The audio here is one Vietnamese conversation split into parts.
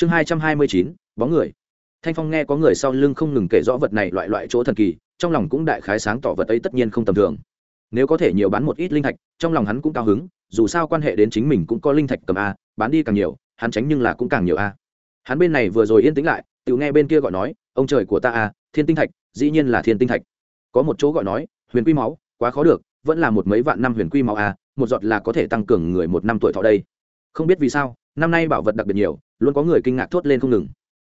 chương hai trăm hai mươi chín, bóng người. Thanh phong nghe có người sau lưng không ngừng kể rõ vật này loại loại chỗ thần kỳ, trong lòng cũng đại khái sáng tỏ vật ấy tất nhiên không tầm thường. Nếu có thể nhiều bán một ít linh thạch, trong lòng hắn cũng cao hứng, dù sao quan hệ đến chính mình cũng có linh thạch cầm a, bán đi càng nhiều, hắn tránh nhưng là cũng càng nhiều a. Hắn bên này vừa rồi yên tĩnh lại tự nghe bên kia gọi nói, ông trời của ta a, thiên tinh thạch, dĩ nhiên là thiên tinh thạch. Có một chỗ gọi nói, huyền quy máu, quá khó được, vẫn là một mấy vạn năm huyền quy máu a, một giọt là có thể tăng cường người một năm tuổi thọ đây. Không biết vì sao năm nay bảo vật đặc biệt nhiều, luôn có người kinh ngạc thốt lên không ngừng.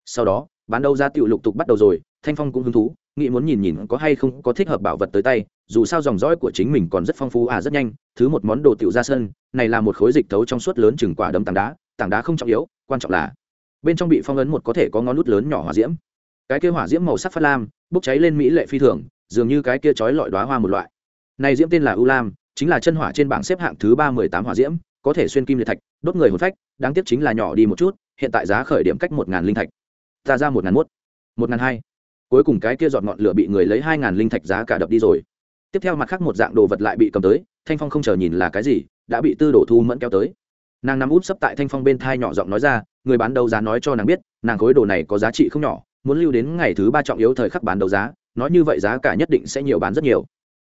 Sau đó, bán đấu giá tiểu lục tục bắt đầu rồi, thanh phong cũng hứng thú, nghĩ muốn nhìn nhìn có hay không có thích hợp bảo vật tới tay, dù sao dòng dõi của chính mình còn rất phong phú à rất nhanh, thứ một món đồ tiểu ra sân, này là một khối dịch thấu trong suốt lớn chừng quả đấm tảng đá tảng đá không trọng yếu, quan trọng là bên trong bị phong ấn một có thể có ngón nút lớn nhỏ hỏa diễm. Cái kia hỏa diễm màu sắc phát lam, bốc cháy lên mỹ lệ phi thường, dường như cái kia chói lọi đoá hoa một loại. Này diễm tên là u lam, chính là chân hỏa trên bảng xếp hạng thứ ba mười tám hỏa diễm, có thể xuyên kim liệt thạch, đốt người hồn phách đáng tiếc chính là nhỏ đi một chút, hiện tại giá khởi điểm cách một ngàn linh thạch. Ta ra một ngàn mốt, một ngàn hai. Cuối cùng cái kia dọn ngọn lửa bị người lấy hai ngàn linh thạch giá cả đập đi rồi. Tiếp theo mặt khác một dạng đồ vật lại bị cầm tới, thanh phong không chờ nhìn là cái gì, đã bị tư đổ thu mẫn kéo tới. Nàng nằm út sấp tại thanh phong bên thai nhỏ giọng nói ra, người bán đấu giá nói cho nàng biết, nàng khối đồ này có giá trị không nhỏ, muốn lưu đến ngày thứ ba trọng yếu thời khắc bán đấu giá, nói như vậy giá cả nhất định sẽ nhiều bán rất nhiều.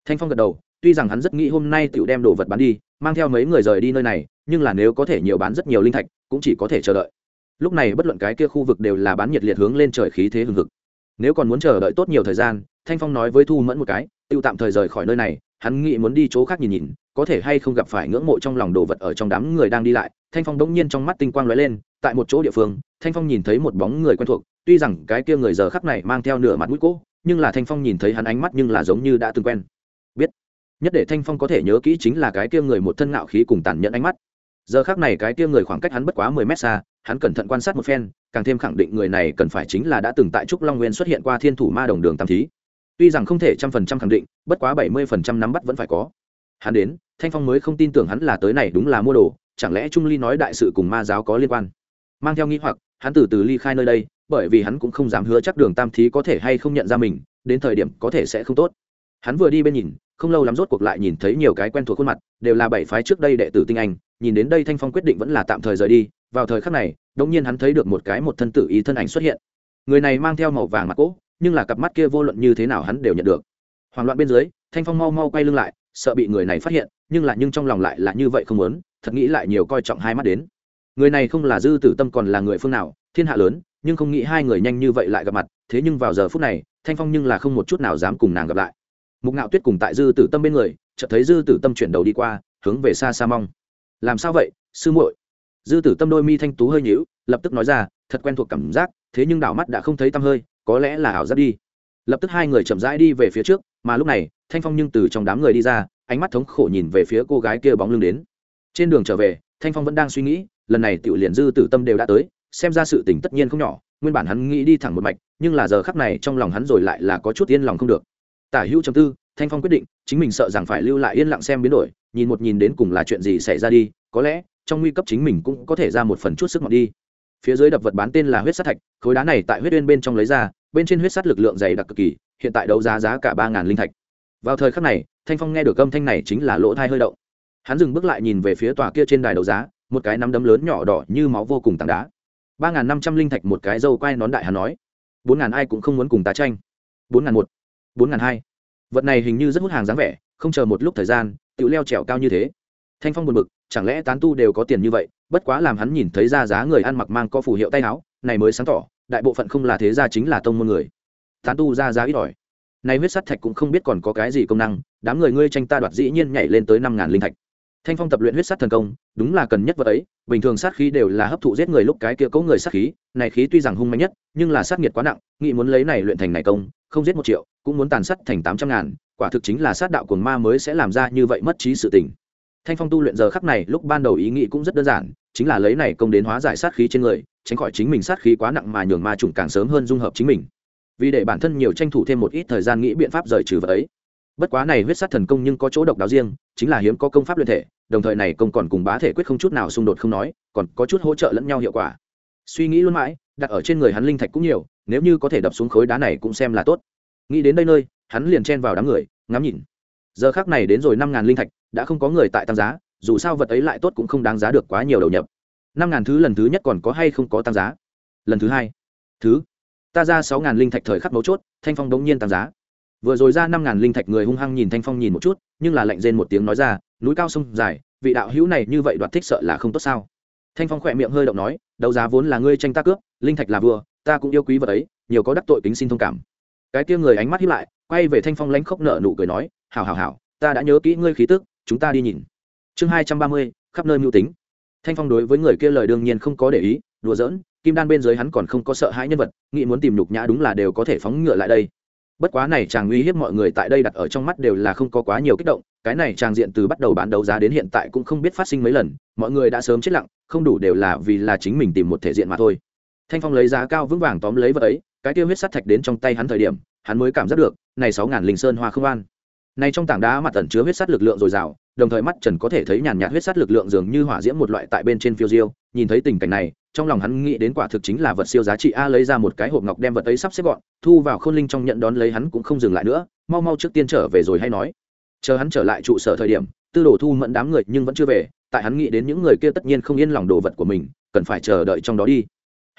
Thanh phong gật đầu, tuy rằng hắn rất nghĩ hôm nay tự đem đồ vật bán đi, mang theo mấy người rời đi nơi này nhưng là nếu có thể nhiều bán rất nhiều linh thạch, cũng chỉ có thể chờ đợi. Lúc này bất luận cái kia khu vực đều là bán nhiệt liệt hướng lên trời khí thế hừng hực. Nếu còn muốn chờ đợi tốt nhiều thời gian, thanh phong nói với thu mẫn một cái tự tạm thời rời khỏi nơi này, hắn nghĩ muốn đi chỗ khác nhìn nhìn, có thể hay không gặp phải ngưỡng mộ trong lòng đồ vật ở trong đám người đang đi lại. Thanh phong đống nhiên trong mắt tinh quang lóe lên, tại một chỗ địa phương, thanh phong nhìn thấy một bóng người quen thuộc, tuy rằng cái kia người giờ khắc này mang theo nửa mặt mũi cỗ nhưng là thanh phong nhìn thấy hắn ánh mắt nhưng là giống như đã từng quen. Biết. Nhất để thanh phong có thể nhớ kỹ chính là cái kia người một thân ngạo khí cùng tàn nhẫn ánh mắt giờ khác này cái kia người khoảng cách hắn bất quá mười mét xa, hắn cẩn thận quan sát một phen, càng thêm khẳng định người này cần phải chính là đã từng tại trúc long nguyên xuất hiện qua thiên thủ ma đồng đường tam thí. Tuy rằng không thể trăm phần trăm khẳng định, bất quá bảy mươi phần trăm nắm bắt vẫn phải có. Hắn đến, thanh phong mới không tin tưởng hắn là tới này đúng là mua đồ, chẳng lẽ trung ly nói đại sự cùng ma giáo có liên quan? Mang theo nghĩ hoặc, hắn từ từ ly khai nơi đây, bởi vì hắn cũng không dám hứa chắc đường tam thí có thể hay không nhận ra mình, đến thời điểm có thể sẽ không tốt. Hắn vừa đi bên nhìn không lâu lắm rốt cuộc lại nhìn thấy nhiều cái quen thuộc khuôn mặt, đều là bảy phái trước đây đệ tử tinh anh, nhìn đến đây thanh phong quyết định vẫn là tạm thời rời đi, vào thời khắc này đống nhiên hắn thấy được một cái một thân tử ý thân ảnh xuất hiện. Người này mang theo màu vàng mặt cỗ nhưng là cặp mắt kia vô luận như thế nào hắn đều nhận được. Hoảng loạn bên dưới, thanh phong mau mau quay lưng lại, sợ bị người này phát hiện, nhưng là nhưng trong lòng lại là như vậy không muốn, thật nghĩ lại nhiều coi trọng hai mắt đến. Người này không là dư tử tâm còn là người phương nào, thiên hạ lớn, nhưng không nghĩ hai người nhanh như vậy lại gặp mặt, thế nhưng vào giờ phút này, thanh phong nhưng là không một chút nào dám cùng nàng gặp lại mục ngạo tuyết cùng tại dư tử tâm bên người, chợt thấy dư tử tâm chuyển đầu đi qua, hướng về xa xa mong. Làm sao vậy, sư muội? Dư tử tâm đôi mi thanh tú hơi nhíu, lập tức nói ra, thật quen thuộc cảm giác, thế nhưng đảo mắt đã không thấy tăm hơi, có lẽ là ảo giác đi. Lập tức hai người chậm rãi đi về phía trước, mà lúc này, thanh phong nhưng từ trong đám người đi ra, ánh mắt thống khổ nhìn về phía cô gái kia bóng lưng đến. Trên đường trở về, thanh phong vẫn đang suy nghĩ, lần này tiểu liền dư tử tâm đều đã tới, xem ra sự tình tất nhiên không nhỏ, nguyên bản hắn nghĩ đi thẳng một mạch, nhưng là giờ khắc này trong lòng hắn rồi lại là có chút yên lòng không được tả hữu chấm tư, thanh phong quyết định, chính mình sợ rằng phải lưu lại yên lặng xem biến đổi, nhìn một nhìn đến cùng là chuyện gì xảy ra đi, có lẽ, trong nguy cấp chính mình cũng có thể ra một phần chút sức mạnh đi. Phía dưới đập vật bán tên là huyết sắt thạch, khối đá này tại huyết uyên bên trong lấy ra, bên trên huyết sắt lực lượng dày đặc cực kỳ, hiện tại đấu giá giá cả ba ngàn linh thạch. Vào thời khắc này, thanh phong nghe được âm thanh này chính là lỗ thai hơi động. Hắn dừng bước lại nhìn về phía tòa kia trên đài đấu giá, một cái nắm đấm lớn nhỏ đỏ như máu vô cùng tảng đá. Ba ngàn năm trăm linh thạch một cái dâu quai nón đại hắn nói, bốn ngàn ai cũng không muốn cùng tá tranh. Bốn ngàn một bốn ngàn hai. Vật này hình như rất hút hàng dáng vẻ, không chờ một lúc thời gian tự leo trèo cao như thế. Thanh phong buồn bực, chẳng lẽ tán tu đều có tiền như vậy, bất quá làm hắn nhìn thấy ra giá người ăn mặc mang có phù hiệu tay áo, này mới sáng tỏ, đại bộ phận không là thế gia chính là tông môn người. Tán tu ra giá ít ỏi. Nay huyết sắt thạch cũng không biết còn có cái gì công năng, đám người ngươi tranh ta đoạt dĩ nhiên nhảy lên tới năm ngàn linh thạch. Thanh phong tập luyện huyết sắt thần công, đúng là cần nhất vật ấy, bình thường sát khí đều là hấp thụ giết người lúc cái kia cấu người sát khí, này khí tuy rằng hung mạnh nhất, nhưng là sát nghiệt quá nặng, nghị muốn lấy này luyện thành này công, không giết một triệu cũng muốn tàn sát thành tám trăm ngàn, quả thực chính là sát đạo cuồng ma mới sẽ làm ra như vậy mất trí sự tình. Thanh phong tu luyện giờ khắc này lúc ban đầu ý nghĩ cũng rất đơn giản, chính là lấy này công đến hóa giải sát khí trên người, tránh khỏi chính mình sát khí quá nặng mà nhường ma trùng càng sớm hơn dung hợp chính mình. Vì để bản thân nhiều tranh thủ thêm một ít thời gian nghĩ biện pháp rời trừ vợ ấy. Bất quá này huyết sát thần công nhưng có chỗ độc đáo riêng, chính là hiếm có công pháp luyện thể, đồng thời này công còn cùng bá thể quyết không chút nào xung đột không nói, còn có chút hỗ trợ lẫn nhau hiệu quả. Suy nghĩ luôn mãi, đặt ở trên người hắn linh thạch cũng nhiều, nếu như có thể đập xuống khối đá này cũng xem là tốt nghĩ đến đây nơi, hắn liền chen vào đám người, ngắm nhìn. Giờ khác này đến rồi năm ngàn linh thạch, đã không có người tại tăng giá, dù sao vật ấy lại tốt cũng không đáng giá được quá nhiều đầu nhập. Năm ngàn thứ lần thứ nhất còn có hay không có tăng giá? Lần thứ hai. Thứ. Ta ra sáu ngàn linh thạch thời khắc mấu chốt, thanh phong đống nhiên tăng giá. Vừa rồi ra năm ngàn linh thạch người hung hăng nhìn thanh phong nhìn một chút, nhưng là lạnh rên một tiếng nói ra, núi cao sông dài, vị đạo hữu này như vậy đoạt thích sợ là không tốt sao? Thanh phong khỏe miệng hơi động nói, đấu giá vốn là ngươi tranh ta cướp, linh thạch là vừa, ta cũng yêu quý vật ấy, nhiều có đắc tội kính xin thông cảm cái kia người ánh mắt hiếp lại, quay về thanh phong lánh khóc nợ nụ cười nói, hảo hảo hảo, ta đã nhớ kỹ ngươi khí tức, chúng ta đi nhìn. Chương hai trăm ba mươi, khắp nơi mưu tính. Thanh phong đối với người kia lời đương nhiên không có để ý, đùa giỡn, kim đan bên dưới hắn còn không có sợ hãi nhân vật, nghĩ muốn tìm nhục nhã đúng là đều có thể phóng ngựa lại đây. Bất quá này chàng uy hiếp mọi người tại đây đặt ở trong mắt đều là không có quá nhiều kích động, cái này chàng diện từ bắt đầu bán đấu giá đến hiện tại cũng không biết phát sinh mấy lần, mọi người đã sớm chết lặng, không đủ đều là vì là chính mình tìm một thể diện mà thôi thanh phong lấy giá cao vững vàng tóm lấy vật ấy, cái tiêu huyết sắt thạch đến trong tay hắn thời điểm, hắn mới cảm giác được, này sáu ngàn linh sơn hoa không an. Này trong tảng đá mặt tẩn chứa huyết sắt lực lượng dồi dào, đồng thời mắt trần có thể thấy nhàn nhạt huyết sắt lực lượng dường như hỏa diễm một loại tại bên trên phiêu diêu, nhìn thấy tình cảnh này, trong lòng hắn nghĩ đến quả thực chính là vật siêu giá trị a lấy ra một cái hộp ngọc đem vật ấy sắp xếp gọn, thu vào khôn linh trong nhận đón lấy hắn cũng không dừng lại nữa, mau mau trước tiên trở về rồi hay nói. Chờ hắn trở lại trụ sở thời điểm, tư đồ thu mẫn đám người nhưng vẫn chưa về, tại hắn nghĩ đến những người kia tất nhiên không yên lòng đồ vật của mình, cần phải chờ đợi trong đó đi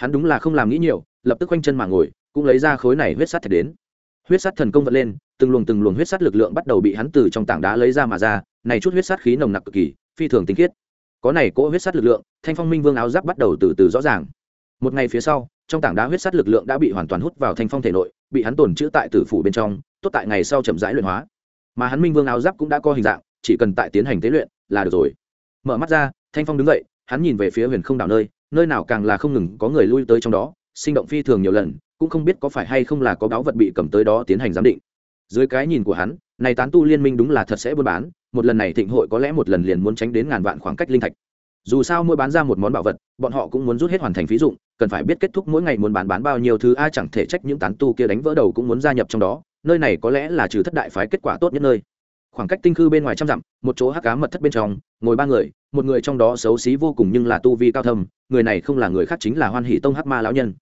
hắn đúng là không làm nghĩ nhiều, lập tức quanh chân mà ngồi, cũng lấy ra khối này huyết sắt thạch đến. Huyết sắt thần công vận lên, từng luồng từng luồng huyết sắt lực lượng bắt đầu bị hắn từ trong tảng đá lấy ra mà ra, này chút huyết sắt khí nồng nặc cực kỳ, phi thường tinh khiết. Có này cỗ huyết sắt lực lượng, thanh phong minh vương áo giáp bắt đầu từ từ rõ ràng. Một ngày phía sau, trong tảng đá huyết sắt lực lượng đã bị hoàn toàn hút vào thanh phong thể nội, bị hắn tồn chữ tại tử phủ bên trong, tốt tại ngày sau chậm rãi luyện hóa. Mà hắn minh vương áo giáp cũng đã có hình dạng, chỉ cần tại tiến hành tế luyện là được rồi. Mở mắt ra, thanh phong đứng dậy, hắn nhìn về phía huyền không đảo nơi nơi nào càng là không ngừng có người lui tới trong đó, sinh động phi thường nhiều lần, cũng không biết có phải hay không là có báu vật bị cầm tới đó tiến hành giám định. Dưới cái nhìn của hắn, này tán tu liên minh đúng là thật sẽ buôn bán, một lần này thịnh hội có lẽ một lần liền muốn tránh đến ngàn vạn khoảng cách linh thạch. Dù sao mỗi bán ra một món bảo vật, bọn họ cũng muốn rút hết hoàn thành phí dụng, cần phải biết kết thúc mỗi ngày muốn bán bán bao nhiêu thứ ai chẳng thể trách những tán tu kia đánh vỡ đầu cũng muốn gia nhập trong đó, nơi này có lẽ là trừ thất đại phái kết quả tốt nhất nơi khoảng cách tinh khư bên ngoài trăm dặm, một chỗ hắc cá mật thất bên trong, ngồi ba người, một người trong đó xấu xí vô cùng nhưng là tu vi cao thâm, người này không là người khác chính là hoan hỷ tông hắc ma lão nhân.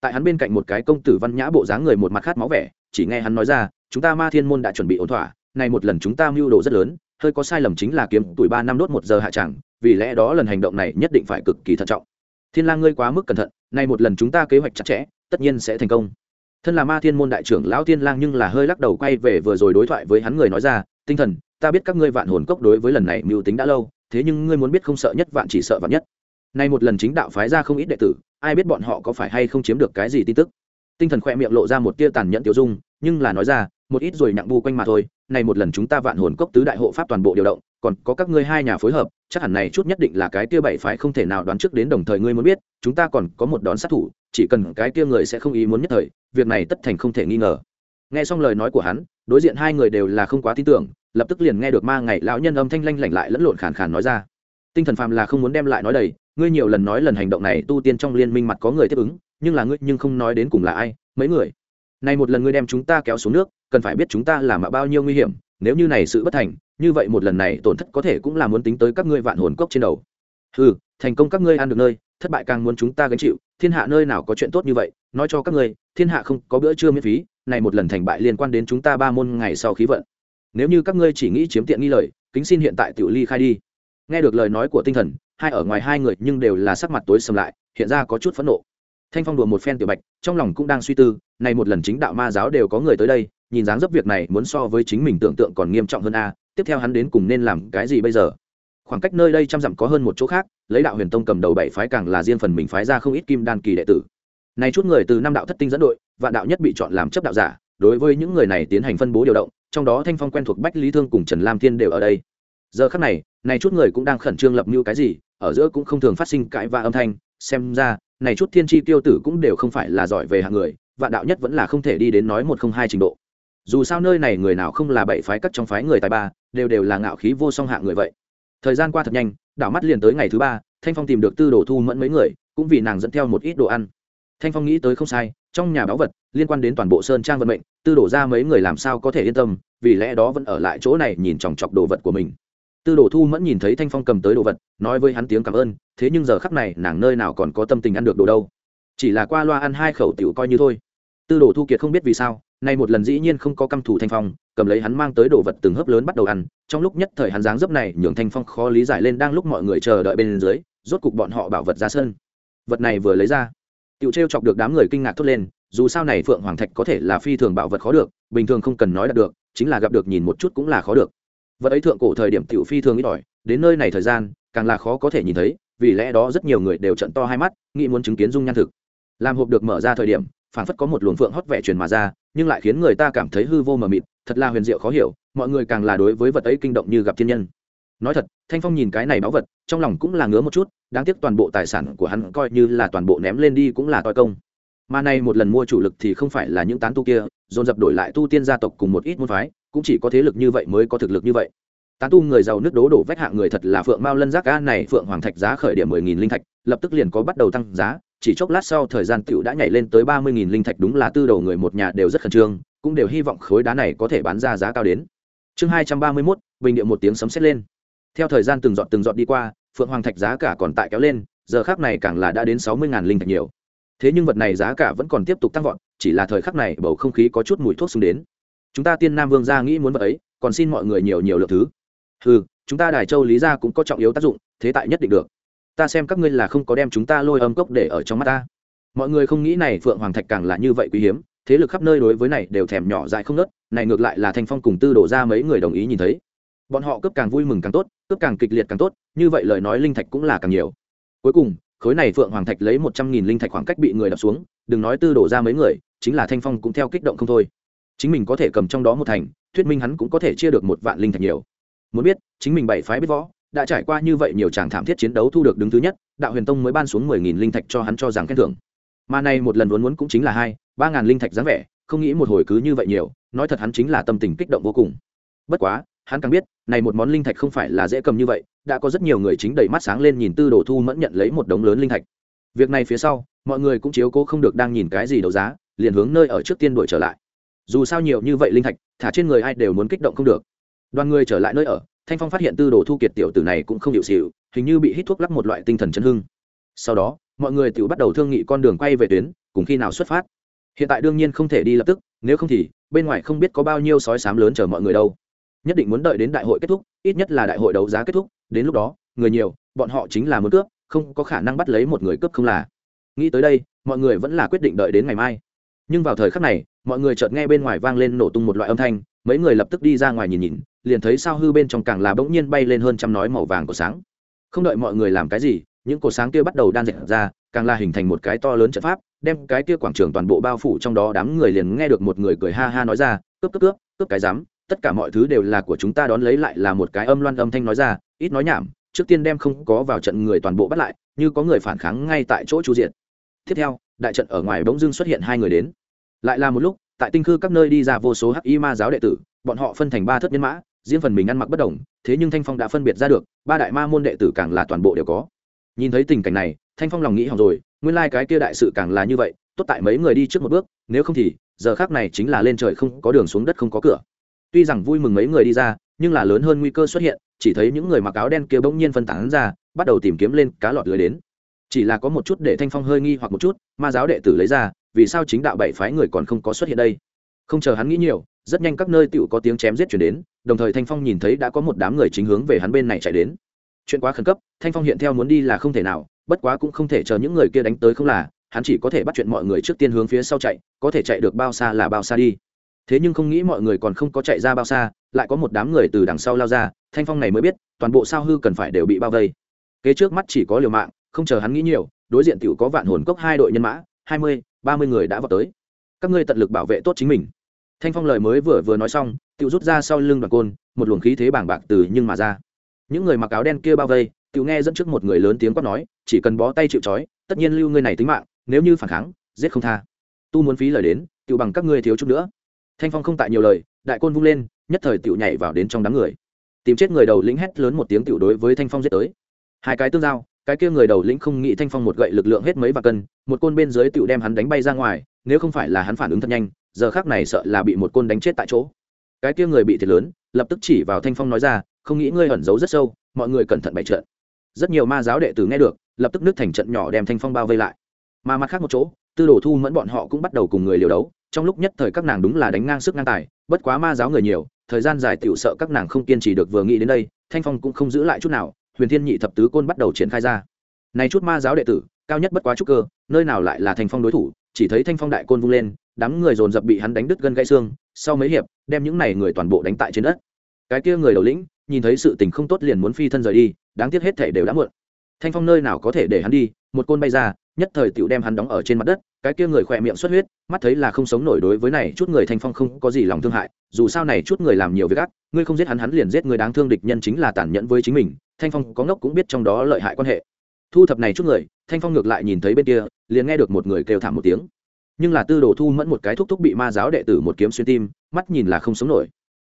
Tại hắn bên cạnh một cái công tử văn nhã bộ dáng người một mặt khát máu vẻ, chỉ nghe hắn nói ra, chúng ta ma thiên môn đã chuẩn bị ổn thỏa này một lần chúng ta mưu đồ rất lớn, hơi có sai lầm chính là kiếm tuổi ba năm đốt một giờ hạ chẳng, vì lẽ đó lần hành động này nhất định phải cực kỳ thận trọng. Thiên lang ngươi quá mức cẩn thận, nay một lần chúng ta kế hoạch chặt chẽ, tất nhiên sẽ thành công. Thân là ma thiên môn đại trưởng lão thiên lang nhưng là hơi lắc đầu quay về vừa rồi đối thoại với hắn người nói ra tinh thần, ta biết các ngươi vạn hồn cốc đối với lần này mưu tính đã lâu, thế nhưng ngươi muốn biết không sợ nhất vạn chỉ sợ vạn nhất. Nay một lần chính đạo phái ra không ít đệ tử, ai biết bọn họ có phải hay không chiếm được cái gì tin tức? Tinh thần khoe miệng lộ ra một tia tàn nhẫn tiêu dung, nhưng là nói ra, một ít rồi nặng bu quanh mà thôi này một lần chúng ta vạn hồn cốc tứ đại hộ pháp toàn bộ điều động, còn có các ngươi hai nhà phối hợp, chắc hẳn này chút nhất định là cái tia bảy phái không thể nào đoán trước đến đồng thời ngươi muốn biết, chúng ta còn có một đón sát thủ, chỉ cần cái tia người sẽ không ý muốn nhất thời, việc này tất thành không thể nghi ngờ nghe xong lời nói của hắn, đối diện hai người đều là không quá tin tưởng, lập tức liền nghe được ma ngày lão nhân âm thanh lanh lảnh lại lẫn lộn khàn khàn nói ra. Tinh thần phàm là không muốn đem lại nói đầy, ngươi nhiều lần nói lần hành động này, tu tiên trong liên minh mặt có người tiếp ứng, nhưng là ngươi nhưng không nói đến cùng là ai, mấy người. Này một lần ngươi đem chúng ta kéo xuống nước, cần phải biết chúng ta làm mà bao nhiêu nguy hiểm, nếu như này sự bất thành, như vậy một lần này tổn thất có thể cũng là muốn tính tới các ngươi vạn hồn cốc trên đầu. Ừ thành công các ngươi ăn được nơi, thất bại càng muốn chúng ta gánh chịu, thiên hạ nơi nào có chuyện tốt như vậy, nói cho các ngươi, thiên hạ không có bữa trưa miễn phí này một lần thành bại liên quan đến chúng ta ba môn ngày sau khí vận. Nếu như các ngươi chỉ nghĩ chiếm tiện nghi lời, kính xin hiện tại tiểu ly khai đi. Nghe được lời nói của tinh thần, hai ở ngoài hai người nhưng đều là sắc mặt tối sầm lại, hiện ra có chút phẫn nộ. Thanh phong đùa một phen tiểu bạch, trong lòng cũng đang suy tư, này một lần chính đạo ma giáo đều có người tới đây, nhìn dáng dấp việc này muốn so với chính mình tưởng tượng còn nghiêm trọng hơn a, tiếp theo hắn đến cùng nên làm cái gì bây giờ? Khoảng cách nơi đây trăm dặm có hơn một chỗ khác, lấy đạo huyền tông cầm đầu bảy phái càng là riêng phần mình phái ra không ít kim đan kỳ đệ tử này chút người từ năm đạo thất tinh dẫn đội, vạn đạo nhất bị chọn làm chấp đạo giả, đối với những người này tiến hành phân bố điều động, trong đó thanh phong quen thuộc bách lý thương cùng trần lam thiên đều ở đây. Giờ khắc này này chút người cũng đang khẩn trương lập mưu cái gì, ở giữa cũng không thường phát sinh cãi và âm thanh, xem ra, này chút thiên tri tiêu tử cũng đều không phải là giỏi về hạng người, vạn đạo nhất vẫn là không thể đi đến nói một không hai trình độ. Dù sao nơi này người nào không là bảy phái cắt trong phái người tài ba, đều đều là ngạo khí vô song hạng người vậy. Thời gian qua thật nhanh, đảo mắt liền tới ngày thứ ba, thanh phong tìm được tư đồ thu mẫn mấy người, cũng vì nàng dẫn theo một ít đồ ăn thanh phong nghĩ tới không sai, trong nhà báu vật liên quan đến toàn bộ sơn trang vận mệnh, tư đổ ra mấy người làm sao có thể yên tâm, vì lẽ đó vẫn ở lại chỗ này nhìn chòng chọc đồ vật của mình. Tư đồ thu mẫn nhìn thấy thanh phong cầm tới đồ vật, nói với hắn tiếng cảm ơn, thế nhưng giờ khắc này nàng nơi nào còn có tâm tình ăn được đồ đâu. Chỉ là qua loa ăn hai khẩu tiểu coi như thôi. Tư đồ thu kiệt không biết vì sao, nay một lần dĩ nhiên không có căm thù thanh phong, cầm lấy hắn mang tới đồ vật từng hớp lớn bắt đầu ăn, trong lúc nhất thời hắn dáng dấp này nhường thanh phong khó lý giải lên đang lúc mọi người chờ đợi bên dưới, rốt cục bọn họ bảo vật ra sân. Vật này vừa lấy ra tiểu Trêu chọc được đám người kinh ngạc thốt lên dù sao này phượng hoàng thạch có thể là phi thường bảo vật khó được bình thường không cần nói đạt được chính là gặp được nhìn một chút cũng là khó được. Vật ấy thượng cổ thời điểm tiểu phi thường ít đòi, đến nơi này thời gian càng là khó có thể nhìn thấy vì lẽ đó rất nhiều người đều trận to hai mắt nghĩ muốn chứng kiến dung nhan thực. Làm hộp được mở ra thời điểm phản phất có một luồng phượng hót vẻ truyền mà ra nhưng lại khiến người ta cảm thấy hư vô mờ mịt thật là huyền diệu khó hiểu mọi người càng là đối với vật ấy kinh động như gặp thiên nhân nói thật, thanh phong nhìn cái này báu vật, trong lòng cũng là ngứa một chút, đáng tiếc toàn bộ tài sản của hắn coi như là toàn bộ ném lên đi cũng là toi công. Mà nay một lần mua chủ lực thì không phải là những tán tu kia, dồn dập đổi lại tu tiên gia tộc cùng một ít môn phái, cũng chỉ có thế lực như vậy mới có thực lực như vậy. Tán tu người giàu nước đố đổ vách hạng người thật là phượng mao lân giác ga này phượng hoàng thạch giá khởi điểm mười nghìn linh thạch, lập tức liền có bắt đầu tăng giá, chỉ chốc lát sau thời gian tựu đã nhảy lên tới ba mươi nghìn linh thạch đúng là tư đầu người một nhà đều rất khẩn trương, cũng đều hy vọng khối đá này có thể bán ra giá cao đến. Chương hai trăm ba mươi mốt, bình điệu một tiếng sấm xét lên theo thời gian từng dọn từng dọn đi qua, phượng hoàng thạch giá cả còn tại kéo lên, giờ khác này càng là đã đến sáu mươi linh thạch nhiều. Thế nhưng vật này giá cả vẫn còn tiếp tục tăng vọt, chỉ là thời khắc này bầu không khí có chút mùi thuốc xung đến. Chúng ta tiên nam vương gia nghĩ muốn vật ấy, còn xin mọi người nhiều nhiều lượng thứ. Ừ chúng ta đài châu lý gia cũng có trọng yếu tác dụng, thế tại nhất định được. Ta xem các ngươi là không có đem chúng ta lôi âm cốc để ở trong mắt ta. Mọi người không nghĩ này phượng hoàng thạch càng là như vậy quý hiếm, thế lực khắp nơi đối với này đều thèm nhỏ dại không nớt, này ngược lại là thanh phong cùng tư đổ ra mấy người đồng ý nhìn thấy bọn họ cướp càng vui mừng càng tốt, cướp càng kịch liệt càng tốt, như vậy lời nói linh thạch cũng là càng nhiều. Cuối cùng, khối này phượng hoàng thạch lấy một trăm nghìn linh thạch khoảng cách bị người đập xuống, đừng nói tư đổ ra mấy người, chính là thanh phong cũng theo kích động không thôi. Chính mình có thể cầm trong đó một thành, thuyết minh hắn cũng có thể chia được một vạn linh thạch nhiều. Muốn biết, chính mình bảy phái biết võ, đã trải qua như vậy nhiều tràng thảm thiết chiến đấu thu được đứng thứ nhất, đạo huyền tông mới ban xuống mười nghìn linh thạch cho hắn cho rằng khen thưởng. Mà này một lần vốn muốn cũng chính là hai, ba ngàn linh thạch dáng vẻ, không nghĩ một hồi cứ như vậy nhiều, nói thật hắn chính là tâm tình kích động vô cùng. Bất quá hắn càng biết, này một món linh thạch không phải là dễ cầm như vậy, đã có rất nhiều người chính đầy mắt sáng lên nhìn tư đồ thu mẫn nhận lấy một đống lớn linh thạch. Việc này phía sau, mọi người cũng chiếu cố không được đang nhìn cái gì đấu giá, liền hướng nơi ở trước tiên đuổi trở lại. Dù sao nhiều như vậy linh thạch, thả trên người ai đều muốn kích động không được. Đoàn người trở lại nơi ở, thanh phong phát hiện tư đồ thu kiệt tiểu tử này cũng không hiệu xịu hình như bị hít thuốc lắc một loại tinh thần chấn hưng. Sau đó, mọi người tự bắt đầu thương nghị con đường quay về tuyến, cùng khi nào xuất phát. Hiện tại đương nhiên không thể đi lập tức, nếu không thì, bên ngoài không biết có bao nhiêu sói sám lớn chờ mọi người đâu nhất định muốn đợi đến đại hội kết thúc, ít nhất là đại hội đấu giá kết thúc, đến lúc đó, người nhiều, bọn họ chính là muốn cướp, không có khả năng bắt lấy một người cướp không là. Nghĩ tới đây, mọi người vẫn là quyết định đợi đến ngày mai. Nhưng vào thời khắc này, mọi người chợt nghe bên ngoài vang lên nổ tung một loại âm thanh, mấy người lập tức đi ra ngoài nhìn nhìn, liền thấy sao hư bên trong càng là bỗng nhiên bay lên hơn trăm nói màu vàng của sáng. Không đợi mọi người làm cái gì, những cột sáng kia bắt đầu đan dệt ra, càng là hình thành một cái to lớn trận pháp, đem cái kia quảng trường toàn bộ bao phủ trong đó đám người liền nghe được một người cười ha ha nói ra, cướp cướp cướp cướp cái dám tất cả mọi thứ đều là của chúng ta đón lấy lại là một cái âm loan âm thanh nói ra, ít nói nhảm, trước tiên đem không có vào trận người toàn bộ bắt lại, như có người phản kháng ngay tại chỗ chu diện tiếp theo, đại trận ở ngoài bỗng dưng xuất hiện hai người đến. Lại là một lúc, tại tinh khư các nơi đi ra vô số hắc y ma giáo đệ tử, bọn họ phân thành ba thất nhân mã, riêng phần mình ăn mặc bất đồng, thế nhưng thanh phong đã phân biệt ra được, ba đại ma môn đệ tử càng là toàn bộ đều có. Nhìn thấy tình cảnh này, thanh phong lòng nghĩ hỏng rồi, nguyên lai、like、cái kia đại sự càng là như vậy, tốt tại mấy người đi trước một bước, nếu không thì, giờ khác này chính là lên trời không có đường xuống đất không có cửa tuy rằng vui mừng mấy người đi ra, nhưng là lớn hơn nguy cơ xuất hiện, chỉ thấy những người mặc áo đen kia bỗng nhiên phân tán ra, bắt đầu tìm kiếm lên cá lọt lưới đến. Chỉ là có một chút để thanh phong hơi nghi hoặc một chút, ma giáo đệ tử lấy ra, vì sao chính đạo bảy phái người còn không có xuất hiện đây? Không chờ hắn nghĩ nhiều, rất nhanh các nơi tựu có tiếng chém giết chuyển đến, đồng thời thanh phong nhìn thấy đã có một đám người chính hướng về hắn bên này chạy đến. Chuyện quá khẩn cấp, thanh phong hiện theo muốn đi là không thể nào, bất quá cũng không thể chờ những người kia đánh tới không là, hắn chỉ có thể bắt chuyện mọi người trước tiên hướng phía sau chạy, có thể chạy được bao xa là bao xa đi thế nhưng không nghĩ mọi người còn không có chạy ra bao xa, lại có một đám người từ đằng sau lao ra, thanh phong này mới biết, toàn bộ sao hư cần phải đều bị bao vây. Kế trước mắt chỉ có liều mạng, không chờ hắn nghĩ nhiều, đối diện t i ể u có vạn hồn cốc hai đội nhân mã, hai mươi, ba mươi người đã vào tới. Các ngươi tận lực bảo vệ tốt chính mình. Thanh phong lời mới vừa vừa nói xong t i ể u rút ra sau lưng đoàn côn, một luồng khí thế bảng bạc từ nhưng mà ra. Những người mặc áo đen kia bao vây t i ể u nghe dẫn trước một người lớn tiếng quát nói, chỉ cần bó tay chịu c tất nhiên lưu ngươi này tính mạng, nếu như phản kháng, giết không tha. Tu muốn phí lời đến tự bằng các ngươi thiếu chút nữa thanh phong không tại nhiều lời, đại côn vung lên, nhất thời tựu nhảy vào đến trong đám người. Tìm chết người đầu lĩnh hét lớn một tiếng tựu đối với thanh phong giết tới. Hai cái tương giao, cái kia người đầu lĩnh không nghĩ thanh phong một gậy lực lượng hết mấy và cân, một côn bên dưới tựu đem hắn đánh bay ra ngoài, nếu không phải là hắn phản ứng thật nhanh, giờ khác này sợ là bị một côn đánh chết tại chỗ. Cái kia người bị thiệt lớn, lập tức chỉ vào thanh phong nói ra, không nghĩ ngươi ẩn giấu rất sâu, mọi người cẩn thận bày trận. Rất nhiều ma giáo đệ tử nghe được, lập tức nước thành trận nhỏ đem thanh phong bao vây lại. Mà mặt khác một chỗ, tư đồ thu mẫn bọn họ cũng bắt đầu cùng người liều đấu trong lúc nhất thời các nàng đúng là đánh ngang sức ngang tài, bất quá ma giáo người nhiều, thời gian dài tựu sợ các nàng không kiên trì được vừa nghĩ đến đây, thanh phong cũng không giữ lại chút nào, huyền thiên nhị thập tứ côn bắt đầu triển khai ra. Này chút ma giáo đệ tử, cao nhất bất quá trúc cơ, nơi nào lại là thanh phong đối thủ, chỉ thấy thanh phong đại côn vung lên, đám người dồn dập bị hắn đánh đứt gân gãy xương, sau mấy hiệp, đem những này người toàn bộ đánh tại trên đất. Cái kia người đầu lĩnh, nhìn thấy sự tình không tốt liền muốn phi thân rời đi, đáng tiếc hết thể đều đã muộn thanh phong nơi nào có thể để hắn đi, một côn bay ra, nhất thời tựu đem hắn đóng ở trên mặt đất, cái kia người khỏe miệng xuất huyết, mắt thấy là không sống nổi đối với này chút người thanh phong không có gì lòng thương hại, dù sao này chút người làm nhiều việc ác, ngươi không giết hắn hắn liền giết người đáng thương địch nhân chính là tàn nhẫn với chính mình, thanh phong có ngốc cũng biết trong đó lợi hại quan hệ. Thu thập này chút người, thanh phong ngược lại nhìn thấy bên kia, liền nghe được một người kêu thảm một tiếng. Nhưng là tư đồ thu mẫn một cái thúc thúc bị ma giáo đệ tử một kiếm xuyên tim, mắt nhìn là không sống nổi.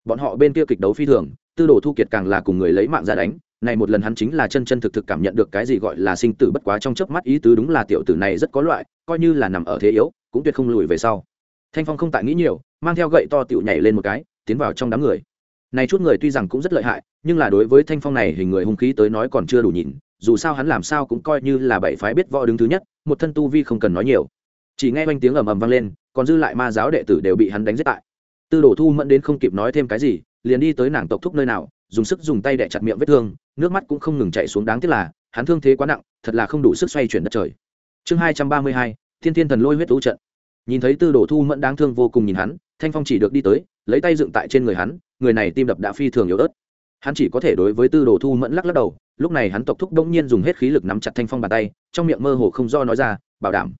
Bọn họ bên kia kịch đấu phi thường, tư đồ thu kiệt càng là cùng người lấy mạng ra đánh này một lần hắn chính là chân chân thực thực cảm nhận được cái gì gọi là sinh tử bất quá trong chớp mắt ý tứ đúng là tiểu tử này rất có loại, coi như là nằm ở thế yếu, cũng tuyệt không lùi về sau. Thanh phong không tại nghĩ nhiều, mang theo gậy to tiểu nhảy lên một cái, tiến vào trong đám người. Này chút người tuy rằng cũng rất lợi hại, nhưng là đối với thanh phong này hình người hung khí tới nói còn chưa đủ nhìn, dù sao hắn làm sao cũng coi như là bảy phái biết võ đứng thứ nhất, một thân tu vi không cần nói nhiều. Chỉ nghe oanh tiếng ầm ầm vang lên, còn dư lại ma giáo đệ tử đều bị hắn đánh giết tại. Tư đồ thu mẫn đến không kịp nói thêm cái gì, liền đi tới nàng tộc thúc nơi nào, dùng sức dùng tay đẻ chặt miệng vết thương nước mắt cũng không ngừng chạy xuống đáng tiếc là, hắn thương thế quá nặng, thật là không đủ sức xoay chuyển đất trời. Chương hai trăm ba mươi hai, thiên thiên thần lôi huyết lũ trận. Nhìn thấy tư đồ thu mẫn đáng thương vô cùng nhìn hắn, thanh phong chỉ được đi tới, lấy tay dựng tại trên người hắn, người này tim đập đã phi thường yếu ớt. Hắn chỉ có thể đối với tư đồ thu mẫn lắc lắc đầu, lúc này hắn tộc thúc đông nhiên dùng hết khí lực nắm chặt thanh phong bàn tay, trong miệng mơ hồ không do nói ra, bảo đảm,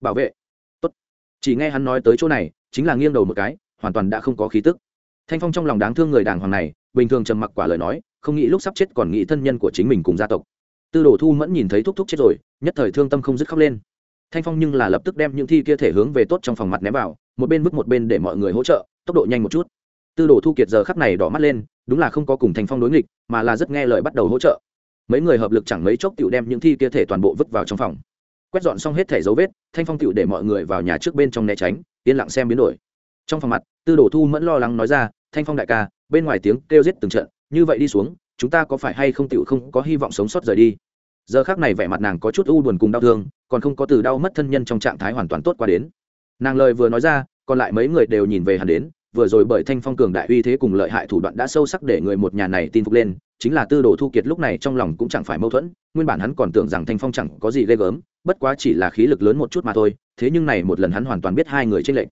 bảo vệ. Tốt. Chỉ nghe hắn nói tới chỗ này, chính là nghiêng đầu một cái, hoàn toàn đã không có khí tức. Thanh phong trong lòng đáng thương người đàng hoàng này, bình thường trầm mặc quả lời nói không nghĩ lúc sắp chết còn nghĩ thân nhân của chính mình cùng gia tộc. Tư đồ thu mẫn nhìn thấy thúc thúc chết rồi, nhất thời thương tâm không dứt khóc lên. Thanh phong nhưng là lập tức đem những thi kia thể hướng về tốt trong phòng mặt ném vào, một bên vứt một bên để mọi người hỗ trợ, tốc độ nhanh một chút. Tư đồ thu kiệt giờ khắc này đỏ mắt lên, đúng là không có cùng thanh phong đối nghịch, mà là rất nghe lời bắt đầu hỗ trợ. Mấy người hợp lực chẳng mấy chốc tựu đem những thi kia thể toàn bộ vứt vào trong phòng. Quét dọn xong hết thể dấu vết, thanh phong tựu để mọi người vào nhà trước bên trong né tránh, yên lặng xem biến đổi. Trong phòng mặt, tư đồ thu mẫn lo lắng nói ra, thanh phong đại ca, bên ngoài tiếng kêu giết từng trận như vậy đi xuống, chúng ta có phải hay không tựu không có hy vọng sống sót rời đi? Giờ khác này vẻ mặt nàng có chút u buồn cùng đau thương, còn không có từ đau mất thân nhân trong trạng thái hoàn toàn tốt qua đến. Nàng lời vừa nói ra, còn lại mấy người đều nhìn về hắn đến, vừa rồi bởi thanh phong cường đại uy thế cùng lợi hại thủ đoạn đã sâu sắc để người một nhà này tin phục lên, chính là tư đồ thu kiệt lúc này trong lòng cũng chẳng phải mâu thuẫn, nguyên bản hắn còn tưởng rằng thanh phong chẳng có gì ghê gớm, bất quá chỉ là khí lực lớn một chút mà thôi, thế nhưng này một lần hắn hoàn toàn biết hai người trên lệch.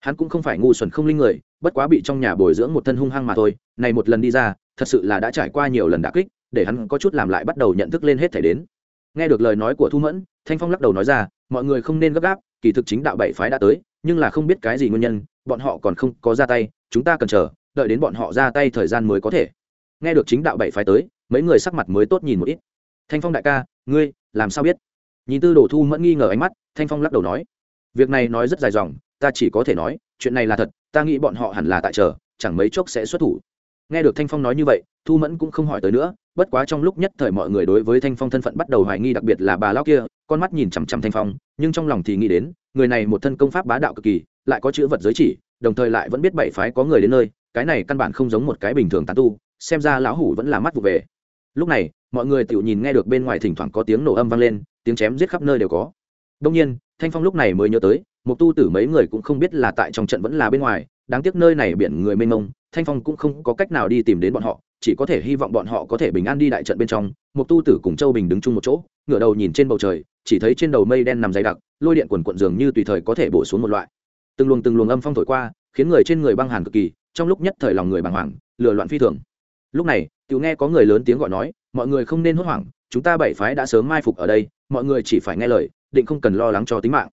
Hắn cũng không phải ngu xuẩn không linh người, bất quá bị trong nhà bồi dưỡng một thân hung hăng mà thôi, này một lần đi ra thật sự là đã trải qua nhiều lần đả kích, để hắn có chút làm lại bắt đầu nhận thức lên hết thể đến. Nghe được lời nói của thu mẫn, thanh phong lắc đầu nói ra, mọi người không nên gấp gáp, kỳ thực chính đạo bảy phái đã tới, nhưng là không biết cái gì nguyên nhân, bọn họ còn không có ra tay, chúng ta cần chờ, đợi đến bọn họ ra tay thời gian mới có thể. Nghe được chính đạo bảy phái tới, mấy người sắc mặt mới tốt nhìn một ít. Thanh phong đại ca, ngươi, làm sao biết? Nhìn tư đồ thu mẫn nghi ngờ ánh mắt, thanh phong lắc đầu nói. Việc này nói rất dài dòng, ta chỉ có thể nói, chuyện này là thật, ta nghĩ bọn họ hẳn là tại chờ, chẳng mấy chốc sẽ xuất thủ nghe được thanh phong nói như vậy, thu mẫn cũng không hỏi tới nữa, bất quá trong lúc nhất thời mọi người đối với thanh phong thân phận bắt đầu hoài nghi đặc biệt là bà lao kia, con mắt nhìn chằm chằm thanh phong, nhưng trong lòng thì nghĩ đến, người này một thân công pháp bá đạo cực kỳ, lại có chữ vật giới chỉ, đồng thời lại vẫn biết bảy phái có người đến nơi, cái này căn bản không giống một cái bình thường tán tu, xem ra lão hủ vẫn là mắt vụ về. Lúc này, mọi người tự nhìn nghe được bên ngoài thỉnh thoảng có tiếng nổ âm vang lên, tiếng chém giết khắp nơi đều có. Đông nhiên, thanh phong lúc này mới nhớ tới một tu tử mấy người cũng không biết là tại trong trận vẫn là bên ngoài, đáng tiếc nơi này biển người mênh mông thanh phong cũng không có cách nào đi tìm đến bọn họ, chỉ có thể hy vọng bọn họ có thể bình an đi đại trận bên trong. Một tu tử cùng châu bình đứng chung một chỗ, ngửa đầu nhìn trên bầu trời, chỉ thấy trên đầu mây đen nằm dày đặc, lôi điện quần quận dường như tùy thời có thể bổ xuống một loại. Từng luồng từng luồng âm phong thổi qua, khiến người trên người băng hàn cực kỳ, trong lúc nhất thời lòng người bàng hoàng lừa loạn phi thường. Lúc này, Tiểu nghe có người lớn tiếng gọi nói, mọi người không nên hốt hoảng, chúng ta bảy phái đã sớm mai phục ở đây, mọi người chỉ phải nghe lời, định không cần lo lắng cho tính mạng.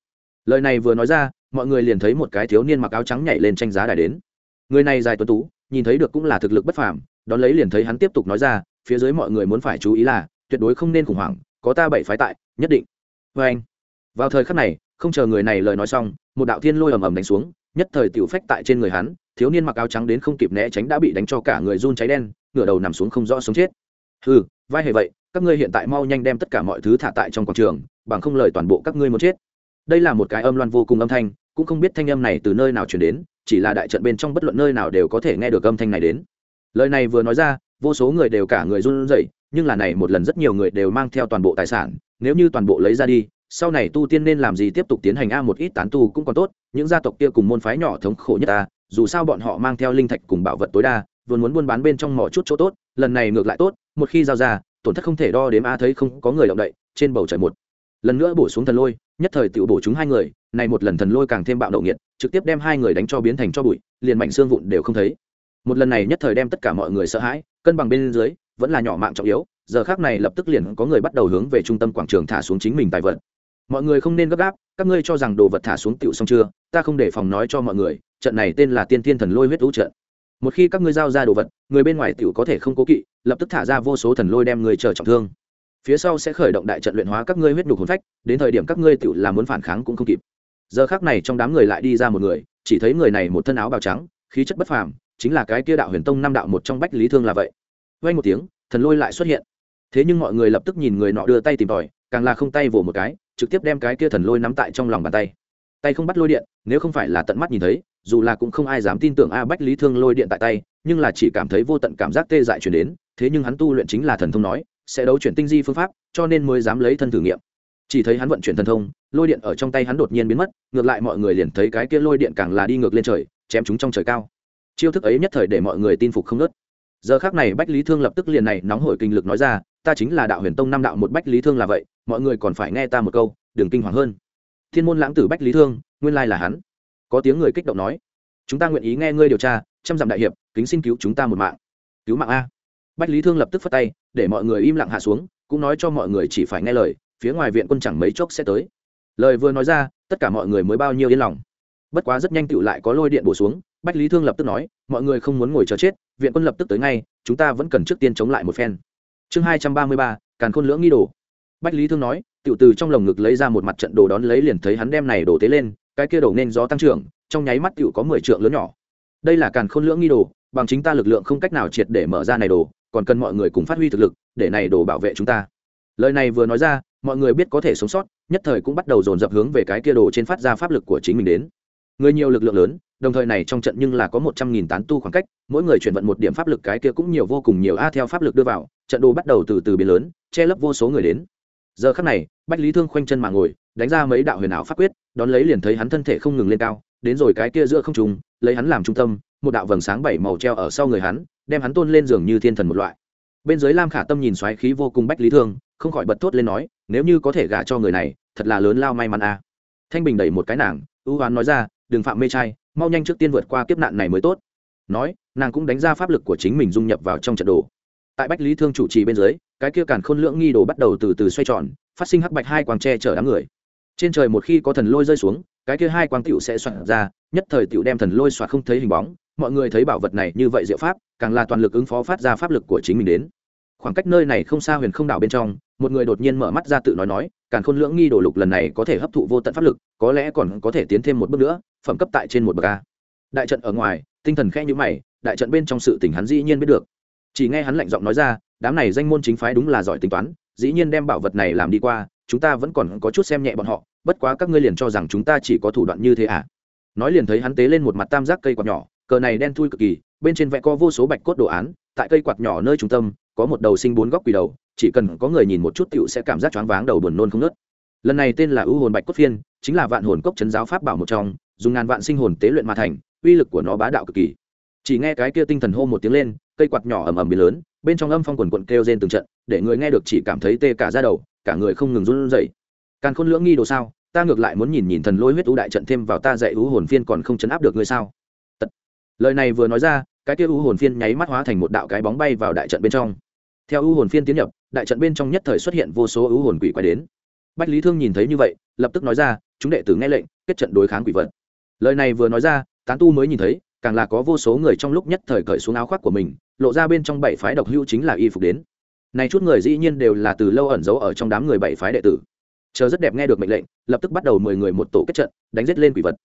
Lời này vừa nói ra, mọi người liền thấy một cái thiếu niên mặc áo trắng nhảy lên tranh giá đài đến người này dài tuấn tú, nhìn thấy được cũng là thực lực bất phàm, đón lấy liền thấy hắn tiếp tục nói ra, phía dưới mọi người muốn phải chú ý là, tuyệt đối không nên khủng hoảng, có ta bảy phái tại, nhất định. Vê anh, vào thời khắc này, không chờ người này lời nói xong, một đạo thiên lôi ầm ầm đánh xuống, nhất thời tiểu phách tại trên người hắn, thiếu niên mặc áo trắng đến không kịp né tránh đã bị đánh cho cả người run cháy đen, ngửa đầu nằm xuống không rõ sống chết. Ừ vai hề vậy, các ngươi hiện tại mau nhanh đem tất cả mọi thứ thả tại trong quảng trường, bằng không lời toàn bộ các ngươi muốn chết. Đây là một cái âm loan vô cùng âm thanh, cũng không biết thanh âm này từ nơi nào chuyển đến chỉ là đại trận bên trong bất luận nơi nào đều có thể nghe được âm thanh này đến. Lời này vừa nói ra, vô số người đều cả người run rẩy, nhưng là này một lần rất nhiều người đều mang theo toàn bộ tài sản, nếu như toàn bộ lấy ra đi, sau này tu tiên nên làm gì tiếp tục tiến hành a một ít tán tu cũng còn tốt, những gia tộc kia cùng môn phái nhỏ thống khổ nhất ta dù sao bọn họ mang theo linh thạch cùng bảo vật tối đa vừa muốn buôn bán bên trong mỏ chút chỗ tốt, lần này ngược lại tốt, một khi giao ra, tổn thất không thể đo đếm a thấy không có người động đậy, trên bầu trời một lần nữa bổ xuống thần lôi, nhất thời tự bổ chúng hai người, này một lần thần lôi càng thêm bạo động nghiệt trực tiếp đem hai người đánh cho biến thành cho bụi, liền mảnh xương vụn đều không thấy. Một lần này nhất thời đem tất cả mọi người sợ hãi, cân bằng bên dưới, vẫn là nhỏ mạng trọng yếu, giờ khác này lập tức liền có người bắt đầu hướng về trung tâm quảng trường thả xuống chính mình tài vật. Mọi người không nên gấp gáp, các ngươi cho rằng đồ vật thả xuống tựu xong chưa, ta không để phòng nói cho mọi người, trận này tên là tiên thiên thần lôi huyết lũ trận. Một khi các ngươi giao ra đồ vật, người bên ngoài tựu có thể không cố kỵ, lập tức thả ra vô số thần lôi đem người chờ trọng thương. Phía sau sẽ khởi động đại trận luyện hóa các ngươi huyết nhục hồn phách, đến thời điểm các ngươi tựu làm muốn phản kháng cũng không kịp giờ khác này trong đám người lại đi ra một người, chỉ thấy người này một thân áo bào trắng, khí chất bất phàm, chính là cái kia đạo huyền tông năm đạo một trong bách lý thương là vậy. Vay một tiếng, thần lôi lại xuất hiện. Thế nhưng mọi người lập tức nhìn người nọ đưa tay tìm tòi, càng là không tay vỗ một cái, trực tiếp đem cái kia thần lôi nắm tại trong lòng bàn tay. Tay không bắt lôi điện, nếu không phải là tận mắt nhìn thấy, dù là cũng không ai dám tin tưởng a bách lý thương lôi điện tại tay, nhưng là chỉ cảm thấy vô tận cảm giác tê dại chuyển đến, thế nhưng hắn tu luyện chính là thần thông nói, sẽ đấu chuyển tinh di phương pháp, cho nên mới dám lấy thân thử nghiệm chỉ thấy hắn vận chuyển thần thông, lôi điện ở trong tay hắn đột nhiên biến mất, ngược lại mọi người liền thấy cái kia lôi điện càng là đi ngược lên trời, chém chúng trong trời cao. Chiêu thức ấy nhất thời để mọi người tin phục không nớt giờ khác này bách lý thương lập tức liền này nóng hổi kinh lực nói ra, ta chính là đạo huyền tông năm đạo một bách lý thương là vậy, mọi người còn phải nghe ta một câu, đừng kinh hoàng hơn. Thiên môn lãng tử bách lý thương, nguyên lai là hắn. Có tiếng người kích động nói, chúng ta nguyện ý nghe ngươi điều tra, trăm dặm đại hiệp, kính xin cứu chúng ta một mạng. Cứu mạng a? Bách lý thương lập tức phất tay, để mọi người im lặng hạ xuống, cũng nói cho mọi người chỉ phải nghe lời phía ngoài viện quân chẳng mấy chốc sẽ tới. Lời vừa nói ra, tất cả mọi người mới bao nhiêu yên lòng. Bất quá rất nhanh tựu lại có lôi điện bổ xuống, bách lý thương lập tức nói, mọi người không muốn ngồi chờ chết, viện quân lập tức tới ngay, chúng ta vẫn cần trước tiên chống lại một phen. Chương hai trăm ba mươi ba, càn khôn lưỡng nghi đồ. Bách lý thương nói, tựu từ trong lồng ngực lấy ra một mặt trận đồ đón lấy liền thấy hắn đem này đổ tế lên, cái kia đổ nên gió tăng trưởng, trong nháy mắt tựu có mười trượng lớn nhỏ. Đây là càn khôn lưỡng nghi đồ, bằng chính ta lực lượng không cách nào triệt để mở ra này đồ, còn cần mọi người cùng phát huy thực lực, để này đồ bảo vệ chúng ta. Lời này vừa nói ra mọi người biết có thể sống sót, nhất thời cũng bắt đầu dồn dập hướng về cái kia đồ trên phát ra pháp lực của chính mình đến. Người nhiều lực lượng lớn, đồng thời này trong trận nhưng là có một trăm nghìn tán tu khoảng cách, mỗi người chuyển vận một điểm pháp lực cái kia cũng nhiều vô cùng nhiều. A, theo pháp lực đưa vào, trận đồ bắt đầu từ từ biến lớn, che lấp vô số người đến. Giờ khắc này, bách lý thương khoanh chân mà ngồi, đánh ra mấy đạo huyền ảo pháp quyết, đón lấy liền thấy hắn thân thể không ngừng lên cao, đến rồi cái kia giữa không trùng lấy hắn làm trung tâm, một đạo vầng sáng bảy màu treo ở sau người hắn, đem hắn tôn lên giường như thiên thần một loại. Bên dưới lam khả tâm nhìn xoáy khí vô cùng bách lý thương, không khỏi bật thốt lên nói nếu như có thể gả cho người này, thật là lớn lao may mắn a thanh bình đẩy một cái nàng, ưu oán nói ra, đừng phạm mê trai, mau nhanh trước tiên vượt qua kiếp nạn này mới tốt. Nói, nàng cũng đánh ra pháp lực của chính mình dung nhập vào trong trận đồ. Tại bách lý thương chủ trì bên dưới, cái kia càn khôn lưỡng nghi đồ bắt đầu từ từ xoay tròn, phát sinh hắc bạch hai quang tre chở đám người. Trên trời một khi có thần lôi rơi xuống, cái kia hai quang tựu sẽ soạn ra, nhất thời tựu đem thần lôi soạt không thấy hình bóng. Mọi người thấy bảo vật này như vậy diệu pháp, càng là toàn lực ứng phó phát ra pháp lực của chính mình đến. Khoảng cách nơi này không xa huyền không đảo bên trong một người đột nhiên mở mắt ra tự nói nói, càn khôn lưỡng nghi đồ lục lần này có thể hấp thụ vô tận pháp lực, có lẽ còn có thể tiến thêm một bước nữa, phẩm cấp tại trên một bậc a. Đại trận ở ngoài, tinh thần khẽ nhữ mày, đại trận bên trong sự tình hắn dĩ nhiên biết được. Chỉ nghe hắn lạnh giọng nói ra, đám này danh môn chính phái đúng là giỏi tính toán, dĩ nhiên đem bảo vật này làm đi qua, chúng ta vẫn còn có chút xem nhẹ bọn họ, bất quá các ngươi liền cho rằng chúng ta chỉ có thủ đoạn như thế à? Nói liền thấy hắn tế lên một mặt tam giác cây quạt nhỏ, cờ này đen thui cực kỳ, bên trên vẽ có vô số bạch cốt đồ án, tại cây quạt nhỏ nơi trung tâm có một đầu sinh bốn góc quỳ đầu, chỉ cần có người nhìn một chút tựu sẽ cảm giác choáng váng đầu buồn nôn không nớt lần này tên là ưu hồn bạch cốt phiên, chính là vạn hồn cốc chấn giáo pháp bảo một trong, dùng ngàn vạn sinh hồn tế luyện mà thành, uy lực của nó bá đạo cực kỳ. Chỉ nghe cái kia tinh thần hô một tiếng lên, cây quạt nhỏ ầm ầm biến lớn, bên trong âm phong quần quận kêu rên từng trận, để người nghe được chỉ cảm thấy tê cả ra đầu, cả người không ngừng run rẩy. Càn khôn lưỡng nghi đồ sao, ta ngược lại muốn nhìn nhìn thần lôi huyết ưu đại trận thêm vào ta dạy ưu hồn phiên còn không chấn áp được ngươi sao? Tật. lời này vừa nói ra, cái kia ưu hồn phiên nháy mắt hóa thành một đạo cái bóng bay vào đại trận bên trong theo ưu hồn phiên tiến nhập, đại trận bên trong nhất thời xuất hiện vô số ưu hồn quỷ quái đến. Bách lý thương nhìn thấy như vậy, lập tức nói ra, chúng đệ tử nghe lệnh, kết trận đối kháng quỷ vật. Lời này vừa nói ra, tán tu mới nhìn thấy, càng là có vô số người trong lúc nhất thời cởi xuống áo khoác của mình, lộ ra bên trong bảy phái độc hưu chính là y phục đến. Này chút người dĩ nhiên đều là từ lâu ẩn giấu ở trong đám người bảy phái đệ tử. Chờ rất đẹp nghe được mệnh lệnh, lập tức bắt đầu mười người một tổ kết trận, đánh giết lên quỷ vật.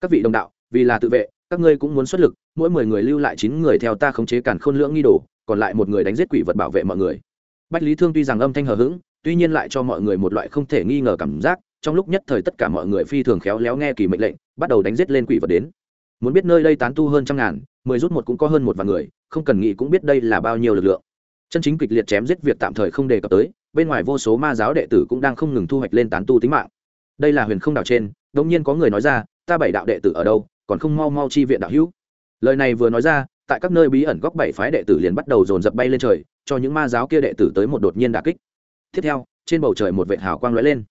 Các vị đồng đạo, vì là tự vệ, các ngươi cũng muốn xuất lực, mỗi mười người lưu lại chín người theo ta khống chế càn khôn lưỡng nghi đồ còn lại một người đánh giết quỷ vật bảo vệ mọi người. Bách lý thương tuy rằng âm thanh hờ hững, tuy nhiên lại cho mọi người một loại không thể nghi ngờ cảm giác, trong lúc nhất thời tất cả mọi người phi thường khéo léo nghe kỳ mệnh lệnh, bắt đầu đánh giết lên quỷ vật đến. Muốn biết nơi đây tán tu hơn trăm ngàn, mười rút một cũng có hơn một vài người, không cần nghĩ cũng biết đây là bao nhiêu lực lượng. Chân chính kịch liệt chém giết việc tạm thời không đề cập tới, bên ngoài vô số ma giáo đệ tử cũng đang không ngừng thu hoạch lên tán tu tính mạng. Đây là huyền không đảo trên đống nhiên có người nói ra, ta bảy đạo đệ tử ở đâu, còn không mau mau chi viện đạo hữu? Lời này vừa nói ra tại các nơi bí ẩn góc bảy phái đệ tử liền bắt đầu dồn dập bay lên trời, cho những ma giáo kia đệ tử tới một đột nhiên đà kích. Tiếp theo, trên bầu trời một vệ hào quang lóe lên.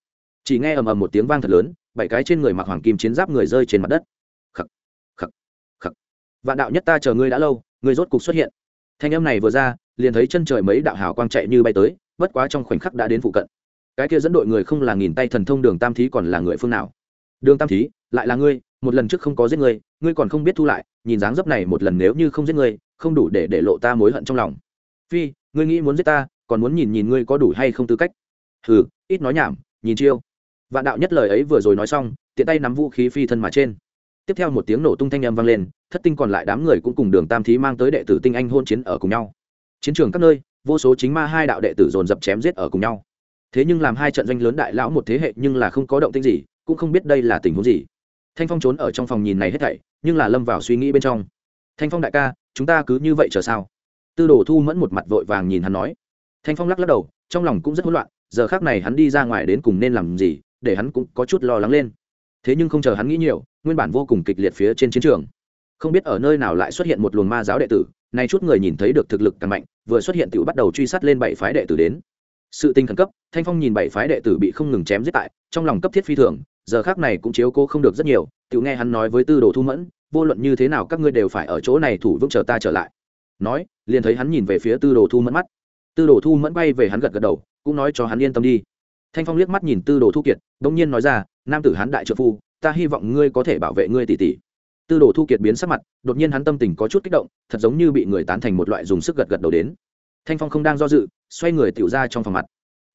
Chỉ nghe ầm ầm một tiếng vang thật lớn, bảy cái trên người mặc hoàng kim chiến giáp người rơi trên mặt đất. Khắc khắc khắc. Vạn đạo nhất ta chờ ngươi đã lâu, ngươi rốt cục xuất hiện. Thanh âm này vừa ra, liền thấy chân trời mấy đạo hào quang chạy như bay tới, bất quá trong khoảnh khắc đã đến phụ cận. Cái kia dẫn đội người không là nghìn tay thần thông đường tam thí còn là người phương nào? Đường tam thí, lại là ngươi một lần trước không có giết ngươi ngươi còn không biết thu lại, nhìn dáng dấp này một lần nếu như không giết ngươi, không đủ để để lộ ta mối hận trong lòng. Phi, ngươi nghĩ muốn giết ta, còn muốn nhìn nhìn ngươi có đủ hay không tư cách. Hừ, ít nói nhảm, nhìn chiêu. Vạn đạo nhất lời ấy vừa rồi nói xong, tiện tay nắm vũ khí phi thân mà trên. Tiếp theo một tiếng nổ tung thanh âm vang lên, thất tinh còn lại đám người cũng cùng đường tam thí mang tới đệ tử tinh anh hôn chiến ở cùng nhau. Chiến trường các nơi, vô số chính ma hai đạo đệ tử dồn dập chém giết ở cùng nhau. Thế nhưng làm hai trận doanh lớn đại lão một thế hệ nhưng là không có động tĩnh gì, cũng không biết đây là tình huống gì thanh phong trốn ở trong phòng nhìn này hết thảy, nhưng là lâm vào suy nghĩ bên trong. Thanh phong đại ca, chúng ta cứ như vậy chờ sao? Tư đồ thu mẫn một mặt vội vàng nhìn hắn nói. Thanh phong lắc lắc đầu, trong lòng cũng rất hỗn loạn, giờ khác này hắn đi ra ngoài đến cùng nên làm gì, để hắn cũng có chút lo lắng lên. Thế nhưng không chờ hắn nghĩ nhiều, nguyên bản vô cùng kịch liệt phía trên chiến trường. Không biết ở nơi nào lại xuất hiện một luồng ma giáo đệ tử, nay chút người nhìn thấy được thực lực càng mạnh, vừa xuất hiện tự bắt đầu truy sát lên bảy phái đệ tử đến sự tinh khẩn cấp, thanh phong nhìn bảy phái đệ tử bị không ngừng chém giết tại, trong lòng cấp thiết phi thường, giờ khác này cũng chiếu cô không được rất nhiều, tự nghe hắn nói với tư đồ thu mẫn, vô luận như thế nào các ngươi đều phải ở chỗ này thủ vững chờ ta trở lại. Nói, liền thấy hắn nhìn về phía tư đồ thu mẫn mắt. Tư đồ thu mẫn bay về hắn gật gật đầu, cũng nói cho hắn yên tâm đi. Thanh phong liếc mắt nhìn tư đồ thu kiệt đ ỗ n g nhiên nói ra, nam tử hắn đại trợ phu, ta hy vọng ngươi có thể bảo vệ ngươi tỷ tỷ. Tư đồ thu kiệt biến sắc mặt, đột nhiên hắn tâm tình có chút kích động, thật giống như bị người tán thành một loại dùng sức gật gật đầu đến thanh phong không đang do dự, xoay người tiểu ra trong phòng mặt.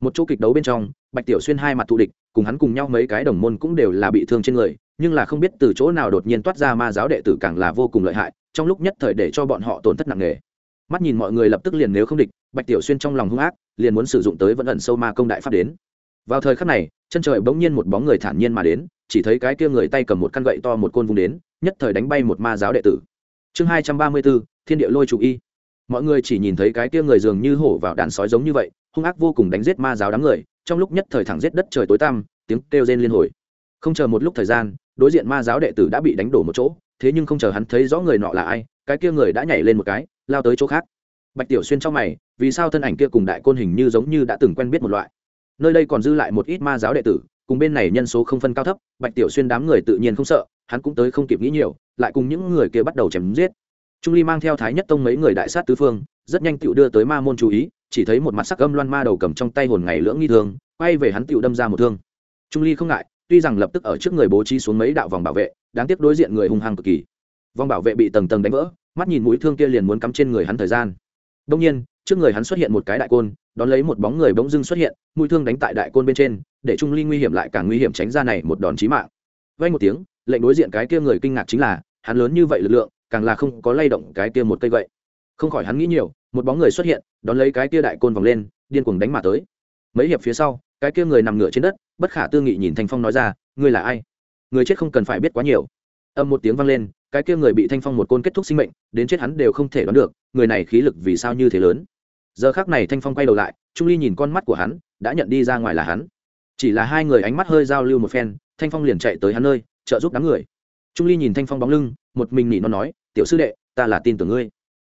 Một chỗ kịch đấu bên trong, bạch tiểu xuyên hai mặt thù địch, cùng hắn cùng nhau mấy cái đồng môn cũng đều là bị thương trên người, nhưng là không biết từ chỗ nào đột nhiên toát ra ma giáo đệ tử càng là vô cùng lợi hại, trong lúc nhất thời để cho bọn họ tổn thất nặng nề. Mắt nhìn mọi người lập tức liền nếu không địch, bạch tiểu xuyên trong lòng hung ác, liền muốn sử dụng tới vẫn ẩn sâu ma công đại pháp đến. Vào thời khắc này, chân trời bỗng nhiên một bóng người thản nhiên mà đến, chỉ thấy cái kia người tay cầm một căn gậy to một côn vung đến, nhất thời đánh bay một ma giáo đệ tử. Chương hai trăm ba mươi bốn thiên địa lôi chủ y mọi người chỉ nhìn thấy cái kia người dường như hổ vào đàn sói giống như vậy, hung ác vô cùng đánh giết ma giáo đám người, trong lúc nhất thời thẳng giết đất trời tối tăm, tiếng kêu rên liên hồi. Không chờ một lúc thời gian, đối diện ma giáo đệ tử đã bị đánh đổ một chỗ, thế nhưng không chờ hắn thấy rõ người nọ là ai, cái kia người đã nhảy lên một cái, lao tới chỗ khác. Bạch tiểu xuyên trong mày, vì sao thân ảnh kia cùng đại côn hình như giống như đã từng quen biết một loại? Nơi đây còn dư lại một ít ma giáo đệ tử, cùng bên này nhân số không phân cao thấp, bạch tiểu xuyên đám người tự nhiên không sợ, hắn cũng tới không kịp nghĩ nhiều, lại cùng những người kia bắt đầu chém giết trung ly mang theo thái nhất tông mấy người đại sát tứ phương, rất nhanh tựu đưa tới ma môn chú ý, chỉ thấy một mặt sắc âm loan ma đầu cầm trong tay hồn ngày lưỡng nghi thương, quay về hắn tựu đâm ra một thương. Trung ly không ngại, tuy rằng lập tức ở trước người bố trí xuống mấy đạo vòng bảo vệ, đáng tiếc đối diện người hung hăng cực kỳ. Vòng bảo vệ bị tầng tầng đánh vỡ, mắt nhìn mũi thương kia liền muốn cắm trên người hắn thời gian. Đông nhiên, trước người hắn xuất hiện một cái đại côn, đón lấy một bóng người bỗng dưng xuất hiện, mũi thương đánh tại đại côn bên trên, để trung ly nguy hiểm lại càng nguy hiểm tránh ra này một đòn chí mạng. Vay một tiếng, lệnh đối diện cái kia người kinh ngạc chính là, hắn lớn như vậy lực lượng càng là không có lay động cái kia một cây gậy. Không khỏi hắn nghĩ nhiều, một bóng người xuất hiện, đón lấy cái kia đại côn vòng lên, điên cuồng đánh mà tới. Mấy hiệp phía sau, cái kia người nằm ngửa trên đất, bất khả tư nghị nhìn thanh phong nói ra, ngươi là ai? Người chết không cần phải biết quá nhiều. Âm một tiếng vang lên, cái kia người bị thanh phong một côn kết thúc sinh mệnh, đến chết hắn đều không thể đoán được, người này khí lực vì sao như thế lớn. Giờ khác này thanh phong quay đầu lại, trung ly nhìn con mắt của hắn, đã nhận đi ra ngoài là hắn. Chỉ là hai người ánh mắt hơi giao lưu một phen, thanh phong liền chạy tới hắn nơi, trợ giúp đám người trung ly nhìn thanh phong bóng lưng, một mình nỉ nó nói, tiểu sư đệ, ta là tin tưởng ngươi.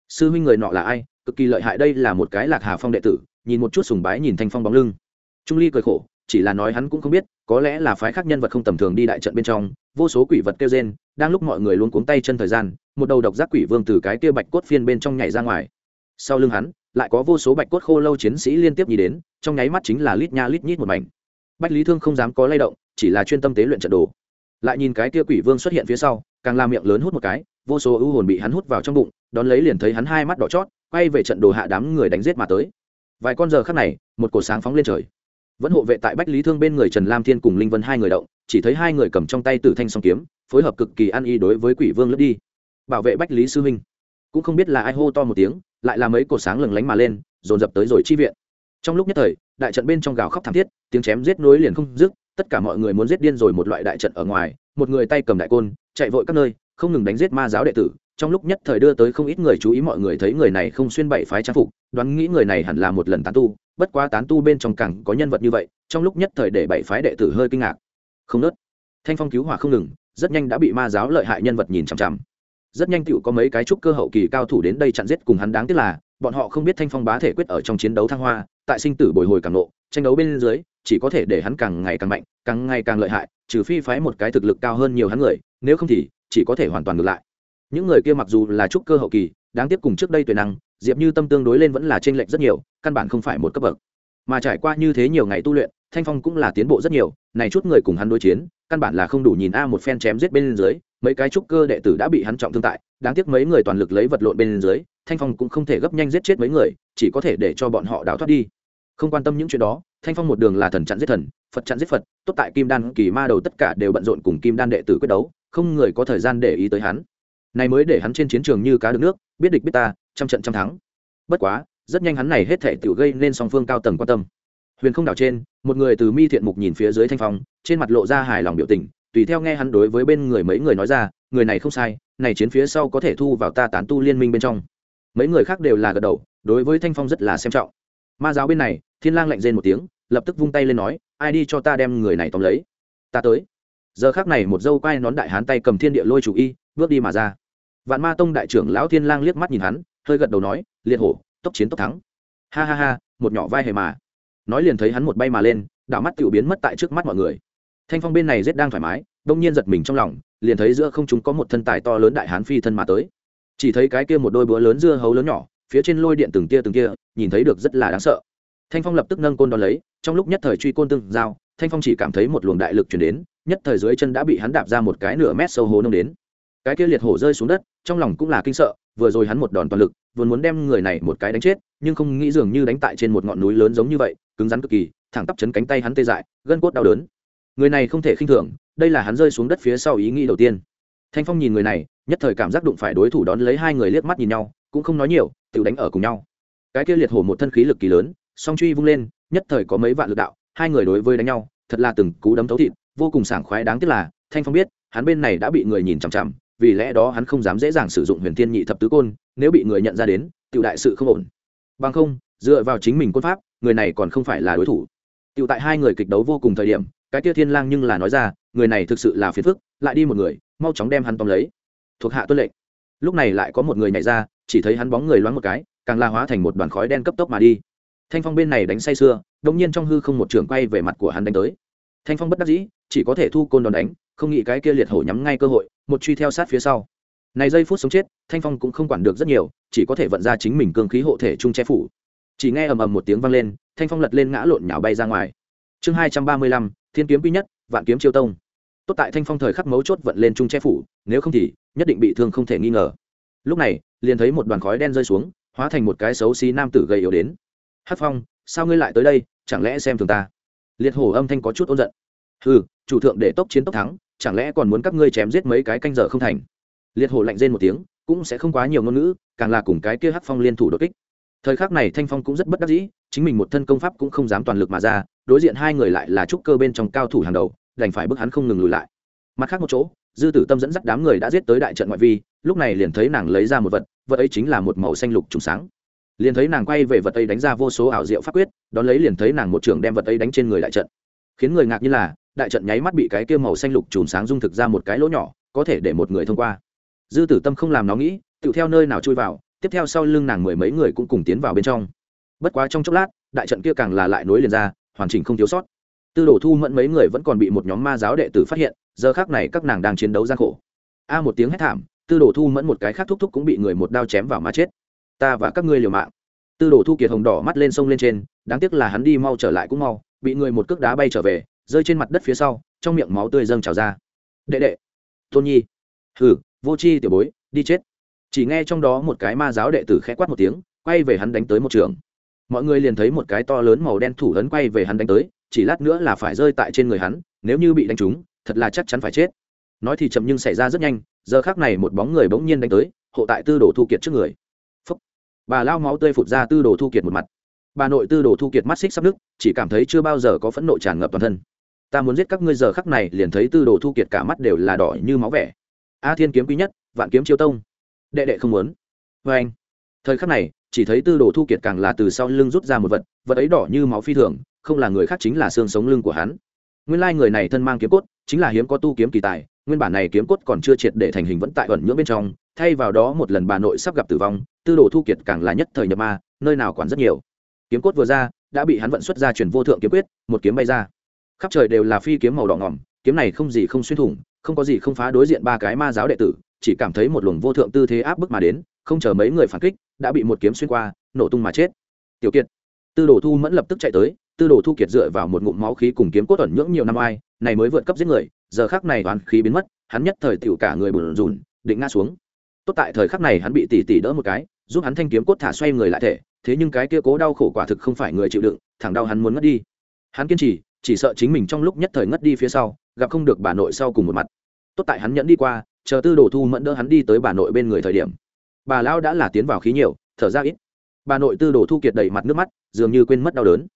Sư huynh người nọ là ai? Cực kỳ lợi hại đây là một cái lạc hà phong đệ tử, nhìn một chút sùng bái nhìn thanh phong bóng lưng. Trung ly cười khổ, chỉ là nói hắn cũng không biết, có lẽ là phái khác nhân vật không tầm thường đi đại trận bên trong, vô số quỷ vật kêu rên, đang lúc mọi người luôn cuống tay chân thời gian, một đầu độc giác quỷ vương từ cái kia bạch cốt phiên bên trong nhảy ra ngoài. Sau lưng hắn, lại có vô số bạch cốt khô lâu chiến sĩ liên tiếp nhì đến, trong nháy mắt chính là lít nha lít nhít một mảnh. Bách lý thương không dám có lay động, chỉ là chuyên tâm tế luyện trận đồ lại nhìn cái kia quỷ vương xuất hiện phía sau, càng làm miệng lớn hút một cái, vô số ưu hồn bị hắn hút vào trong bụng, đón lấy liền thấy hắn hai mắt đỏ chót, quay về trận đồ hạ đám người đánh giết mà tới. Vài con giờ khắc này, một cổ sáng phóng lên trời. Vẫn hộ vệ tại bách lý thương bên người trần lam thiên cùng linh vân hai người động, chỉ thấy hai người cầm trong tay tử thanh song kiếm, phối hợp cực kỳ ăn y đối với quỷ vương lướt đi. Bảo vệ bách lý sư huynh. Cũng không biết là ai hô to một tiếng, lại là mấy cổ sáng lừng lánh mà lên, dồn dập tới rồi chi viện. Trong lúc nhất thời, đại trận bên trong gào khóc thảm thiết, tiếng chém giết nối liền không dứt tất cả mọi người muốn giết điên rồi một loại đại trận ở ngoài, một người tay cầm đại côn, chạy vội các nơi, không ngừng đánh giết ma giáo đệ tử. Trong lúc nhất thời đưa tới không ít người chú ý mọi người thấy người này không xuyên bảy phái trang phục, đoán nghĩ người này hẳn là một lần tán tu, bất quá tán tu bên trong càng có nhân vật như vậy, trong lúc nhất thời để bảy phái đệ tử hơi kinh ngạc. Không nớt. Thanh phong cứu hỏa không ngừng, rất nhanh đã bị ma giáo lợi hại nhân vật nhìn chằm chằm. Rất nhanh tựu có mấy cái trúc cơ hậu kỳ cao thủ đến đây chặn giết cùng hắn đáng tiếc là, bọn họ không biết thanh phong bá thể quyết ở trong chiến đấu thăng hoa, tại sinh tử bồi hồi càng nộ, tranh đấu bên dưới chỉ có thể để hắn càng ngày càng mạnh, càng ngày càng lợi hại, trừ phi phái một cái thực lực cao hơn nhiều hắn người, nếu không thì chỉ có thể hoàn toàn ngược lại. Những người kia mặc dù là trúc cơ hậu kỳ, đáng tiếc cùng trước đây tuyệt năng, diệp như tâm tương đối lên vẫn là t r ê n lệch rất nhiều, căn bản không phải một cấp bậc. Mà trải qua như thế nhiều ngày tu luyện, thanh phong cũng là tiến bộ rất nhiều, này chút người cùng hắn đối chiến, căn bản là không đủ nhìn a một phen chém giết bên dưới, mấy cái trúc cơ đệ tử đã bị hắn trọng thương tại, đáng tiếc mấy người toàn lực lấy vật lộn bên dưới, thanh phong cũng không thể gấp nhanh giết chết mấy người, chỉ có thể để cho bọn họ đào thoát đi không quan tâm những chuyện đó, thanh phong một đường là thần chặn giết thần, phật chặn giết phật, tốt tại kim đan, kỳ ma đầu tất cả đều bận rộn cùng kim đan đệ tử quyết đấu, không người có thời gian để ý tới hắn. Này mới để hắn trên chiến trường như cá được nước, biết địch biết ta, trăm trận trăm thắng. Bất quá, rất nhanh hắn này hết thể tự gây nên song phương cao tầng quan tâm. Huyền không đảo trên, một người từ mi thiện mục nhìn phía dưới thanh phong, trên mặt lộ ra hài lòng biểu tình, tùy theo nghe hắn đối với bên người mấy người nói ra, người này không sai, này chiến phía sau có thể thu vào ta tán tu liên minh bên trong. Mấy người khác đều là gật đầu, đối với thanh phong rất là xem trọng ma giáo bên này, thiên lang lạnh rên một tiếng, lập tức vung tay lên nói, ai đi cho ta đem người này tóm lấy? Ta tới. Giờ khác này một dâu quai nón đại hán tay cầm thiên địa lôi chủ y, bước đi mà ra. Vạn ma tông đại trưởng lão thiên lang liếc mắt nhìn hắn, hơi gật đầu nói, liệt hổ, tốc chiến tốc thắng. Ha ha ha, một nhỏ vai hề mà. Nói liền thấy hắn một bay mà lên, đảo mắt tiểu biến mất tại trước mắt mọi người. Thanh phong bên này rất đang thoải mái, đông nhiên giật mình trong lòng, liền thấy giữa không chúng có một thân tài to lớn đại hán phi thân mà tới. Chỉ thấy cái kia một đôi búa lớn dưa hấu lớn nhỏ phía trên lôi điện từng tia từng tia, nhìn thấy được rất là đáng sợ. Thanh phong lập tức nâng côn đón lấy, trong lúc nhất thời truy côn tương giao, thanh phong chỉ cảm thấy một luồng đại lực chuyển đến, nhất thời dưới chân đã bị hắn đạp ra một cái nửa mét sâu hố nông đến. Cái kia liệt hổ rơi xuống đất, trong lòng cũng là kinh sợ, vừa rồi hắn một đòn toàn lực vừa muốn đem người này một cái đánh chết, nhưng không nghĩ dường như đánh tại trên một ngọn núi lớn giống như vậy, cứng rắn cực kỳ, thẳng tắp chấn cánh tay hắn tê dại, gân cốt đau đớn. Người này không thể khinh thường, đây là hắn rơi xuống đất phía sau ý nghĩ đầu tiên. Thanh phong nhìn người này, nhất thời cảm giác đụng phải đối thủ đón lấy hai người liếc mắt nhìn nhau, cũng không nói nhiều tự đánh ở cùng nhau. Cái kia liệt hổ một thân khí lực kỳ lớn, song truy vung lên, nhất thời có mấy vạn lực đạo, hai người đối với đánh nhau, thật là từng cú đấm thấu thịt, vô cùng sảng khoái đáng tiếc là, thanh phong biết, hắn bên này đã bị người nhìn chằm chằm, vì lẽ đó hắn không dám dễ dàng sử dụng huyền thiên nhị thập tứ côn, nếu bị người nhận ra đến tự đại sự không ổn. Bằng không, dựa vào chính mình côn pháp, người này còn không phải là đối thủ. Tự tại hai người kịch đấu vô cùng thời điểm, cái kia thiên lang nhưng là nói ra, người này thực sự là phiền phức, lại đi một người, mau chóng đem hắn tóm lấy. Thuộc hạ tuân lệnh lúc này lại có một người nhảy ra, chỉ thấy hắn bóng người loáng một cái, càng la hóa thành một đoàn khói đen cấp tốc mà đi. Thanh phong bên này đánh say sưa đông nhiên trong hư không một trường quay về mặt của hắn đánh tới. Thanh phong bất đắc dĩ, chỉ có thể thu côn đòn đánh, không nghĩ cái kia liệt hổ nhắm ngay cơ hội, một truy theo sát phía sau. Này giây phút sống chết, thanh phong cũng không quản được rất nhiều, chỉ có thể vận ra chính mình cương khí hộ thể chung che phủ. Chỉ nghe ầm ầm một tiếng vang lên, thanh phong lật lên ngã lộn nhào bay ra ngoài. Chương hai trăm ba mươi lăm, thiên kiếm quy nhất, vạn kiếm chiêu tông tốt tại thanh phong thời khắc mấu chốt vận lên trung che phủ, nếu không thì nhất định bị thương không thể nghi ngờ. Lúc này, liền thấy một đoàn khói đen rơi xuống, hóa thành một cái xấu xí nam tử gầy yếu đến. Hát phong, sao ngươi lại tới đây? Chẳng lẽ xem thường ta? Liệt hổ âm thanh có chút ôn giận. Ừ chủ thượng để tốc chiến tốc thắng, chẳng lẽ còn muốn các ngươi chém giết mấy cái canh giờ không thành? Liệt hổ lạnh rên một tiếng, cũng sẽ không quá nhiều ngôn ngữ, càng là cùng cái kia hát phong liên thủ đột kích. Thời khắc này thanh phong cũng rất bất đắc dĩ, chính mình một thân công pháp cũng không dám toàn lực mà ra, đối diện hai người lại là trúc cơ bên trong cao thủ hàng đầu đành phải bức hắn không ngừng lùi lại. Mặt khác một chỗ, dư tử tâm dẫn dắt đám người đã giết tới đại trận ngoại vi, lúc này liền thấy nàng lấy ra một vật vật ấy chính là một màu xanh lục trùng sáng. Liền thấy nàng quay về vật ấy đánh ra vô số ảo diệu pháp quyết, đón lấy liền thấy nàng một trường đem vật ấy đánh trên người đại trận. Khiến người ngạc như là, đại trận nháy mắt bị cái kia màu xanh lục chùm sáng dung thực ra một cái lỗ nhỏ, có thể để một người thông qua. Dư tử tâm không làm nó nghĩ, tự theo nơi nào chui vào, tiếp theo sau lưng nàng mười mấy người cũng cùng tiến vào bên trong. Bất quá trong chốc lát, đại trận kia càng là lại nối liền ra, hoàn chỉnh không thiếu sót tư đồ thu mẫn mấy người vẫn còn bị một nhóm ma giáo đệ tử phát hiện, giờ khác này các nàng đang chiến đấu gian khổ. A một tiếng hét thảm, tư đồ thu mẫn một cái khác thúc thúc cũng bị người một đao chém vào má chết. Ta và các ngươi liều mạng. Tư đồ thu kiệt hồng đỏ mắt lên sông lên trên, đáng tiếc là hắn đi mau trở lại cũng mau, bị người một cước đá bay trở về, rơi trên mặt đất phía sau, trong miệng máu tươi dâng trào ra. Đệ đệ. Tôn nhi. Hừ, vô c h i tiểu bối, đi chết. Chỉ nghe trong đó một cái ma giáo đệ tử khẽ quát một tiếng, quay về hắn đánh tới một trường. Mọi người liền thấy một cái to lớn màu đen thủ lớn quay về hắn đánh tới chỉ lát nữa là phải rơi tại trên người hắn, nếu như bị đánh trúng, thật là chắc chắn phải chết. Nói thì chậm nhưng xảy ra rất nhanh, giờ khác này một bóng người bỗng nhiên đánh tới, hộ tại tư đồ thu kiệt trước người. Phúc. bà lao máu tươi phụt ra tư đồ thu kiệt một mặt. Bà nội tư đồ thu kiệt mắt xích sắp nước chỉ cảm thấy chưa bao giờ có phẫn nộ tràn ngập toàn thân. Ta muốn giết các ngươi giờ khắc này, liền thấy tư đồ thu kiệt cả mắt đều là đỏ như máu vẻ. A thiên kiếm quý nhất, vạn kiếm chiêu tông. Đệ đệ không muốn. Vê anh. Thời khắc này, chỉ thấy tư đồ thu kiệt càng là từ sau lưng rút ra một vật vật ấy đỏ như máu phi thường không là người khác chính là xương sống lưng của hắn. Nguyên lai người này thân mang kiếm cốt, chính là hiếm có tu kiếm kỳ tài, nguyên bản này kiếm cốt còn chưa triệt để thành hình vẫn tại ẩn nhưỡng bên trong, thay vào đó một lần bà nội sắp gặp tử vong, tư đồ thu kiệt càng là nhất thời nhập ma, nơi nào quản rất nhiều. Kiếm cốt vừa ra, đã bị hắn vận xuất ra chuyển vô thượng kiếm quyết, một kiếm bay ra. Khắp trời đều là phi kiếm màu đỏ ngỏm, kiếm này không gì không xuyên thủng, không có gì không phá đối diện ba cái ma giáo đệ tử, chỉ cảm thấy một luồng vô thượng tư thế áp bức mà đến, không chờ mấy người phản kích, đã bị một kiếm xuyên qua, nổ tung mà chết. Tiểu kiệt, tư đồ thu mẫn lập tức chạy tới tư đồ thu kiệt dựa vào một ngụm máu khí cùng kiếm cốt ẩn nhưỡng nhiều năm ai này mới vượt cấp giết người, giờ khắc này toàn khí biến mất, hắn nhất thời tiểu cả người bùn rùn, định ngã xuống. Tốt tại thời khắc này hắn bị tỉ tỉ đỡ một cái, giúp hắn thanh kiếm cốt thả xoay người lại thể, thế nhưng cái kia cố đau khổ quả thực không phải người chịu đựng, thẳng đau hắn muốn ngất đi. Hắn kiên trì, chỉ sợ chính mình trong lúc nhất thời ngất đi phía sau, gặp không được bà nội sau cùng một mặt. Tốt tại hắn nhẫn đi qua, chờ tư đồ thu mẫn đỡ hắn đi tới bà nội bên người thời điểm. Bà lão đã là tiến vào khí nhiều, thở ra ít. Bà nội tư đồ thu kiệt đầy mặt nước mắt, dường như quên mất đau đớn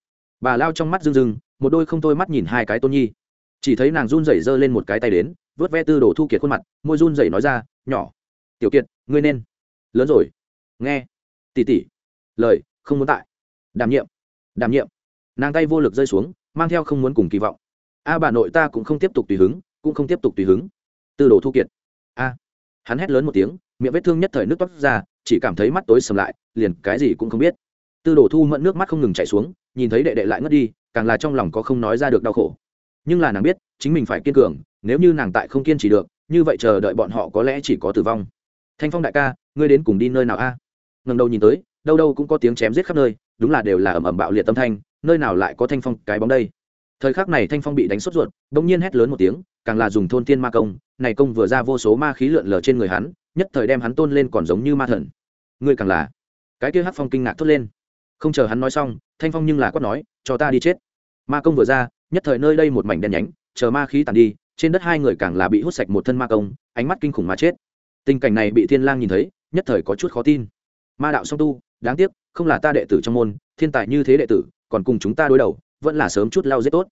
bà lao trong mắt rưng rưng, một đôi không thôi mắt nhìn hai cái tôn nhi. Chỉ thấy nàng run rẩy giơ lên một cái tay đến, vớt ve tư đồ thu kiệt khuôn mặt, môi run rẩy nói ra, nhỏ, tiểu kiệt, ngươi nên. Lớn rồi. Nghe. Tỉ tỉ lời, không muốn tại. Đảm nhiệm. Đảm nhiệm. Nàng tay vô lực rơi xuống, mang theo không muốn cùng kỳ vọng. A bà nội ta cũng không tiếp tục tùy hứng, cũng không tiếp tục tùy hứng. Tư đồ thu kiệt. A. Hắn hét lớn một tiếng, miệng vết thương nhất thời nước toát ra, chỉ cảm thấy mắt tối sầm lại, liền cái gì cũng không biết. Tư đồ thu mẫn nước mắt không ngừng chảy xuống nhìn thấy đệ đệ lại ngất đi, càng là trong lòng có không nói ra được đau khổ. Nhưng là nàng biết, chính mình phải kiên cường, nếu như nàng tại không kiên trì được, như vậy chờ đợi bọn họ có lẽ chỉ có tử vong. Thanh phong đại ca, ngươi đến cùng đi nơi nào a? À? ngần đầu nhìn tới, đâu đâu cũng có tiếng chém giết khắp nơi, đúng là đều là ầm ầm bạo liệt tâm thanh, nơi nào lại có thanh phong cái bóng đây? Thời khắc này thanh phong bị đánh sốt ruột, bỗng nhiên hét lớn một tiếng, càng là dùng thôn tiên ma công, này công vừa ra vô số ma khí lượn lờ trên người hắn, nhất thời đem hắn tôn lên còn giống như ma thần. Ngươi càng là, cái kia hắc phong kinh ngạc thốt lên. Không chờ hắn nói xong thanh phong nhưng là quát nói, cho ta đi chết. Ma công vừa ra, nhất thời nơi đây một mảnh đen nhánh, chờ ma khí tàn đi, trên đất hai người càng là bị hút sạch một thân ma công, ánh mắt kinh khủng mà chết. Tình cảnh này bị thiên lang nhìn thấy, nhất thời có chút khó tin. Ma đạo song tu, đáng tiếc, không là ta đệ tử trong môn, thiên tài như thế đệ tử, còn cùng chúng ta đối đầu, vẫn là sớm chút lao giết tốt.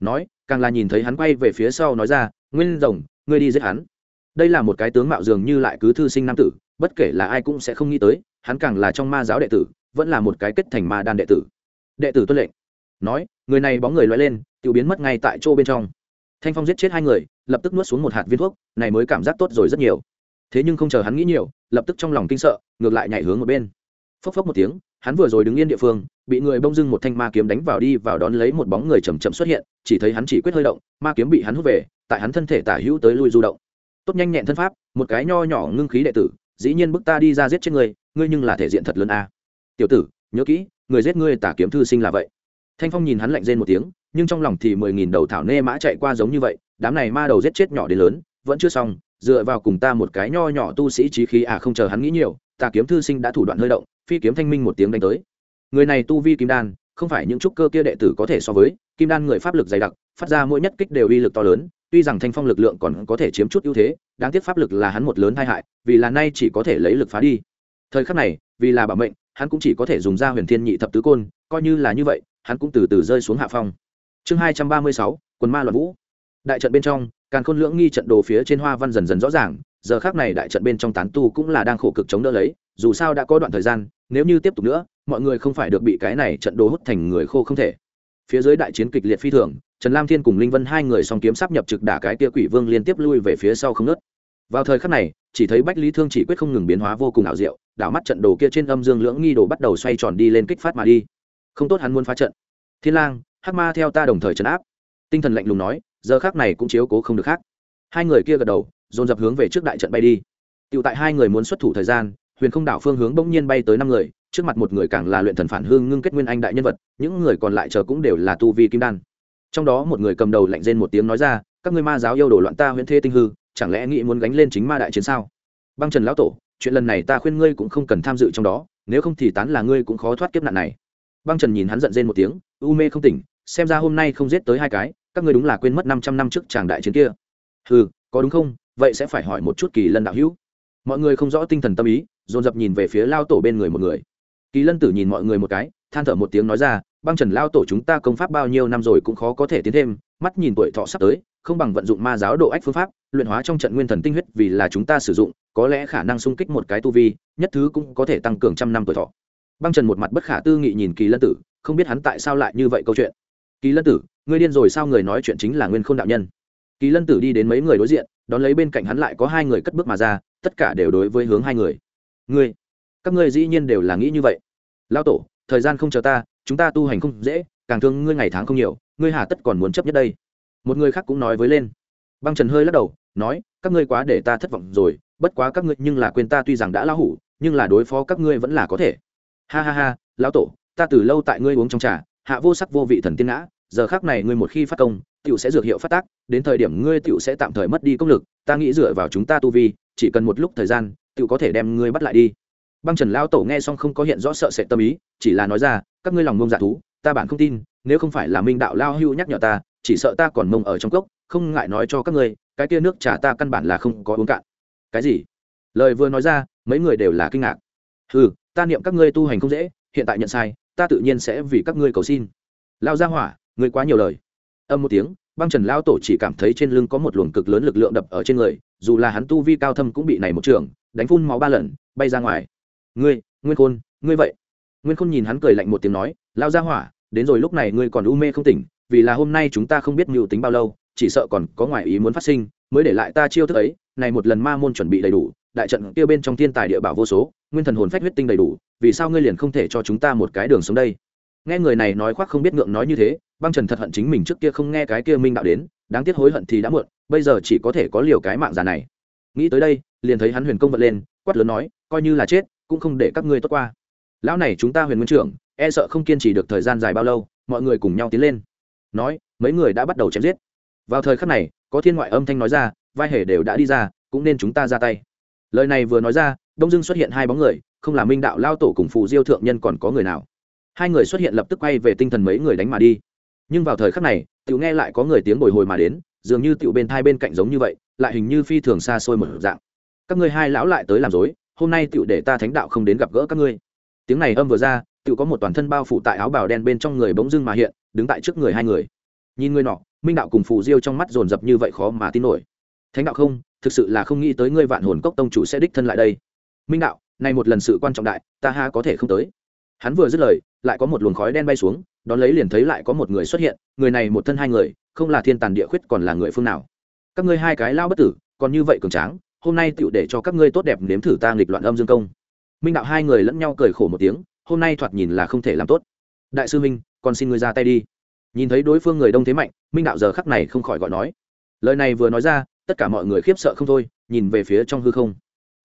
Nói, càng là nhìn thấy hắn quay về phía sau nói ra, nguyên rồng, ngươi đi giết hắn. Đây là một cái tướng mạo dường như lại cứ thư sinh nam tử, bất kể là ai cũng sẽ không nghĩ tới, hắn càng là trong ma giáo đệ tử, vẫn là một cái kết thành ma đan đệ tử đệ tử tuân lệnh. Nói, người này bóng người loay lên tự biến mất ngay tại chỗ bên trong. Thanh phong giết chết hai người, lập tức nuốt xuống một hạt viên thuốc, này mới cảm giác tốt rồi rất nhiều. Thế nhưng không chờ hắn nghĩ nhiều, lập tức trong lòng kinh sợ, ngược lại nhảy hướng một bên. Phốc phốc một tiếng, hắn vừa rồi đứng yên địa phương, bị người bông dưng một thanh ma kiếm đánh vào đi vào đón lấy một bóng người chầm chậm xuất hiện, chỉ thấy hắn chỉ quyết hơi động, ma kiếm bị hắn hút về, tại hắn thân thể tả hữu tới lui du động. Tốt nhanh nhẹn thân pháp, một cái nho nhỏ ngưng khí đệ tử, dĩ nhiên bức ta đi ra giết chết người, ngươi nhưng là thể diện thật lớn a. Tiểu tử, nhớ kỹ người giết ngươi tả kiếm thư sinh là vậy. Thanh phong nhìn hắn lạnh rên một tiếng, nhưng trong lòng thì mười nghìn đầu thảo nê mã chạy qua giống như vậy, đám này ma đầu giết chết nhỏ đến lớn, vẫn chưa xong, dựa vào cùng ta một cái nho nhỏ tu sĩ trí khí à không chờ hắn nghĩ nhiều tà kiếm thư sinh đã thủ đoạn hơi động, phi kiếm thanh minh một tiếng đánh tới. Người này tu vi kim đan, không phải những trúc cơ kia đệ tử có thể so với, kim đan người pháp lực dày đặc, phát ra mỗi nhất kích đều uy lực to lớn, tuy rằng thanh phong lực lượng còn có thể chiếm chút ưu thế, đáng tiếc pháp lực là hắn một lớn tai hại, vì là nay chỉ có thể lấy lực phá đi. Thời khắc này, vì là bảo mệnh hắn cũng chỉ có thể dùng ra huyền thiên nhị thập tứ côn, coi như là như vậy, hắn cũng từ từ rơi xuống hạ phong. Chương hai trăm ba mươi sáu, quần ma loạn vũ. Đại trận bên trong càng khôn lưỡng nghi trận đồ phía trên hoa văn dần dần rõ ràng, giờ khác này đại trận bên trong tán tu cũng là đang khổ cực chống đỡ lấy, dù sao đã có đoạn thời gian, nếu như tiếp tục nữa, mọi người không phải được bị cái này trận đồ hút thành người khô không thể. Phía dưới đại chiến kịch liệt phi thường, trần lam thiên cùng linh vân hai người song kiếm sắp nhập trực đả cái kia quỷ vương liên tiếp lui về phía sau không nớt vào thời khắc này, chỉ thấy bách lý thương chỉ quyết không ngừng biến hóa vô cùng ảo diệu đảo mắt trận đồ kia trên âm dương lưỡng nghi đồ bắt đầu xoay tròn đi lên kích phát mà đi. Không tốt hắn muốn phá trận. Thiên lang, hắc ma theo ta đồng thời trấn áp. Tinh thần lạnh lùng nói, giờ khác này cũng chiếu cố không được khác. Hai người kia gật đầu, dồn dập hướng về trước đại trận bay đi. Tựu tại hai người muốn xuất thủ thời gian, huyền không đảo phương hướng bỗng nhiên bay tới năm người, trước mặt một người càng là luyện thần phản hương ngưng kết nguyên anh đại nhân vật, những người còn lại chờ cũng đều là tu vi kim đan. Trong đó một người cầm đầu lạnh rên một tiếng nói ra, các ngươi ma giáo yêu đồ loạn ta huyễn thế tinh hư, chẳng lẽ nghĩ muốn gánh lên chính ma đại chiến sao? Băng trần lão tổ chuyện lần này ta khuyên ngươi cũng không cần tham dự trong đó, nếu không thì tán là ngươi cũng khó thoát kiếp nạn này. Băng trần nhìn hắn giận rên một tiếng, u mê không tỉnh, xem ra hôm nay không giết tới hai cái, các ngươi đúng là quên mất năm trăm năm trước tràng đại chiến kia. Ừ có đúng không? Vậy sẽ phải hỏi một chút kỳ lân đạo hữu. Mọi người không rõ tinh thần tâm ý, dồn dập nhìn về phía lao tổ bên người một người. Kỳ lân tử nhìn mọi người một cái, than thở một tiếng nói ra, băng trần lao tổ chúng ta công pháp bao nhiêu năm rồi cũng khó có thể tiến thêm, mắt nhìn tuổi thọ sắp tới, không bằng vận dụng ma giáo độ ách phương pháp, luyện hóa trong trận nguyên thần tinh huyết vì là chúng ta sử dụng có lẽ khả năng xung kích một cái tu vi, nhất thứ cũng có thể tăng cường trăm năm tuổi thọ. Băng trần một mặt bất khả tư nghị nhìn kỳ lân tử, không biết hắn tại sao lại như vậy câu chuyện. Kỳ lân tử, ngươi điên rồi sao người nói chuyện chính là nguyên k h ô n đạo nhân? Kỳ lân tử đi đến mấy người đối diện, đón lấy bên cạnh hắn lại có hai người cất bước mà ra, tất cả đều đối với hướng hai người. Ngươi, các ngươi dĩ nhiên đều là nghĩ như vậy. Lao tổ, thời gian không chờ ta, chúng ta tu hành không dễ, càng thương ngươi ngày tháng không nhiều, ngươi hà tất còn muốn chấp nhất đây? Một người khác cũng nói với lên. Băng trần hơi lắc đầu, nói, các ngươi quá để ta thất vọng rồi bất quá các ngươi nhưng là quên ta tuy rằng đã lão hủ, nhưng là đối phó các ngươi vẫn là có thể. Ha ha ha, lão tổ, ta từ lâu tại ngươi uống trong trà, hạ vô sắc vô vị thần tiên ngã, giờ khác này ngươi một khi phát công, tiểu sẽ dược hiệu phát tác, đến thời điểm ngươi tiểu sẽ tạm thời mất đi công lực, ta nghĩ dựa vào chúng ta tu vi, chỉ cần một lúc thời gian, tiểu có thể đem ngươi bắt lại đi. Băng trần lão tổ nghe xong không có hiện rõ sợ sệt tâm ý, chỉ là nói ra, các ngươi lòng ngông dạ thú, ta bản không tin, nếu không phải là minh đạo lao hưu nhắc nhở ta, chỉ sợ ta còn mông ở trong cốc, không ngại nói cho các ngươi, cái kia nước trà ta căn bản là không có uống cạn cái gì? Lời vừa nói ra, mấy người đều là kinh ngạc. Ừ ta niệm các ngươi tu hành không dễ, hiện tại nhận sai, ta tự nhiên sẽ vì các ngươi cầu xin. Lao ra hỏa, ngươi quá nhiều lời. Âm một tiếng, băng trần lao tổ chỉ cảm thấy trên lưng có một luồng cực lớn lực lượng đập ở trên người, dù là hắn tu vi cao thâm cũng bị này một trường, đánh phun máu ba lần, bay ra ngoài. Ngươi, nguyên khôn, ngươi vậy. Nguyên khôn nhìn hắn cười lạnh một tiếng nói, lao ra hỏa, đến rồi lúc này ngươi còn u mê không tỉnh, vì là hôm nay chúng ta không biết mưu tính bao lâu chỉ sợ còn có ngoại ý muốn phát sinh, mới để lại ta chiêu thức ấy, này một lần ma môn chuẩn bị đầy đủ, đại trận kia bên trong thiên tài địa bảo vô số, nguyên thần hồn phách huyết tinh đầy đủ, vì sao ngươi liền không thể cho chúng ta một cái đường sống đây? Nghe người này nói khoác không biết ngượng nói như thế, băng trần thật hận chính mình trước kia không nghe cái kia minh đạo đến, đáng tiếc hối hận thì đã muộn, bây giờ chỉ có thể có liều cái mạng già này. Nghĩ tới đây, liền thấy hắn huyền công vật lên, quát lớn nói, coi như là chết, cũng không để các ngươi tốt qua. Lão này chúng ta huyền nguyên trưởng e sợ không kiên trì được thời gian dài bao lâu, mọi người cùng nhau tiến lên. Nói, mấy người đã bắt đầu chém giết vào thời khắc này, có thiên ngoại âm thanh nói ra, vai hề đều đã đi ra, cũng nên chúng ta ra tay. Lời này vừa nói ra, đông dưng xuất hiện hai bóng người, không là minh đạo lao tổ cùng phù diêu thượng nhân còn có người nào. Hai người xuất hiện lập tức quay về tinh thần mấy người đánh mà đi. Nhưng vào thời khắc này, tiểu nghe lại có người tiếng bồi hồi mà đến, dường như tiểu bên thai bên cạnh giống như vậy, lại hình như phi thường xa xôi một dạng. Các ngươi hai lão lại tới làm dối hôm nay tiểu để ta thánh đạo không đến gặp gỡ các ngươi. Tiếng này âm vừa ra, tiểu có một toàn thân bao phủ tại áo bào đen bên trong người bỗng dưng mà hiện, đứng tại trước người hai người nhìn người nọ, minh đạo cùng phù diêu trong mắt dồn dập như vậy khó mà tin nổi. Thánh đạo không, thực sự là không nghĩ tới ngươi vạn hồn cốc tông chủ sẽ đích thân lại đây. Minh đạo nay một lần sự quan trọng đại, ta ha có thể không tới. Hắn vừa dứt lời, lại có một luồng khói đen bay xuống, đón lấy liền thấy lại có một người xuất hiện, người này một thân hai người, không là thiên tàn địa khuyết còn là người phương nào. Các ngươi hai cái lao bất tử, còn như vậy cường tráng, hôm nay tựu để cho các ngươi tốt đẹp nếm thử ta nghịch loạn âm dương công. Minh đạo hai người lẫn nhau cười khổ một tiếng, hôm nay thoạt nhìn là không thể làm tốt. Đại sư minh, còn xin ngươi ra tay đi nhìn thấy đối phương người đông thế mạnh, minh đạo giờ khắc này không khỏi gọi nói. Lời này vừa nói ra, tất cả mọi người khiếp sợ không thôi, nhìn về phía trong hư không.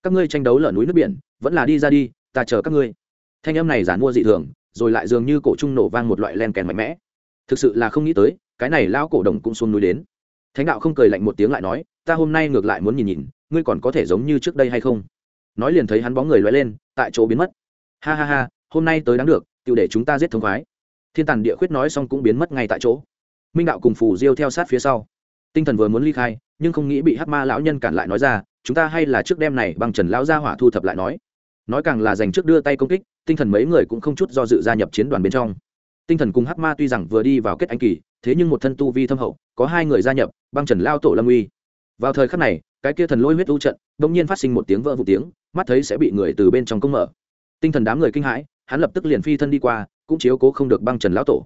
Các ngươi tranh đấu lở núi nước biển, vẫn là đi ra đi, ta chờ các ngươi. Thanh âm này giản mua dị thường, rồi lại dường như cổ trung nổ vang một loại len kèn mạnh mẽ. Thực sự là không nghĩ tới, cái này lão cổ đồng cũng xuống núi đến. Thánh đạo không cười lạnh một tiếng lại nói, ta hôm nay ngược lại muốn nhìn nhìn, ngươi còn có thể giống như trước đây hay không? Nói liền thấy hắn bóng người loay lên, tại chỗ biến mất. Ha ha ha, hôm nay tới đáng được tự để chúng ta giết thống khoái thiên tàn địa khuyết nói xong cũng biến mất ngay tại chỗ. Minh đạo cùng phù diêu theo sát phía sau. Tinh thần vừa muốn ly khai, nhưng không nghĩ bị hắc ma lão nhân cản lại nói ra, chúng ta hay là trước đêm này bằng trần lão gia hỏa thu thập lại nói. Nói càng là dành trước đưa tay công kích, tinh thần mấy người cũng không chút do dự gia nhập chiến đoàn bên trong. Tinh thần cùng hắc ma tuy rằng vừa đi vào kết anh kỳ, thế nhưng một thân tu vi thâm hậu, có hai người gia nhập, băng trần lao tổ lâm uy. Vào thời khắc này, cái kia thần lôi huyết u trận bỗng nhiên phát sinh một tiếng vỡ vụ tiếng, mắt thấy sẽ bị người từ bên trong công mở. Tinh thần đám người kinh hãi, hắn lập tức liền phi thân đi qua cũng chiếu cố không được băng trần lão tổ.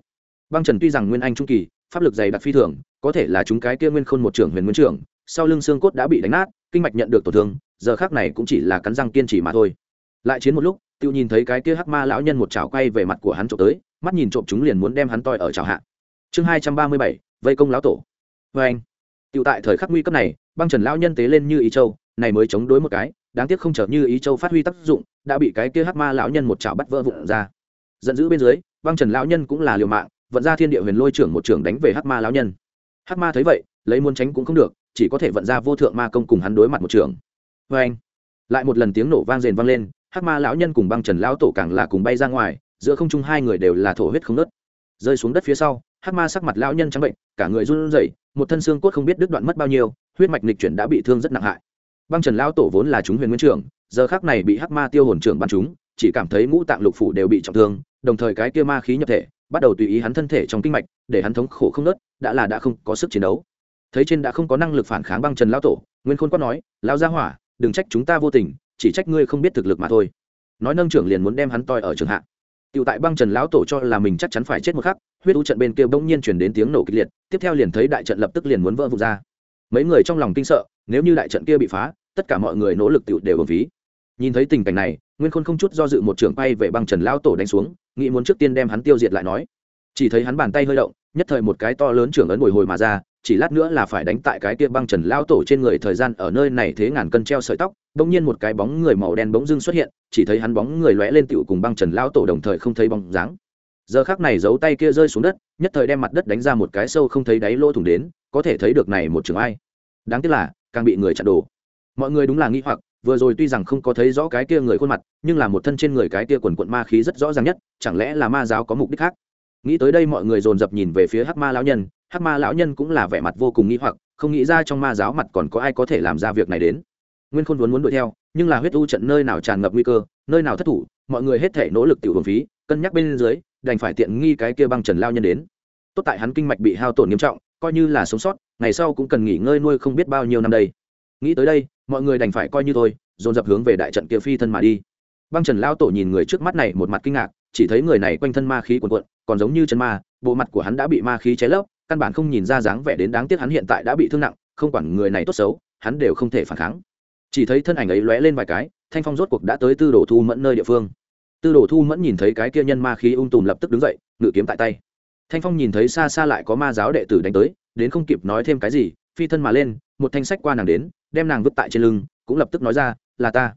Băng trần tuy rằng nguyên anh trung kỳ, pháp lực dày đặc phi thường, có thể là chúng cái kia nguyên khôn một trưởng huyền nguyên trưởng, sau lưng xương cốt đã bị đánh nát, kinh mạch nhận được tổn thương, giờ khác này cũng chỉ là cắn răng kiên trì mà thôi. Lại chiến một lúc, tiêu nhìn thấy cái kia hắc ma lão nhân một chảo quay về mặt của hắn trộm tới, mắt nhìn trộm chúng liền muốn đem hắn toi ở chảo hạ. Chương hai trăm ba mươi bảy, vây công lão tổ. Vê anh. Tiêu tại thời khắc nguy cấp này, băng trần lão nhân tế lên như ý châu, này mới chống đối một cái, đáng tiếc không trở như ý châu phát huy tác dụng, đã bị cái kia hắc ma lão nhân một chảo bắt vỡ vụn ra giận dữ bên dưới, băng trần lão nhân cũng là liều mạng, vận ra thiên địa huyền lôi trưởng một trưởng đánh về hắc ma lão nhân. Hắc ma thấy vậy, lấy muốn tránh cũng không được, chỉ có thể vận ra vô thượng ma công cùng hắn đối mặt một trưởng. Vê anh lại một lần tiếng nổ vang rền vang lên, hắc ma lão nhân cùng băng trần lão tổ càng là cùng bay ra ngoài, giữa không trung hai người đều là thổ huyết không nớt rơi xuống đất phía sau, hắc ma sắc mặt lão nhân trắng bệnh, cả người run rẩy, một thân xương cốt không biết đứt đoạn mất bao nhiêu, huyết mạch lịch chuyển đã bị thương rất nặng hại. Băng trần lão tổ vốn là chúng huyền nguyên trưởng, giờ khác này bị hắc ma tiêu hồn trưởng bắn chúng chỉ cảm thấy ngũ tạng lục phủ đều bị trọng thương đồng thời cái kia ma khí nhập thể bắt đầu tùy ý hắn thân thể trong kinh mạch để hắn thống khổ không nớt đã là đã không có sức chiến đấu thấy trên đã không có năng lực phản kháng băng trần lão tổ nguyên khôn quát nói lão gia hỏa đừng trách chúng ta vô tình chỉ trách ngươi không biết thực lực mà thôi nói nâng trưởng liền muốn đem hắn toi ở trường hạ Tiểu tại băng Trần lão tổ cho là mình chắc chắn phải chết một khắc, huyết u trận bên kia bỗng nhiên truyền đến tiếng nổ kịch liệt, tiếp theo liền thấy đại trận lập tức liền muốn vỡ vụn ra. Mấy người trong lòng kinh sợ, nếu như đại trận kia bị phá, tất cả mọi người nỗ lực tiểu đều uổng phí. Nhìn thấy tình cảnh này, nguyên khôn không chút do dự một trưởng bay về băng trần lao tổ đánh xuống, nghĩ muốn trước tiên đem hắn tiêu diệt lại nói. Chỉ thấy hắn bàn tay hơi động, nhất thời một cái to lớn trưởng ấn bồi hồi mà ra, chỉ lát nữa là phải đánh tại cái kia băng trần lao tổ trên người thời gian ở nơi này thế ngàn cân treo sợi tóc, bỗng nhiên một cái bóng người màu đen bỗng dưng xuất hiện, chỉ thấy hắn bóng người lóe lên tựu cùng băng trần lao tổ đồng thời không thấy bóng dáng. Giờ khác này giấu tay kia rơi xuống đất, nhất thời đem mặt đất đánh ra một cái sâu không thấy đáy lỗ thủng đến, có thể thấy được này một trường ai. Đáng tiếc là, càng bị người chặn đồ. Mọi người đúng là nghi hoặc vừa rồi tuy rằng không có thấy rõ cái kia người khuôn mặt, nhưng là một thân trên người cái kia quần quận ma khí rất rõ ràng nhất, chẳng lẽ là ma giáo có mục đích khác? Nghĩ tới đây mọi người dồn dập nhìn về phía hắc ma lão nhân, hắc ma lão nhân cũng là vẻ mặt vô cùng nghi hoặc, không nghĩ ra trong ma giáo mặt còn có ai có thể làm ra việc này đến. Nguyên khôn vốn muốn đuổi theo, nhưng là huyết u trận nơi nào tràn ngập nguy cơ, nơi nào thất thủ, mọi người hết thể nỗ lực tiểu hưởng phí, cân nhắc bên dưới, đành phải tiện nghi cái kia băng trần lao nhân đến. Tốt tại hắn kinh mạch bị hao tổn nghiêm trọng, coi như là sống sót, ngày sau cũng cần nghỉ ngơi nuôi không biết bao nhiêu năm đây. Nghĩ tới đây mọi người đành phải coi như thôi, dồn dập hướng về đại trận kia phi thân mà đi. Băng trần lao tổ nhìn người trước mắt này một mặt kinh ngạc, chỉ thấy người này quanh thân ma khí cuồn cuộn, còn giống như chân ma, bộ mặt của hắn đã bị ma khí cháy lấp, căn bản không nhìn ra dáng vẻ đến đáng tiếc hắn hiện tại đã bị thương nặng, không quản người này tốt xấu, hắn đều không thể phản kháng. Chỉ thấy thân ảnh ấy lóe lên vài cái, thanh phong rốt cuộc đã tới tư đồ thu mẫn nơi địa phương. Tư đồ thu mẫn nhìn thấy cái kia nhân ma khí ung tùm lập tức đứng dậy, ngự kiếm tại tay. Thanh phong nhìn thấy xa xa lại có ma giáo đệ tử đánh tới, đến không kịp nói thêm cái gì, phi thân mà lên một thanh sách qua nàng đến, đem nàng vứt tại trên lưng, cũng lập tức nói ra, là ta.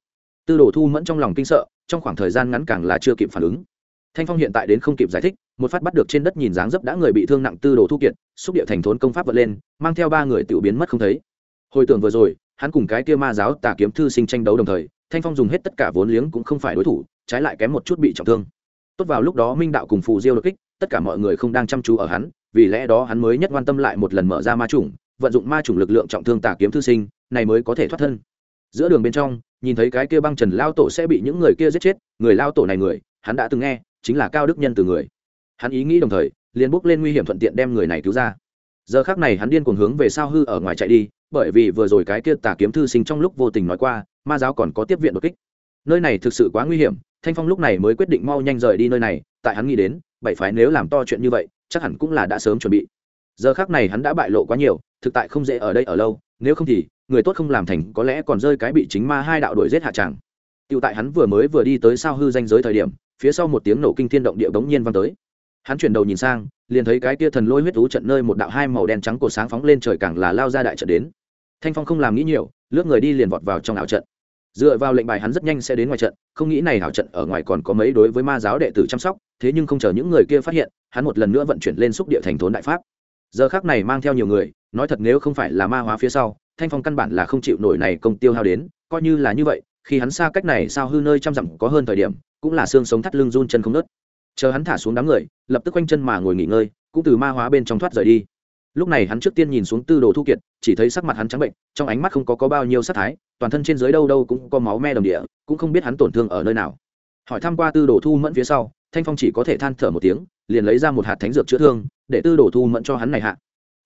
Tư đồ thu mẫn trong lòng kinh sợ, trong khoảng thời gian ngắn càng là chưa kịp phản ứng. Thanh phong hiện tại đến không kịp giải thích, một phát bắt được trên đất nhìn dáng dấp đã người bị thương nặng tư đồ thu kiệt, xúc địa thành thốn công pháp vật lên, mang theo ba người tự biến mất không thấy. Hồi tưởng vừa rồi, hắn cùng cái kia ma giáo tà kiếm thư sinh tranh đấu đồng thời, thanh phong dùng hết tất cả vốn liếng cũng không phải đối thủ, trái lại kém một chút bị trọng thương. Tốt vào lúc đó minh đạo cùng phù diêu đột kích, tất cả mọi người không đang chăm chú ở hắn, vì lẽ đó hắn mới nhất quan tâm lại một lần mở ra ma chủng vận dụng ma chủng lực lượng trọng thương tà kiếm thư sinh, này mới có thể thoát thân. Giữa đường bên trong, nhìn thấy cái kia băng trần lao tổ sẽ bị những người kia giết chết, người lao tổ này người, hắn đã từng nghe, chính là cao đức nhân từ người. Hắn ý nghĩ đồng thời, liền bước lên nguy hiểm thuận tiện đem người này cứu ra. Giờ khác này hắn điên cuồng hướng về sao hư ở ngoài chạy đi, bởi vì vừa rồi cái kia tà kiếm thư sinh trong lúc vô tình nói qua, ma giáo còn có tiếp viện đột kích. Nơi này thực sự quá nguy hiểm, thanh phong lúc này mới quyết định mau nhanh rời đi nơi này, tại hắn nghĩ đến, bảy phái nếu làm to chuyện như vậy, chắc hẳn cũng là đã sớm chuẩn bị. Giờ khác này hắn đã bại lộ quá nhiều thực tại không dễ ở đây ở lâu, nếu không thì, người tốt không làm thành có lẽ còn rơi cái bị chính ma hai đạo đuổi giết hạ tràng tựu tại hắn vừa mới vừa đi tới sao hư danh giới thời điểm, phía sau một tiếng nổ kinh thiên động địa bỗng nhiên vang tới. Hắn chuyển đầu nhìn sang, liền thấy cái kia thần lôi huyết thú trận nơi một đạo hai màu đen trắng cổ sáng phóng lên trời càng là lao ra đại trận đến. Thanh phong không làm nghĩ nhiều, lướt người đi liền vọt vào trong ảo trận. Dựa vào lệnh bài hắn rất nhanh sẽ đến ngoài trận, không nghĩ này ảo trận ở ngoài còn có mấy đối với ma giáo đệ tử chăm sóc, thế nhưng không chờ những người kia phát hiện, hắn một lần nữa vận chuyển lên xúc địa thành thốn đại pháp giờ khác này mang theo nhiều người nói thật nếu không phải là ma hóa phía sau thanh phong căn bản là không chịu nổi này công tiêu hao đến coi như là như vậy khi hắn xa cách này sao hư nơi trăm dặm có hơn thời điểm cũng là xương sống thắt lưng run chân không nớt chờ hắn thả xuống đám người lập tức quanh chân mà ngồi nghỉ ngơi cũng từ ma hóa bên trong thoát rời đi. Lúc này hắn trước tiên nhìn xuống tư đồ thu kiệt chỉ thấy sắc mặt hắn trắng bệnh trong ánh mắt không có, có bao nhiêu sắc thái toàn thân trên dưới đâu đâu cũng có máu me đồng địa cũng không biết hắn tổn thương ở nơi nào. Hỏi thăm qua tư đồ thu mẫn phía sau thanh phong chỉ có thể than thở một tiếng, liền lấy ra một hạt thánh dược chữa thương, để tư đồ thu mẫn cho hắn này hạ.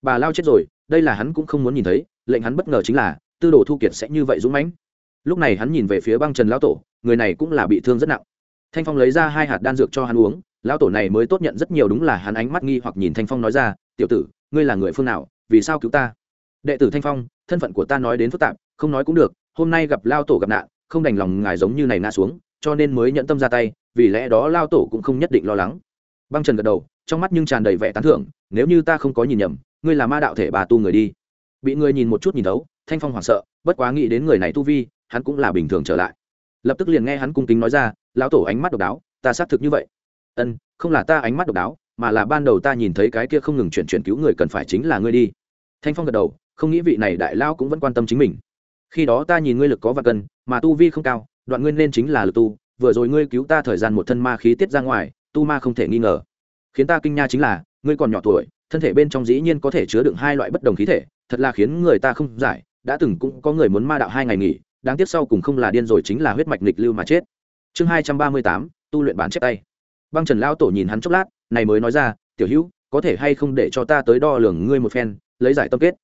Bà lao chết rồi, đây là hắn cũng không muốn nhìn thấy, lệnh hắn bất ngờ chính là, tư đồ thu kiệt sẽ như vậy dũng mãnh. Lúc này hắn nhìn về phía băng trần lão tổ, người này cũng là bị thương rất nặng. Thanh phong lấy ra hai hạt đan dược cho hắn uống, lão tổ này mới tốt nhận rất nhiều đúng là hắn ánh mắt nghi hoặc nhìn thanh phong nói ra, tiểu tử, ngươi là người phương nào, vì sao cứu ta? Đệ tử thanh phong, thân phận của ta nói đến phức tạp, không nói cũng được, hôm nay gặp lao tổ gặp nạn, không đành lòng ngài giống như này ngã xuống, cho nên mới nhận tâm ra tay vì lẽ đó lao tổ cũng không nhất định lo lắng. Băng trần gật đầu, trong mắt nhưng tràn đầy vẻ tán thưởng, nếu như ta không có nhìn nhầm, ngươi là ma đạo thể bà tu người đi. Bị người nhìn một chút nhìn thấu, thanh phong hoảng sợ, bất quá nghĩ đến người này tu vi, hắn cũng là bình thường trở lại. Lập tức liền nghe hắn cung kính nói ra, lão tổ ánh mắt độc đáo, ta xác thực như vậy. Ân, không là ta ánh mắt độc đáo, mà là ban đầu ta nhìn thấy cái kia không ngừng chuyển chuyển cứu người cần phải chính là ngươi đi. Thanh phong gật đầu, không nghĩ vị này đại lao cũng vẫn quan tâm chính mình. Khi đó ta nhìn ngươi lực có và cần mà tu vi không cao, đoạn ngươi nên chính là lực tu vừa rồi ngươi cứu ta thời gian một thân ma khí tiết ra ngoài, tu ma không thể nghi ngờ. Khiến ta kinh nha chính là, ngươi còn nhỏ tuổi, thân thể bên trong dĩ nhiên có thể chứa đựng hai loại bất đồng khí thể, thật là khiến người ta không giải, đã từng cũng có người muốn ma đạo hai ngày nghỉ, đáng tiếc sau cùng không là điên rồi chính là huyết mạch nghịch lưu mà chết. Chương hai trăm ba mươi tám, tu luyện bán chép tay. Băng trần lao tổ nhìn hắn chốc lát, này mới nói ra, tiểu hữu, có thể hay không để cho ta tới đo lường ngươi một phen, lấy giải tâm kết?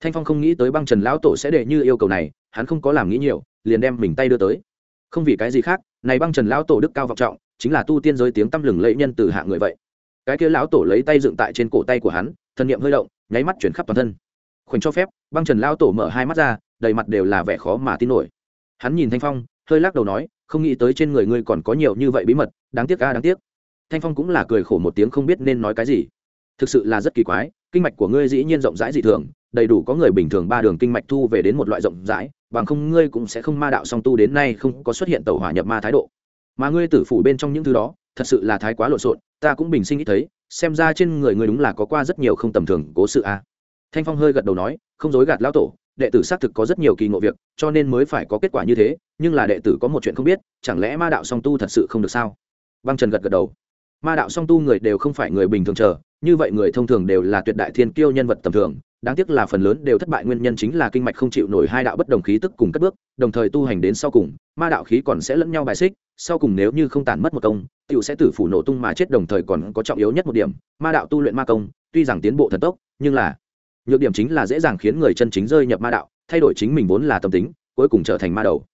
Thanh phong không nghĩ tới băng trần lão tổ sẽ để như yêu cầu này, hắn không có làm nghĩ nhiều, liền đem mình tay đưa tới không vì cái gì khác, này băng trần lão tổ đức cao vọng trọng, chính là tu tiên giới tiếng tăm lừng lẫy nhân từ hạ người vậy. Cái kia lão tổ lấy tay dựng tại trên cổ tay của hắn, thân nhiệm hơi động, nháy mắt chuyển khắp toàn thân. Khoảnh cho phép, băng trần lão tổ mở hai mắt ra, đầy mặt đều là vẻ khó mà tin nổi. Hắn nhìn thanh phong, hơi lắc đầu nói, không nghĩ tới trên người ngươi còn có nhiều như vậy bí mật, đáng tiếc ca đáng tiếc. Thanh phong cũng là cười khổ một tiếng không biết nên nói cái gì. Thực sự là rất kỳ quái, kinh mạch của ngươi dĩ nhiên rộng rãi dị thường, đầy đủ có người bình thường ba đường kinh mạch thu về đến một loại rộng rãi bằng không ngươi cũng sẽ không ma đạo song tu đến nay không có xuất hiện tàu hỏa nhập ma thái độ. Mà ngươi tử phủ bên trong những thứ đó, thật sự là thái quá lộn xộn, ta cũng bình sinh nghĩ thấy, xem ra trên người ngươi đúng là có qua rất nhiều không tầm thường cố sự a. Thanh phong hơi gật đầu nói, không dối gạt lão tổ, đệ tử xác thực có rất nhiều kỳ ngộ việc, cho nên mới phải có kết quả như thế, nhưng là đệ tử có một chuyện không biết, chẳng lẽ ma đạo song tu thật sự không được sao? Băng trần gật gật đầu. Ma đạo song tu người đều không phải người bình thường chờ, như vậy người thông thường đều là tuyệt đại thiên kiêu nhân vật tầm thường đáng tiếc là phần lớn đều thất bại, nguyên nhân chính là kinh mạch không chịu nổi hai đạo bất đồng khí tức cùng cất bước, đồng thời tu hành đến sau cùng, ma đạo khí còn sẽ lẫn nhau bài xích, sau cùng nếu như không tàn mất một công tựu sẽ tử phủ nổ tung mà chết, đồng thời còn có trọng yếu nhất một điểm, ma đạo tu luyện ma công, tuy rằng tiến bộ thần tốc, nhưng là nhược điểm chính là dễ dàng khiến người chân chính rơi nhập ma đạo, thay đổi chính mình vốn là tâm tính, cuối cùng trở thành ma đầu.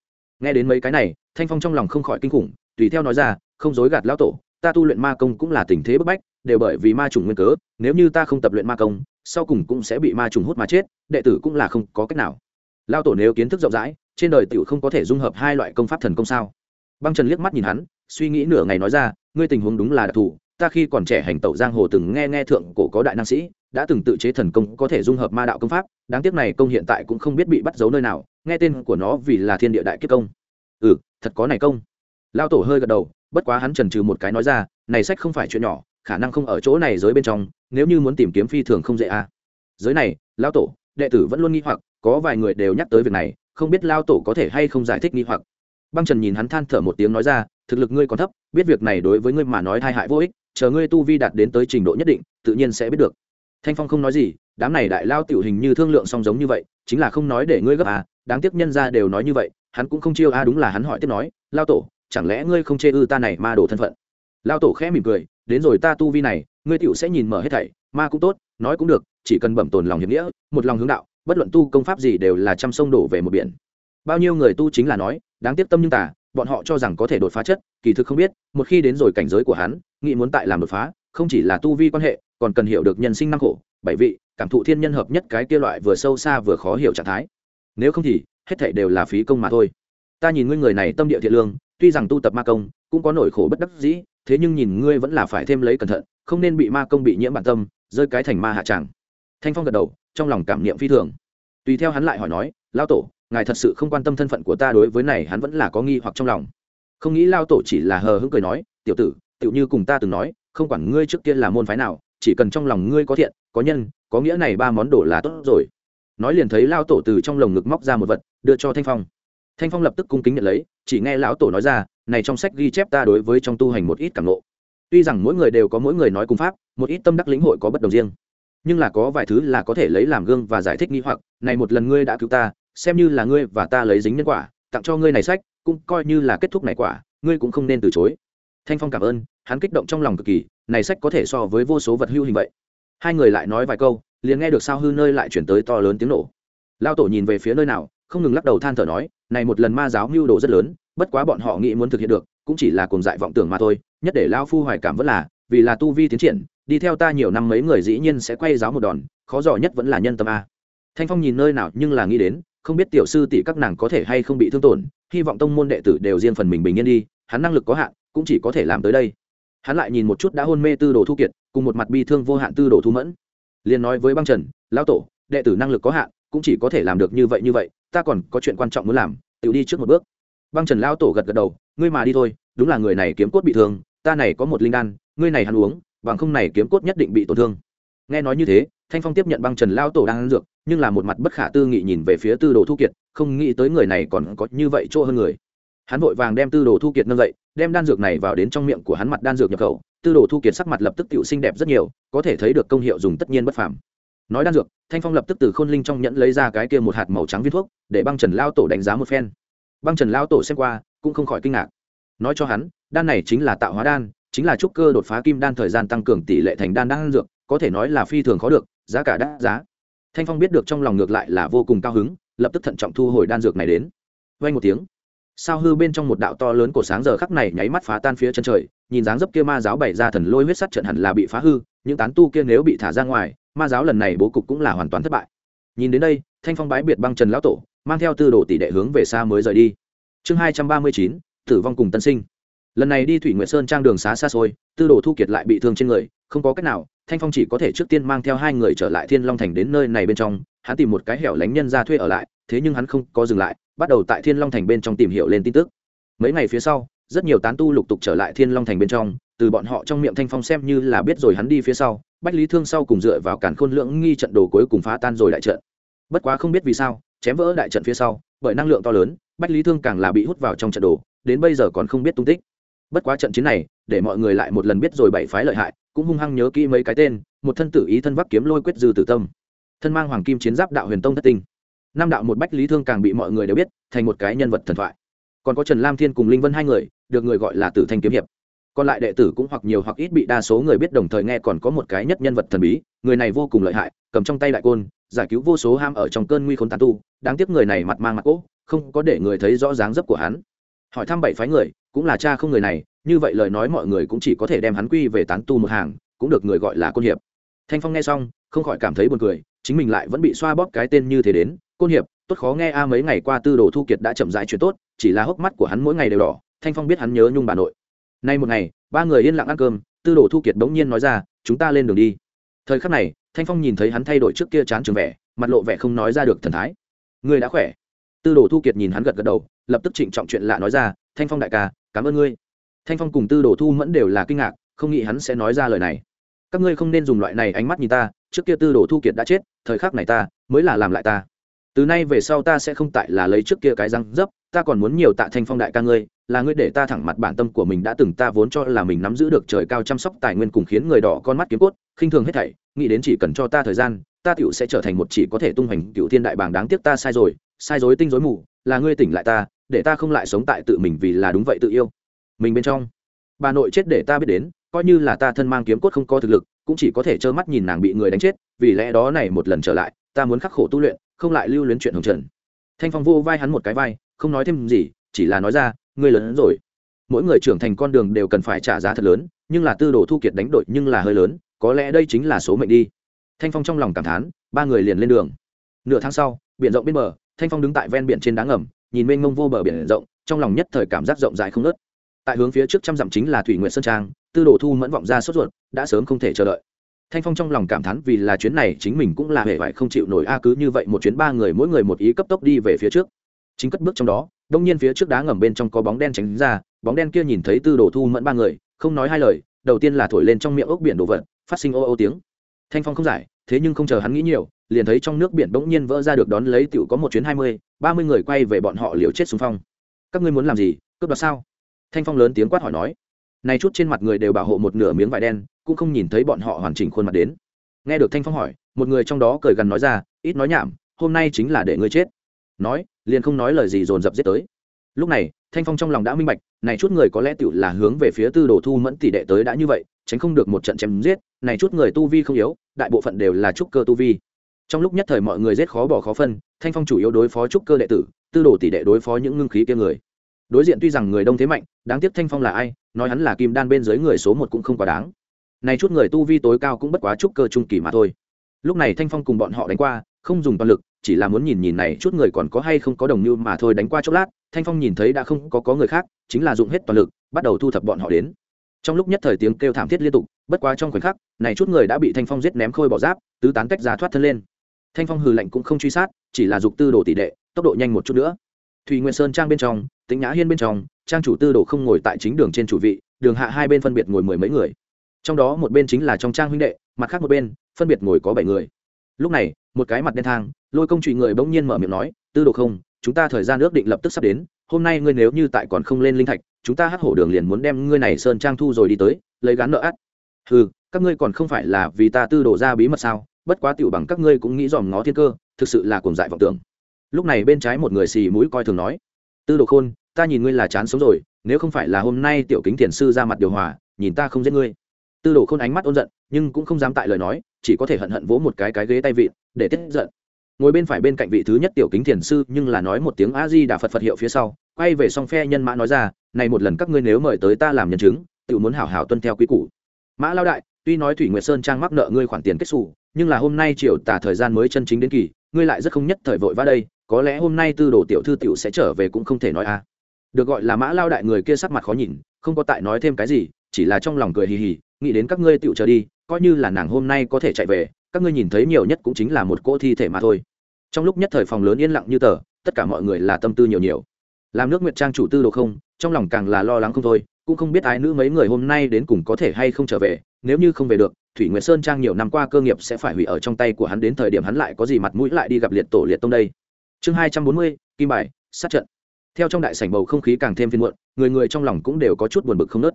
Nghe đến mấy cái này, thanh phong trong lòng không khỏi kinh khủng, tùy theo nói ra, không dối gạt lão tổ, ta tu luyện ma công cũng là tình thế bức bách, đều bởi vì ma trùng nguyên cớ, nếu như ta không tập luyện ma công sau cùng cũng sẽ bị ma trùng hút mà chết, đệ tử cũng là không có cách nào. Lao tổ nếu kiến thức rộng rãi, trên đời tiểu không có thể dung hợp hai loại công pháp thần công sao? Băng trần liếc mắt nhìn hắn, suy nghĩ nửa ngày nói ra, ngươi tình huống đúng là đặc thù, ta khi còn trẻ hành tẩu giang hồ từng nghe nghe thượng cổ có đại năng sĩ, đã từng tự chế thần công có thể dung hợp ma đạo công pháp, đáng tiếc này công hiện tại cũng không biết bị bắt giấu nơi nào, nghe tên của nó vì là thiên địa đại kiếp công. Ừ thật có này công. Lao tổ hơi gật đầu, bất quá hắn trần trừ một cái nói ra, này sách không phải chuyện nhỏ khả năng không ở chỗ này giới bên trong, nếu như muốn tìm kiếm phi thường không dễ a à. giới này lao tổ, đệ tử vẫn luôn nghi hoặc, có vài người đều nhắc tới việc này, không biết lao tổ có thể hay không giải thích nghi hoặc. Băng trần nhìn hắn than thở một tiếng nói ra, thực lực ngươi còn thấp, biết việc này đối với ngươi mà nói tai hại vô ích, chờ ngươi tu vi đạt đến tới trình độ nhất định, tự nhiên sẽ biết được. Thanh phong không nói gì, đám này đại lao tiểu hình như thương lượng song giống như vậy, chính là không nói để ngươi gấp à đáng tiếc nhân ra đều nói như vậy, hắn cũng không chiêu a đúng là hắn hỏi tiếp nói lao tổ, chẳng lẽ ngươi không chê ư ta này ma đồ thân phận? Lao tổ khẽ mỉm cười, đến rồi ta tu vi này, ngươi tựu sẽ nhìn mở hết thảy, ma cũng tốt, nói cũng được, chỉ cần bẩm tồn lòng hiệp nghĩa, một lòng hướng đạo, bất luận tu công pháp gì đều là trăm sông đổ về một biển. Bao nhiêu người tu chính là nói, đáng tiếc tâm nhưng tả bọn họ cho rằng có thể đột phá chất, kỳ thực không biết, một khi đến rồi cảnh giới của hắn, nghĩ muốn tại làm đột phá, không chỉ là tu vi quan hệ, còn cần hiểu được nhân sinh năng khổ, bảy vị, cảm thụ thiên nhân hợp nhất cái kia loại vừa sâu xa vừa khó hiểu trạng thái. Nếu không thì, hết thảy đều là phí công mà thôi. Ta nhìn ngươi người này tâm địa thiện lương, tuy rằng tu tập ma công, cũng có nỗi khổ bất đắc dĩ thế nhưng nhìn ngươi vẫn là phải thêm lấy cẩn thận, không nên bị ma công bị nhiễm bản tâm, rơi cái thành ma hạ tràng. Thanh phong gật đầu, trong lòng cảm niệm phi thường. Tùy theo hắn lại hỏi nói lao tổ, ngài thật sự không quan tâm thân phận của ta đối với này, hắn vẫn là có nghi hoặc trong lòng. Không nghĩ lao tổ chỉ là hờ hững cười nói, tiểu tử tựu như cùng ta từng nói, không quản ngươi trước kia là môn phái nào, chỉ cần trong lòng ngươi có thiện, có nhân, có nghĩa này ba món đồ là tốt rồi. Nói liền thấy lao tổ từ trong lồng ngực móc ra một vật, đưa cho thanh phong. Thanh phong lập tức cung kính nhận lấy, chỉ nghe lão tổ nói ra này trong sách ghi chép ta đối với trong tu hành một ít cảm ngộ. Tuy rằng mỗi người đều có mỗi người nói cùng pháp, một ít tâm đắc lĩnh hội có bất đồng riêng. Nhưng là có vài thứ là có thể lấy làm gương và giải thích nghi hoặc, này một lần ngươi đã cứu ta, xem như là ngươi và ta lấy dính nhân quả, tặng cho ngươi này sách, cũng coi như là kết thúc này quả, ngươi cũng không nên từ chối. Thanh phong cảm ơn, hắn kích động trong lòng cực kỳ, này sách có thể so với vô số vật hữu hình vậy. Hai người lại nói vài câu, liền nghe được sao hư nơi lại chuyển tới to lớn tiếng nổ. Lao tổ nhìn về phía nơi nào, không ngừng lắc đầu than thở nói, này một lần ma giáo mưu đồ rất lớn bất quá bọn họ nghĩ muốn thực hiện được, cũng chỉ là cùng dại vọng tưởng mà thôi, nhất để lao phu hoài cảm vẫn là, vì là tu vi tiến triển, đi theo ta nhiều năm mấy người dĩ nhiên sẽ quay giáo một đòn, khó giỏi nhất vẫn là nhân tâm a. Thanh phong nhìn nơi nào nhưng là nghĩ đến, không biết tiểu sư tỷ các nàng có thể hay không bị thương tổn, hy vọng tông môn đệ tử đều riêng phần mình bình yên đi, hắn năng lực có hạn, cũng chỉ có thể làm tới đây. Hắn lại nhìn một chút đã hôn mê tư đồ thu kiệt, cùng một mặt bi thương vô hạn tư đồ thu mẫn. Liền nói với băng trần, lão tổ, đệ tử năng lực có hạn, cũng chỉ có thể làm được như vậy như vậy, ta còn có chuyện quan trọng muốn làm tự đi trước một bước băng trần lão tổ gật gật đầu, ngươi mà đi thôi, đúng là người này kiếm cốt bị thương, ta này có một linh đan, ngươi này hắn uống, bằng không này kiếm cốt nhất định bị tổn thương. Nghe nói như thế, thanh phong tiếp nhận băng trần lao tổ đang ăn dược, nhưng là một mặt bất khả tư nghị nhìn về phía tư đồ thu kiệt, không nghĩ tới người này còn có như vậy chỗ hơn người. Hắn vội vàng đem tư đồ thu kiệt nâng dậy, đem đan dược này vào đến trong miệng của hắn mặt đan dược nhập khẩu. Tư đồ thu kiệt sắc mặt lập tức tự xinh đẹp rất nhiều, có thể thấy được công hiệu dùng tất nhiên bất phàm. Nói đan dược, thanh phong lập tức từ khôn linh trong nhẫn lấy ra cái kia một hạt màu trắng viên thuốc, để băng trần lao tổ đánh giá một phen băng trần lao tổ xem qua, cũng không khỏi kinh ngạc. Nói cho hắn, đan này chính là tạo hóa đan, chính là trúc cơ đột phá kim đan thời gian tăng cường tỷ lệ thành đan đan dược, có thể nói là phi thường khó được, giá cả đắt giá. Thanh phong biết được trong lòng ngược lại là vô cùng cao hứng, lập tức thận trọng thu hồi đan dược này đến. Vay một tiếng. Sao hư bên trong một đạo to lớn của sáng giờ khắc này nháy mắt phá tan phía chân trời, nhìn dáng dấp kia ma giáo bày ra thần lôi huyết sắt trận hẳn là bị phá hư, những tán tu kia nếu bị thả ra ngoài, ma giáo lần này bố cục cũng là hoàn toàn thất bại. Nhìn đến đây, thanh phong bái biệt băng trần lão tổ mang theo tư đồ tỷ đệ hướng về xa mới rời đi. Chương hai trăm ba mươi chín, tử vong cùng tân sinh. Lần này đi thủy nguyệt sơn trang đường xá xa xôi, tư đồ thu kiệt lại bị thương trên người, không có cách nào, thanh phong chỉ có thể trước tiên mang theo hai người trở lại thiên long thành đến nơi này bên trong, hắn tìm một cái hẻo lánh nhân ra thuê ở lại, thế nhưng hắn không có dừng lại, bắt đầu tại thiên long thành bên trong tìm hiểu lên tin tức. Mấy ngày phía sau, rất nhiều tán tu lục tục trở lại thiên long thành bên trong, từ bọn họ trong miệng thanh phong xem như là biết rồi hắn đi phía sau, bách lý thương sau cùng dựa vào cản khôn lượng nghi trận đồ cuối cùng phá tan rồi đại trận. Bất quá không biết vì sao chém vỡ đại trận phía sau, bởi năng lượng to lớn, bách lý thương càng là bị hút vào trong trận đồ, đến bây giờ còn không biết tung tích. Bất quá trận chiến này, để mọi người lại một lần biết rồi bảy phái lợi hại, cũng hung hăng nhớ kỹ mấy cái tên, một thân tử ý thân vắc kiếm lôi quyết dư tử tâm. Thân mang hoàng kim chiến giáp đạo huyền tông thất tinh. Nam đạo một bách lý thương càng bị mọi người đều biết, thành một cái nhân vật thần thoại. Còn có trần lam thiên cùng linh vân hai người, được người gọi là tử thanh kiếm hiệp còn lại đệ tử cũng hoặc nhiều hoặc ít bị đa số người biết, đồng thời nghe còn có một cái nhất nhân vật thần bí, người này vô cùng lợi hại, cầm trong tay đại côn, giải cứu vô số ham ở trong cơn nguy khốn tàn tu, đáng tiếc người này mặt mang mặt cỗ, không có để người thấy rõ dáng dấp của hắn. Hỏi thăm bảy phái người, cũng là cha không người này, như vậy lời nói mọi người cũng chỉ có thể đem hắn quy về tán tu một hàng, cũng được người gọi là côn hiệp. Thanh phong nghe xong, không khỏi cảm thấy buồn cười, chính mình lại vẫn bị xoa bóp cái tên như thế đến, côn hiệp, tốt khó nghe a à, mấy ngày qua tư đồ thu kiệt đã chậm rãi chuyện tốt, chỉ là hốc mắt của hắn mỗi ngày đều đỏ. Thanh phong biết hắn nhớ nhung bà nội nay một ngày, ba người yên lặng ăn cơm, tư đồ thu kiệt bỗng nhiên nói ra, chúng ta lên đường đi. Thời khắc này, thanh phong nhìn thấy hắn thay đổi trước kia chán trường vẻ, mặt lộ vẻ không nói ra được thần thái. Ngươi đã khỏe. Tư đồ thu kiệt nhìn hắn gật gật đầu, lập tức trịnh trọng chuyện lạ nói ra, thanh phong đại ca, cảm ơn ngươi. Thanh phong cùng tư đồ thu mẫn đều là kinh ngạc, không nghĩ hắn sẽ nói ra lời này. Các ngươi không nên dùng loại này ánh mắt nhìn ta, trước kia tư đồ thu kiệt đã chết, thời khắc này ta mới là làm lại ta. Từ nay về sau ta sẽ không tại là lấy trước kia cái răng dấp, ta còn muốn nhiều tạ thanh phong đại ca ngươi là ngươi để ta thẳng mặt bản tâm của mình đã từng ta vốn cho là mình nắm giữ được trời cao chăm sóc tài nguyên cùng khiến người đỏ con mắt kiếm cốt, khinh thường hết thảy, nghĩ đến chỉ cần cho ta thời gian, ta tựu sẽ trở thành một chỉ có thể tung hoành cựu thiên đại bảng đáng tiếc ta sai rồi, sai dối tinh dối mù, là ngươi tỉnh lại ta, để ta không lại sống tại tự mình vì là đúng vậy tự yêu. Mình bên trong, bà nội chết để ta biết đến, coi như là ta thân mang kiếm cốt không có thực lực, cũng chỉ có thể trơ mắt nhìn nàng bị người đánh chết, vì lẽ đó này một lần trở lại, ta muốn khắc khổ tu luyện, không lại lưu luyến chuyện hồng trần. Thanh phong vô vai hắn một cái vai, không nói thêm gì, chỉ là nói ra ngươi lớn hơn rồi. Mỗi người trưởng thành con đường đều cần phải trả giá thật lớn, nhưng là tư đồ thu kiệt đánh đội nhưng là hơi lớn, có lẽ đây chính là số mệnh đi. Thanh phong trong lòng cảm thán, ba người liền lên đường. Nửa tháng sau, biển rộng bên bờ, thanh phong đứng tại ven biển trên đá ngầm, nhìn mênh mông vô bờ biển rộng, trong lòng nhất thời cảm giác rộng rãi không nớt tại hướng phía trước trăm dặm chính là thủy nguyện sơn trang, tư đồ thu mẫn vọng ra sốt ruột, đã sớm không thể chờ đợi. Thanh phong trong lòng cảm thán vì là chuyến này chính mình cũng là hề vải không chịu nổi a, cứ như vậy một chuyến ba người mỗi người một ý cấp tốc đi về phía trước. Chính cất bước trong đó đông nhiên phía trước đá ngầm bên trong có bóng đen tránh ra, bóng đen kia nhìn thấy tư đồ thu mẫn ba người, không nói hai lời, đầu tiên là thổi lên trong miệng ốc biển đồ vật, phát sinh ô ô tiếng. Thanh phong không giải, thế nhưng không chờ hắn nghĩ nhiều, liền thấy trong nước biển bỗng nhiên vỡ ra được đón lấy tiểu có một chuyến hai mươi, ba mươi người quay về bọn họ liều chết xung phong. Các ngươi muốn làm gì? Cướp đoạt sao? Thanh phong lớn tiếng quát hỏi nói. Này chút trên mặt người đều bảo hộ một nửa miếng vải đen, cũng không nhìn thấy bọn họ hoàn chỉnh khuôn mặt đến. Nghe được thanh phong hỏi, một người trong đó cười gần nói ra, ít nói nhảm, hôm nay chính là để ngươi chết. Nói liền không nói lời gì dồn dập giết tới. Lúc này, thanh phong trong lòng đã minh bạch, này chút người có lẽ tựu là hướng về phía tư đồ thu mẫn tỷ đệ tới đã như vậy, tránh không được một trận chém giết, này chút người tu vi không yếu, đại bộ phận đều là trúc cơ tu vi. Trong lúc nhất thời mọi người giết khó bỏ khó phân, thanh phong chủ yếu đối phó trúc cơ đệ tử, tư đồ tỷ đệ đối phó những ngưng khí kia người. Đối diện tuy rằng người đông thế mạnh, đáng tiếc thanh phong là ai, nói hắn là kim đan bên dưới người số một cũng không quá đáng. Này chút người tu vi tối cao cũng bất quá trúc cơ trung kỳ mà thôi. Lúc này thanh phong cùng bọn họ đánh qua, không dùng toàn lực chỉ là muốn nhìn nhìn này chút người còn có hay không có đồng như mà thôi đánh qua chốc lát, thanh phong nhìn thấy đã không có có người khác, chính là dụng hết toàn lực, bắt đầu thu thập bọn họ đến. Trong lúc nhất thời tiếng kêu thảm thiết liên tục, bất quá trong khoảnh khắc, này chút người đã bị thanh phong giết ném khôi bỏ giáp, tứ tán cách ra thoát thân lên. Thanh phong hừ lạnh cũng không truy sát, chỉ là dục tư đồ tỷ đệ, tốc độ nhanh một chút nữa. Thùy nguyên sơn trang bên trong tính nhã hiên bên trong, trang chủ tư đồ không ngồi tại chính đường trên chủ vị, đường hạ hai bên phân biệt ngồi mười mấy người. Trong đó một bên chính là trong trang huynh đệ, mặt khác một bên, phân biệt ngồi có bảy người. Lúc này một cái mặt đen thang, lôi công trụy người bỗng nhiên mở miệng nói, tư đồ không, chúng ta thời gian ước định lập tức sắp đến, hôm nay ngươi nếu như tại còn không lên linh thạch, chúng ta hắc hổ đường liền muốn đem ngươi này sơn trang thu rồi đi tới, lấy gắn nợ ắt ừ các ngươi còn không phải là vì ta tư đổ ra bí mật sao? Bất quá tiểu bằng các ngươi cũng nghĩ dòm ngó thiên cơ, thực sự là cuồng dại vọng tưởng. Lúc này bên trái một người xì mũi coi thường nói, tư đồ khôn, ta nhìn ngươi là chán sống rồi, nếu không phải là hôm nay tiểu kính thiền sư ra mặt điều hòa, nhìn ta không giết ngươi. Tư đồ khôn ánh mắt ôn giận nhưng cũng không dám tại lời nói, chỉ có thể hận hận vỗ một cái cái ghế tay vịn, để tiết giận. Ngồi bên phải bên cạnh vị thứ nhất tiểu kính thiền sư, nhưng là nói một tiếng a di đà phật phật hiệu phía sau, quay về song phe nhân mã nói ra, này một lần các ngươi nếu mời tới ta làm nhân chứng tự muốn hảo hảo tuân theo quy củ. Mã lao đại, tuy nói thủy nguyệt sơn trang mắc nợ ngươi khoản tiền kết xù, nhưng là hôm nay chiều tả thời gian mới chân chính đến kỳ, ngươi lại rất không nhất thời vội vã đây, có lẽ hôm nay tư đồ tiểu thư tiểu sẽ trở về cũng không thể nói a. Được gọi là mã lao đại người kia sắc mặt khó nhìn, không có tại nói thêm cái gì, chỉ là trong lòng cười hì hì, nghĩ đến các ngươi tiểu trở đi coi như là nàng hôm nay có thể chạy về, các ngươi nhìn thấy nhiều nhất cũng chính là một cỗ thi thể mà thôi. Trong lúc nhất thời phòng lớn yên lặng như tờ, tất cả mọi người là tâm tư nhiều nhiều. Làm nước nguyệt trang chủ tư đồ không, trong lòng càng là lo lắng không thôi, cũng không biết ai nữ mấy người hôm nay đến cùng có thể hay không trở về, nếu như không về được, thủy nguyệt sơn trang nhiều năm qua cơ nghiệp sẽ phải hủy ở trong tay của hắn đến thời điểm hắn lại có gì mặt mũi lại đi gặp liệt tổ liệt tông đây. Chương hai trăm bốn mươi, kim bài, sát trận. Theo trong đại sảnh bầu không khí càng thêm phiên muộn, người người trong lòng cũng đều có chút buồn bực không nớt.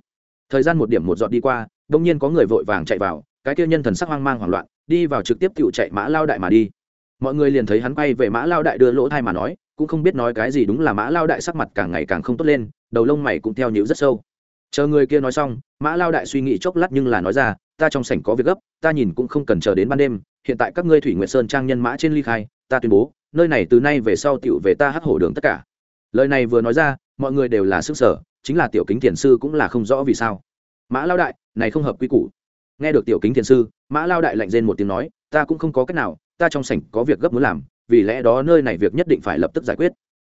Thời gian một điểm một giọt đi qua đông nhiên có người vội vàng chạy vào, cái kia nhân thần sắc hoang mang hoảng loạn, đi vào trực tiếp tự chạy mã lao đại mà đi. Mọi người liền thấy hắn quay về mã lao đại đưa lỗ thai mà nói, cũng không biết nói cái gì đúng là mã lao đại sắc mặt càng ngày càng không tốt lên, đầu lông mày cũng theo nhữ rất sâu. Chờ người kia nói xong, mã lao đại suy nghĩ chốc lát nhưng là nói ra, ta trong sảnh có việc gấp, ta nhìn cũng không cần chờ đến ban đêm, hiện tại các ngươi thủy nguyện sơn trang nhân mã trên ly khai, ta tuyên bố, nơi này từ nay về sau tựu về ta hắc hổ đường tất cả. Lời này vừa nói ra, mọi người đều là sức sở chính là tiểu kính thiền sư cũng là không rõ vì sao mã lao đại, này không hợp quy củ. Nghe được tiểu kính thiền sư, mã lao đại lạnh rên một tiếng nói, ta cũng không có cách nào, ta trong sảnh có việc gấp muốn làm, vì lẽ đó nơi này việc nhất định phải lập tức giải quyết.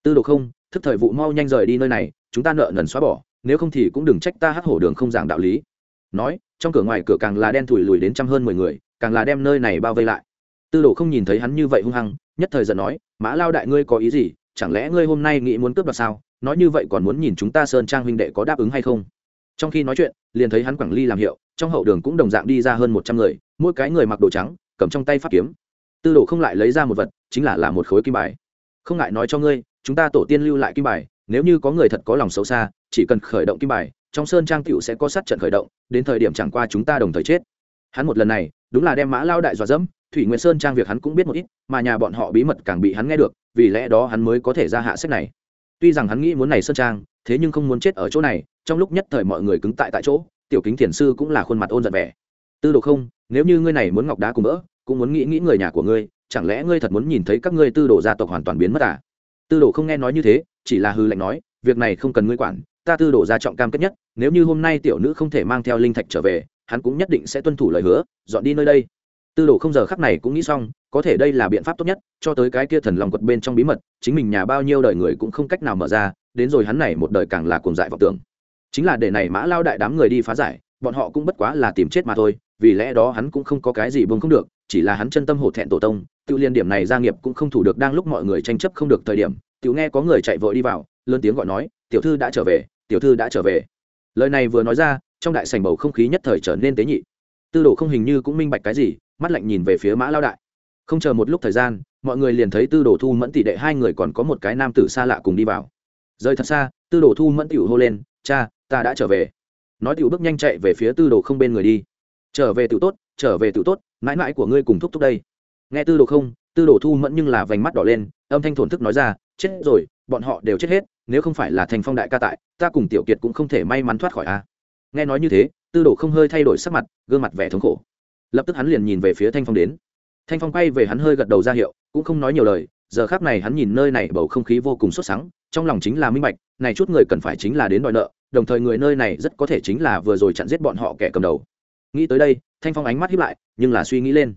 Tư đồ không, thức thời vụ mau nhanh rời đi nơi này, chúng ta nợ nần xóa bỏ, nếu không thì cũng đừng trách ta hắc hổ đường không giảng đạo lý. Nói, trong cửa ngoài cửa càng là đen thủi lùi đến trăm hơn mười người, càng là đem nơi này bao vây lại. Tư đồ không nhìn thấy hắn như vậy hung hăng, nhất thời giận nói, mã lao đại ngươi có ý gì, chẳng lẽ ngươi hôm nay nghĩ muốn cướp đoạt sao? Nói như vậy còn muốn nhìn chúng ta sơn trang huynh đệ có đáp ứng hay không? Trong khi nói chuyện, liền thấy hắn quảng ly làm hiệu, trong hậu đường cũng đồng dạng đi ra hơn một trăm người, mỗi cái người mặc đồ trắng, cầm trong tay pháp kiếm. Tư đồ không lại lấy ra một vật, chính là là một khối kim bài. Không ngại nói cho ngươi, chúng ta tổ tiên lưu lại kim bài, nếu như có người thật có lòng xấu xa, chỉ cần khởi động kim bài, trong sơn trang cựu sẽ có sát trận khởi động, đến thời điểm chẳng qua chúng ta đồng thời chết. Hắn một lần này, đúng là đem mã lao đại dọa dẫm, thủy nguyễn sơn trang việc hắn cũng biết một ít, mà nhà bọn họ bí mật càng bị hắn nghe được, vì lẽ đó hắn mới có thể ra hạ sách này. Tuy rằng hắn nghĩ muốn này sơn trang, thế nhưng không muốn chết ở chỗ này trong lúc nhất thời mọi người cứng tại tại chỗ, tiểu kính thiền sư cũng là khuôn mặt ôn giận vẻ. Tư đồ không, nếu như ngươi này muốn ngọc đá cùng vỡ, cũng muốn nghĩ nghĩ người nhà của ngươi, chẳng lẽ ngươi thật muốn nhìn thấy các ngươi tư đồ gia tộc hoàn toàn biến mất à? Tư đồ không nghe nói như thế, chỉ là hư lệnh nói, việc này không cần ngươi quản, ta tư đồ gia trọng cam kết nhất, nếu như hôm nay tiểu nữ không thể mang theo linh thạch trở về, hắn cũng nhất định sẽ tuân thủ lời hứa, dọn đi nơi đây. Tư đồ không giờ khắc này cũng nghĩ xong, có thể đây là biện pháp tốt nhất, cho tới cái kia thần lòng quật bên trong bí mật, chính mình nhà bao nhiêu đời người cũng không cách nào mở ra, đến rồi hắn này một đời càng là cuồng dại vọng tưởng chính là để này mã lao đại đám người đi phá giải, bọn họ cũng bất quá là tìm chết mà thôi, vì lẽ đó hắn cũng không có cái gì buông không được, chỉ là hắn chân tâm hổ thẹn tổ tông tự liên điểm này gia nghiệp cũng không thủ được đang lúc mọi người tranh chấp không được thời điểm tự nghe có người chạy vội đi vào, lớn tiếng gọi nói, tiểu thư đã trở về, tiểu thư đã trở về. Lời này vừa nói ra, trong đại sảnh bầu không khí nhất thời trở nên tế nhị. Tư đồ không hình như cũng minh bạch cái gì, mắt lạnh nhìn về phía mã lao đại. Không chờ một lúc thời gian, mọi người liền thấy tư đồ thu mẫn tỷ đệ hai người còn có một cái nam tử xa lạ cùng đi vào. Rời thật xa, tư đồ thu mẫn tiểu hô lên, cha ta đã trở về. Nói tiểu bước nhanh chạy về phía tư đồ không bên người đi. Trở về tự tốt, trở về tự tốt, mãi mãi của ngươi cùng thúc thúc đây. Nghe tư đồ không, tư đồ thu mẫn nhưng là vành mắt đỏ lên, âm thanh thổn thức nói ra, chết rồi, bọn họ đều chết hết, nếu không phải là thành phong đại ca tại, ta cùng tiểu kiệt cũng không thể may mắn thoát khỏi a. Nghe nói như thế, tư đồ không hơi thay đổi sắc mặt, gương mặt vẻ thống khổ. Lập tức hắn liền nhìn về phía thanh phong đến. Thanh phong quay về hắn hơi gật đầu ra hiệu, cũng không nói nhiều lời, giờ khác này hắn nhìn nơi này bầu không khí vô cùng sốt sắng, trong lòng chính là minh bạch, này chút người cần phải chính là đến đòi nợ đồng thời người nơi này rất có thể chính là vừa rồi chặn giết bọn họ kẻ cầm đầu. Nghĩ tới đây, thanh phong ánh mắt hiếp lại, nhưng là suy nghĩ lên.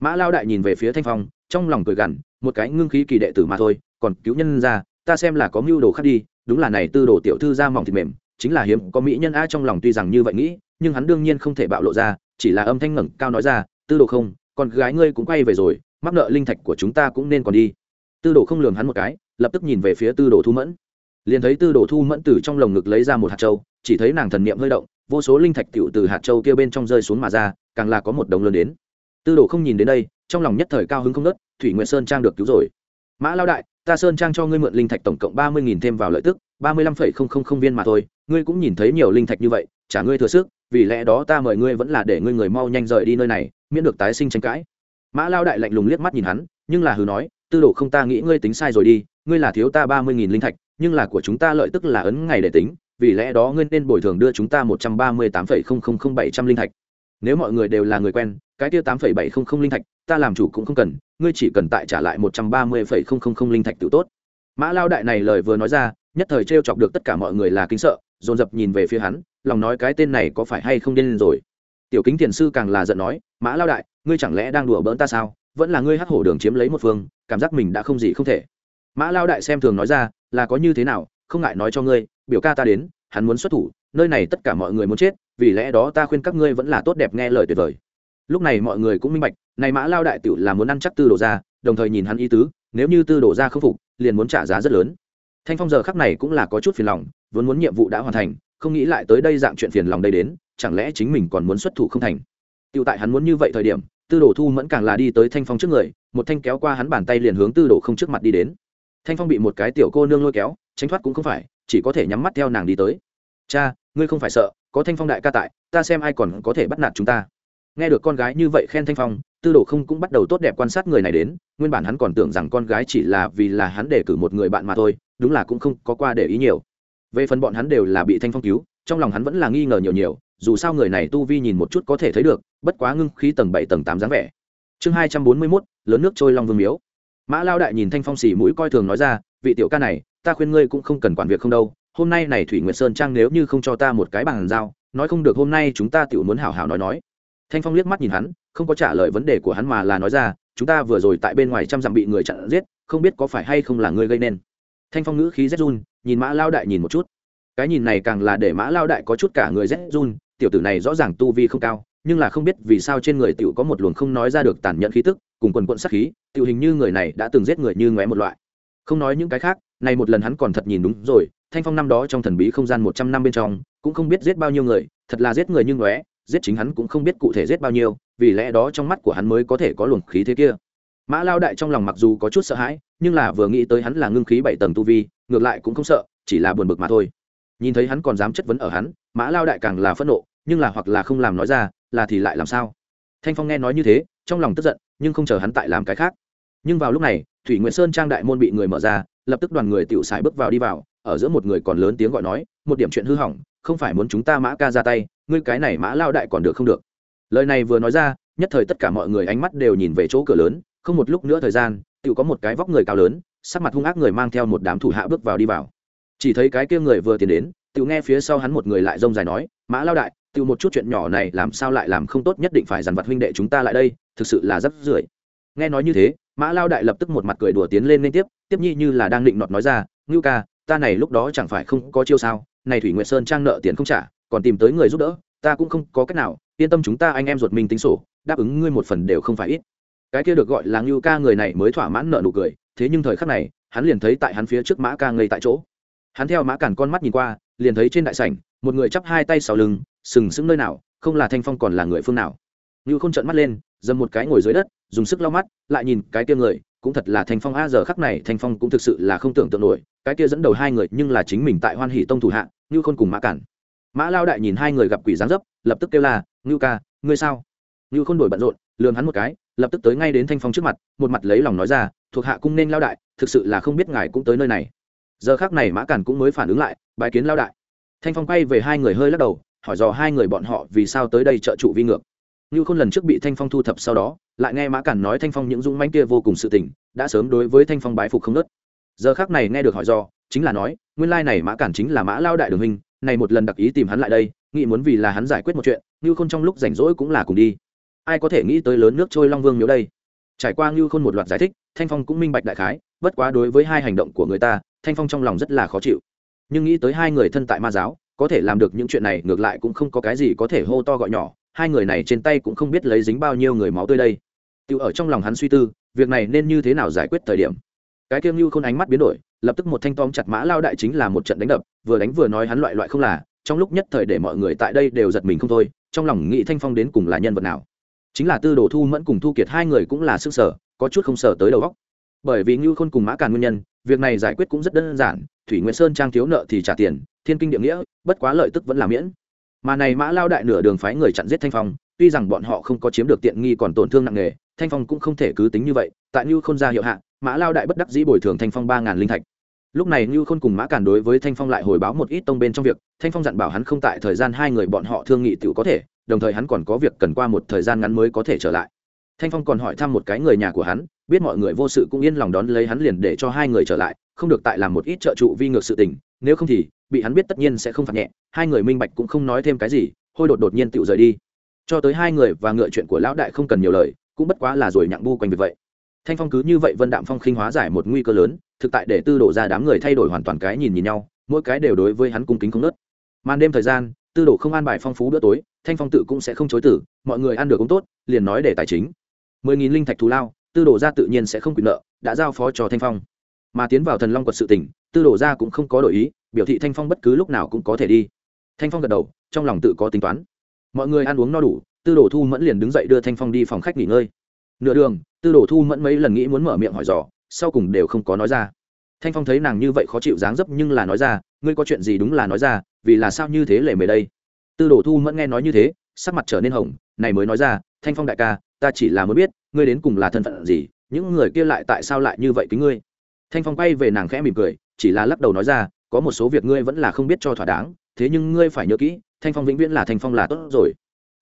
Mã lao đại nhìn về phía thanh phong, trong lòng cười gằn, một cái ngưng khí kỳ đệ tử mà thôi, còn cứu nhân ra, ta xem là có mưu đồ khác đi, đúng là này tư đồ tiểu thư ra mỏng thịt mềm, chính là hiếm có mỹ nhân a trong lòng tuy rằng như vậy nghĩ, nhưng hắn đương nhiên không thể bạo lộ ra, chỉ là âm thanh ngẩng cao nói ra, tư đồ không, con gái ngươi cũng quay về rồi, mắc nợ linh thạch của chúng ta cũng nên còn đi. Tư đồ không lường hắn một cái, lập tức nhìn về phía tư đồ thu mẫn liền thấy tư đồ thu mẫn từ trong lồng ngực lấy ra một hạt châu, chỉ thấy nàng thần niệm hơi động, vô số linh thạch tựu từ hạt châu kia bên trong rơi xuống mà ra, càng là có một đồng lớn đến. Tư đồ không nhìn đến đây, trong lòng nhất thời cao hứng không nớt thủy nguyện sơn trang được cứu rồi. Mã lao đại, ta sơn trang cho ngươi mượn linh thạch tổng cộng ba mươi nghìn thêm vào lợi tức, ba mươi lăm phẩy không không không viên mà thôi, ngươi cũng nhìn thấy nhiều linh thạch như vậy, trả ngươi thừa sức, vì lẽ đó ta mời ngươi vẫn là để ngươi người mau nhanh rời đi nơi này, miễn được tái sinh tranh cãi. Mã lao đại lạnh lùng liếc mắt nhìn hắn, nhưng là hừ nói, tư đồ không ta nghĩ ngươi tính sai rồi đi, ngươi là thiếu ta ba mươi nghìn linh thạch nhưng là của chúng ta lợi tức là ấn ngày để tính, vì lẽ đó ngươi nên bồi thường đưa chúng ta một trăm ba mươi tám phẩy không không không bảy trăm linh thạch. Nếu mọi người đều là người quen, cái tiêu tám phẩy bảy không không linh thạch, ta làm chủ cũng không cần, ngươi chỉ cần tại trả lại một trăm ba mươi phẩy không không không linh thạch tự tốt. Mã lao đại này lời vừa nói ra, nhất thời t r e o chọc được tất cả mọi người là kính sợ, dồn dập nhìn về phía hắn, lòng nói cái tên này có phải hay không điên rồi. Tiểu kính thiền sư càng là giận nói, mã lao đại, ngươi chẳng lẽ đang đùa bỡn ta sao? Vẫn là ngươi hắc hổ đường chiếm lấy một phương, cảm giác mình đã không gì không thể. Mã lao đại xem thường nói ra là có như thế nào, không ngại nói cho ngươi, biểu ca ta đến, hắn muốn xuất thủ, nơi này tất cả mọi người muốn chết, vì lẽ đó ta khuyên các ngươi vẫn là tốt đẹp nghe lời tuyệt vời. Lúc này mọi người cũng minh bạch, này mã lao đại tiểu là muốn ăn chắc tư đồ ra đồng thời nhìn hắn ý tứ, nếu như tư đồ ra không phục, liền muốn trả giá rất lớn. Thanh phong giờ khắc này cũng là có chút phiền lòng, vốn muốn nhiệm vụ đã hoàn thành, không nghĩ lại tới đây dạng chuyện phiền lòng đây đến, chẳng lẽ chính mình còn muốn xuất thủ không thành? Tiểu tại hắn muốn như vậy thời điểm, tư đồ thu mẫn càng là đi tới thanh phong trước người, một thanh kéo qua hắn bàn tay liền hướng tư đồ không trước mặt đi đến thanh phong bị một cái tiểu cô nương lôi kéo, tránh thoát cũng không phải, chỉ có thể nhắm mắt theo nàng đi tới. Cha, ngươi không phải sợ, có thanh phong đại ca tại, ta xem ai còn có thể bắt nạt chúng ta. Nghe được con gái như vậy khen thanh phong, tư đồ không cũng bắt đầu tốt đẹp quan sát người này đến, nguyên bản hắn còn tưởng rằng con gái chỉ là vì là hắn để cử một người bạn mà thôi, đúng là cũng không có qua để ý nhiều. Về phần bọn hắn đều là bị thanh phong cứu, trong lòng hắn vẫn là nghi ngờ nhiều nhiều, dù sao người này tu vi nhìn một chút có thể thấy được, bất quá ngưng khí tầng bảy tầng tám dáng vẻ. Chương hai trăm bốn mươi mốt, lớn nước trôi long vương miếu mã lao đại nhìn thanh phong xỉ mũi coi thường nói ra, vị tiểu ca này, ta khuyên ngươi cũng không cần quản việc không đâu, hôm nay này thủy nguyệt sơn trang nếu như không cho ta một cái bàn giao, nói không được hôm nay chúng ta tự muốn hảo hảo nói nói. Thanh phong liếc mắt nhìn hắn, không có trả lời vấn đề của hắn mà là nói ra, chúng ta vừa rồi tại bên ngoài trăm dặm bị người chặn giết, không biết có phải hay không là ngươi gây nên. Thanh phong ngữ khí rét run, nhìn mã lao đại nhìn một chút. Cái nhìn này càng là để mã lao đại có chút cả người rét run, tiểu tử này rõ ràng tu vi không cao nhưng là không biết vì sao trên người tiểu có một luồng không nói ra được tàn nhẫn khí tức cùng quần quần sát khí tiểu hình như người này đã từng giết người như ngoé một loại. Không nói những cái khác này một lần hắn còn thật nhìn đúng rồi thanh phong năm đó trong thần bí không gian một trăm năm bên trong cũng không biết giết bao nhiêu người thật là giết người như ngoé, giết chính hắn cũng không biết cụ thể giết bao nhiêu vì lẽ đó trong mắt của hắn mới có thể có luồng khí thế kia. Mã lao đại trong lòng mặc dù có chút sợ hãi nhưng là vừa nghĩ tới hắn là ngưng khí bảy tầng tu vi ngược lại cũng không sợ chỉ là buồn bực mà thôi. Nhìn thấy hắn còn dám chất vấn ở hắn mã lao đại càng là phẫn nộ nhưng là hoặc là không làm nói ra là thì lại làm sao? Thanh phong nghe nói như thế, trong lòng tức giận, nhưng không chờ hắn tại làm cái khác. Nhưng vào lúc này, thủy nguyễn sơn trang đại môn bị người mở ra, lập tức đoàn người tiểu sải bước vào đi vào, ở giữa một người còn lớn tiếng gọi nói, một điểm chuyện hư hỏng, không phải muốn chúng ta mã ca ra tay, ngươi cái này mã lao đại còn được không được? Lời này vừa nói ra, nhất thời tất cả mọi người ánh mắt đều nhìn về chỗ cửa lớn, không một lúc nữa thời gian, Tiểu có một cái vóc người cao lớn, sắc mặt hung ác người mang theo một đám thủ hạ bước vào đi vào. Chỉ thấy cái kia người vừa tiến đến, Tiểu nghe phía sau hắn một người lại rông dài nói, mã lao đại tự một chút chuyện nhỏ này làm sao lại làm không tốt nhất định phải dằn vặt huynh đệ chúng ta lại đây, thực sự là rất rưởi. Nghe nói như thế, mã lao đại lập tức một mặt cười đùa tiến lên liên tiếp tiếp nhi như là đang định nọt nói ra, ngưu ca, ta này lúc đó chẳng phải không có chiêu sao, này thủy nguyệt sơn trang nợ tiền không trả, còn tìm tới người giúp đỡ, ta cũng không có cách nào, yên tâm chúng ta anh em ruột mình tính sổ, đáp ứng ngươi một phần đều không phải ít. Cái kia được gọi là ngưu ca người này mới thỏa mãn nợ nụ cười, thế nhưng thời khắc này, hắn liền thấy tại hắn phía trước mã ca ngây tại chỗ. Hắn theo mã cản con mắt nhìn qua, liền thấy trên đại sảnh, một người chắp hai tay sau lưng sừng sững nơi nào, không là thanh phong còn là người phương nào. Ngưu khôn trợn mắt lên, dầm một cái ngồi dưới đất, dùng sức lau mắt, lại nhìn cái kia người, cũng thật là thanh phong. A, giờ khắc này thanh phong cũng thực sự là không tưởng tượng nổi, cái kia dẫn đầu hai người nhưng là chính mình tại hoan hỷ tông thủ hạ, ngưu khôn cùng mã cản. Mã lao đại nhìn hai người gặp quỷ dáng dấp, lập tức kêu là, ngưu ca, ngươi sao? Ngưu khôn đổi bận rộn lường hắn một cái, lập tức tới ngay đến thanh phong trước mặt, một mặt lấy lòng nói ra, thuộc hạ cung nên lao đại, thực sự là không biết ngài cũng tới nơi này. Giờ khác này mã cản cũng mới phản ứng lại, bái kiến lao đại. Thanh phong quay về hai người hơi lắc đầu hỏi dò hai người bọn họ vì sao tới đây trợ trụ vi ngược. Như khôn lần trước bị thanh phong thu thập sau đó, lại nghe mã cản nói thanh phong những dũng mánh kia vô cùng sự tình, đã sớm đối với thanh phong bái phục không nớt. Giờ khác này nghe được hỏi do chính là nói, nguyên lai này mã cản chính là mã lao đại đường hình này một lần đặc ý tìm hắn lại đây, nghĩ muốn vì là hắn giải quyết một chuyện như khôn trong lúc rảnh rỗi cũng là cùng đi. Ai có thể nghĩ tới lớn nước trôi long vương miếu đây? Trải qua như khôn một loạt giải thích, thanh phong cũng minh bạch đại khái, bất quá đối với hai hành động của người ta, thanh phong trong lòng rất là khó chịu. Nhưng nghĩ tới hai người thân tại ma giáo có thể làm được những chuyện này, ngược lại cũng không có cái gì có thể hô to gọi nhỏ, hai người này trên tay cũng không biết lấy dính bao nhiêu người máu tươi đây. Tự ở trong lòng hắn suy tư, việc này nên như thế nào giải quyết thời điểm. Cái kiêng như không ánh mắt biến đổi, lập tức một thanh tóm chặt mã lao đại chính là một trận đánh đập, vừa đánh vừa nói hắn loại loại không là, trong lúc nhất thời để mọi người tại đây đều giật mình không thôi, trong lòng nghĩ thanh phong đến cùng là nhân vật nào. Chính là tư đồ thu mẫn cùng thu kiệt hai người cũng là sức sở, có chút không sở tới đầu góc bởi vì ngưu khôn cùng mã càn nguyên nhân, việc này giải quyết cũng rất đơn giản thủy nguyễn sơn trang thiếu nợ thì trả tiền, thiên kinh địa nghĩa, bất quá lợi tức vẫn là miễn. Mà này mã lao đại nửa đường phái người chặn giết thanh phong, tuy rằng bọn họ không có chiếm được tiện nghi còn tổn thương nặng nề, thanh phong cũng không thể cứ tính như vậy, tại như không ra hiệu hạ, mã lao đại bất đắc dĩ bồi thường thanh phong ba ngàn linh thạch. Lúc này như khôn cùng mã càn đối với thanh phong lại hồi báo một ít tông bên trong việc, thanh phong dặn bảo hắn không tại thời gian hai người bọn họ thương nghị t có thể, đồng thời hắn còn có việc cần qua một thời gian ngắn mới có thể trở lại. Thanh phong còn hỏi thăm một cái người nhà của hắn, biết mọi người vô sự cũng yên lòng đón lấy hắn liền để cho hai người trở lại không được tại làm một ít trợ trụ vi ngược sự tình, nếu không thì, bị hắn biết tất nhiên sẽ không phạt nhẹ, hai người minh bạch cũng không nói thêm cái gì, hôi đột đột nhiên tự rời đi. Cho tới hai người và ngựa chuyện của lão đại không cần nhiều lời, cũng bất quá là rồi nhặng bu quanh việc vậy. Thanh phong cứ như vậy vân đạm phong khinh hóa giải một nguy cơ lớn, thực tại để tư đổ ra đám người thay đổi hoàn toàn cái nhìn nhìn nhau, mỗi cái đều đối với hắn cung kính không nớt. Màn đêm thời gian, tư đồ không an bài phong phú bữa tối, thanh phong tự cũng sẽ không chối tử mọi người ăn được cũng tốt, liền nói để tài chính. Mười nghìn linh thạch thù lao, tư đồ ra tự nhiên sẽ không quyền nợ, đã giao phó cho thanh phong mà tiến vào thần long quật sự tỉnh tư đồ ra cũng không có đổi ý, biểu thị thanh phong bất cứ lúc nào cũng có thể đi. Thanh phong gật đầu, trong lòng tự có tính toán. Mọi người ăn uống no đủ, tư đồ thu mẫn liền đứng dậy đưa thanh phong đi phòng khách nghỉ ngơi. Nửa đường, tư đồ thu mẫn mấy lần nghĩ muốn mở miệng hỏi dò, sau cùng đều không có nói ra. Thanh phong thấy nàng như vậy khó chịu dáng dấp nhưng là nói ra, ngươi có chuyện gì đúng là nói ra, vì là sao như thế lệ mề đây? Tư đồ thu mẫn nghe nói như thế, sắc mặt trở nên hồng, này mới nói ra, thanh phong đại ca, ta chỉ là muốn biết, ngươi đến cùng là thân phận gì, những người kia lại tại sao lại như vậy kính ngươi? Thanh phong quay về nàng khẽ mỉm cười, chỉ là lắc đầu nói ra, có một số việc ngươi vẫn là không biết cho thỏa đáng, thế nhưng ngươi phải nhớ kỹ, thanh phong vĩnh viễn là thanh phong là tốt rồi.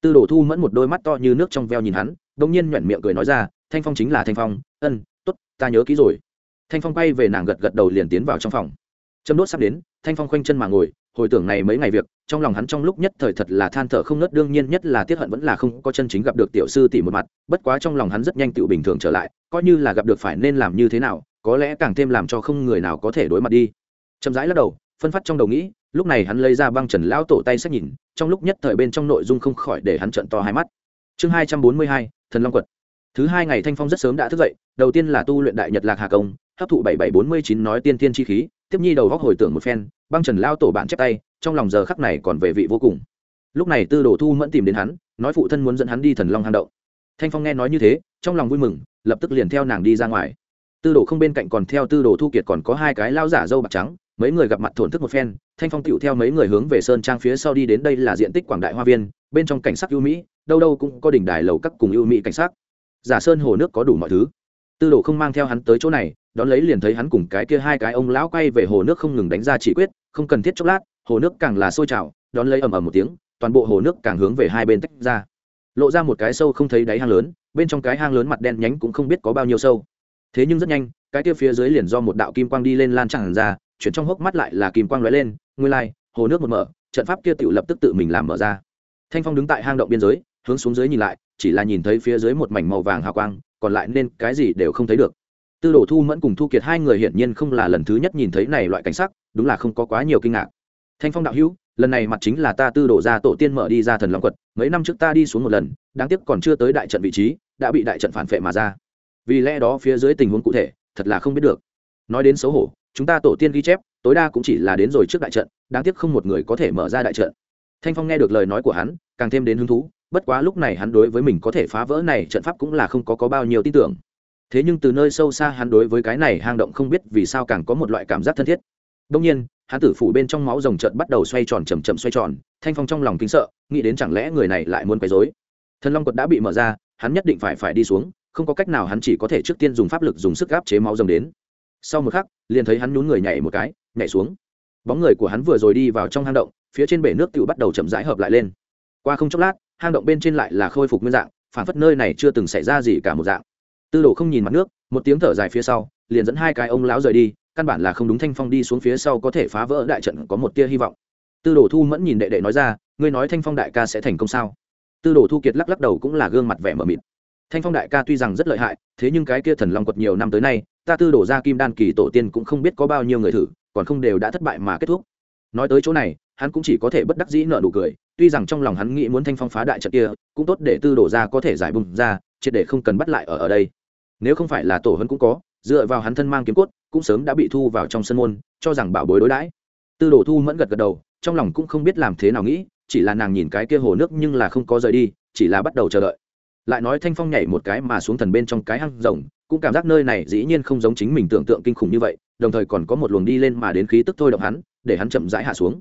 Tư đồ thu mẫn một đôi mắt to như nước trong veo nhìn hắn đông nhiên nhoẻn miệng cười nói ra, thanh phong chính là thanh phong, ân t ố t ta nhớ kỹ rồi. Thanh phong quay về nàng gật gật đầu liền tiến vào trong phòng. Châm đốt sắp đến, thanh phong khoanh chân mà ngồi, hồi tưởng này mấy ngày việc, trong lòng hắn trong lúc nhất thời thật là than thở không nớt đương nhiên nhất là tiết hận vẫn là không có chân chính gặp được tiểu sư tỷ một mặt, bất quá trong lòng hắn rất nhanh tự bình thường trở lại, coi như là gặp được phải nên làm như thế nào có lẽ càng thêm làm cho không người nào có thể đối mặt đi. Chậm rãi lắc đầu, phân phát trong đầu nghĩ, lúc này hắn lấy ra băng trần lão tổ tay sách nhìn, trong lúc nhất thời bên trong nội dung không khỏi để hắn trận to hai mắt. Chương hai trăm bốn mươi hai, thần long quật. Thứ hai ngày thanh phong rất sớm đã thức dậy, đầu tiên là tu luyện đại nhật lạc hà công, hấp thụ bảy bảy bốn mươi chín nói tiên tiên chi khí, tiếp nhi đầu góc hồi tưởng một phen, băng trần lao tổ bạn chép tay, trong lòng giờ khắc này còn về vị vô cùng. Lúc này tư đồ thu mẫn tìm đến hắn, nói phụ thân muốn dẫn hắn đi thần long hang động. Thanh phong nghe nói như thế, trong lòng vui mừng, lập tức liền theo nàng đi ra ngoài tư đồ không bên cạnh còn theo tư đồ thu kiệt còn có hai cái lao giả dâu bạc trắng, mấy người gặp mặt thổn thức một phen, thanh phong tựu theo mấy người hướng về sơn trang phía sau đi đến đây là diện tích quảng đại hoa viên, bên trong cảnh sắc ưu mỹ, đâu đâu cũng có đỉnh đài lầu các cùng ưu mỹ cảnh sắc. Giả sơn hồ nước có đủ mọi thứ. Tư đồ không mang theo hắn tới chỗ này, đón lấy liền thấy hắn cùng cái kia hai cái ông lão quay về hồ nước không ngừng đánh ra chỉ quyết, không cần thiết chốc lát, hồ nước càng là sôi trào, đón lấy ầm ầm một tiếng, toàn bộ hồ nước càng hướng về hai bên tách ra. Lộ ra một cái sâu không thấy đáy hang lớn, bên trong cái hang lớn mặt đen nhánh cũng không biết có bao nhiêu sâu thế nhưng rất nhanh, cái kia phía dưới liền do một đạo kim quang đi lên lan tràn ra, chuyển trong hốc mắt lại là kim quang lóe lên, nguyên lai, hồ nước một mở, trận pháp kia tự lập tức tự mình làm mở ra. Thanh phong đứng tại hang động biên giới, hướng xuống dưới nhìn lại, chỉ là nhìn thấy phía dưới một mảnh màu vàng hào quang, còn lại nên cái gì đều không thấy được. Tư đồ thu mẫn cùng thu kiệt hai người hiển nhiên không là lần thứ nhất nhìn thấy này loại cảnh sắc, đúng là không có quá nhiều kinh ngạc. Thanh phong đạo hữu, lần này mặt chính là ta tư đồ ra tổ tiên mở đi ra thần long quật, mấy năm trước ta đi xuống một lần, đáng tiếc còn chưa tới đại trận vị trí, đã bị đại trận phản phệ mà ra vì lẽ đó phía dưới tình huống cụ thể thật là không biết được. Nói đến xấu hổ chúng ta tổ tiên ghi chép tối đa cũng chỉ là đến rồi trước đại trận đáng tiếc không một người có thể mở ra đại trận. Thanh phong nghe được lời nói của hắn càng thêm đến hứng thú bất quá lúc này hắn đối với mình có thể phá vỡ này trận pháp cũng là không có, có bao nhiêu tin tưởng. Thế nhưng từ nơi sâu xa hắn đối với cái này hang động không biết vì sao càng có một loại cảm giác thân thiết. Đông nhiên hắn tử phủ bên trong máu rồng trận bắt đầu xoay tròn chầm chậm xoay tròn thanh phong trong lòng kính sợ nghĩ đến chẳng lẽ người này lại muốn quấy dối thần long quật đã bị mở ra hắn nhất định phải phải đi xuống không có cách nào hắn chỉ có thể trước tiên dùng pháp lực dùng sức gáp chế máu rồng đến. Sau một khắc, liền thấy hắn nhún người nhảy một cái, nhảy xuống. Bóng người của hắn vừa rồi đi vào trong hang động, phía trên bể nước tự bắt đầu chậm rãi hợp lại lên. Qua không chốc lát, hang động bên trên lại là khôi phục nguyên dạng phản phất nơi này chưa từng xảy ra gì cả một dạng. Tư đồ không nhìn mặt nước, một tiếng thở dài phía sau, liền dẫn hai cái ông lão rời đi, căn bản là không đúng thanh phong đi xuống phía sau có thể phá vỡ đại trận có một tia hy vọng. Tư đồ thu mẫn nhìn đệ đệ nói ra, ngươi nói thanh phong đại ca sẽ thành công sao? Tư đồ thu kiệt lắc lắc đầu cũng là gương mặt vẻ mờ mịt thanh phong đại ca tuy rằng rất lợi hại, thế nhưng cái kia thần long quật nhiều năm tới nay, ta tư đổ ra kim đan kỳ tổ tiên cũng không biết có bao nhiêu người thử, còn không đều đã thất bại mà kết thúc. Nói tới chỗ này, hắn cũng chỉ có thể bất đắc dĩ nợ nụ cười, tuy rằng trong lòng hắn nghĩ muốn thanh phong phá đại trận kia, cũng tốt để tư đổ ra có thể giải bùng ra, triệt để không cần bắt lại ở ở đây. Nếu không phải là tổ hấn cũng có, dựa vào hắn thân mang kiếm cốt, cũng sớm đã bị thu vào trong sân môn, cho rằng bảo bối đối đãi. Tư đồ thu mẫn gật gật đầu, trong lòng cũng không biết làm thế nào nghĩ, chỉ là nàng nhìn cái kia hồ nước nhưng là không có rời đi, chỉ là bắt đầu chờ đợi lại nói thanh phong nhảy một cái mà xuống thần bên trong cái hang rồng, cũng cảm giác nơi này dĩ nhiên không giống chính mình tưởng tượng kinh khủng như vậy, đồng thời còn có một luồng đi lên mà đến khí tức thôi động hắn, để hắn chậm rãi hạ xuống.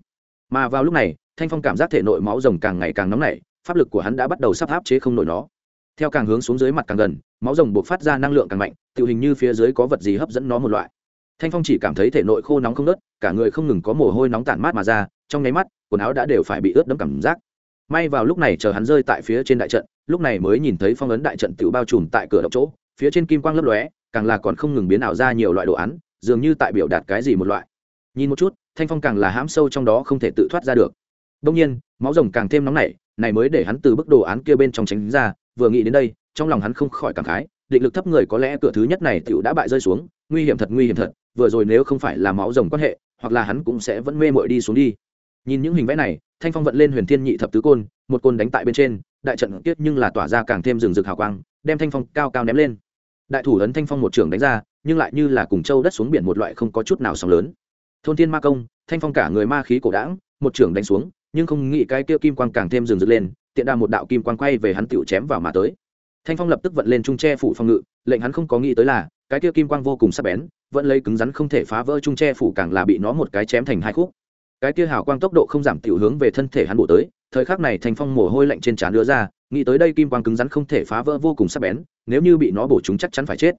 Mà vào lúc này, thanh phong cảm giác thể nội máu rồng càng ngày càng nóng nảy, pháp lực của hắn đã bắt đầu sắp áp chế không nổi nó. Theo càng hướng xuống dưới mặt càng gần, máu rồng buộc phát ra năng lượng càng mạnh, tự hình như phía dưới có vật gì hấp dẫn nó một loại. Thanh phong chỉ cảm thấy thể nội khô nóng không nớt cả người không ngừng có mồ hôi nóng tản mát mà ra, trong nháy mắt, quần áo đã đều phải bị ướt đẫm cảm giác may vào lúc này chờ hắn rơi tại phía trên đại trận, lúc này mới nhìn thấy phong ấn đại trận tự bao trùm tại cửa động chỗ, phía trên kim quang lấp lóe, càng là còn không ngừng biến ảo ra nhiều loại đồ án, dường như tại biểu đạt cái gì một loại. Nhìn một chút, thanh phong càng là hãm sâu trong đó không thể tự thoát ra được. Đông nhiên, máu rồng càng thêm nóng nảy, này mới để hắn từ bức đồ án kia bên trong tránh ra, vừa nghĩ đến đây, trong lòng hắn không khỏi cảm khái, định lực thấp người có lẽ cửa thứ nhất này tựu đã bại rơi xuống, nguy hiểm thật, nguy hiểm thật, vừa rồi nếu không phải là máu rồng quan hệ, hoặc là hắn cũng sẽ vẫn mê mội đi xuống đi nhìn những hình vẽ này, thanh phong vận lên huyền thiên nhị thập tứ côn, một côn đánh tại bên trên, đại trận kiết nhưng là tỏa ra càng thêm rừng rực hào quang, đem thanh phong cao cao ném lên. Đại thủ ấn thanh phong một trường đánh ra, nhưng lại như là cùng châu đất xuống biển một loại không có chút nào sóng lớn. Thôn thiên ma công, thanh phong cả người ma khí cổ đảng một trường đánh xuống, nhưng không nghĩ cái kia kim quang càng thêm rừng rực lên, tiện đà một đạo kim quang quay về hắn tựu chém vào mà tới. Thanh phong lập tức vận lên trung tre phủ phong ngự, lệnh hắn không có nghĩ tới là, cái kia kim quang vô cùng sắc bén, vẫn lấy cứng rắn không thể phá vỡ trung tre phủ càng là bị nó một cái chém thành hai khúc cái kia hào quang tốc độ không giảm tiểu hướng về thân thể hắn bổ tới, thời khắc này thanh phong mồ hôi lạnh trên trán đưa ra, nghĩ tới đây kim quang cứng rắn không thể phá vỡ vô cùng sắc bén, nếu như bị nó bổ chúng chắc chắn phải chết.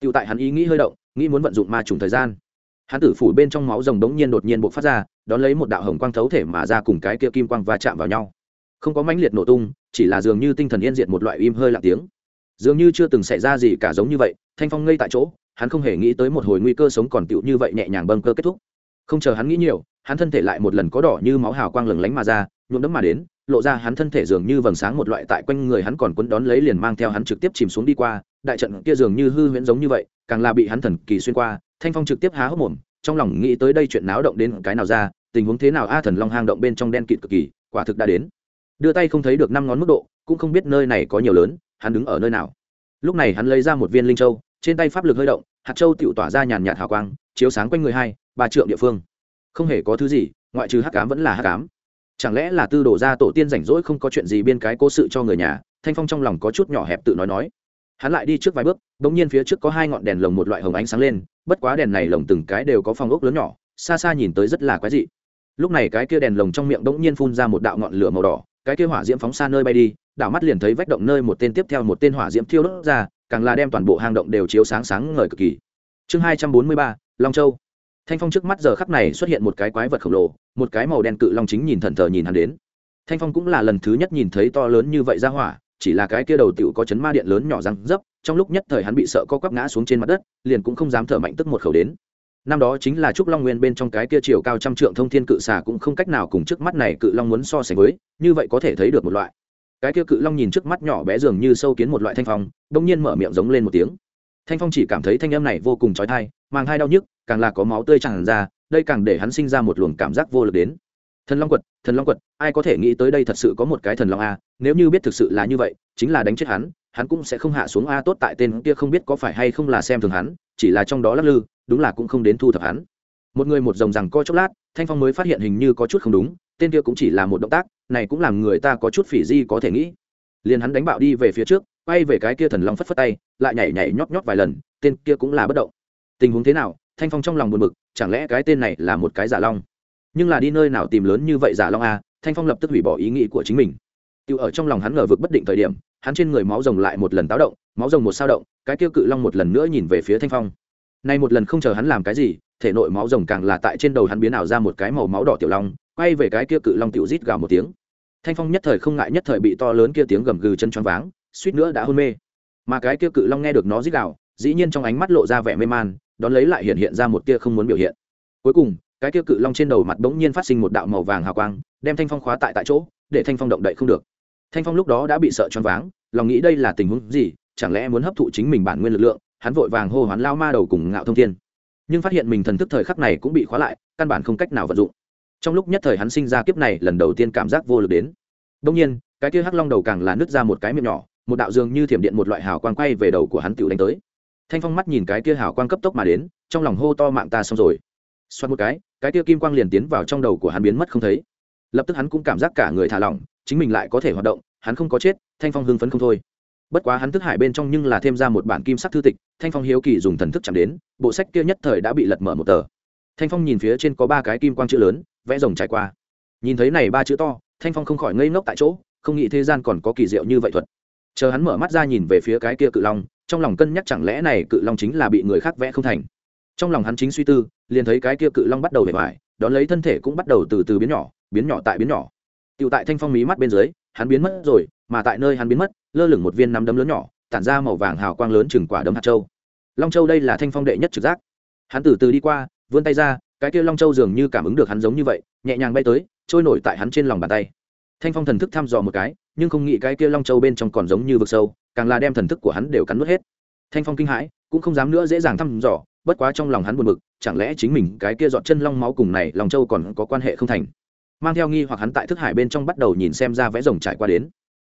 Tiểu tại hắn ý nghĩ hơi động, nghĩ muốn vận dụng ma trùng thời gian. Hắn tử phủ bên trong máu rồng đống nhiên đột nhiên bộc phát ra, đón lấy một đạo hồng quang thấu thể mà ra cùng cái kia kim quang va chạm vào nhau. Không có mãnh liệt nổ tung, chỉ là dường như tinh thần yên diệt một loại im hơi lặng tiếng. Dường như chưa từng xảy ra gì cả giống như vậy, thanh phong ngây tại chỗ, hắn không hề nghĩ tới một hồi nguy cơ sống còn tựu như vậy nhẹ nhàng bâng cơ kết thúc. Không chờ hắn nghĩ nhiều hắn thân thể lại một lần có đỏ như máu hào quang lừng lánh mà ra, nhuộm đấm mà đến, lộ ra hắn thân thể dường như vầng sáng một loại tại quanh người hắn còn quấn đón lấy liền mang theo hắn trực tiếp chìm xuống đi qua, đại trận kia dường như hư huyễn giống như vậy, càng là bị hắn thần kỳ xuyên qua, thanh phong trực tiếp há hốc mồm, trong lòng nghĩ tới đây chuyện náo động đến cái nào ra, tình huống thế nào a thần long hang động bên trong đen kịt cực kỳ, quả thực đã đến. Đưa tay không thấy được năm ngón mức độ, cũng không biết nơi này có nhiều lớn, hắn đứng ở nơi nào. Lúc này hắn lấy ra một viên linh châu, trên tay pháp lực hơi động, hạt châu tựu tỏa ra nhàn nhạt hào quang, chiếu sáng quanh người hai, ba trượng địa phương không hề có thứ gì, ngoại trừ hắc cám vẫn là hắc cám chẳng lẽ là tư đổ ra tổ tiên rảnh rỗi không có chuyện gì biên cái cố sự cho người nhà, thanh phong trong lòng có chút nhỏ hẹp tự nói nói. Hắn lại đi trước vài bước đ ỗ n g nhiên phía trước có hai ngọn đèn lồng một loại hồng ánh sáng lên, bất quá đèn này lồng từng cái đều có phòng ốc lớn nhỏ, xa xa nhìn tới rất là quái dị. Lúc này cái kia đèn lồng trong miệng đ ỗ n g nhiên phun ra một đạo ngọn lửa màu đỏ, cái kia hỏa diễm phóng xa nơi bay đi, đảo mắt liền thấy vách động nơi một tên tiếp theo một tên hỏa diễm thiêu đốt ra, càng là đem toàn bộ hang động đều chiếu sáng sáng ngời cực kỳ. Chương hai trăm bốn mươi ba, long châu thanh phong trước mắt giờ khắc này xuất hiện một cái quái vật khổng lồ, một cái màu đen cự long chính nhìn thần thờ nhìn hắn đến. Thanh phong cũng là lần thứ nhất nhìn thấy to lớn như vậy ra hỏa, chỉ là cái kia đầu tựu có chấn ma điện lớn nhỏ răng dấp, trong lúc nhất thời hắn bị sợ co quắp ngã xuống trên mặt đất, liền cũng không dám thở mạnh tức một khẩu đến. Năm đó chính là trúc long nguyên bên trong cái kia chiều cao trăm trượng thông thiên cự xà cũng không cách nào cùng trước mắt này cự long muốn so sánh với, như vậy có thể thấy được một loại. Cái kia cự long nhìn trước mắt nhỏ bé dường như sâu kiến một loại thanh phong đông nhiên mở miệng giống lên một tiếng. Thanh phong chỉ cảm thấy thanh âm này vô cùng trói thai mang hai đau nhức càng là có máu tươi tràn ra, đây càng để hắn sinh ra một luồng cảm giác vô lực đến. Thần long quật, thần long quật, ai có thể nghĩ tới đây thật sự có một cái thần long a, nếu như biết thực sự là như vậy, chính là đánh chết hắn hắn cũng sẽ không hạ xuống a tốt tại tên kia không biết có phải hay không là xem thường hắn, chỉ là trong đó lắc lư, đúng là cũng không đến thu thập hắn. Một người một dòng rằng co chốc lát, thanh phong mới phát hiện hình như có chút không đúng, tên kia cũng chỉ là một động tác, này cũng làm người ta có chút phỉ di có thể nghĩ. Liền hắn đánh bạo đi về phía trước, quay về cái kia thần long phất phất tay, lại nhảy nhảy nhót nhót vài lần, tên kia cũng là bất động. Tình huống thế nào thanh phong trong lòng buồn bực, chẳng lẽ cái tên này là một cái giả long? Nhưng là đi nơi nào tìm lớn như vậy giả long a? Thanh phong lập tức hủy bỏ ý nghĩ của chính mình. Tiêu ở trong lòng hắn ngờ vực bất định thời điểm, hắn trên người máu rồng lại một lần táo động, máu rồng một sao động, cái tiêu cự long một lần nữa nhìn về phía thanh phong. Nay một lần không chờ hắn làm cái gì, thể nội máu rồng càng là tại trên đầu hắn biến ảo ra một cái màu máu đỏ tiểu long, quay về cái kia cự long tiểu rít gào một tiếng. Thanh phong nhất thời không ngại nhất thời bị to lớn kia tiếng gầm gừ chân choáng váng, suýt nữa đã hôn mê. Mà cái kia cự long nghe được nó rít gào, dĩ nhiên trong ánh mắt lộ ra vẻ mê man đón lấy lại hiện hiện ra một tia không muốn biểu hiện. Cuối cùng, cái tia cự long trên đầu mặt bỗng nhiên phát sinh một đạo màu vàng hào quang, đem thanh phong khóa tại tại chỗ, để thanh phong động đậy không được. Thanh phong lúc đó đã bị sợ choáng váng, lòng nghĩ đây là tình huống gì, chẳng lẽ muốn hấp thụ chính mình bản nguyên lực lượng, hắn vội vàng hô hoán lao ma đầu cùng ngạo thông thiên. Nhưng phát hiện mình thần thức thời khắc này cũng bị khóa lại, căn bản không cách nào vận dụng. Trong lúc nhất thời hắn sinh ra kiếp này, lần đầu tiên cảm giác vô lực đến. Đông nhiên, cái kia hắc long đầu càng là nứt ra một cái miệng nhỏ, một đạo dương như thiểm điện một loại hào quang quay về đầu của hắn tiểu đánh tới thanh phong mắt nhìn cái kia hào quang cấp tốc mà đến, trong lòng hô to mạng ta xong rồi. Xoát một cái cái kia kim quang liền tiến vào trong đầu của hắn biến mất không thấy. Lập tức hắn cũng cảm giác cả người thả lỏng, chính mình lại có thể hoạt động, hắn không có chết, thanh phong hưng phấn không thôi. Bất quá hắn thức hải bên trong nhưng là thêm ra một bản kim sắc thư tịch, thanh phong hiếu kỳ dùng thần thức chạm đến, bộ sách kia nhất thời đã bị lật mở một tờ. Thanh phong nhìn phía trên có ba cái kim quang chữ lớn, vẽ rồng trải qua. Nhìn thấy này ba chữ to, thanh phong không khỏi ngây ngốc tại chỗ, không nghĩ thế gian còn có kỳ diệu như vậy thuật chờ hắn mở mắt ra nhìn về phía cái kia cự long, trong lòng cân nhắc chẳng lẽ này cự long chính là bị người khác vẽ không thành. Trong lòng hắn chính suy tư, liền thấy cái kia cự long bắt đầu hề hoài đón lấy thân thể cũng bắt đầu từ từ biến nhỏ biến nhỏ tại biến nhỏ. Tựu tại thanh phong mí mắt bên dưới, hắn biến mất rồi, mà tại nơi hắn biến mất, lơ lửng một viên nắm đấm lớn nhỏ, tản ra màu vàng hào quang lớn chừng quả đấm hạt châu. Long châu đây là thanh phong đệ nhất trực giác. Hắn từ từ đi qua, vươn tay ra, cái kia long châu dường như cảm ứng được hắn giống như vậy, nhẹ nhàng bay tới, trôi nổi tại hắn trên lòng bàn tay thanh phong thần thức thăm dò một cái, nhưng không nghĩ cái kia long châu bên trong còn giống như vực sâu, càng là đem thần thức của hắn đều cắn nuốt hết. Thanh phong kinh hãi, cũng không dám nữa dễ dàng thăm dò, bất quá trong lòng hắn buồn bực, chẳng lẽ chính mình cái kia dọn chân long máu cùng này Long châu còn có quan hệ không thành? Mang theo nghi hoặc hắn tại thức hải bên trong bắt đầu nhìn xem ra vẽ rồng trải qua đến.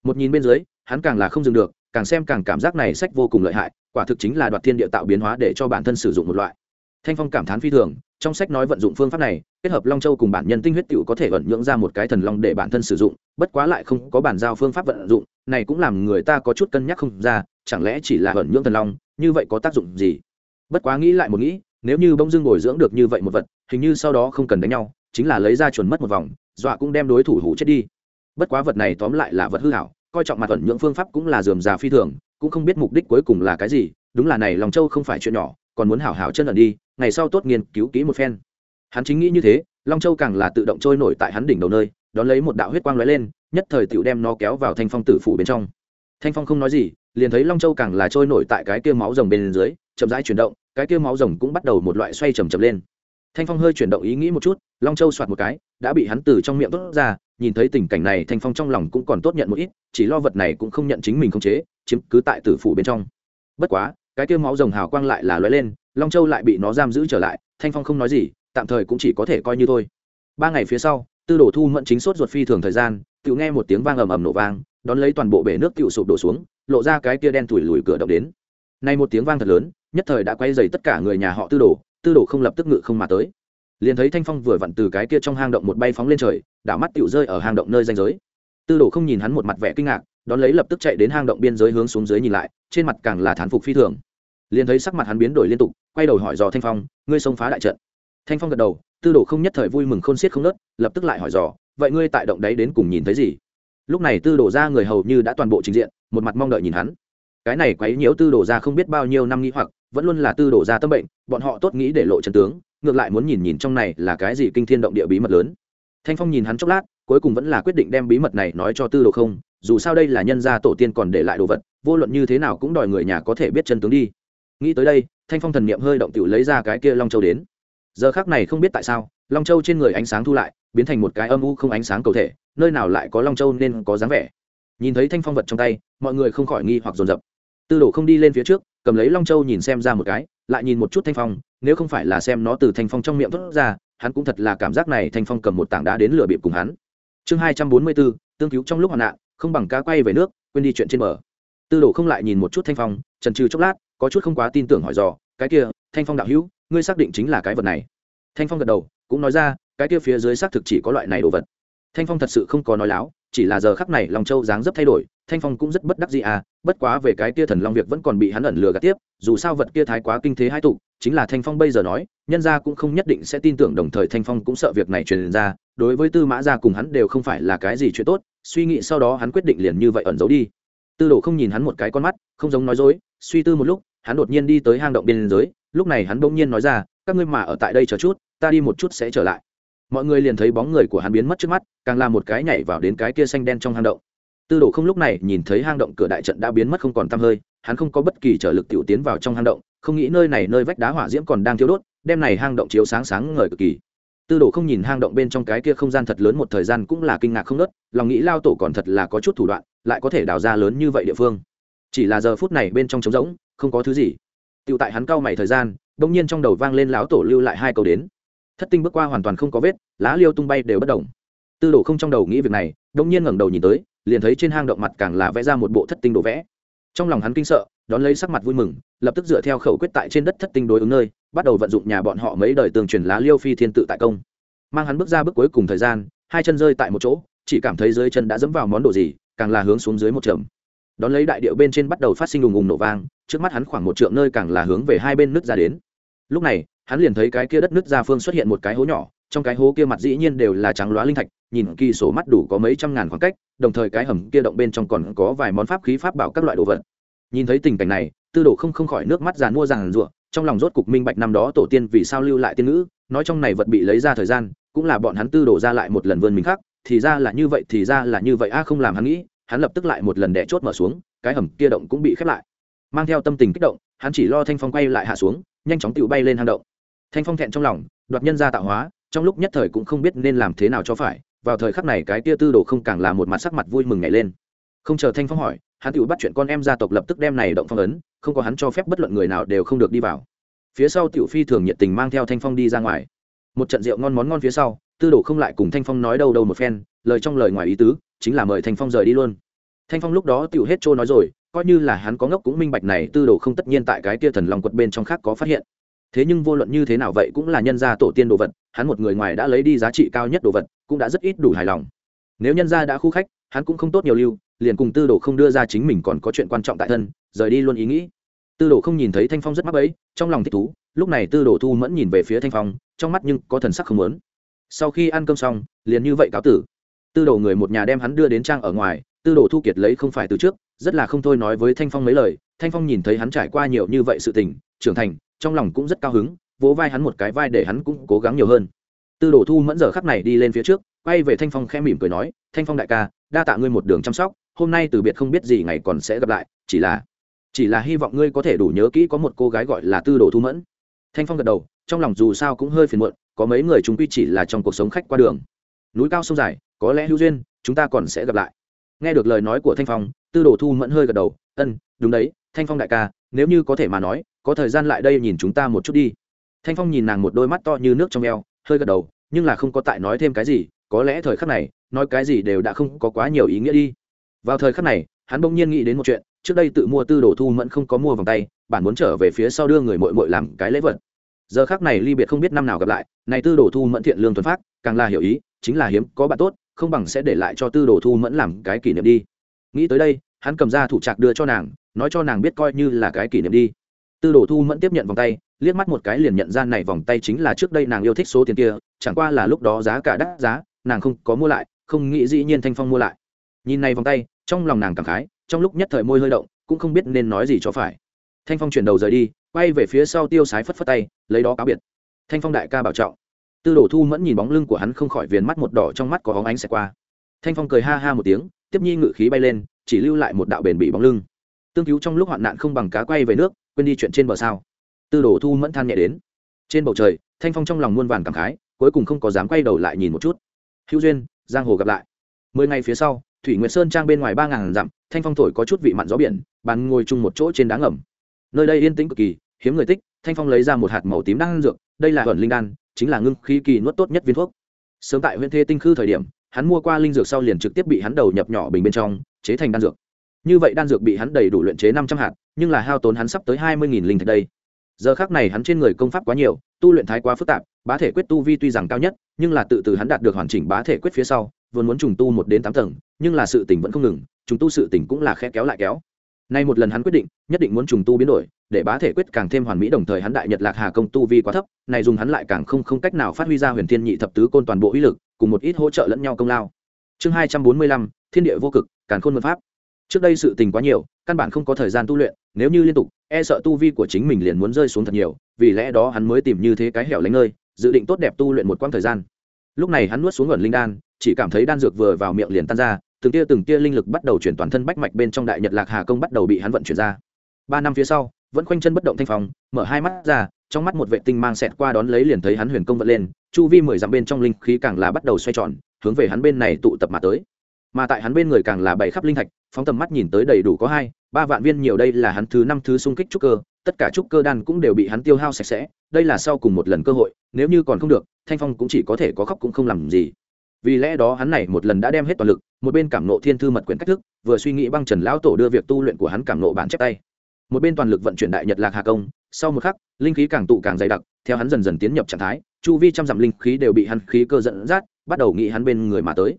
Một nhìn bên dưới, hắn càng là không dừng được, càng xem càng cảm giác này sách vô cùng lợi hại, quả thực chính là đoạt thiên địa tạo biến hóa để cho bản thân sử dụng một loại thanh phong cảm thán phi thường, trong sách nói vận dụng phương pháp này, kết hợp long châu cùng bản nhân tinh huyết tiểu có thể vận nhưỡng ra một cái thần long để bản thân sử dụng, bất quá lại không có bản giao phương pháp vận dụng, này cũng làm người ta có chút cân nhắc không ra, chẳng lẽ chỉ là vận nhưỡng thần long, như vậy có tác dụng gì? Bất quá nghĩ lại một nghĩ, nếu như bông dưng ngồi dưỡng được như vậy một vật, hình như sau đó không cần đánh nhau, chính là lấy ra chuẩn mất một vòng, dọa cũng đem đối thủ hủ chết đi. Bất quá vật này tóm lại là vật hư hảo, coi trọng mặt vận nhượng phương pháp cũng là dườm già phi thường, cũng không biết mục đích cuối cùng là cái gì, đúng là này lòng châu không phải chuyện nhỏ còn muốn hảo hảo chân ẩn đi, ngày sau tốt nghiên cứu kỹ một phen. Hắn chính nghĩ như thế, long châu càng là tự động trôi nổi tại hắn đỉnh đầu nơi, đón lấy một đạo huyết quang lóe lên, nhất thời tựu đem nó kéo vào thanh phong tử phủ bên trong. Thanh phong không nói gì, liền thấy long châu càng là trôi nổi tại cái kia máu rồng bên dưới, chậm rãi chuyển động, cái kia máu rồng cũng bắt đầu một loại xoay chầm chậm lên. Thanh phong hơi chuyển động ý nghĩ một chút, long châu soạt một cái, đã bị hắn từ trong miệng vớt ra, nhìn thấy tình cảnh này thanh phong trong lòng cũng còn tốt nhận một ít, chỉ lo vật này cũng không nhận chính mình không chế, chiếm cứ tại tử phủ bên trong. Bất quá cái kia máu rồng hào quang lại là lóe lên, long châu lại bị nó giam giữ trở lại, thanh phong không nói gì, tạm thời cũng chỉ có thể coi như thôi. Ba ngày phía sau, tư đồ thu mẫn chính sốt ruột phi thường thời gian tự nghe một tiếng vang ầm ầm nổ vang, đón lấy toàn bộ bể nước cựu sụp đổ xuống, lộ ra cái kia đen thủi lùi cửa động đến. Nay một tiếng vang thật lớn, nhất thời đã quay dày tất cả người nhà họ tư đồ tư đồ không lập tức ngự không mà tới. Liền thấy thanh phong vừa vặn từ cái kia trong hang động một bay phóng lên trời, đảo mắt tựu rơi ở hang động nơi danh giới. Tư đồ không nhìn hắn một mặt vẻ kinh ngạc, đón lấy lập tức chạy đến hang động biên giới hướng xuống dưới nhìn lại, trên mặt càng là thán phục phi thường liền thấy sắc mặt hắn biến đổi liên tục, quay đầu hỏi dò thanh phong, ngươi xông phá đại trận? Thanh phong gật đầu, tư đồ không nhất thời vui mừng khôn xiết không nớt, lập tức lại hỏi dò, vậy ngươi tại động đấy đến cùng nhìn thấy gì? Lúc này tư đồ ra người hầu như đã toàn bộ trình diện, một mặt mong đợi nhìn hắn. Cái này quấy nhiễu tư đồ ra không biết bao nhiêu năm nghĩ hoặc, vẫn luôn là tư đồ ra tâm bệnh, bọn họ tốt nghĩ để lộ chân tướng, ngược lại muốn nhìn nhìn trong này là cái gì kinh thiên động địa bí mật lớn. Thanh phong nhìn hắn chốc lát, cuối cùng vẫn là quyết định đem bí mật này nói cho tư đồ không, dù sao đây là nhân gia tổ tiên còn để lại đồ vật, vô luận như thế nào cũng đòi người nhà có thể biết chân tướng đi nghĩ tới đây, thanh phong thần niệm hơi động tiểu lấy ra cái kia long châu đến. Giờ khác này không biết tại sao, long châu trên người ánh sáng thu lại, biến thành một cái âm u không ánh sáng cầu thể, nơi nào lại có long châu nên có dáng vẻ. Nhìn thấy thanh phong vật trong tay, mọi người không khỏi nghi hoặc dồn dập. Tư đồ không đi lên phía trước, cầm lấy long châu nhìn xem ra một cái, lại nhìn một chút thanh phong, nếu không phải là xem nó từ thanh phong trong miệng thốt ra, hắn cũng thật là cảm giác này thanh phong cầm một tảng đá đến lửa bịp cùng hắn. Chương hai trăm bốn mươi bốn, tương cứu trong lúc hoạn nạn, không bằng cá quay về nước, quên đi chuyện trên bờ. Tư đồ không lại nhìn một chút thanh phong trần trừ chốc lát, có chút không quá tin tưởng hỏi dò, cái kia, thanh phong đạo hữu, ngươi xác định chính là cái vật này? Thanh phong gật đầu, cũng nói ra, cái kia phía dưới xác thực chỉ có loại này đồ vật. Thanh phong thật sự không có nói láo, chỉ là giờ khắc này lòng châu dáng dấp thay đổi, thanh phong cũng rất bất đắc gì à bất quá về cái kia thần long việc vẫn còn bị hắn ẩn lừa gạt tiếp, dù sao vật kia thái quá kinh thế hai tụ, chính là thanh phong bây giờ nói, nhân gia cũng không nhất định sẽ tin tưởng đồng thời thanh phong cũng sợ việc này truyền ra, đối với tư mã gia cùng hắn đều không phải là cái gì chuyện tốt, suy nghĩ sau đó hắn quyết định liền như vậy ẩn giấu đi tư đồ không nhìn hắn một cái con mắt, không giống nói dối, suy tư một lúc, hắn đột nhiên đi tới hang động biên giới, lúc này hắn bỗng nhiên nói ra, các ngươi mà ở tại đây chờ chút, ta đi một chút sẽ trở lại. Mọi người liền thấy bóng người của hắn biến mất trước mắt, càng làm một cái nhảy vào đến cái kia xanh đen trong hang động. Tư đồ không lúc này nhìn thấy hang động cửa đại trận đã biến mất không còn t hơi, hắn không có bất kỳ trở lực t tiến vào trong hang động, không nghĩ nơi này nơi vách đá hỏa diễm còn đang thiếu đốt đem này hang động chiếu sáng sáng ngời cực kỳ tư đồ không nhìn hang động bên trong cái kia không gian thật lớn một thời gian cũng là kinh ngạc không nớt lòng nghĩ lao tổ còn thật là có chút thủ đoạn, lại có thể đào ra lớn như vậy địa phương. Chỉ là giờ phút này bên trong trống rỗng, không có thứ gì. Tựu tại hắn cau mày thời gian bỗng nhiên trong đầu vang lên lão tổ lưu lại hai câu đến. Thất tinh bước qua hoàn toàn không có vết, lá liêu tung bay đều bất động. Tư đồ không trong đầu nghĩ việc này bỗng nhiên ngẩng đầu nhìn tới, liền thấy trên hang động mặt càng là vẽ ra một bộ thất tinh đồ vẽ. Trong lòng hắn kinh sợ đón lấy sắc mặt vui mừng, lập tức dựa theo khẩu quyết tại trên đất thất tinh đối ứng nơi, bắt đầu vận dụng nhà bọn họ mấy đời tường truyền lá liêu phi thiên tự tại công. Mang hắn bước ra bước cuối cùng thời gian, hai chân rơi tại một chỗ, chỉ cảm thấy dưới chân đã dẫm vào món đồ gì, càng là hướng xuống dưới một trầm đón lấy đại điệu bên trên bắt đầu phát sinh ùng ùng nổ vang, trước mắt hắn khoảng một trượng nơi càng là hướng về hai bên nước ra đến. Lúc này, hắn liền thấy cái kia đất nước ra phương xuất hiện một cái hố nhỏ, trong cái hố kia mặt dĩ nhiên đều là trắng loá linh thạch, nhìn kỳ số mắt đủ có mấy trăm ngàn khoảng cách, đồng thời cái hầm kia động bên trong còn có vài món pháp khí pháp bảo các loại đồ vật nhìn thấy tình cảnh này, tư đồ không không khỏi nước mắt giàn mua giàn rụa trong lòng rốt cục minh bạch năm đó tổ tiên vì sao lưu lại tiên ngữ, nói trong này vật bị lấy ra thời gian, cũng là bọn hắn tư Đồ ra lại một lần vươn mình khác, thì ra là như vậy, thì ra là như vậy, a không làm hắn nghĩ, hắn lập tức lại một lần đẻ chốt mở xuống, cái hầm kia động cũng bị khép lại. Mang theo tâm tình kích động, hắn chỉ lo thanh phong quay lại hạ xuống, nhanh chóng tự bay lên hang động. Thanh phong thẹn trong lòng, đoạt nhân ra tạo hóa, trong lúc nhất thời cũng không biết nên làm thế nào cho phải, vào thời khắc này cái tia tư đồ không càng là một mặt sắc mặt vui mừng nhảy lên không chờ thanh phong hỏi, hắn tự bắt chuyện con em gia tộc lập tức đem này động phong ấn, không có hắn cho phép bất luận người nào đều không được đi vào. Phía sau tiểu phi thường nhiệt tình mang theo thanh phong đi ra ngoài. Một trận rượu ngon món ngon phía sau, tư đồ không lại cùng thanh phong nói đâu đâu một phen, lời trong lời ngoài ý tứ, chính là mời thanh phong rời đi luôn. Thanh phong lúc đó tiểu hết trôi nói rồi, coi như là hắn có ngốc cũng minh bạch này, tư đồ không tất nhiên tại cái tia thần lòng quật bên trong khác có phát hiện. Thế nhưng vô luận như thế nào vậy cũng là nhân gia tổ tiên đồ vật, hắn một người ngoài đã lấy đi giá trị cao nhất đồ vật, cũng đã rất ít đủ hài lòng. Nếu nhân gia đã khu khách, hắn cũng không tốt nhiều lưu liền cùng tư đồ không đưa ra chính mình còn có chuyện quan trọng tại thân, rời đi luôn ý nghĩ. Tư đồ không nhìn thấy thanh phong rất mắc ấy trong lòng thích thú, lúc này tư đồ thu mẫn nhìn về phía thanh phong, trong mắt nhưng có thần sắc không lớn sau khi ăn cơm xong, liền như vậy cáo tử. Tư đồ người một nhà đem hắn đưa đến trang ở ngoài, tư đồ thu kiệt lấy không phải từ trước, rất là không thôi nói với thanh phong mấy lời. Thanh phong nhìn thấy hắn trải qua nhiều như vậy sự tình, trưởng thành, trong lòng cũng rất cao hứng, vỗ vai hắn một cái vai để hắn cũng cố gắng nhiều hơn. Tư đồ thu mẫn giờ khắc này đi lên phía trước, quay về thanh phong khẽ mỉm cười nói, thanh phong đại ca đa tạ ngươi một đường chăm sóc, hôm nay từ biệt không biết gì ngày còn sẽ gặp lại, chỉ là chỉ là hy vọng ngươi có thể đủ nhớ kỹ có một cô gái gọi là tư đồ thu mẫn. Thanh phong gật đầu, trong lòng dù sao cũng hơi phiền muộn, có mấy người chúng quy chỉ là trong cuộc sống khách qua đường. Núi cao sông dài, có lẽ hữu duyên, chúng ta còn sẽ gặp lại. Nghe được lời nói của thanh phong, tư đồ thu mẫn hơi gật đầu, ân, đúng đấy, thanh phong đại ca, nếu như có thể mà nói, có thời gian lại đây nhìn chúng ta một chút đi. Thanh phong nhìn nàng một đôi mắt to như nước trong eo, hơi gật đầu, nhưng là không có tại nói thêm cái gì, có lẽ thời khắc này nói cái gì đều đã không có quá nhiều ý nghĩa đi. Vào thời khắc này, hắn bỗng nhiên nghĩ đến một chuyện, trước đây tự mua tư đồ thu mẫn không có mua vòng tay, bản muốn trở về phía sau đưa người mội mội làm cái lễ vật. Giờ khác này ly biệt không biết năm nào gặp lại, này tư đồ thu mẫn thiện lương thuần phát càng là hiểu ý, chính là hiếm, có bạn tốt, không bằng sẽ để lại cho tư đồ thu mẫn làm cái kỷ niệm đi. Nghĩ tới đây, hắn cầm ra thủ trạc đưa cho nàng, nói cho nàng biết coi như là cái kỷ niệm đi. Tư đồ thu mẫn tiếp nhận vòng tay, liếc mắt một cái liền nhận ra này vòng tay chính là trước đây nàng yêu thích số tiền kia, chẳng qua là lúc đó giá cả đắt giá, nàng không có mua lại không nghĩ dĩ nhiên thanh phong mua lại. Nhìn này vòng tay, trong lòng nàng cảm khái, trong lúc nhất thời môi hơi động, cũng không biết nên nói gì cho phải. Thanh phong chuyển đầu rời đi, quay về phía sau tiêu sái phất phất tay, lấy đó cáo biệt. Thanh phong đại ca bảo trọng. Tư đồ thu mẫn nhìn bóng lưng của hắn không khỏi viền mắt một đỏ trong mắt có hóng ánh xẹt qua. Thanh phong cười ha ha một tiếng, tiếp nhi ngự khí bay lên, chỉ lưu lại một đạo bền bị bóng lưng. Tương cứu trong lúc hoạn nạn không bằng cá quay về nước, quên đi chuyện trên bờ sao. Tư đồ thu mẫn than nhẹ đến. Trên bầu trời, thanh phong trong lòng muôn vàn cảm khái, cuối cùng không có dám quay đầu lại nhìn một chút. Hữu duyên giang hồ gặp lại. Mười ngày phía sau, thủy nguyệt sơn trang bên ngoài ba ngàn dặm, thanh phong thổi có chút vị mặn gió biển, bàn ngồi chung một chỗ trên đá ngầm. Nơi đây yên tĩnh cực kỳ, hiếm người tích thanh phong lấy ra một hạt màu tím đan dược, đây là thuần linh đan, chính là ngưng khí kỳ nuốt tốt nhất viên thuốc. Sớm tại huyện thê tinh khư thời điểm, hắn mua qua linh dược sau liền trực tiếp bị hắn đầu nhập nhỏ bình bên trong, chế thành đan dược. Như vậy đan dược bị hắn đầy đủ luyện chế năm trăm hạt, nhưng là hao tốn hắn sắp tới hai mươi nghìn linh thạch đây. Giờ khác này hắn trên người công pháp quá nhiều tu luyện thái quá phức tạp, bá thể quyết tu vi tuy rằng cao nhất, nhưng là tự từ hắn đạt được hoàn chỉnh bá thể quyết phía sau, vốn muốn trùng tu một đến tám tầng, nhưng là sự tỉnh vẫn không ngừng, trùng tu sự tỉnh cũng là khe kéo lại kéo. Nay một lần hắn quyết định, nhất định muốn trùng tu biến đổi, để bá thể quyết càng thêm hoàn mỹ, đồng thời hắn đại nhật lạc hà công tu vi quá thấp, này dùng hắn lại càng không không cách nào phát huy ra huyền thiên nhị thập tứ côn toàn bộ uy lực, cùng một ít hỗ trợ lẫn nhau công lao. Chương hai trăm bốn mươi lăm, thiên địa vô cực, càn khôn mật pháp. Trước đây sự tình quá nhiều, căn bản không có thời gian tu luyện, nếu như liên tục e sợ tu vi của chính mình liền muốn rơi xuống thật nhiều, vì lẽ đó hắn mới tìm như thế cái hẻo lánh nơi, dự định tốt đẹp tu luyện một quãng thời gian. Lúc này hắn nuốt xuống ẩn linh đan, chỉ cảm thấy đan dược vừa vào miệng liền tan ra, từng tia từng tia linh lực bắt đầu chuyển toàn thân bách mạch bên trong đại nhật lạc hà công bắt đầu bị hắn vận chuyển ra. Ba năm phía sau, vẫn khoanh chân bất động thanh phòng mở hai mắt ra, trong mắt một vệ tinh mang xẹt qua đón lấy liền thấy hắn huyền công vận lên, chu vi mười dặm bên trong linh khí càng là bắt đầu xoay tròn, hướng về hắn bên này tụ tập mà tới mà tại hắn bên người càng là bảy khắp linh thạch, phóng tầm mắt nhìn tới đầy đủ có hai, ba vạn viên nhiều đây là hắn thứ năm thứ xung kích trúc cơ, tất cả trúc cơ đan cũng đều bị hắn tiêu hao sạch sẽ, đây là sau cùng một lần cơ hội, nếu như còn không được, thanh phong cũng chỉ có thể có khóc cũng không làm gì. Vì lẽ đó hắn này một lần đã đem hết toàn lực, một bên cảm nộ thiên thư mật quyển cách thức, vừa suy nghĩ băng trần lão tổ đưa việc tu luyện của hắn cảm nộ bản chép tay. Một bên toàn lực vận chuyển đại nhật lạc hà công, sau một khắc, linh khí càng tụ càng dày đặc, theo hắn dần dần tiến nhập trạng thái, chu vi trăm dặm linh khí đều bị hắn khí cơ dẫn dắt, bắt đầu nghĩ hắn bên người mà tới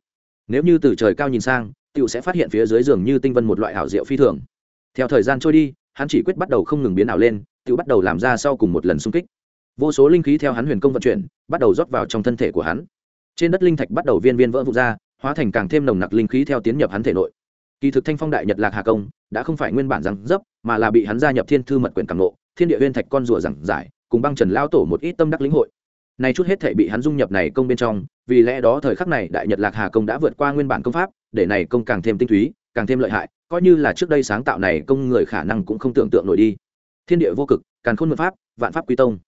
nếu như từ trời cao nhìn sang tựu sẽ phát hiện phía dưới giường như tinh vân một loại ảo diệu phi thường. Theo thời gian trôi đi, hắn chỉ quyết bắt đầu không ngừng biến ảo lên tựu bắt đầu làm ra sau cùng một lần xung kích. Vô số linh khí theo hắn huyền công vận chuyển, bắt đầu rót vào trong thân thể của hắn. Trên đất linh thạch bắt đầu viên viên vỡ vụt ra, hóa thành càng thêm nồng nặc linh khí theo tiến nhập hắn thể nội. Kỳ thực thanh phong đại nhật lạc hà công, đã không phải nguyên bản rằng dấp mà là bị hắn gia nhập thiên thư mật quyển càng lộ thiên địa huyên thạch con rùa giảng giải, cùng băng trần lao tổ một ít tâm đắc lĩnh hội. Này chút hết thể bị hắn dung nhập này công bên trong vì lẽ đó thời khắc này đại nhật lạc hà công đã vượt qua nguyên bản công pháp, để này công càng thêm tinh túy, càng thêm lợi hại, coi như là trước đây sáng tạo này công người khả năng cũng không tưởng tượng nổi đi. Thiên địa vô cực, càn khôn mượn pháp, vạn pháp quy tông.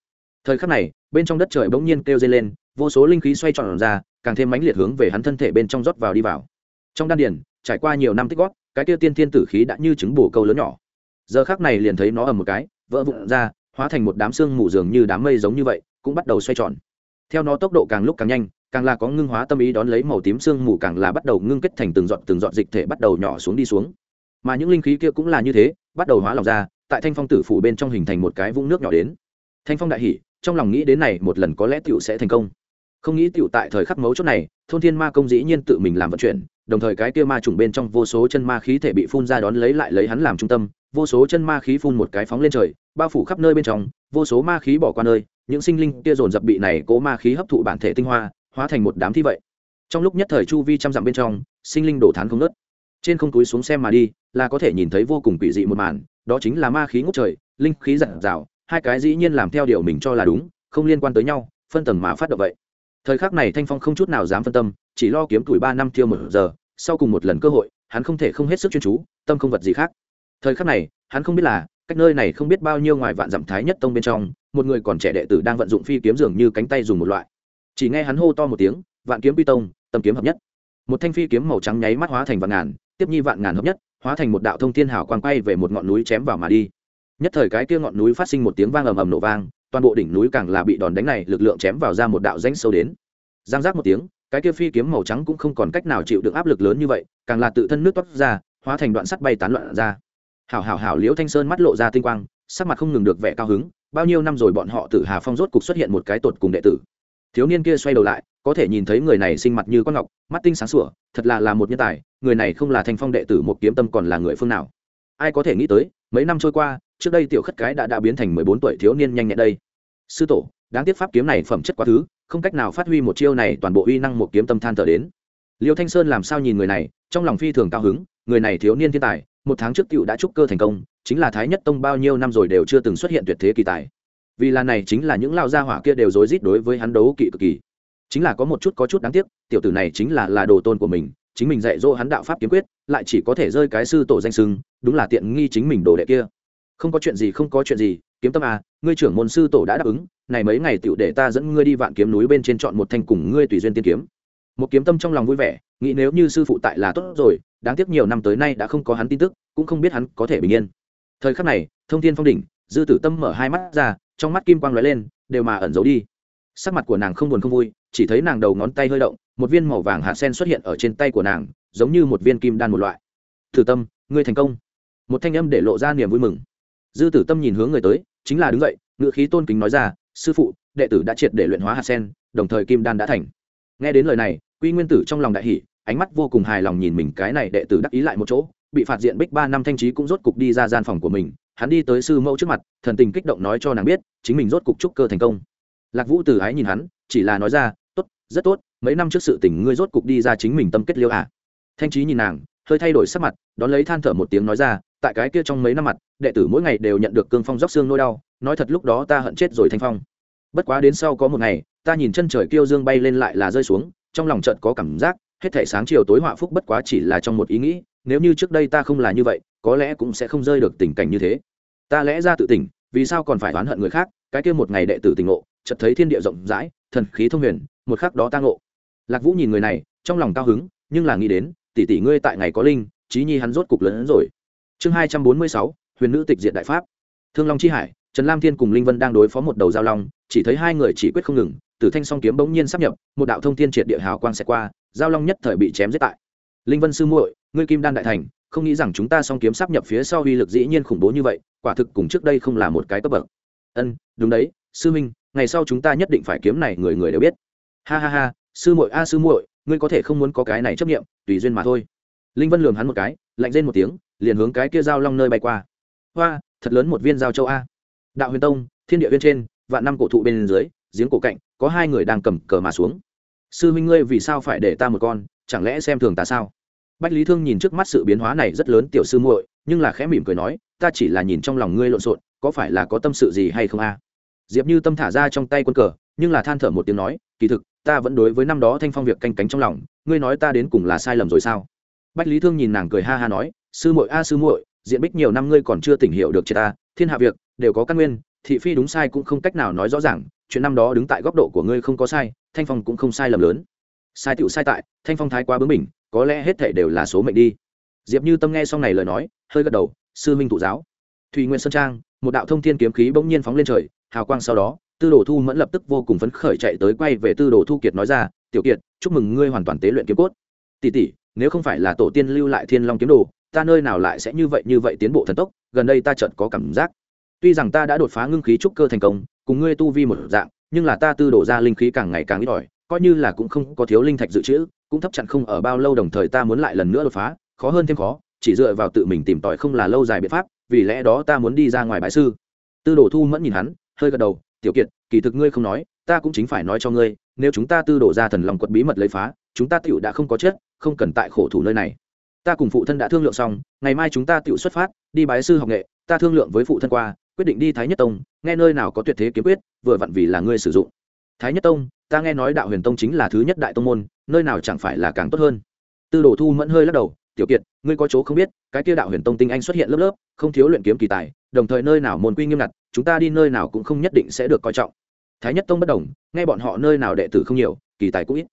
Thời khắc này, bên trong đất trời bỗng nhiên kêu dây lên, vô số linh khí xoay tròn ra, càng thêm mãnh liệt hướng về hắn thân thể bên trong rót vào đi vào. Trong đan điền, trải qua nhiều năm tích gót cái tiêu tiên thiên tử khí đã như trứng bổ câu lớn nhỏ. Giờ khắc này liền thấy nó ở một cái, vỡ vụn ra, hóa thành một đám xương mù dường như đám mây giống như vậy, cũng bắt đầu xoay tròn. Theo nó tốc độ càng lúc càng nhanh càng là có ngưng hóa tâm ý đón lấy màu tím xương mù càng là bắt đầu ngưng kết thành từng giọt từng giọt dịch thể bắt đầu nhỏ xuống đi xuống. Mà những linh khí kia cũng là như thế, bắt đầu hóa lỏng ra, tại thanh phong tử phủ bên trong hình thành một cái vũng nước nhỏ đến. Thanh phong đại hỉ, trong lòng nghĩ đến này một lần có lẽ tiểu sẽ thành công. Không nghĩ tiểu tại thời khắc mấu chốt này, thôn thiên ma công dĩ nhiên tự mình làm vận chuyển, đồng thời cái kia ma trùng bên trong vô số chân ma khí thể bị phun ra đón lấy lại lấy hắn làm trung tâm, vô số chân ma khí phun một cái phóng lên trời, bao phủ khắp nơi bên trong, vô số ma khí bỏ qua nơi, những sinh linh kia dồn dập bị này cố ma khí hấp thụ bản thể tinh hoa hóa thành một đám thi vậy. Trong lúc nhất thời chu vi trăm dặm bên trong, sinh linh đổ thán không nớt trên không túi xuống xem mà đi, là có thể nhìn thấy vô cùng quỷ dị một màn, đó chính là ma khí ngút trời, linh khí giặt rào, hai cái dĩ nhiên làm theo điều mình cho là đúng, không liên quan tới nhau, phân tầng mà phát động vậy. Thời khắc này thanh phong không chút nào dám phân tâm, chỉ lo kiếm tuổi ba năm thiêu một giờ, sau cùng một lần cơ hội, hắn không thể không hết sức chuyên chú, tâm không vật gì khác. Thời khắc này, hắn không biết là, cách nơi này không biết bao nhiêu ngoài vạn dặm thái nhất tông bên trong, một người còn trẻ đệ tử đang vận dụng phi kiếm dường như cánh tay dùng một loại chỉ nghe hắn hô to một tiếng, vạn kiếm pi tông, tầm kiếm hợp nhất. Một thanh phi kiếm màu trắng nháy mắt hóa thành vạn ngàn, tiếp nhi vạn ngàn hợp nhất, hóa thành một đạo thông thiên hào quang quay về một ngọn núi chém vào mà đi. Nhất thời cái kia ngọn núi phát sinh một tiếng vang ầm ầm nổ vang, toàn bộ đỉnh núi càng là bị đòn đánh này lực lượng chém vào ra một đạo rãnh sâu đến. Giang giác một tiếng, cái kia phi kiếm màu trắng cũng không còn cách nào chịu được áp lực lớn như vậy, càng là tự thân nước toát ra, hóa thành đoạn sắt bay tán loạn ra. Hảo hảo hảo liễu thanh sơn mắt lộ ra tinh quang, sắc mặt không ngừng được vẻ cao hứng, bao nhiêu năm rồi bọn họ tử hà phong rốt cục xuất hiện một cái tột cùng đệ tử thiếu niên kia xoay đầu lại, có thể nhìn thấy người này sinh mặt như con ngọc, mắt tinh sáng sủa, thật là là một nhân tài, người này không là thanh phong đệ tử một kiếm tâm còn là người phương nào. Ai có thể nghĩ tới, mấy năm trôi qua, trước đây tiểu khất cái đã đã biến thành mười bốn tuổi thiếu niên nhanh nhẹn đây. Sư tổ, đáng tiếc pháp kiếm này phẩm chất quá thứ, không cách nào phát huy một chiêu này toàn bộ uy năng một kiếm tâm than thở đến. Liêu thanh sơn làm sao nhìn người này, trong lòng phi thường cao hứng, người này thiếu niên thiên tài, một tháng trước cựu đã trúc cơ thành công, chính là thái nhất tông bao nhiêu năm rồi đều chưa từng xuất hiện tuyệt thế kỳ tài vì là này chính là những lao gia hỏa kia đều rối rít đối với hắn đấu kỵ cực kỳ. Chính là có một chút có chút đáng tiếc, tiểu tử này chính là là đồ tôn của mình, chính mình dạy dỗ hắn đạo pháp kiếm quyết, lại chỉ có thể rơi cái sư tổ danh sưng, đúng là tiện nghi chính mình đồ đệ kia. Không có chuyện gì, không có chuyện gì, kiếm tâm à ngươi trưởng môn sư tổ đã đáp ứng, này mấy ngày tựu để ta dẫn ngươi đi vạn kiếm núi bên trên chọn một thanh cùng ngươi tùy duyên tiên kiếm. Một kiếm tâm trong lòng vui vẻ, nghĩ nếu như sư phụ tại là tốt rồi, đáng tiếc nhiều năm tới nay đã không có hắn tin tức, cũng không biết hắn có thể bình yên. Thời khắc này, thông thiên phong đỉnh, dư tử tâm mở hai mắt ra trong mắt kim quang lóe lên, đều mà ẩn giấu đi. Sắc mặt của nàng không buồn không vui, chỉ thấy nàng đầu ngón tay hơi động, một viên màu vàng hạt sen xuất hiện ở trên tay của nàng, giống như một viên kim đan một loại. Thử tâm, ngươi thành công. Một thanh âm để lộ ra niềm vui mừng. Dư tử tâm nhìn hướng người tới, chính là đứng dậy ngự khí tôn kính nói ra, sư phụ, đệ tử đã triệt để luyện hóa hạt sen, đồng thời kim đan đã thành. Nghe đến lời này, quy nguyên tử trong lòng đại hỷ ánh mắt vô cùng hài lòng nhìn mình, cái này đệ tử đắc ý lại một chỗ, bị phạt diện bích ba năm thanh trí cũng rốt cục đi ra gian phòng của mình hắn đi tới sư mẫu trước mặt, thần tình kích động nói cho nàng biết, chính mình rốt cục trúc cơ thành công. Lạc vũ từ ái nhìn hắn, chỉ là nói ra, tốt, rất tốt, mấy năm trước sự tình ngươi rốt cục đi ra chính mình tâm kết liêu à. thanh trí nhìn nàng, hơi thay đổi sắc mặt, đón lấy than thở một tiếng nói ra, tại cái kia trong mấy năm mặt, đệ tử mỗi ngày đều nhận được cương phong róc xương nỗi đau, nói thật lúc đó ta hận chết rồi thanh phong. Bất quá đến sau có một ngày, ta nhìn chân trời kêu dương bay lên lại là rơi xuống, trong lòng trận có cảm giác, hết thể sáng chiều tối họa phúc bất quá chỉ là trong một ý nghĩ, nếu như trước đây ta không là như vậy, có lẽ cũng sẽ không rơi được tình cảnh như thế ta lẽ ra tự tỉnh, vì sao còn phải oán hận người khác? Cái kia một ngày đệ tử tỉnh ngộ, chợt thấy thiên địa rộng rãi, thần khí thông huyền, một khắc đó ta ngộ. Lạc vũ nhìn người này, trong lòng cao hứng, nhưng là nghĩ đến, tỷ tỷ ngươi tại ngày có linh trí nhi hắn rốt cục lớn hơn rồi. Chương hai trăm bốn mươi sáu, huyền nữ tịch diện đại pháp. Thương long chi hải, trần lam thiên cùng linh vân đang đối phó một đầu giao long, chỉ thấy hai người chỉ quyết không ngừng tử thanh song kiếm bỗng nhiên sắp nhập, một đạo thông thiên triệt địa hào quang xẻ qua, giao long nhất thời bị chém giết tại linh vân sư muội, ngươi kim đan đại thành, không nghĩ rằng chúng ta song kiếm sắp nhập phía sau uy lực dĩ nhiên khủng bố như vậy, quả thực cùng trước đây không là một cái cấp bậc. Ân, đúng đấy, sư minh ngày sau chúng ta nhất định phải kiếm này người người đều biết. Ha ha ha, sư muội a à, sư muội, ngươi có thể không muốn có cái này chấp nghiệm tùy duyên mà thôi. Linh vân lường hắn một cái, lạnh rên một tiếng, liền hướng cái kia dao long nơi bay qua. Hoa, thật lớn một viên dao châu a. Đạo huyền tông, thiên địa viên trên, vạn năm cổ thụ bên dưới, giếng cổ cạnh, có hai người đang cầm cờ mà xuống. Sư huynh ngươi vì sao phải để ta một con? Chẳng lẽ xem thường ta sao? Bách lý thương nhìn trước mắt sự biến hóa này rất lớn tiểu sư muội, nhưng là khẽ mỉm cười nói, ta chỉ là nhìn trong lòng ngươi lộn xộn, có phải là có tâm sự gì hay không a? Diệp như tâm thả ra trong tay quân cờ, nhưng là than thở một tiếng nói, kỳ thực, ta vẫn đối với năm đó thanh phong việc canh cánh trong lòng, ngươi nói ta đến cùng là sai lầm rồi sao? Bách lý thương nhìn nàng cười ha ha nói, sư muội a sư muội, diện bích nhiều năm ngươi còn chưa tỉnh hiểu được chị ta, thiên hạ việc, đều có căn nguyên, thị phi đúng sai cũng không cách nào nói rõ ràng, chuyện năm đó đứng tại góc độ của ngươi không có sai, thanh phong cũng không sai lầm lớn sai tựu sai tại, thanh phong thái quá bướng mình có lẽ hết thể đều là số mệnh đi. Diệp như tâm nghe xong này lời nói, hơi gật đầu, sư minh thụ giáo. Thùy nguyên sơn trang, một đạo thông thiên kiếm khí bỗng nhiên phóng lên trời, hào quang sau đó, tư đồ thu mẫn lập tức vô cùng phấn khởi chạy tới quay về tư đồ thu kiệt nói ra, tiểu kiệt, chúc mừng ngươi hoàn toàn tế luyện kiếm cốt. Tỷ tỷ, nếu không phải là tổ tiên lưu lại thiên long kiếm đồ, ta nơi nào lại sẽ như vậy như vậy tiến bộ thần tốc, gần đây ta chợt có cảm giác. Tuy rằng ta đã đột phá ngưng khí trúc cơ thành công, cùng ngươi tu vi một dạng, nhưng là ta tư đổ ra linh khí càng ngày càng ít ỏi coi như là cũng không có thiếu linh thạch dự trữ, cũng thấp chặn không ở bao lâu đồng thời ta muốn lại lần nữa đột phá, khó hơn thêm khó, chỉ dựa vào tự mình tìm tòi không là lâu dài biện pháp, vì lẽ đó ta muốn đi ra ngoài bãi sư. Tư đồ thu mẫn nhìn hắn, hơi gật đầu, tiểu kiệt, kỳ thực ngươi không nói, ta cũng chính phải nói cho ngươi, nếu chúng ta tư đổ ra thần lòng quật bí mật lấy phá, chúng ta tựu đã không có chết, không cần tại khổ thủ nơi này. Ta cùng phụ thân đã thương lượng xong, ngày mai chúng ta tựu xuất phát, đi bái sư học nghệ, ta thương lượng với phụ thân qua, quyết định đi thái nhất tông, nghe nơi nào có tuyệt thế kiếm quyết, vừa vặn vì là ngươi sử dụng. Thái nhất tông ta nghe nói đạo huyền tông chính là thứ nhất đại tông môn, nơi nào chẳng phải là càng tốt hơn. Tư đồ thu mẫn hơi lắc đầu, tiểu kiệt, ngươi có chỗ không biết, cái kia đạo huyền tông tinh anh xuất hiện lớp lớp, không thiếu luyện kiếm kỳ tài, đồng thời nơi nào môn quy nghiêm ngặt, chúng ta đi nơi nào cũng không nhất định sẽ được coi trọng. Thái nhất tông bất đồng, nghe bọn họ nơi nào đệ tử không nhiều, kỳ tài cũng ít.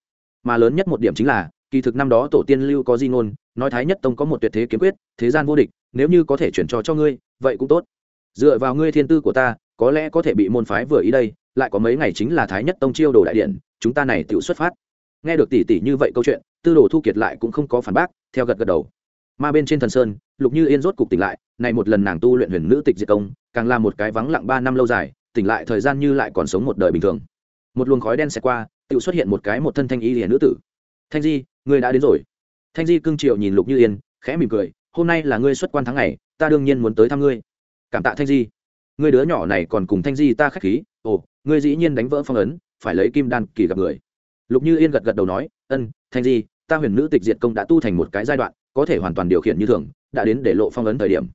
Mà lớn nhất một điểm chính là, kỳ thực năm đó tổ tiên lưu có di ngôn, nói thái nhất tông có một tuyệt thế kiếm quyết, thế gian vô địch, nếu như có thể chuyển cho cho ngươi, vậy cũng tốt. Dựa vào ngươi thiên tư của ta có lẽ có thể bị môn phái vừa ý đây, lại có mấy ngày chính là thái nhất tông chiêu đồ đại điện, chúng ta này tự xuất phát. Nghe được tỉ tỉ như vậy câu chuyện, tư đồ thu kiệt lại cũng không có phản bác, theo gật gật đầu. Mà bên trên thần sơn, lục như yên rốt cục tỉnh lại, này một lần nàng tu luyện huyền nữ tịch diệt công, càng là một cái vắng lặng ba năm lâu dài, tỉnh lại thời gian như lại còn sống một đời bình thường. Một luồng khói đen xẹt qua tự xuất hiện một cái một thân thanh y hiền nữ tử. Thanh di, ngươi đã đến rồi. Thanh di cưng triệu nhìn lục như yên, khẽ mỉm cười, hôm nay là ngươi xuất quan tháng ngày, ta đương nhiên muốn tới thăm ngươi. Cảm tạ thanh di ngươi đứa nhỏ này còn cùng thanh di ta khách khí, ồ, ngươi dĩ nhiên đánh vỡ phong ấn, phải lấy kim đan kỳ gặp người. Lục như yên gật gật đầu nói, ân, thanh di, ta huyền nữ tịch diệt công đã tu thành một cái giai đoạn, có thể hoàn toàn điều khiển như thường, đã đến để lộ phong ấn thời điểm.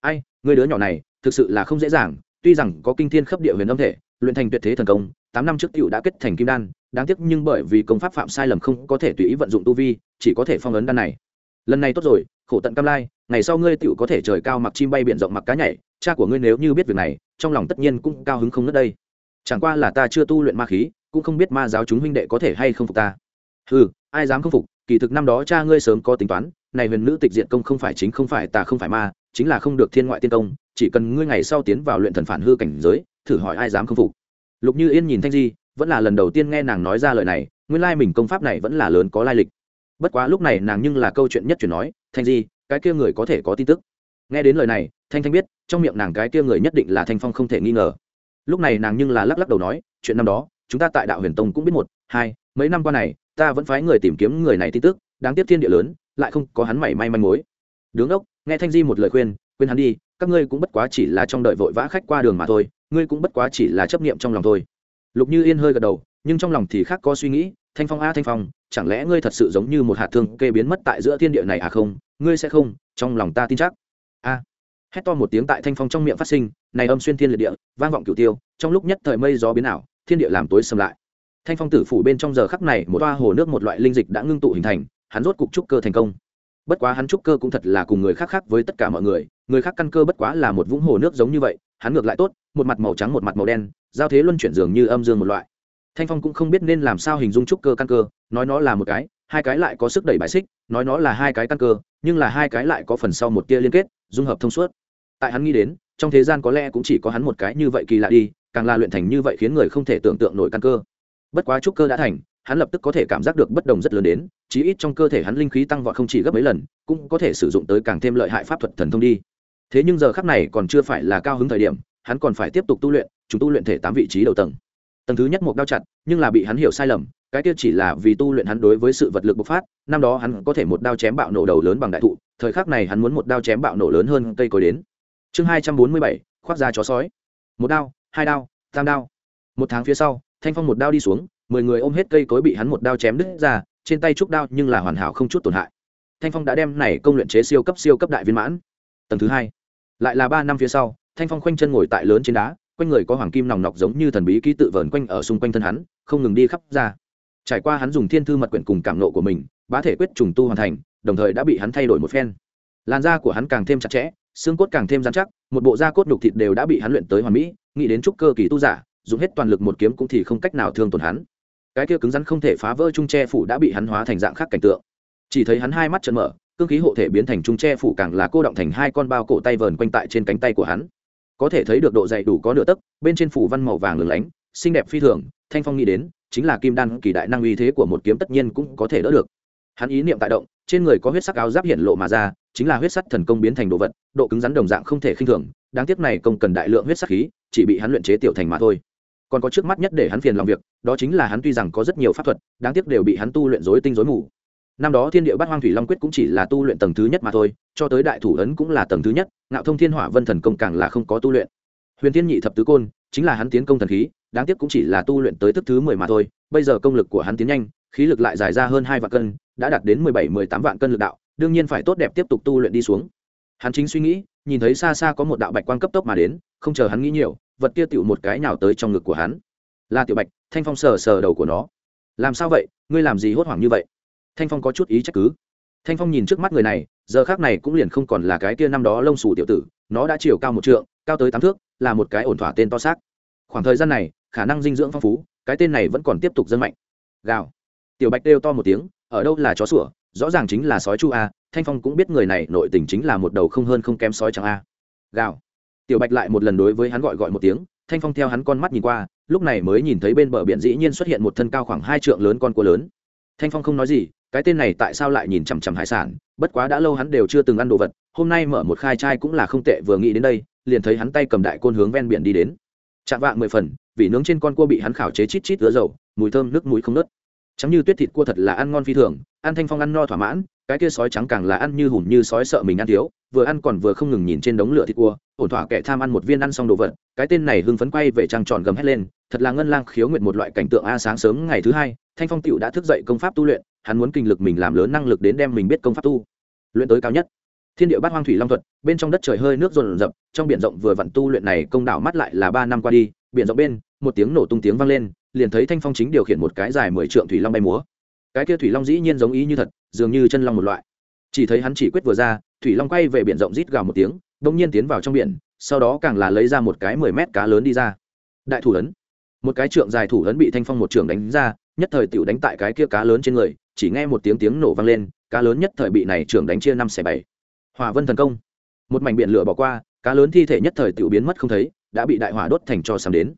Ai, ngươi đứa nhỏ này, thực sự là không dễ dàng, tuy rằng có kinh thiên khắp địa huyền âm thể, luyện thành tuyệt thế thần công, tám năm trước cựu đã kết thành kim đan, đáng tiếc nhưng bởi vì công pháp phạm sai lầm không có thể tùy ý vận dụng tu vi, chỉ có thể phong ấn đan này. Lần này tốt rồi, khổ tận cam lai, ngày sau ngươi tựu có thể trời cao mặc chim bay biển rộng mặc cá nhảy cha của ngươi nếu như biết việc này, trong lòng tất nhiên cũng cao hứng không nớt đây. Chẳng qua là ta chưa tu luyện ma khí, cũng không biết ma giáo chúng huynh đệ có thể hay không phục ta. Ừ ai dám không phục? Kỳ thực năm đó cha ngươi sớm có tính toán, này huyền nữ tịch diện công không phải chính, không phải ta không phải ma, chính là không được thiên ngoại tiên công, chỉ cần ngươi ngày sau tiến vào luyện thần phản hư cảnh giới, thử hỏi ai dám không phục. Lục như yên nhìn thanh di, vẫn là lần đầu tiên nghe nàng nói ra lời này, nguyên lai mình công pháp này vẫn là lớn có lai lịch. Bất quá lúc này nàng nhưng là câu chuyện nhất chuyển nói, thanh di, cái kia người có thể có tin tức nghe đến lời này, thanh thanh biết, trong miệng nàng cái kia người nhất định là thanh phong không thể nghi ngờ. Lúc này nàng nhưng là lắc lắc đầu nói, chuyện năm đó, chúng ta tại đạo huyền tông cũng biết một, hai, mấy năm qua này, ta vẫn phái người tìm kiếm người này tin tức, đáng tiếc thiên địa lớn, lại không có hắn mảy may manh mối. Đứng ốc nghe thanh di một lời khuyên khuyên hắn đi, các ngươi cũng bất quá chỉ là trong đợi vội vã khách qua đường mà thôi, ngươi cũng bất quá chỉ là chấp niệm trong lòng thôi. Lục như yên hơi gật đầu, nhưng trong lòng thì khác có suy nghĩ, thanh phong a thanh phong, chẳng lẽ ngươi thật sự giống như một hạt thương kê biến mất tại giữa thiên địa này à không? Ngươi sẽ không, trong lòng ta tin chắc hét to một tiếng tại thanh phong trong miệng phát sinh, này âm xuyên thiên liệt địa, vang vọng cửu tiêu, trong lúc nhất thời mây gió biến ảo, thiên địa làm tối xâm lại. Thanh phong tử phủ bên trong giờ khắc này, một toa hồ nước một loại linh dịch đã ngưng tụ hình thành, hắn rốt cục trúc cơ thành công. Bất quá hắn trúc cơ cũng thật là cùng người khác khác với tất cả mọi người người khác căn cơ bất quá là một vũng hồ nước giống như vậy, hắn ngược lại tốt, một mặt màu trắng một mặt màu đen, giao thế luân chuyển dường như âm dương một loại. Thanh phong cũng không biết nên làm sao hình dung trúc cơ căn cơ, nói nó là một cái, hai cái lại có sức đẩy bài xích, nói nó là hai cái căn cơ, nhưng là hai cái lại có phần sau một tia liên kết dung hợp thông suốt. Tại hắn nghĩ đến, trong thế gian có lẽ cũng chỉ có hắn một cái như vậy kỳ lạ đi, càng là luyện thành như vậy khiến người không thể tưởng tượng nổi căn cơ. Bất quá trúc cơ đã thành, hắn lập tức có thể cảm giác được bất đồng rất lớn đến, chí ít trong cơ thể hắn linh khí tăng vọt không chỉ gấp mấy lần, cũng có thể sử dụng tới càng thêm lợi hại pháp thuật thần thông đi. Thế nhưng giờ khắc này còn chưa phải là cao hứng thời điểm, hắn còn phải tiếp tục tu luyện, chúng tu luyện thể tám vị trí đầu tầng. Tầng thứ nhất một đao chặt, nhưng là bị hắn hiểu sai lầm, cái kia chỉ là vì tu luyện hắn đối với sự vật lực bộc phát, năm đó hắn có thể một đao chém bạo nổ đầu lớn bằng đại thụ thời khắc này hắn muốn một đao chém bạo nổ lớn hơn cây cối đến. Chương hai trăm bốn mươi bảy, khoác ra chó sói. Một đao, hai đao, tam đao. Một tháng phía sau, thanh phong một đao đi xuống, mười người ôm hết cây cối bị hắn một đao chém đứt ra, trên tay trúc đao nhưng là hoàn hảo không chút tổn hại. Thanh phong đã đem này công luyện chế siêu cấp siêu cấp đại viên mãn. Tầng thứ hai, lại là ba năm phía sau, thanh phong khoanh chân ngồi tại lớn trên đá, quanh người có hoàng kim nòng nọc giống như thần bí ký tự vờn quanh ở xung quanh thân hắn, không ngừng đi khắp ra. Trải qua hắn dùng thiên thư mật quyển cùng cảm nộ của mình, bá thể quyết trùng tu hoàn thành đồng thời đã bị hắn thay đổi một phen. Làn da của hắn càng thêm chặt chẽ, xương cốt càng thêm dán chắc, một bộ da cốt nhục thịt đều đã bị hắn luyện tới hoàn mỹ, nghĩ đến trúc cơ kỳ tu giả, dùng hết toàn lực một kiếm cũng thì không cách nào thương tổn hắn. Cái kia cứng rắn không thể phá vỡ trung tre phủ đã bị hắn hóa thành dạng khác cảnh tượng. Chỉ thấy hắn hai mắt trợn mở, cương khí hộ thể biến thành trung tre phủ càng là cô động thành hai con bao cổ tay vờn quanh tại trên cánh tay của hắn. Có thể thấy được độ dày đủ có nửa tấc, bên trên phủ văn màu vàng lửng lánh, xinh đẹp phi thường, thanh phong nghĩ đến, chính là kim đan kỳ đại năng uy thế của một kiếm tất nhiên cũng có thể đỡ được hắn ý niệm tại động, trên người có huyết sắc áo giáp hiện lộ mà ra, chính là huyết sắc thần công biến thành đồ vật, độ cứng rắn đồng dạng không thể khinh thường, đáng tiếc này công cần đại lượng huyết sắc khí, chỉ bị hắn luyện chế tiểu thành mà thôi. Còn có trước mắt nhất để hắn phiền lòng việc, đó chính là hắn tuy rằng có rất nhiều pháp thuật, đáng tiếc đều bị hắn tu luyện rối tinh rối mù. Năm đó thiên địa bát hoang thủy long quyết cũng chỉ là tu luyện tầng thứ nhất mà thôi, cho tới đại thủ ấn cũng là tầng thứ nhất, ngạo thông thiên hỏa vân thần công càng là không có tu luyện. Huyền thiên nhị thập tứ côn, chính là hắn tiến công thần khí, đáng tiếc cũng chỉ là tu luyện tới thức thứ mười mà thôi, bây giờ công lực của hắn tiến nhanh khí lực lại dài ra hơn hai vạn cân, đã đạt đến mười bảy, mười tám vạn cân lực đạo, đương nhiên phải tốt đẹp tiếp tục tu luyện đi xuống. Hắn chính suy nghĩ, nhìn thấy xa xa có một đạo bạch quan cấp tốc mà đến, không chờ hắn nghĩ nhiều, vật kia tựu một cái nào tới trong ngực của hắn. Là tiểu bạch, thanh phong sờ sờ đầu của nó. Làm sao vậy? Ngươi làm gì hốt hoảng như vậy? Thanh phong có chút ý trách cứ. Thanh phong nhìn trước mắt người này, giờ khác này cũng liền không còn là cái kia năm đó lông xù tiểu tử, nó đã chiều cao một trượng, cao tới tám thước, là một cái ổn thỏa tên to xác. Khoảng thời gian này, khả năng dinh dưỡng phong phú, cái tên này vẫn còn tiếp tục dân mạnh. Gào tiểu bạch kêu to một tiếng, ở đâu là chó sủa? Rõ ràng chính là sói chu a, thanh phong cũng biết người này nội tình chính là một đầu không hơn không kém sói trắng a. Gào. Tiểu bạch lại một lần đối với hắn gọi gọi một tiếng, thanh phong theo hắn con mắt nhìn qua, lúc này mới nhìn thấy bên bờ biển dĩ nhiên xuất hiện một thân cao khoảng hai trượng lớn con cua lớn. Thanh phong không nói gì, cái tên này tại sao lại nhìn chằm chằm hải sản, bất quá đã lâu hắn đều chưa từng ăn đồ vật, hôm nay mở một khai trai cũng là không tệ, vừa nghĩ đến đây, liền thấy hắn tay cầm đại côn hướng ven biển đi đến. Chạm vạng mười phần, vì nướng trên con cua bị hắn khảo chế chít chít giữa dầu, mùi thơm nước mũi không nớt chấm như tuyết thịt cua thật là ăn ngon phi thường, ăn thanh phong ăn no thỏa mãn, cái kia sói trắng càng là ăn như hùm như sói sợ mình ăn thiếu, vừa ăn còn vừa không ngừng nhìn trên đống lửa thịt cua, ổn thỏa kẻ tham ăn một viên ăn xong đồ vật, cái tên này hưng phấn quay về trăng tròn gầm hét lên, thật là ngân lang khiếu nguyện một loại cảnh tượng a sáng sớm ngày thứ hai, thanh phong tựu đã thức dậy công pháp tu luyện, hắn muốn kinh lực mình làm lớn năng lực đến đem mình biết công pháp tu luyện tới cao nhất. Thiên địa bát hoang thủy long thuật, bên trong đất trời hơi nước rồn rập, trong biển rộng vừa vặn tu luyện này công đảo mắt lại là ba năm qua đi, biển rộng bên, một tiếng nổ tung tiếng vang lên liền thấy thanh phong chính điều khiển một cái dài mười trượng thủy long bay múa. Cái kia thủy long dĩ nhiên giống ý như thật, dường như chân long một loại. Chỉ thấy hắn chỉ quyết vừa ra, thủy long quay về biển rộng rít gào một tiếng, đông nhiên tiến vào trong biển, sau đó càng là lấy ra một cái mười mét cá lớn đi ra. Đại thủ ấn. Một cái trượng dài thủ ấn bị thanh phong một trường đánh ra, nhất thời tiểu đánh tại cái kia cá lớn trên người, chỉ nghe một tiếng tiếng nổ vang lên, cá lớn nhất thời bị này trưởng đánh chia năm xẻ bảy. Hỏa vân thần công. Một mảnh biển lửa bỏ qua, cá lớn thi thể nhất thời tiểu biến mất không thấy, đã bị đại hỏa đốt thành cho sắm đến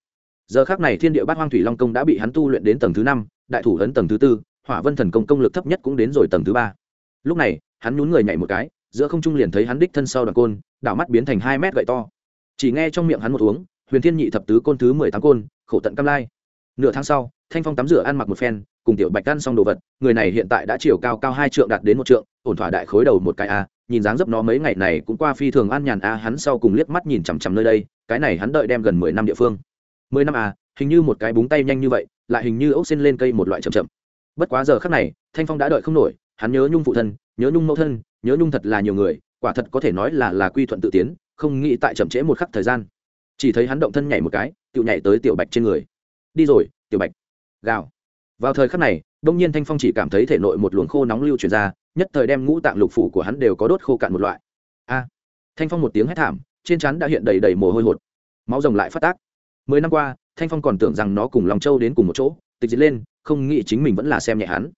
giờ khác này thiên địa bát hoang thủy long công đã bị hắn tu luyện đến tầng thứ năm, đại thủ ấn tầng thứ tư, hỏa vân thần công công lực thấp nhất cũng đến rồi tầng thứ ba. Lúc này, hắn nhún người nhảy một cái, giữa không trung liền thấy hắn đích thân sau đoàn côn, đảo mắt biến thành hai mét gậy to. Chỉ nghe trong miệng hắn một uống, huyền thiên nhị thập tứ côn thứ mười tám côn, khổ tận cam lai. Nửa tháng sau, thanh phong tắm rửa ăn mặc một phen, cùng tiểu bạch ăn xong đồ vật, người này hiện tại đã chiều cao cao hai trượng đạt đến một trượng, ổn thỏa đại khối đầu một cái a, nhìn dáng dấp nó mấy ngày này cũng qua phi thường an nhàn a, hắn sau cùng liếc mắt nhìn chằm chằm nơi đây, cái này hắn đợi đem gần mười năm địa phương mười năm à, hình như một cái búng tay nhanh như vậy lại hình như ốc xin lên cây một loại chậm chậm. Bất quá giờ khắc này thanh phong đã đợi không nổi hắn nhớ nhung phụ thân nhớ nhung mẫu thân nhớ nhung thật là nhiều người quả thật có thể nói là là quy thuận tự tiến không nghĩ tại chậm trễ một khắc thời gian. Chỉ thấy hắn động thân nhảy một cái tự nhảy tới tiểu bạch trên người. Đi rồi tiểu bạch. Gào. Vào thời khắc này đông nhiên thanh phong chỉ cảm thấy thể nội một luồng khô nóng lưu chuyển ra nhất thời đem ngũ tạng lục phủ của hắn đều có đốt khô cạn một loại. A. Thanh phong một tiếng hét thảm trên chắn đã hiện đầy đầy mồ hôi hột. Máu rồng lại phát tác mười năm qua, thanh phong còn tưởng rằng nó cùng lòng châu đến cùng một chỗ, tịch diệt lên, không nghĩ chính mình vẫn là xem nhẹ hắn.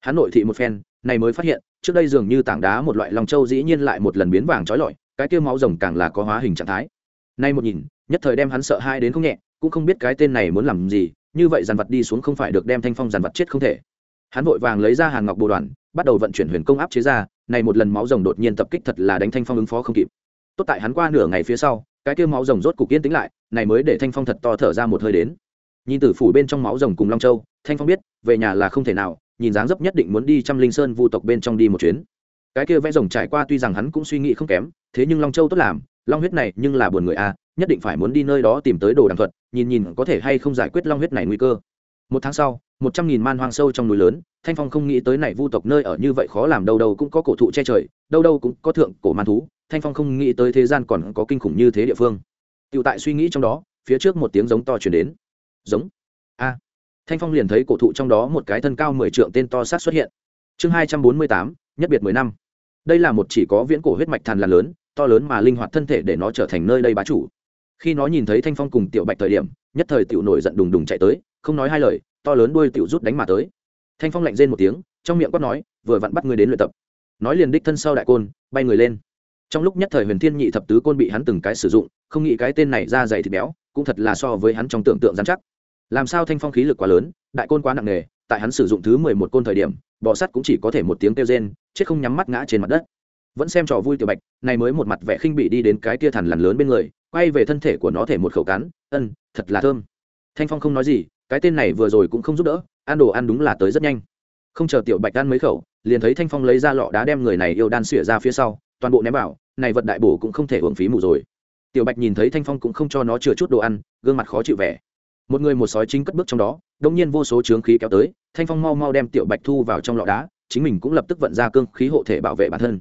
Hắn nội thị một phen, này mới phát hiện, trước đây dường như tảng đá một loại lòng châu dĩ nhiên lại một lần biến vàng trói lọi, cái kia máu rồng càng là có hóa hình trạng thái. Nay một nhìn, nhất thời đem hắn sợ hai đến không nhẹ, cũng không biết cái tên này muốn làm gì, như vậy dàn vật đi xuống không phải được đem thanh phong dàn vật chết không thể. Hắn vội vàng lấy ra hàn ngọc bồ đoàn, bắt đầu vận chuyển huyền công áp chế ra, này một lần máu rồng đột nhiên tập kích thật là đánh thanh phong ứng phó không kịp. Tốt tại hắn qua nửa ngày phía sau cái kia máu rồng rốt cục yên tĩnh lại, này mới để thanh phong thật to thở ra một hơi đến. Nhìn tử phủ bên trong máu rồng cùng long châu, thanh phong biết, về nhà là không thể nào, nhìn dáng dấp nhất định muốn đi trăm linh sơn vu tộc bên trong đi một chuyến. Cái kia vẽ rồng trải qua tuy rằng hắn cũng suy nghĩ không kém, thế nhưng long châu tốt làm, long huyết này nhưng là buồn người a, nhất định phải muốn đi nơi đó tìm tới đồ đàng thuật, nhìn nhìn có thể hay không giải quyết long huyết này nguy cơ. Một tháng sau một trăm nghìn man hoang sâu trong núi lớn, thanh phong không nghĩ tới này vu tộc nơi ở như vậy khó làm, đâu đâu cũng có cổ thụ che trời, đâu đâu cũng có thượng cổ man thú. Thanh phong không nghĩ tới thế gian còn có kinh khủng như thế địa phương. Tựu tại suy nghĩ trong đó, phía trước một tiếng giống to chuyển đến. Giống. A. Thanh phong liền thấy cổ thụ trong đó một cái thân cao mười trượng tên to sát xuất hiện. Chương hai trăm bốn mươi tám, nhất biệt mười năm. Đây là một chỉ có viễn cổ huyết mạch thàn là lớn, to lớn mà linh hoạt thân thể để nó trở thành nơi đây bá chủ. Khi nó nhìn thấy thanh phong cùng tiểu bạch thời điểm, nhất thời tiểu nổi giận đùng đùng chạy tới, không nói hai lời to lớn đuôi tiểu rút đánh mà tới. Thanh phong lạnh rên một tiếng, trong miệng quát nói, vừa vặn bắt người đến luyện tập. Nói liền đích thân sau đại côn, bay người lên. Trong lúc nhất thời huyền thiên nhị thập tứ côn bị hắn từng cái sử dụng, không nghĩ cái tên này ra dày thịt béo, cũng thật là so với hắn trong tưởng tượng dán chắc. Làm sao thanh phong khí lực quá lớn, đại côn quá nặng nề, tại hắn sử dụng thứ mười một côn thời điểm, bọ sắt cũng chỉ có thể một tiếng kêu rên, chết không nhắm mắt ngã trên mặt đất. Vẫn xem trò vui tiểu bạch, này mới một mặt vẻ khinh bị đi đến cái tia thằn lằn lớn bên người, quay về thân thể của nó thể một khẩu cắn, ân, thật là thơm. Thanh phong không nói gì cái tên này vừa rồi cũng không giúp đỡ, ăn đồ ăn đúng là tới rất nhanh. Không chờ tiểu bạch ăn mấy khẩu, liền thấy thanh phong lấy ra lọ đá đem người này yêu đan xỉa ra phía sau, toàn bộ ném vào, này vật đại bổ cũng không thể hưởng phí mù rồi. Tiểu bạch nhìn thấy thanh phong cũng không cho nó chừa chút đồ ăn, gương mặt khó chịu vẻ. Một người một sói chính cất bước trong đó, đông nhiên vô số trướng khí kéo tới, thanh phong mau mau đem tiểu bạch thu vào trong lọ đá, chính mình cũng lập tức vận ra cương khí hộ thể bảo vệ bản thân.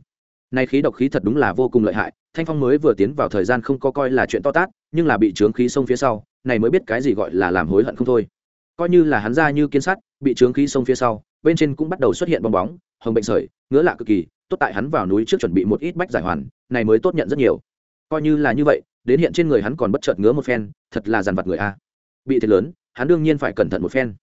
Nay khí độc khí thật đúng là vô cùng lợi hại, thanh phong mới vừa tiến vào thời gian không có coi là chuyện to tát, nhưng là bị trướng khí xông phía sau, này mới biết cái gì gọi là làm hối hận không thôi coi như là hắn ra như kiên sắt bị trướng khí sông phía sau, bên trên cũng bắt đầu xuất hiện bong bóng, hồng bệnh sởi, ngứa lạ cực kỳ, tốt tại hắn vào núi trước chuẩn bị một ít bách giải hoàn, này mới tốt nhận rất nhiều. Coi như là như vậy, đến hiện trên người hắn còn bất chợt ngứa một phen, thật là dằn vặt người a. Bị thiệt lớn, hắn đương nhiên phải cẩn thận một phen.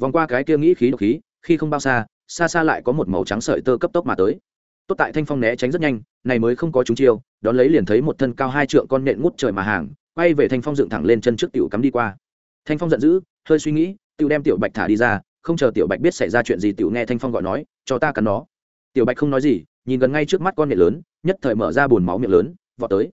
Vòng qua cái kia nghĩ khí độc khí, khi không bao xa xa xa lại có một màu trắng sợi tơ cấp tốc mà tới. Tốt tại thanh phong né tránh rất nhanh, này mới không có chúng chiêu, đón lấy liền thấy một thân cao hai trượng con nện ngút trời mà hàng, quay về thanh phong dựng thẳng lên chân trước tiểu cắm đi qua. Thanh phong giận dữ hơi suy nghĩ, tiểu đem tiểu bạch thả đi ra, không chờ tiểu bạch biết xảy ra chuyện gì, tiểu nghe thanh phong gọi nói, cho ta cắn nó. Tiểu bạch không nói gì, nhìn gần ngay trước mắt con nện lớn, nhất thời mở ra bùn máu miệng lớn, vọt tới.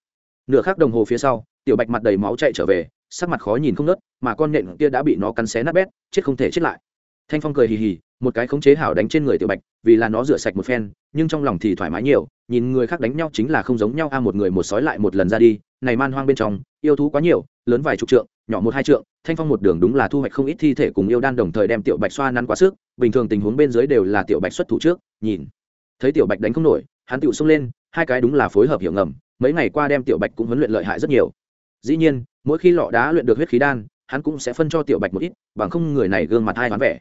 Nửa khắc đồng hồ phía sau, tiểu bạch mặt đầy máu chạy trở về, sắc mặt khó nhìn không nớt mà con nện kia đã bị nó cắn xé nát bét, chết không thể chết lại. Thanh phong cười hì hì, một cái khống chế hảo đánh trên người tiểu bạch, vì là nó rửa sạch một phen, nhưng trong lòng thì thoải mái nhiều, nhìn người khác đánh nhau chính là không giống nhau, a, một người một sói lại một lần ra đi này man hoang bên trong, yêu thú quá nhiều, lớn vài chục trượng, nhỏ một hai trượng, thanh phong một đường đúng là thu hoạch không ít thi thể cùng yêu đan đồng thời đem tiểu bạch xoa nắn quá sức, bình thường tình huống bên dưới đều là tiểu bạch xuất thủ trước, nhìn. Thấy tiểu bạch đánh không nổi, hắn tựu xông lên, hai cái đúng là phối hợp hiểu ngầm, mấy ngày qua đem tiểu bạch cũng huấn luyện lợi hại rất nhiều. Dĩ nhiên, mỗi khi lọ đá luyện được huyết khí đan, hắn cũng sẽ phân cho tiểu bạch một ít, bằng không người này gương mặt hai đoán vẻ.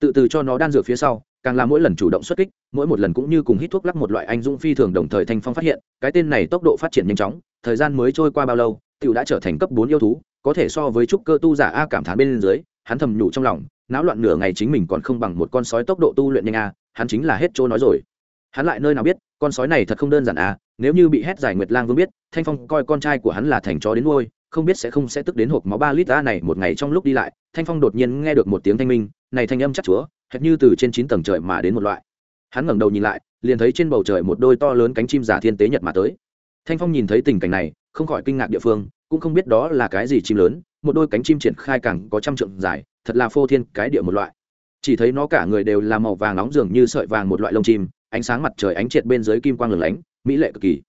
Tự từ cho nó đan dược phía sau, càng là mỗi lần chủ động xuất kích, mỗi một lần cũng như cùng hít thuốc lắc một loại anh dũng phi thường đồng thời thanh phong phát hiện, cái tên này tốc độ phát triển nhanh chóng thời gian mới trôi qua bao lâu, tiểu đã trở thành cấp bốn yêu thú, có thể so với trúc cơ tu giả a cảm thán bên dưới, hắn thầm nhủ trong lòng, náo loạn nửa ngày chính mình còn không bằng một con sói tốc độ tu luyện nhanh a, hắn chính là hết chỗ nói rồi. Hắn lại nơi nào biết, con sói này thật không đơn giản à nếu như bị hét giải nguyệt lang vương biết, thanh phong coi con trai của hắn là thành chó đến nuôi, không biết sẽ không sẽ tức đến hộp máu ba lít a này một ngày trong lúc đi lại, thanh phong đột nhiên nghe được một tiếng thanh minh, này thanh âm chắc chúa, hệt như từ trên chín tầng trời mà đến một loại. Hắn ngẩng đầu nhìn lại, liền thấy trên bầu trời một đôi to lớn cánh chim giả thiên tế nhật mà tới thanh phong nhìn thấy tình cảnh này, không khỏi kinh ngạc địa phương, cũng không biết đó là cái gì chim lớn, một đôi cánh chim triển khai càng có trăm trượng dài, thật là phô thiên cái địa một loại. Chỉ thấy nó cả người đều là màu vàng nóng dường như sợi vàng một loại lông chim, ánh sáng mặt trời ánh triệt bên dưới kim quang lửng lánh, mỹ lệ cực kỳ.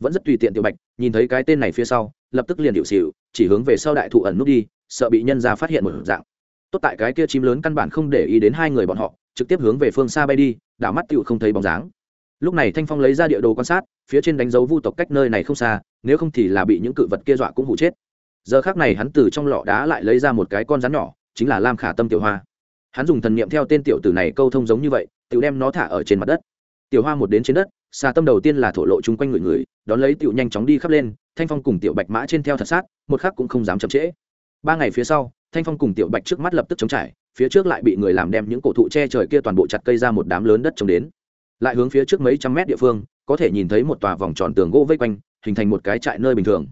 Vẫn rất tùy tiện tiểu bạch, nhìn thấy cái tên này phía sau, lập tức liền điệu xịu chỉ hướng về sau đại thụ ẩn nút đi, sợ bị nhân ra phát hiện một dạng. Tốt tại cái kia chim lớn căn bản không để ý đến hai người bọn họ, trực tiếp hướng về phương xa bay đi, đảo mắt tựu không thấy bóng dáng lúc này thanh phong lấy ra địa đồ quan sát, phía trên đánh dấu vu tộc cách nơi này không xa, nếu không thì là bị những cự vật kia dọa cũng hụ chết. Giờ khác này hắn từ trong lọ đá lại lấy ra một cái con rắn nhỏ, chính là lam khả tâm tiểu hoa. Hắn dùng thần niệm theo tên tiểu tử này câu thông giống như vậy, tự đem nó thả ở trên mặt đất. Tiểu hoa một đến trên đất, xà tâm đầu tiên là thổ lộ chung quanh người người, đón lấy tiểu nhanh chóng đi khắp lên, thanh phong cùng tiểu bạch mã trên theo thật sát, một khắc cũng không dám chậm trễ. Ba ngày phía sau, thanh phong cùng tiểu bạch trước mắt lập tức chống trải, phía trước lại bị người làm đem những cổ thụ che trời kia toàn bộ chặt cây ra một đám lớn đất trồng đến lại hướng phía trước mấy trăm mét địa phương, có thể nhìn thấy một tòa vòng tròn tường gỗ vây quanh, hình thành một cái trại nơi bình thường.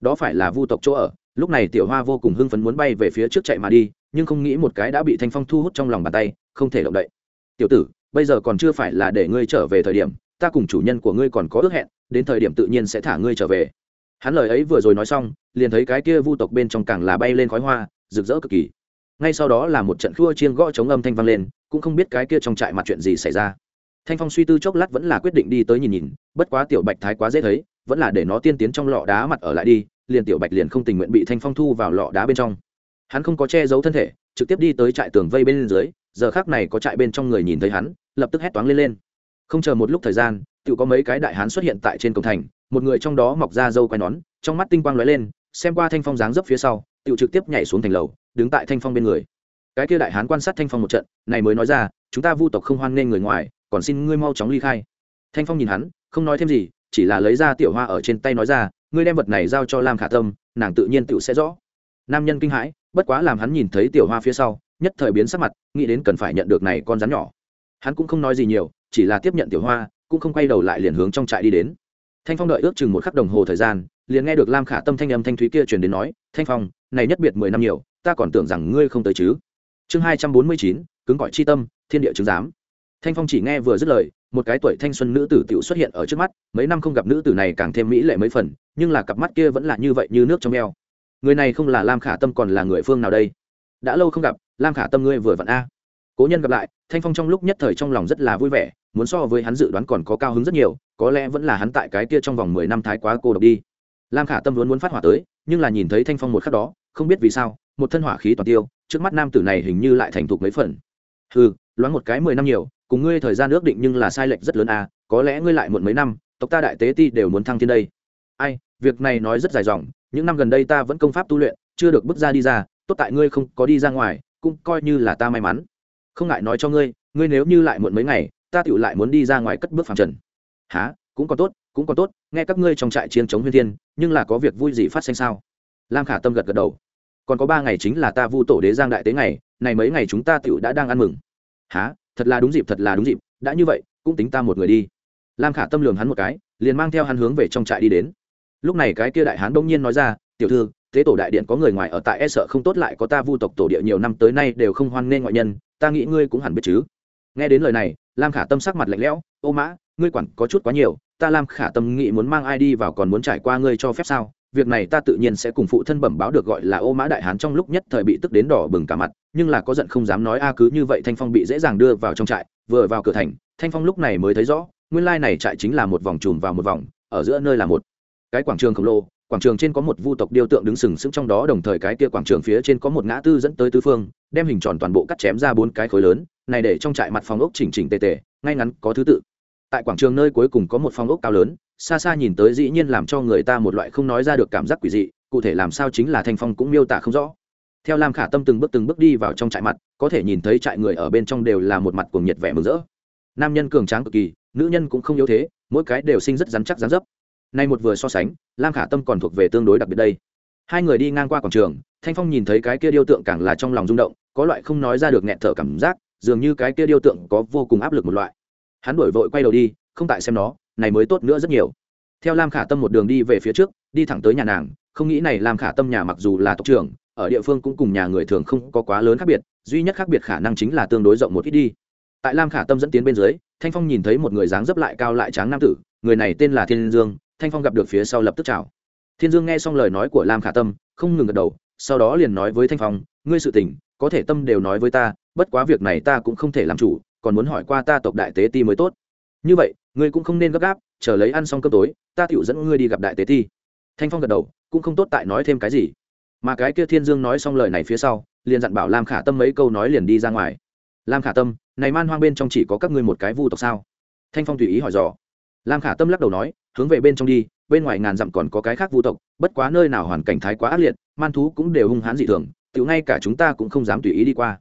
Đó phải là vu tộc chỗ ở, lúc này tiểu hoa vô cùng hưng phấn muốn bay về phía trước chạy mà đi, nhưng không nghĩ một cái đã bị thanh phong thu hút trong lòng bàn tay, không thể động đậy. Tiểu tử, bây giờ còn chưa phải là để ngươi trở về thời điểm, ta cùng chủ nhân của ngươi còn có ước hẹn, đến thời điểm tự nhiên sẽ thả ngươi trở về. Hắn lời ấy vừa rồi nói xong, liền thấy cái kia vu tộc bên trong càng là bay lên khói hoa, rực rỡ cực kỳ. Ngay sau đó là một trận khua chiên gõ chống âm thanh vang lên, cũng không biết cái kia trong trại mặt chuyện gì xảy ra thanh phong suy tư chốc lát vẫn là quyết định đi tới nhìn nhìn, bất quá tiểu bạch thái quá dễ thấy, vẫn là để nó tiên tiến trong lọ đá mặt ở lại đi, liền tiểu bạch liền không tình nguyện bị thanh phong thu vào lọ đá bên trong. Hắn không có che giấu thân thể, trực tiếp đi tới trại tường vây bên dưới, giờ khác này có trại bên trong người nhìn thấy hắn, lập tức hét toáng lên lên. Không chờ một lúc thời gian tự có mấy cái đại hán xuất hiện tại trên cổng thành, một người trong đó mọc ra dâu quai nón, trong mắt tinh quang lóe lên, xem qua thanh phong dáng dấp phía sau tự trực tiếp nhảy xuống thành lầu, đứng tại thanh phong bên người. Cái kia đại hán quan sát thanh phong một trận, này mới nói ra, chúng ta vu tộc không hoan nghênh người ngoài còn xin ngươi mau chóng ly khai. Thanh phong nhìn hắn, không nói thêm gì, chỉ là lấy ra tiểu hoa ở trên tay nói ra, ngươi đem vật này giao cho lam khả tâm, nàng tự nhiên tự sẽ rõ. Nam nhân kinh hãi, bất quá làm hắn nhìn thấy tiểu hoa phía sau, nhất thời biến sắc mặt, nghĩ đến cần phải nhận được này con rắn nhỏ. Hắn cũng không nói gì nhiều, chỉ là tiếp nhận tiểu hoa, cũng không quay đầu lại liền hướng trong trại đi đến. Thanh phong đợi ước chừng một khắc đồng hồ thời gian, liền nghe được lam khả tâm thanh âm thanh thúy kia truyền đến nói, thanh phong, này nhất biệt mười năm nhiều, ta còn tưởng rằng ngươi không tới chứ. Chương hai trăm bốn mươi chín, cứng gọi chi tâm, thiên địa chứng giám thanh phong chỉ nghe vừa dứt lời, một cái tuổi thanh xuân nữ tử tiểu xuất hiện ở trước mắt, mấy năm không gặp nữ tử này càng thêm mỹ lệ mấy phần, nhưng là cặp mắt kia vẫn là như vậy như nước trong eo. Người này không là lam khả tâm còn là người phương nào đây? Đã lâu không gặp, lam khả tâm ngươi vừa vặn a. Cố nhân gặp lại, thanh phong trong lúc nhất thời trong lòng rất là vui vẻ, muốn so với hắn dự đoán còn có cao hứng rất nhiều, có lẽ vẫn là hắn tại cái kia trong vòng mười năm thái quá cô độc đi. Lam khả tâm vốn muốn phát hỏa tới, nhưng là nhìn thấy thanh phong một khắc đó, không biết vì sao, một thân hỏa khí toàn tiêu, trước mắt nam tử này hình như lại thành thục mấy phần. Ừ loáng một cái mười năm nhiều cùng ngươi thời gian ước định nhưng là sai lệch rất lớn à có lẽ ngươi lại muộn mấy năm, tộc ta đại tế ti đều muốn thăng thiên đây. Ai, việc này nói rất dài dòng, những năm gần đây ta vẫn công pháp tu luyện, chưa được bước ra đi ra, tốt tại ngươi không có đi ra ngoài, cũng coi như là ta may mắn. Không ngại nói cho ngươi ngươi nếu như lại muộn mấy ngày, ta tựu lại muốn đi ra ngoài cất bước phàm trần. Há cũng còn tốt, cũng còn tốt, nghe các ngươi trong trại chiến chống huyên thiên, nhưng là có việc vui gì phát sinh sao? Lam khả tâm gật gật đầu. Còn có ba ngày chính là ta vu tổ đế giang đại tế ngày, này mấy ngày chúng ta tựu đã đang ăn mừng. Há thật là đúng dịp, thật là đúng dịp, đã như vậy, cũng tính ta một người đi. Lam khả tâm lường hắn một cái, liền mang theo hắn hướng về trong trại đi đến. Lúc này cái kia đại hán bỗng nhiên nói ra, tiểu thư thế tổ đại điện có người ngoài ở tại e sợ không tốt lại có ta vu tộc tổ địa nhiều năm tới nay đều không hoan nghê ngoại nhân, ta nghĩ ngươi cũng hẳn biết chứ. Nghe đến lời này, lam khả tâm sắc mặt lạnh lẽo, ô mã, ngươi quản có chút quá nhiều, ta lam khả tâm nghĩ muốn mang ai đi vào còn muốn trải qua ngươi cho phép sao? Việc này ta tự nhiên sẽ cùng phụ thân bẩm báo được gọi là ô mã đại hán trong lúc nhất thời bị tức đến đỏ bừng cả mặt nhưng là có giận không dám nói a à, cứ như vậy thanh phong bị dễ dàng đưa vào trong trại, vừa vào cửa thành, thanh phong lúc này mới thấy rõ, nguyên lai này trại chính là một vòng trùm vào một vòng, ở giữa nơi là một cái quảng trường khổng lồ, quảng trường trên có một vu tộc điêu tượng đứng sừng sững trong đó đồng thời cái kia quảng trường phía trên có một ngã tư dẫn tới tứ phương, đem hình tròn toàn bộ cắt chém ra bốn cái khối lớn, này để trong trại mặt phòng ốc chỉnh chỉnh tề tề, ngay ngắn có thứ tự. Tại quảng trường nơi cuối cùng có một phòng ốc cao lớn, xa xa nhìn tới dĩ nhiên làm cho người ta một loại không nói ra được cảm giác quỷ dị, cụ thể làm sao chính là thanh phong cũng miêu tả không rõ theo lam khả tâm từng bước từng bước đi vào trong trại mặt, có thể nhìn thấy trại người ở bên trong đều là một mặt cuồng nhiệt vẻ mừng rỡ. Nam nhân cường tráng cực kỳ, nữ nhân cũng không yếu thế, mỗi cái đều sinh rất rắn chắc rắn dấp. Nay một vừa so sánh, lam khả tâm còn thuộc về tương đối đặc biệt đây. Hai người đi ngang qua quảng trường, thanh phong nhìn thấy cái kia điêu tượng càng là trong lòng rung động, có loại không nói ra được nghẹn thở cảm giác, dường như cái kia điêu tượng có vô cùng áp lực một loại. Hắn đổi vội quay đầu đi, không tại xem nó, này mới tốt nữa rất nhiều. Theo lam khả tâm một đường đi về phía trước, đi thẳng tới nhà nàng, không nghĩ này lam khả tâm nhà mặc dù là tộc trưởng ở địa phương cũng cùng nhà người thường không có quá lớn khác biệt, duy nhất khác biệt khả năng chính là tương đối rộng một ít đi. Tại lam khả tâm dẫn tiến bên dưới, thanh phong nhìn thấy một người dáng dấp lại cao lại tráng nam tử, người này tên là thiên dương, thanh phong gặp được phía sau lập tức chào. Thiên dương nghe xong lời nói của lam khả tâm, không ngừng gật đầu, sau đó liền nói với thanh phong, ngươi sự tình, có thể tâm đều nói với ta, bất quá việc này ta cũng không thể làm chủ, còn muốn hỏi qua ta tộc đại tế ti mới tốt. Như vậy, ngươi cũng không nên gấp gáp, chờ lấy ăn xong cơm tối, ta tựu dẫn ngươi đi gặp đại tế ti. Thanh phong gật đầu, cũng không tốt tại nói thêm cái gì mà cái kia thiên dương nói xong lời này phía sau, liền dặn bảo lam khả tâm mấy câu nói liền đi ra ngoài. Lam khả tâm, này man hoang bên trong chỉ có các ngươi một cái vu tộc sao? Thanh phong tùy ý hỏi dò. Lam khả tâm lắc đầu nói, hướng về bên trong đi, bên ngoài ngàn dặm còn có cái khác vu tộc, bất quá nơi nào hoàn cảnh thái quá ác liệt, man thú cũng đều hung hãn dị thường tự ngay cả chúng ta cũng không dám tùy ý đi qua.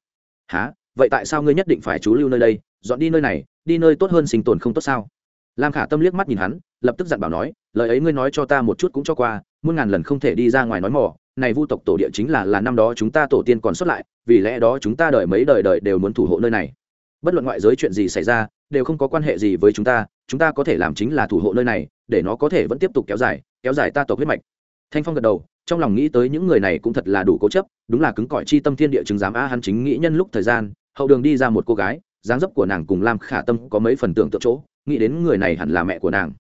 Há vậy tại sao ngươi nhất định phải trú lưu nơi đây? Dọn đi nơi này, đi nơi tốt hơn sinh tồn không tốt sao? Lam khả tâm liếc mắt nhìn hắn, lập tức dặn bảo nói, lời ấy ngươi nói cho ta một chút cũng cho qua, muôn ngàn lần không thể đi ra ngoài nói mỏ này vu tộc tổ địa chính là là năm đó chúng ta tổ tiên còn xuất lại, vì lẽ đó chúng ta đợi mấy đời đời đều muốn thủ hộ nơi này. Bất luận ngoại giới chuyện gì xảy ra, đều không có quan hệ gì với chúng ta chúng ta có thể làm chính là thủ hộ nơi này, để nó có thể vẫn tiếp tục kéo dài kéo dài ta tộc huyết mạch. Thanh phong gật đầu, trong lòng nghĩ tới những người này cũng thật là đủ cố chấp, đúng là cứng cỏi chi tâm thiên địa chứng giám a hắn chính nghĩ nhân lúc thời gian, hậu đường đi ra một cô gái, dáng dấp của nàng cùng lam khả tâm có mấy phần tưởng tượng chỗ, nghĩ đến người này hẳn là mẹ của nàng.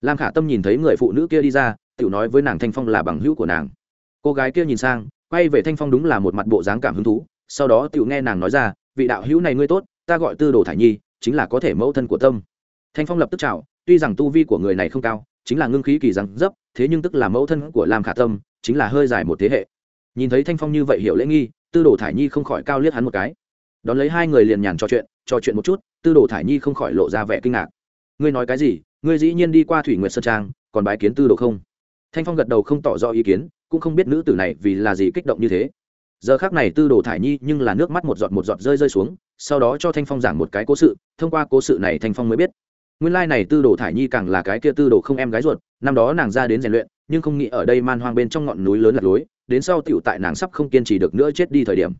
Lam khả tâm nhìn thấy người phụ nữ kia đi ra tự nói với nàng thanh phong là bằng hữu của nàng cô gái kia nhìn sang, quay về thanh phong đúng là một mặt bộ dáng cảm hứng thú, sau đó tự nghe nàng nói ra, vị đạo hữu này ngươi tốt, ta gọi tư đồ thải nhi, chính là có thể mẫu thân của tâm. Thanh phong lập tức chào, tuy rằng tu vi của người này không cao, chính là ngưng khí kỳ răng dấp, thế nhưng tức là mẫu thân của lam khả tâm, chính là hơi dài một thế hệ. Nhìn thấy thanh phong như vậy hiểu lễ nghi, tư đồ thải nhi không khỏi cao liếc hắn một cái. Đón lấy hai người liền nhàn trò chuyện trò chuyện một chút, tư đồ thải nhi không khỏi lộ ra vẻ kinh ngạc. Ngươi nói cái gì? Ngươi dĩ nhiên đi qua thủy nguyệt sơn trang, còn bái kiến tư đồ không? Thanh phong gật đầu không tỏ rõ ý kiến cũng không biết nữ tử này vì là gì kích động như thế. Giờ khác này tư đồ thải nhi nhưng là nước mắt một giọt một giọt rơi rơi xuống, sau đó cho thanh phong giảng một cái cố sự, thông qua cố sự này thanh phong mới biết. Nguyên lai này tư đồ thải nhi càng là cái kia tư đồ không em gái ruột, năm đó nàng ra đến rèn luyện, nhưng không nghĩ ở đây man hoang bên trong ngọn núi lớn lạc lối, đến sau tiểu tại nàng sắp không kiên trì được nữa chết đi thời điểm.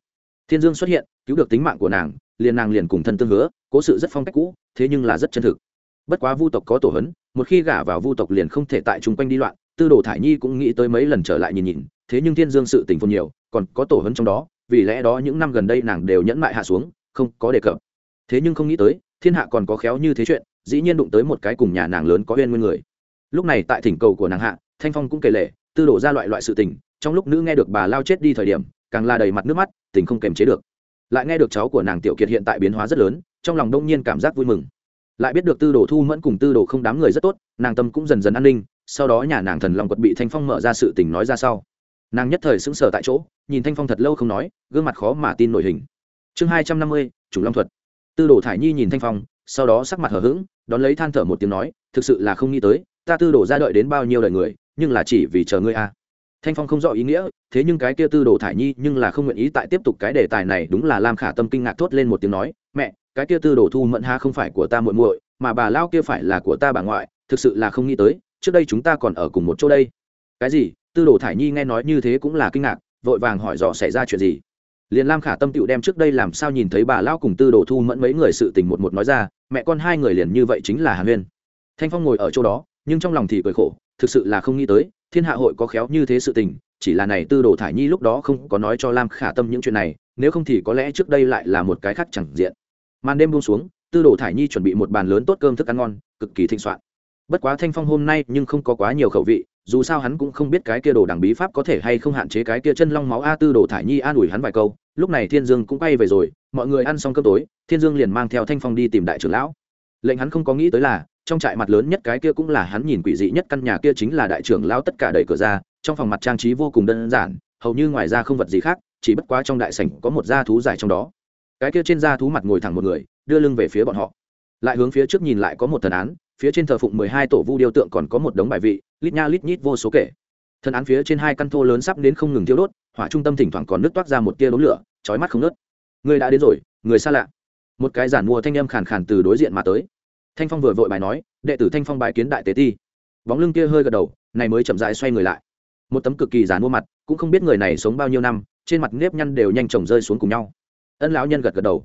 Thiên dương xuất hiện, cứu được tính mạng của nàng, liền nàng liền cùng thân tương hứa, cố sự rất phong cách cũ, thế nhưng là rất chân thực. Bất quá vu tộc có tổ hấn, một khi gả vào vu tộc liền không thể tại chung quanh đi loạn tư đồ thải nhi cũng nghĩ tới mấy lần trở lại nhìn nhìn, thế nhưng thiên dương sự tình phồn nhiều, còn có tổ hấn trong đó, vì lẽ đó những năm gần đây nàng đều nhẫn mại hạ xuống, không có đề cập. Thế nhưng không nghĩ tới, thiên hạ còn có khéo như thế chuyện, dĩ nhiên đụng tới một cái cùng nhà nàng lớn có huyên nguyên người. Lúc này tại thỉnh cầu của nàng hạ, thanh phong cũng kể lể, tư đổ ra loại loại sự tình, trong lúc nữ nghe được bà lao chết đi thời điểm, càng là đầy mặt nước mắt, tình không kềm chế được. Lại nghe được cháu của nàng tiểu kiệt hiện tại biến hóa rất lớn, trong lòng đông nhiên cảm giác vui mừng. Lại biết được tư đồ thu mẫn cùng tư đồ không đám người rất tốt, nàng tâm cũng dần dần an ninh sau đó nhà nàng thần long quật bị thanh phong mở ra sự tình nói ra sau. Nàng nhất thời sững sờ tại chỗ, nhìn thanh phong thật lâu không nói, gương mặt khó mà tin nổi hình. Chương hai trăm năm mươi, chủ long thuật. Tư đồ thải nhi nhìn thanh phong, sau đó sắc mặt hờ hững, đón lấy than thở một tiếng nói, thực sự là không nghĩ tới, ta tư đồ ra đợi đến bao nhiêu đời người, nhưng là chỉ vì chờ ngươi a thanh phong không rõ ý nghĩa, thế nhưng cái kia tư đồ thải nhi nhưng là không nguyện ý tại tiếp tục cái đề tài này đúng là lam khả tâm kinh ngạc thốt lên một tiếng nói, mẹ, cái kia tư đồ thu mẫn ha không phải của ta muội muội, mà bà lao kia phải là của ta bà ngoại, thực sự là không nghĩ tới trước đây chúng ta còn ở cùng một chỗ đây. Cái gì? Tư đồ thải nhi nghe nói như thế cũng là kinh ngạc, vội vàng hỏi dò xảy ra chuyện gì. Liền lam khả tâm tựu đem trước đây làm sao nhìn thấy bà lao cùng tư đồ thu mẫn mấy người sự tình một một nói ra, mẹ con hai người liền như vậy chính là hàn huyên thanh phong ngồi ở chỗ đó, nhưng trong lòng thì cười khổ, thực sự là không nghĩ tới, thiên hạ hội có khéo như thế sự tình, chỉ là này tư đồ thải nhi lúc đó không có nói cho lam khả tâm những chuyện này, nếu không thì có lẽ trước đây lại là một cái khác chẳng diện. Màn đêm buông xuống, tư đồ thải nhi chuẩn bị một bàn lớn tốt cơm thức ăn ngon, cực kỳ thịnh soạn bất quá thanh phong hôm nay nhưng không có quá nhiều khẩu vị, dù sao hắn cũng không biết cái kia đồ đằng bí pháp có thể hay không hạn chế cái kia chân long máu a tư đồ thải nhi an ủi hắn vài câu, lúc này thiên dương cũng bay về rồi, mọi người ăn xong cơm tối, thiên dương liền mang theo thanh phong đi tìm đại trưởng lão. Lệnh hắn không có nghĩ tới là, trong trại mặt lớn nhất cái kia cũng là hắn nhìn quỷ dị nhất căn nhà kia chính là đại trưởng lão tất cả đẩy cửa ra, trong phòng mặt trang trí vô cùng đơn giản, hầu như ngoài ra không vật gì khác, chỉ bất quá trong đại sảnh có một da thú dài trong đó. Cái kia trên da thú mặt ngồi thẳng một người, đưa lưng về phía bọn họ. Lại hướng phía trước nhìn lại có một thần án phía trên thờ phụng mười hai tổ vu điêu tượng còn có một đống bài vị, lít nha lít nhít vô số kể. Thân án phía trên hai căn thô lớn sắp đến không ngừng thiêu đốt, hỏa trung tâm thỉnh thoảng còn nứt toát ra một tia đống lửa, chói mắt không nứt người đã đến rồi, người xa lạ. Một cái giản mua thanh âm khàn khàn từ đối diện mà tới. Thanh phong vừa vội bài nói, đệ tử thanh phong bài kiến đại tế ti. Bóng lưng kia hơi gật đầu, này mới chậm rãi xoay người lại. Một tấm cực kỳ giản mua mặt, cũng không biết người này sống bao nhiêu năm, trên mặt nếp nhăn đều nhanh chóng rơi xuống cùng nhau. Ân lão nhân gật gật đầu.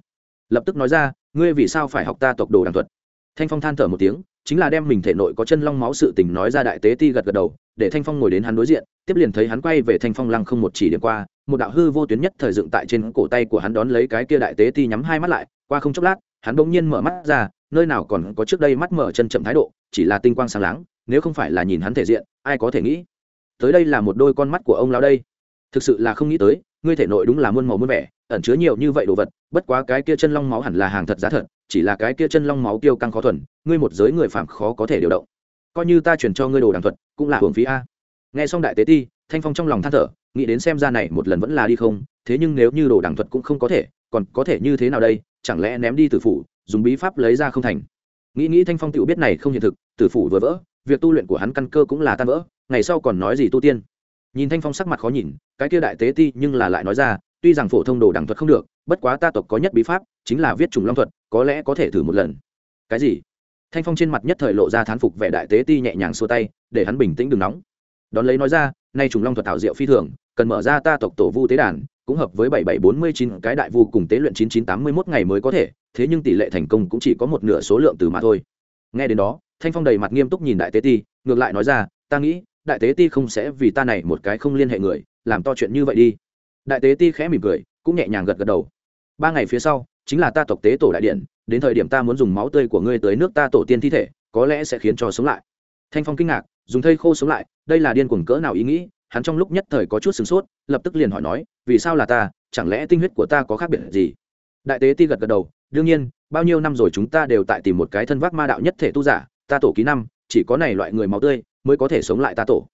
Lập tức nói ra, ngươi vì sao phải học ta tộc đồ đàng thuật? Thanh phong than thở một tiếng chính là đem mình thể nội có chân long máu sự tình nói ra đại tế ti gật gật đầu, để thanh phong ngồi đến hắn đối diện, tiếp liền thấy hắn quay về thanh phong lăng không một chỉ điểm qua, một đạo hư vô tuyến nhất thời dựng tại trên cổ tay của hắn đón lấy cái kia đại tế ti nhắm hai mắt lại, qua không chốc lát, hắn bỗng nhiên mở mắt ra, nơi nào còn có trước đây mắt mở chân chậm thái độ, chỉ là tinh quang sáng láng, nếu không phải là nhìn hắn thể diện, ai có thể nghĩ? Tới đây là một đôi con mắt của ông lão đây. Thực sự là không nghĩ tới, ngươi thể nội đúng là muôn màu muôn vẻ, ẩn chứa nhiều như vậy đồ vật, bất quá cái kia chân long máu hẳn là hàng thật giá thật chỉ là cái kia chân long máu tiêu căng khó thuần, ngươi một giới người phạm khó có thể điều động. Coi như ta chuyển cho ngươi đồ đàng thuật, cũng là hưởng phí a. Nghe xong đại tế ti, thanh phong trong lòng than thở, nghĩ đến xem ra này một lần vẫn là đi không, thế nhưng nếu như đồ đàng thuật cũng không có thể, còn có thể như thế nào đây, chẳng lẽ ném đi tử phủ, dùng bí pháp lấy ra không thành? Nghĩ nghĩ thanh phong tự biết này không hiện thực, tử phủ vừa vỡ, việc tu luyện của hắn căn cơ cũng là tan vỡ, ngày sau còn nói gì tu tiên? Nhìn thanh phong sắc mặt khó nhìn, cái kia đại tế ti nhưng là lại nói ra, tuy rằng phổ thông đồ đẳng thuật không được bất quá ta tộc có nhất bí pháp, chính là viết trùng long thuật, có lẽ có thể thử một lần. Cái gì? Thanh phong trên mặt nhất thời lộ ra thán phục vẻ đại tế ti nhẹ nhàng xua tay, để hắn bình tĩnh đừng nóng. Đón lấy nói ra, nay trùng long thuật thảo diệu phi thường, cần mở ra ta tộc tổ vu tế đàn, cũng hợp với bảy bảy bốn mươi chín cái đại vu cùng tế luyện chín chín tám mươi mốt ngày mới có thể, thế nhưng tỷ lệ thành công cũng chỉ có một nửa số lượng từ mà thôi. Nghe đến đó, thanh phong đầy mặt nghiêm túc nhìn đại tế ti, ngược lại nói ra, ta nghĩ, đại tế ti không sẽ vì ta này một cái không liên hệ người, làm to chuyện như vậy đi. Đại tế ti khẽ mỉm cười, cũng nhẹ nhàng gật gật đầu ba ngày phía sau, chính là ta tộc tế tổ đại điện, đến thời điểm ta muốn dùng máu tươi của ngươi tới nước ta tổ tiên thi thể, có lẽ sẽ khiến cho sống lại. Thanh phong kinh ngạc, dùng thây khô sống lại, đây là điên cuồng cỡ nào ý nghĩ, hắn trong lúc nhất thời có chút sửng sốt, lập tức liền hỏi nói, vì sao là ta, chẳng lẽ tinh huyết của ta có khác biệt gì? Đại tế ti gật gật đầu, đương nhiên, bao nhiêu năm rồi chúng ta đều tại tìm một cái thân vác ma đạo nhất thể tu giả, ta tổ ký năm, chỉ có này loại người máu tươi mới có thể sống lại ta tổ.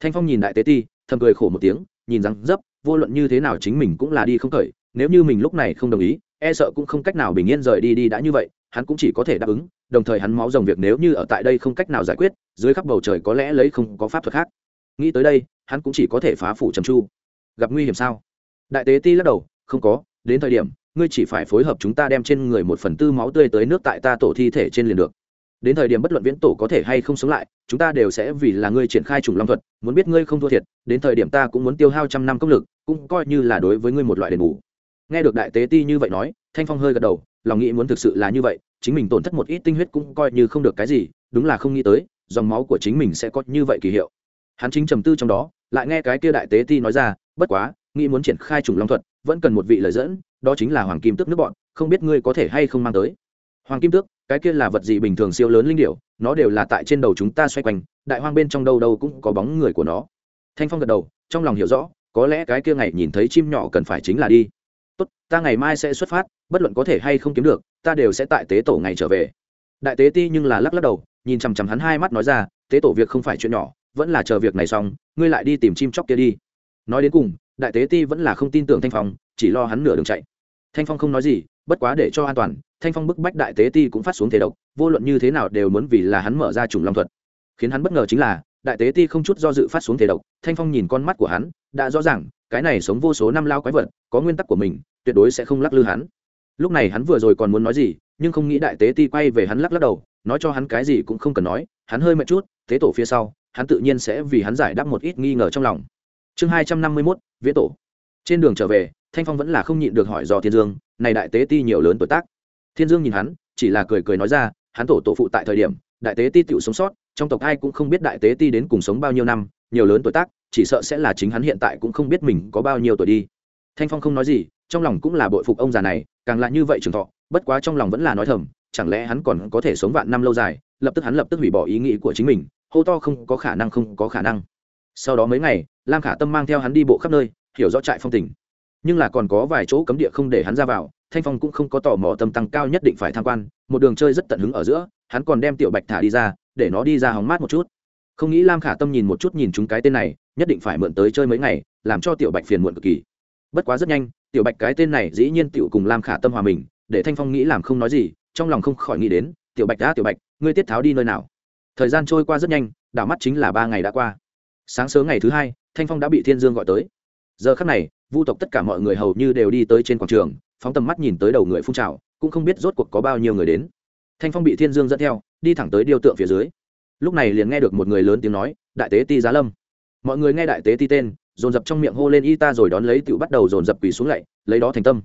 Thanh phong nhìn đại tế ti, thầm cười khổ một tiếng, nhìn rằng, dấp, vô luận như thế nào chính mình cũng là đi không khởi nếu như mình lúc này không đồng ý e sợ cũng không cách nào bình yên rời đi đi đã như vậy, hắn cũng chỉ có thể đáp ứng, đồng thời hắn máu rồng việc nếu như ở tại đây không cách nào giải quyết, dưới khắp bầu trời có lẽ lấy không có pháp thuật khác. Nghĩ tới đây, hắn cũng chỉ có thể phá phủ trầm chu gặp nguy hiểm sao? Đại tế ti lắc đầu, không có, đến thời điểm, ngươi chỉ phải phối hợp chúng ta đem trên người một phần tư máu tươi tới nước tại ta tổ thi thể trên liền được. Đến thời điểm bất luận viễn tổ có thể hay không sống lại, chúng ta đều sẽ vì là ngươi triển khai chủng long thuật, muốn biết ngươi không thua thiệt, đến thời điểm ta cũng muốn tiêu hao trăm năm công lực, cũng coi như là đối với ngươi một loại đền bù nghe được đại tế ti như vậy nói, thanh phong hơi gật đầu, lòng nghĩ muốn thực sự là như vậy, chính mình tổn thất một ít tinh huyết cũng coi như không được cái gì, đúng là không nghĩ tới, dòng máu của chính mình sẽ có như vậy kỳ hiệu. Hắn chính trầm tư trong đó, lại nghe cái kia đại tế ti nói ra, bất quá, nghĩ muốn triển khai trùng long thuật, vẫn cần một vị lời dẫn, đó chính là hoàng kim tước nước bọn, không biết ngươi có thể hay không mang tới. Hoàng kim tước, cái kia là vật gì bình thường siêu lớn linh điệu nó đều là tại trên đầu chúng ta xoay quanh, đại hoang bên trong đâu đâu cũng có bóng người của nó. Thanh phong gật đầu, trong lòng hiểu rõ, có lẽ cái kia ngày nhìn thấy chim nhỏ cần phải chính là đi tốt, ta ngày mai sẽ xuất phát, bất luận có thể hay không kiếm được, ta đều sẽ tại tế tổ ngày trở về. Đại tế ti nhưng là lắc lắc đầu, nhìn chằm chằm hắn hai mắt nói ra, tế tổ việc không phải chuyện nhỏ, vẫn là chờ việc này xong, ngươi lại đi tìm chim chóc kia đi. Nói đến cùng, đại tế ti vẫn là không tin tưởng thanh phong, chỉ lo hắn nửa đường chạy. Thanh phong không nói gì, bất quá để cho an toàn, thanh phong bức bách đại tế ti cũng phát xuống thể độc, vô luận như thế nào đều muốn vì là hắn mở ra chủng long thuật. Khiến hắn bất ngờ chính là, đại tế ti không chút do dự phát xuống thể độc, thanh phong nhìn con mắt của hắn, đã rõ ràng, cái này sống vô số năm lao quái vật, có nguyên tắc của mình tuyệt đối sẽ không lắc lư hắn. Lúc này hắn vừa rồi còn muốn nói gì, nhưng không nghĩ đại tế ti quay về hắn lắc lắc đầu, nói cho hắn cái gì cũng không cần nói, hắn hơi mệt chút, tế tổ phía sau, hắn tự nhiên sẽ vì hắn giải đáp một ít nghi ngờ trong lòng. Chương hai trăm năm mươi mốt, viễn tổ. Trên đường trở về, thanh phong vẫn là không nhịn được hỏi do thiên dương, này đại tế ti nhiều lớn tuổi tác. Thiên dương nhìn hắn, chỉ là cười cười nói ra, hắn tổ tổ phụ tại thời điểm, đại tế ti tựu sống sót, trong tộc ai cũng không biết đại tế ti đến cùng sống bao nhiêu năm, nhiều lớn tuổi tác, chỉ sợ sẽ là chính hắn hiện tại cũng không biết mình có bao nhiêu tuổi đi. Thanh phong không nói gì trong lòng cũng là bội phục ông già này, càng là như vậy trường thọ, bất quá trong lòng vẫn là nói thầm, chẳng lẽ hắn còn có thể sống vạn năm lâu dài, lập tức hắn lập tức hủy bỏ ý nghĩ của chính mình, hô to không có khả năng, không có khả năng. Sau đó mấy ngày, lam khả tâm mang theo hắn đi bộ khắp nơi, hiểu rõ trại phong tình. Nhưng là còn có vài chỗ cấm địa không để hắn ra vào, thanh phong cũng không có tò mò tâm tăng cao nhất định phải tham quan, một đường chơi rất tận hứng ở giữa, hắn còn đem tiểu bạch thả đi ra, để nó đi ra hóng mát một chút. Không nghĩ lam khả tâm nhìn một chút nhìn chúng cái tên này, nhất định phải mượn tới chơi mấy ngày, làm cho tiểu bạch phiền muộn cực kỳ. Bất quá rất nhanh tiểu bạch cái tên này dĩ nhiên tiểu cùng lam khả tâm hòa mình, để thanh phong nghĩ làm không nói gì, trong lòng không khỏi nghĩ đến, tiểu bạch đã, tiểu bạch, ngươi tiết tháo đi nơi nào? Thời gian trôi qua rất nhanh, đảo mắt chính là ba ngày đã qua. Sáng sớm ngày thứ hai, thanh phong đã bị thiên dương gọi tới. Giờ khắc này, vu tộc tất cả mọi người hầu như đều đi tới trên quảng trường, phóng tầm mắt nhìn tới đầu người phun trào, cũng không biết rốt cuộc có bao nhiêu người đến. Thanh phong bị thiên dương dẫn theo, đi thẳng tới điêu tượng phía dưới. Lúc này liền nghe được một người lớn tiếng nói, đại tế ti giá lâm. Mọi người nghe đại tế ti tên dồn dập trong miệng hô lên, y ta rồi đón lấy tựu bắt đầu dồn dập quỳ xuống lại, lấy đó thành tâm.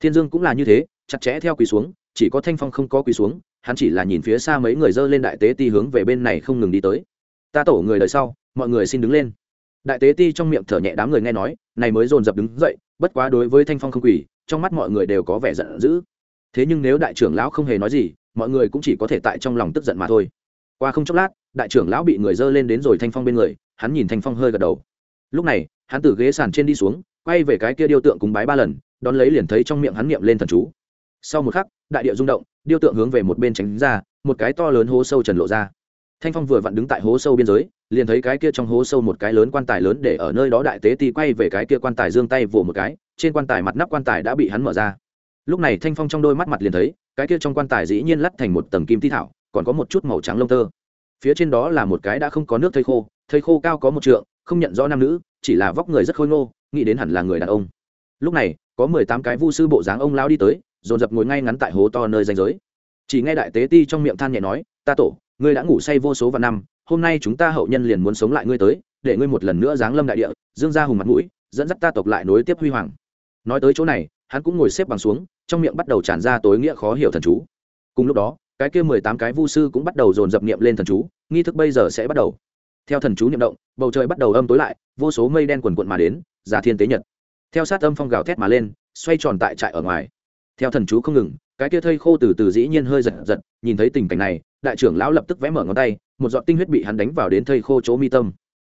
Thiên dương cũng là như thế, chặt chẽ theo quỳ xuống, chỉ có thanh phong không có quỳ xuống, hắn chỉ là nhìn phía xa mấy người dơ lên đại tế ti hướng về bên này không ngừng đi tới. Ta tổ người đời sau, mọi người xin đứng lên. Đại tế ti trong miệng thở nhẹ đám người nghe nói, này mới dồn dập đứng dậy, bất quá đối với thanh phong không quỳ, trong mắt mọi người đều có vẻ giận dữ. Thế nhưng nếu đại trưởng lão không hề nói gì, mọi người cũng chỉ có thể tại trong lòng tức giận mà thôi. Qua không chốc lát, đại trưởng lão bị người dơ lên đến rồi thanh phong bên người, hắn nhìn thanh phong hơi gật đầu. Lúc này hắn từ ghế sàn trên đi xuống, quay về cái kia điêu tượng cúng bái ba lần, đón lấy liền thấy trong miệng hắn niệm lên thần chú. Sau một khắc, đại địa rung động, điêu tượng hướng về một bên tránh ra, một cái to lớn hố sâu trần lộ ra. Thanh phong vừa vặn đứng tại hố sâu biên giới, liền thấy cái kia trong hố sâu một cái lớn quan tài lớn để ở nơi đó đại tế ti quay về cái kia quan tài giương tay vỗ một cái, trên quan tài mặt nắp quan tài đã bị hắn mở ra. Lúc này thanh phong trong đôi mắt mặt liền thấy, cái kia trong quan tài dĩ nhiên lắt thành một tầng kim thi thảo, còn có một chút màu trắng lông tơ. Phía trên đó là một cái đã không có nước thây khô thây khô cao có một trượng, không nhận rõ nam nữ chỉ là vóc người rất khôi ngô, nghĩ đến hẳn là người đàn ông. Lúc này, có mười tám cái vu sư bộ dáng ông lao đi tới, dồn dập ngồi ngay ngắn tại hố to nơi danh giới. Chỉ nghe đại tế ti trong miệng than nhẹ nói, ta tổ, ngươi đã ngủ say vô số và năm, hôm nay chúng ta hậu nhân liền muốn sống lại ngươi tới, để ngươi một lần nữa giáng lâm đại địa, dương ra hùng mặt mũi, dẫn dắt ta tộc lại nối tiếp huy hoàng. Nói tới chỗ này, hắn cũng ngồi xếp bằng xuống, trong miệng bắt đầu tràn ra tối nghĩa khó hiểu thần chú. Cùng lúc đó, cái kia mười tám cái vu sư cũng bắt đầu dồn dập niệm lên thần chú, nghi thức bây giờ sẽ bắt đầu theo thần chú nhậm động, bầu trời bắt đầu âm tối lại, vô số mây đen quần quận mà đến, giả thiên tế nhật. Theo sát âm phong gào thét mà lên, xoay tròn tại trại ở ngoài. Theo thần chú không ngừng, cái kia thây khô từ từ dĩ nhiên hơi giật giật, nhìn thấy tình cảnh này, đại trưởng lão lập tức vẽ mở ngón tay, một giọt tinh huyết bị hắn đánh vào đến thây khô chỗ mi tâm.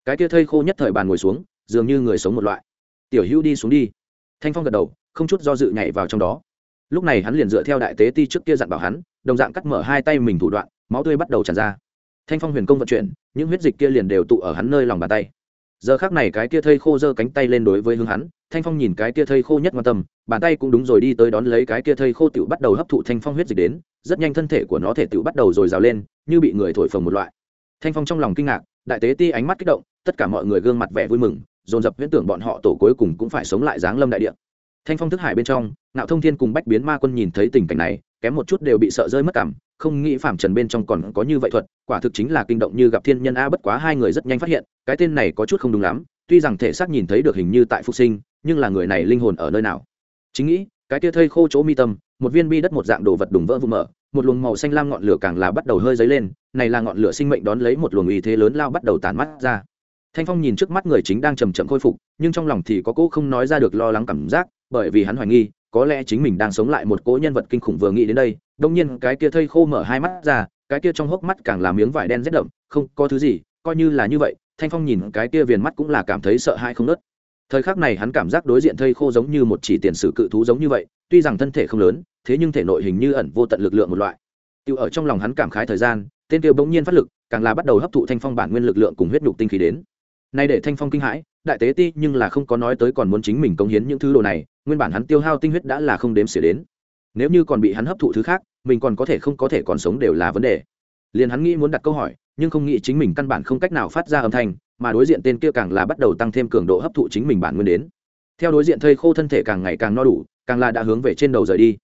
Cái kia thây khô nhất thời bàn ngồi xuống, dường như người sống một loại. Tiểu hữu đi xuống đi. Thanh phong gật đầu, không chút do dự nhảy vào trong đó. Lúc này hắn liền dựa theo đại tế ti trước kia dặn bảo hắn, đồng dạng cắt mở hai tay mình thủ đoạn, máu tươi bắt đầu tràn ra thanh phong huyền công vận chuyển, những huyết dịch kia liền đều tụ ở hắn nơi lòng bàn tay. Giờ khác này cái kia thây khô giơ cánh tay lên đối với hướng hắn, thanh phong nhìn cái kia thây khô nhất quan tâm, bàn tay cũng đúng rồi đi tới đón lấy cái kia thây khô tựu bắt đầu hấp thụ thanh phong huyết dịch đến, rất nhanh thân thể của nó thể tựu bắt đầu rồi rào lên, như bị người thổi phồng một loại. Thanh phong trong lòng kinh ngạc, đại tế ti ánh mắt kích động, tất cả mọi người gương mặt vẻ vui mừng, dồn dập viễn tưởng bọn họ tổ cuối cùng cũng phải sống lại giáng lâm đại địa. Thanh phong thức hải bên trong nạo thông thiên cùng bách biến ma quân nhìn thấy tình cảnh này kém một chút đều bị sợ rơi mất cảm, không nghĩ phạm trần bên trong còn có như vậy thuật, quả thực chính là kinh động như gặp thiên nhân a, bất quá hai người rất nhanh phát hiện, cái tên này có chút không đúng lắm, tuy rằng thể xác nhìn thấy được hình như tại phục sinh, nhưng là người này linh hồn ở nơi nào? Chính nghĩ, cái tia thây khô chỗ mi tâm, một viên bi đất một dạng đồ vật đùng vỡ vụ mở, một luồng màu xanh lam ngọn lửa càng là bắt đầu hơi dấy lên, này là ngọn lửa sinh mệnh đón lấy một luồng ý thế lớn lao bắt đầu tàn mắt ra. Thanh phong nhìn trước mắt người chính đang chầm chậm khôi phục, nhưng trong lòng thì có cỗ không nói ra được lo lắng cảm giác, bởi vì hắn hoài nghi có lẽ chính mình đang sống lại một cỗ nhân vật kinh khủng vừa nghĩ đến đây đông nhiên cái kia thây khô mở hai mắt ra, cái kia trong hốc mắt càng là miếng vải đen rét đậm, không có thứ gì, coi như là như vậy, thanh phong nhìn cái kia viền mắt cũng là cảm thấy sợ hãi không nớt. Thời khắc này hắn cảm giác đối diện thây khô giống như một chỉ tiền sử cự thú giống như vậy, tuy rằng thân thể không lớn, thế nhưng thể nội hình như ẩn vô tận lực lượng một loại. Tự ở trong lòng hắn cảm khái thời gian, tên kia bỗng nhiên phát lực, càng là bắt đầu hấp thụ thanh phong bản nguyên lực lượng cùng huyết nhục tinh khí đến. Nay để thanh phong kinh hãi đại tế ti nhưng là không có nói tới còn muốn chính mình công hiến những thứ đồ này, nguyên bản hắn tiêu hao tinh huyết đã là không đếm xỉa đến. Nếu như còn bị hắn hấp thụ thứ khác, mình còn có thể không có thể còn sống đều là vấn đề. Liền hắn nghĩ muốn đặt câu hỏi, nhưng không nghĩ chính mình căn bản không cách nào phát ra âm thanh, mà đối diện tên kia càng là bắt đầu tăng thêm cường độ hấp thụ chính mình bản nguyên đến. Theo đối diện thây khô thân thể càng ngày càng no đủ, càng là đã hướng về trên đầu rời đi.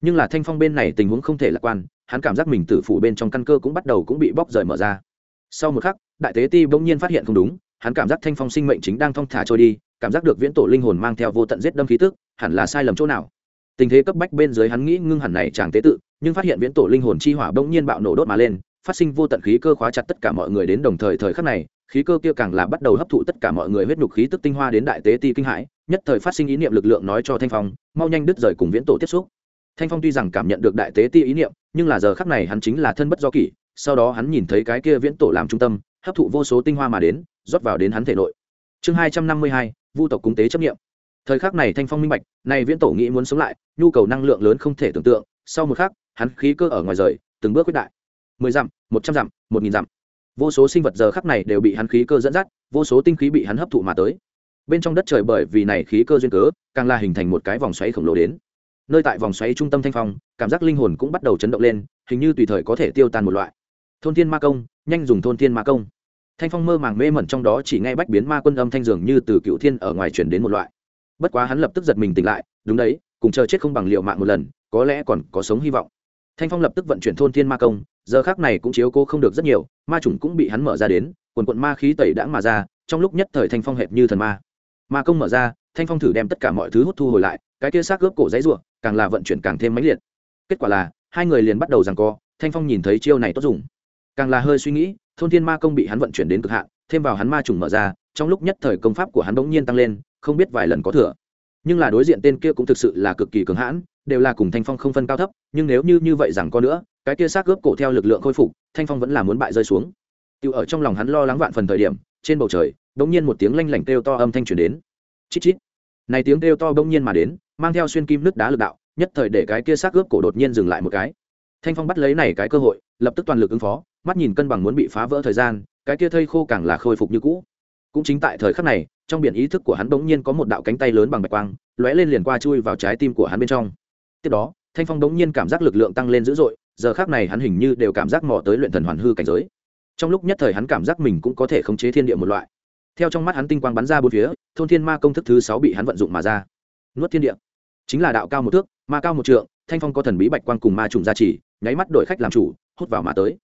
Nhưng là thanh phong bên này tình huống không thể lạc quan, hắn cảm giác mình tử phủ bên trong căn cơ cũng bắt đầu cũng bị bóc rời mở ra. Sau một khắc, đại tế ti bỗng nhiên phát hiện không đúng hắn cảm giác thanh phong sinh mệnh chính đang thong thả trôi đi, cảm giác được viễn tổ linh hồn mang theo vô tận giết đâm khí tức, hẳn là sai lầm chỗ nào. Tình thế cấp bách bên dưới hắn nghĩ ngưng hẳn này chàng tế tự, nhưng phát hiện viễn tổ linh hồn chi hỏa bỗng nhiên bạo nổ đốt mà lên, phát sinh vô tận khí cơ khóa chặt tất cả mọi người đến đồng thời thời khắc này, khí cơ kia càng là bắt đầu hấp thụ tất cả mọi người huyết nhục khí tức tinh hoa đến đại tế ti kinh hãi, nhất thời phát sinh ý niệm lực lượng nói cho thanh phong, mau nhanh đứt rời cùng viễn tổ tiếp xúc. Thanh phong tuy rằng cảm nhận được đại tế ti ý niệm, nhưng là giờ khắc này hắn chính là thân bất do kỷ, sau đó hắn nhìn thấy cái kia viễn tổ làm trung tâm hấp thụ vô số tinh hoa mà đến, rót vào đến hắn thể nội. Chương hai trăm năm mươi hai, vu tộc cúng tế chấp nghiệm thời khắc này thanh phong minh bạch, này viễn tổ nghĩ muốn sống lại, nhu cầu năng lượng lớn không thể tưởng tượng. Sau một khắc, hắn khí cơ ở ngoài rời, từng bước quyết đại. Mười dặm, một trăm dặm, một nghìn dặm. Vô số sinh vật giờ khắc này đều bị hắn khí cơ dẫn dắt, vô số tinh khí bị hắn hấp thụ mà tới. Bên trong đất trời bởi vì này khí cơ duyên cớ, càng là hình thành một cái vòng xoáy khổng lồ đến. Nơi tại vòng xoáy trung tâm thanh phong, cảm giác linh hồn cũng bắt đầu chấn động lên, hình như tùy thời có thể tiêu tan một loại thôn thiên ma công, nhanh dùng thôn thiên ma công. Thanh phong mơ màng mê mẩn trong đó chỉ nghe bách biến ma quân âm thanh dường như từ cựu thiên ở ngoài chuyển đến một loại. Bất quá hắn lập tức giật mình tỉnh lại, đúng đấy, cùng chờ chết không bằng liệu mạng một lần, có lẽ còn có sống hy vọng. Thanh phong lập tức vận chuyển thôn thiên ma công, giờ khác này cũng chiếu cô không được rất nhiều, ma chủng cũng bị hắn mở ra đến, quần quận ma khí tẩy đãng mà ra, trong lúc nhất thời thanh phong hệt như thần ma. Ma công mở ra, thanh phong thử đem tất cả mọi thứ hút thu hồi lại, cái kia xác gớp cổ dãy ruộng, càng là vận chuyển càng thêm mãnh liệt. Kết quả là, hai người liền bắt đầu rằng co, thanh phong nhìn thấy chiêu này tốt dùng càng là hơi suy nghĩ, thôn thiên ma công bị hắn vận chuyển đến cực hạn, thêm vào hắn ma trùng mở ra, trong lúc nhất thời công pháp của hắn bỗng nhiên tăng lên, không biết vài lần có thừa. Nhưng là đối diện tên kia cũng thực sự là cực kỳ cứng hãn, đều là cùng thanh phong không phân cao thấp, nhưng nếu như như vậy rằng có nữa, cái kia xác gớp cổ theo lực lượng khôi phục, thanh phong vẫn là muốn bại rơi xuống. Tiêu ở trong lòng hắn lo lắng vạn phần thời điểm, trên bầu trời, bỗng nhiên một tiếng lanh lảnh kêu to âm thanh truyền đến. Chít chít. Này tiếng kêu to bỗng nhiên mà đến, mang theo xuyên kim nước đá lực đạo, nhất thời để cái kia xác gớp cổ đột nhiên dừng lại một cái. Thanh phong bắt lấy này cái cơ hội, lập tức toàn lực ứng phó mắt nhìn cân bằng muốn bị phá vỡ thời gian, cái kia thây khô càng là khôi phục như cũ. Cũng chính tại thời khắc này, trong biển ý thức của hắn bỗng nhiên có một đạo cánh tay lớn bằng bạch quang, lóe lên liền qua chui vào trái tim của hắn bên trong. Tiếp đó, thanh phong bỗng nhiên cảm giác lực lượng tăng lên dữ dội, giờ khác này hắn hình như đều cảm giác mò tới luyện thần hoàn hư cảnh giới. Trong lúc nhất thời hắn cảm giác mình cũng có thể khống chế thiên địa một loại. Theo trong mắt hắn tinh quang bắn ra bốn phía, thôn thiên ma công thức thứ sáu bị hắn vận dụng mà ra. Nuốt thiên địa. Chính là đạo cao một thước, ma cao một trượng, thanh phong có thần bí bạch quang cùng ma trùng gia trì, nháy mắt đổi khách làm chủ, hút vào mà tới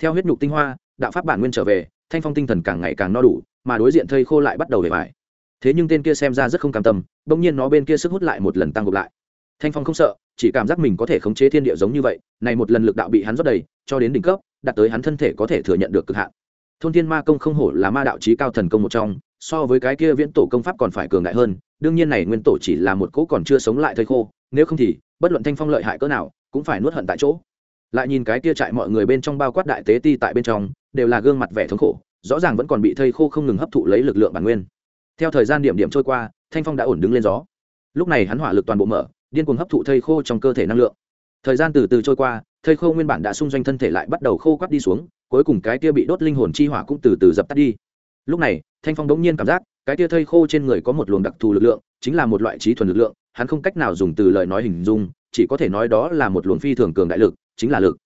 theo huyết nhục tinh hoa, đạo pháp bản nguyên trở về, thanh phong tinh thần càng ngày càng no đủ, mà đối diện thây khô lại bắt đầu để bài. Thế nhưng tên kia xem ra rất không cam tâm, bỗng nhiên nó bên kia sức hút lại một lần tăng gục lại. Thanh phong không sợ, chỉ cảm giác mình có thể khống chế thiên địa giống như vậy, này một lần lực đạo bị hắn rót đầy, cho đến đỉnh cấp, đạt tới hắn thân thể có thể thừa nhận được cực hạn. Thôn thiên ma công không hổ là ma đạo trí cao thần công một trong, so với cái kia viễn tổ công pháp còn phải cường đại hơn, đương nhiên này nguyên tổ chỉ là một cỗ còn chưa sống lại thây khô, nếu không thì, bất luận thanh phong lợi hại cỡ nào, cũng phải nuốt hận tại chỗ lại nhìn cái kia trại mọi người bên trong bao quát đại tế ti tại bên trong, đều là gương mặt vẻ thống khổ, rõ ràng vẫn còn bị thây khô không ngừng hấp thụ lấy lực lượng bản nguyên. Theo thời gian điểm điểm trôi qua, thanh phong đã ổn đứng lên gió. Lúc này hắn hỏa lực toàn bộ mở, điên cuồng hấp thụ thây khô trong cơ thể năng lượng. Thời gian từ từ trôi qua, thây khô nguyên bản đã xung doanh thân thể lại bắt đầu khô quắt đi xuống, cuối cùng cái kia bị đốt linh hồn chi hỏa cũng từ từ dập tắt đi. Lúc này, thanh phong đống nhiên cảm giác, cái kia thây khô trên người có một luồng đặc thù lực lượng, chính là một loại trí thuần lực lượng, hắn không cách nào dùng từ lời nói hình dung, chỉ có thể nói đó là một luồng phi thường cường đại lực chính là lực.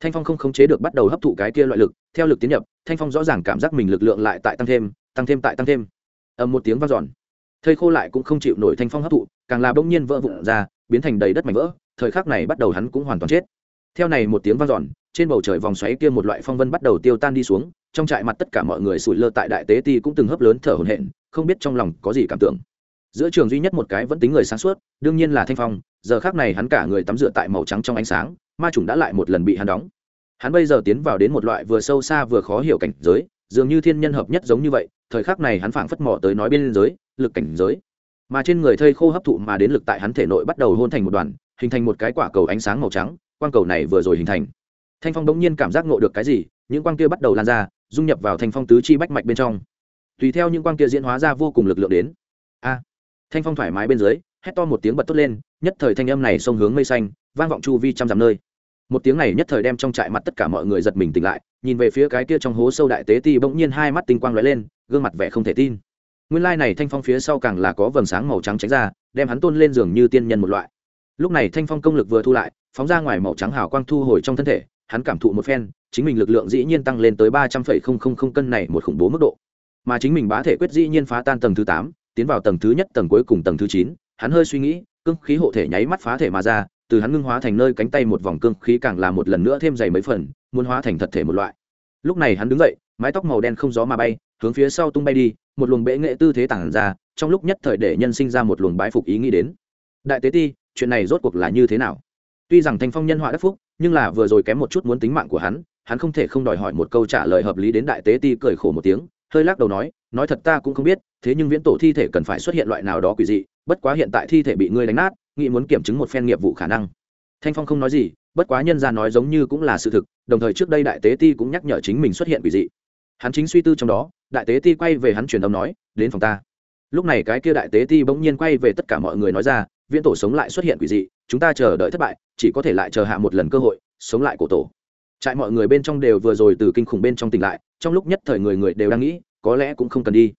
Thanh phong không khống chế được bắt đầu hấp thụ cái kia loại lực, theo lực tiến nhập, thanh phong rõ ràng cảm giác mình lực lượng lại tại tăng thêm tăng thêm tại tăng thêm. Ầm một tiếng vang dọn. Thây khô lại cũng không chịu nổi thanh phong hấp thụ, càng là bỗng nhiên vỡ vụn ra, biến thành đầy đất mảnh vỡ, thời khắc này bắt đầu hắn cũng hoàn toàn chết. Theo này một tiếng vang dọn, trên bầu trời vòng xoáy kia một loại phong vân bắt đầu tiêu tan đi xuống, trong trại mặt tất cả mọi người sủi lơ tại đại tế ti cũng từng hấp lớn thở hổn hển, không biết trong lòng có gì cảm tưởng. Giữa trường duy nhất một cái vẫn tính người sáng suốt, đương nhiên là thanh phong, giờ khác này hắn cả người tắm rửa tại màu trắng trong ánh sáng ma chủng đã lại một lần bị hắn đóng. Hắn bây giờ tiến vào đến một loại vừa sâu xa vừa khó hiểu cảnh giới, dường như thiên nhân hợp nhất giống như vậy, thời khắc này hắn phảng phất mò tới nói bên giới, lực cảnh giới. Mà trên người thây khô hấp thụ mà đến lực tại hắn thể nội bắt đầu hôn thành một đoàn, hình thành một cái quả cầu ánh sáng màu trắng, quang cầu này vừa rồi hình thành. Thanh phong bỗng nhiên cảm giác ngộ được cái gì, những quang kia bắt đầu lan ra, dung nhập vào thanh phong tứ chi bách mạch bên trong. Tùy theo những quang kia diễn hóa ra vô cùng lực lượng đến. A! Thanh phong thoải mái bên dưới hét to một tiếng bật tốt lên, nhất thời thanh âm này xông hướng mây xanh, vang vọng chu vi trăm dặm nơi. Một tiếng này nhất thời đem trong trại mặt tất cả mọi người giật mình tỉnh lại, nhìn về phía cái kia trong hố sâu đại tế ti bỗng nhiên hai mắt tinh quang lóe lên, gương mặt vẻ không thể tin. Nguyên lai này thanh phong phía sau càng là có vầng sáng màu trắng tránh ra, đem hắn tôn lên giường như tiên nhân một loại. Lúc này thanh phong công lực vừa thu lại, phóng ra ngoài màu trắng hào quang thu hồi trong thân thể, hắn cảm thụ một phen, chính mình lực lượng dĩ nhiên tăng lên tới ba trăm phẩy không không không cân này một khủng bố mức độ. Mà chính mình bá thể quyết dĩ nhiên phá tan tầng thứ tám, tiến vào tầng thứ nhất, tầng cuối cùng tầng thứ chín hắn hơi suy nghĩ, cương khí hộ thể nháy mắt phá thể mà ra, từ hắn ngưng hóa thành nơi cánh tay một vòng cương khí càng là một lần nữa thêm dày mấy phần, muốn hóa thành thật thể một loại. Lúc này hắn đứng dậy, mái tóc màu đen không gió mà bay, hướng phía sau tung bay đi, một luồng bệ nghệ tư thế tản ra, trong lúc nhất thời để nhân sinh ra một luồng bái phục ý nghĩ đến. Đại tế ti, chuyện này rốt cuộc là như thế nào? Tuy rằng thanh phong nhân họa đắc phúc, nhưng là vừa rồi kém một chút muốn tính mạng của hắn hắn không thể không đòi hỏi một câu trả lời hợp lý đến đại tế ti cười khổ một tiếng, hơi lắc đầu nói nói thật ta cũng không biết thế nhưng viễn tổ thi thể cần phải xuất hiện loại nào đó quỷ dị, bất quá hiện tại thi thể bị ngươi đánh nát, nghĩ muốn kiểm chứng một phen nghiệp vụ khả năng. Thanh phong không nói gì, bất quá nhân ra nói giống như cũng là sự thực, đồng thời trước đây đại tế ti cũng nhắc nhở chính mình xuất hiện quỷ dị. Hắn chính suy tư trong đó, đại tế ti quay về hắn truyền âm nói, đến phòng ta. Lúc này cái kia đại tế ti bỗng nhiên quay về tất cả mọi người nói ra, viễn tổ sống lại xuất hiện quỷ dị, chúng ta chờ đợi thất bại, chỉ có thể lại chờ hạ một lần cơ hội, sống lại cổ tổ. Trại mọi người bên trong đều vừa rồi từ kinh khủng bên trong tỉnh lại, trong lúc nhất thời người người đều đang nghĩ, có lẽ cũng không cần đi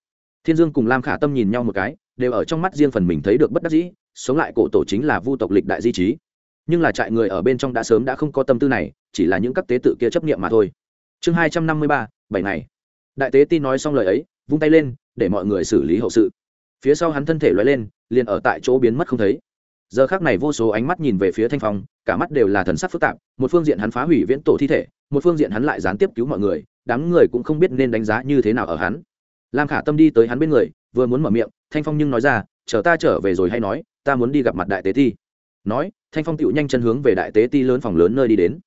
thiên dương cùng lam khả tâm nhìn nhau một cái, đều ở trong mắt riêng phần mình thấy được bất đắc dĩ, sống lại cổ tổ chính là vu tộc lịch đại di trí. Nhưng là trại người ở bên trong đã sớm đã không có tâm tư này, chỉ là những các tế tự kia chấp nghiệm mà thôi. Chương hai trăm năm mươi ba, bảy ngày. Đại tế tin nói xong lời ấy, vung tay lên, để mọi người xử lý hậu sự. Phía sau hắn thân thể loay lên, liền ở tại chỗ biến mất không thấy. Giờ khác này vô số ánh mắt nhìn về phía thanh phong, cả mắt đều là thần sắc phức tạp, một phương diện hắn phá hủy viễn tổ thi thể, một phương diện hắn lại gián tiếp cứu mọi người, đám người cũng không biết nên đánh giá như thế nào ở hắn lam khả tâm đi tới hắn bên người, vừa muốn mở miệng, thanh phong nhưng nói ra, chờ ta trở về rồi hay nói, ta muốn đi gặp mặt đại tế ti. Nói, thanh phong tựu nhanh chân hướng về đại tế ti lớn phòng lớn nơi đi đến.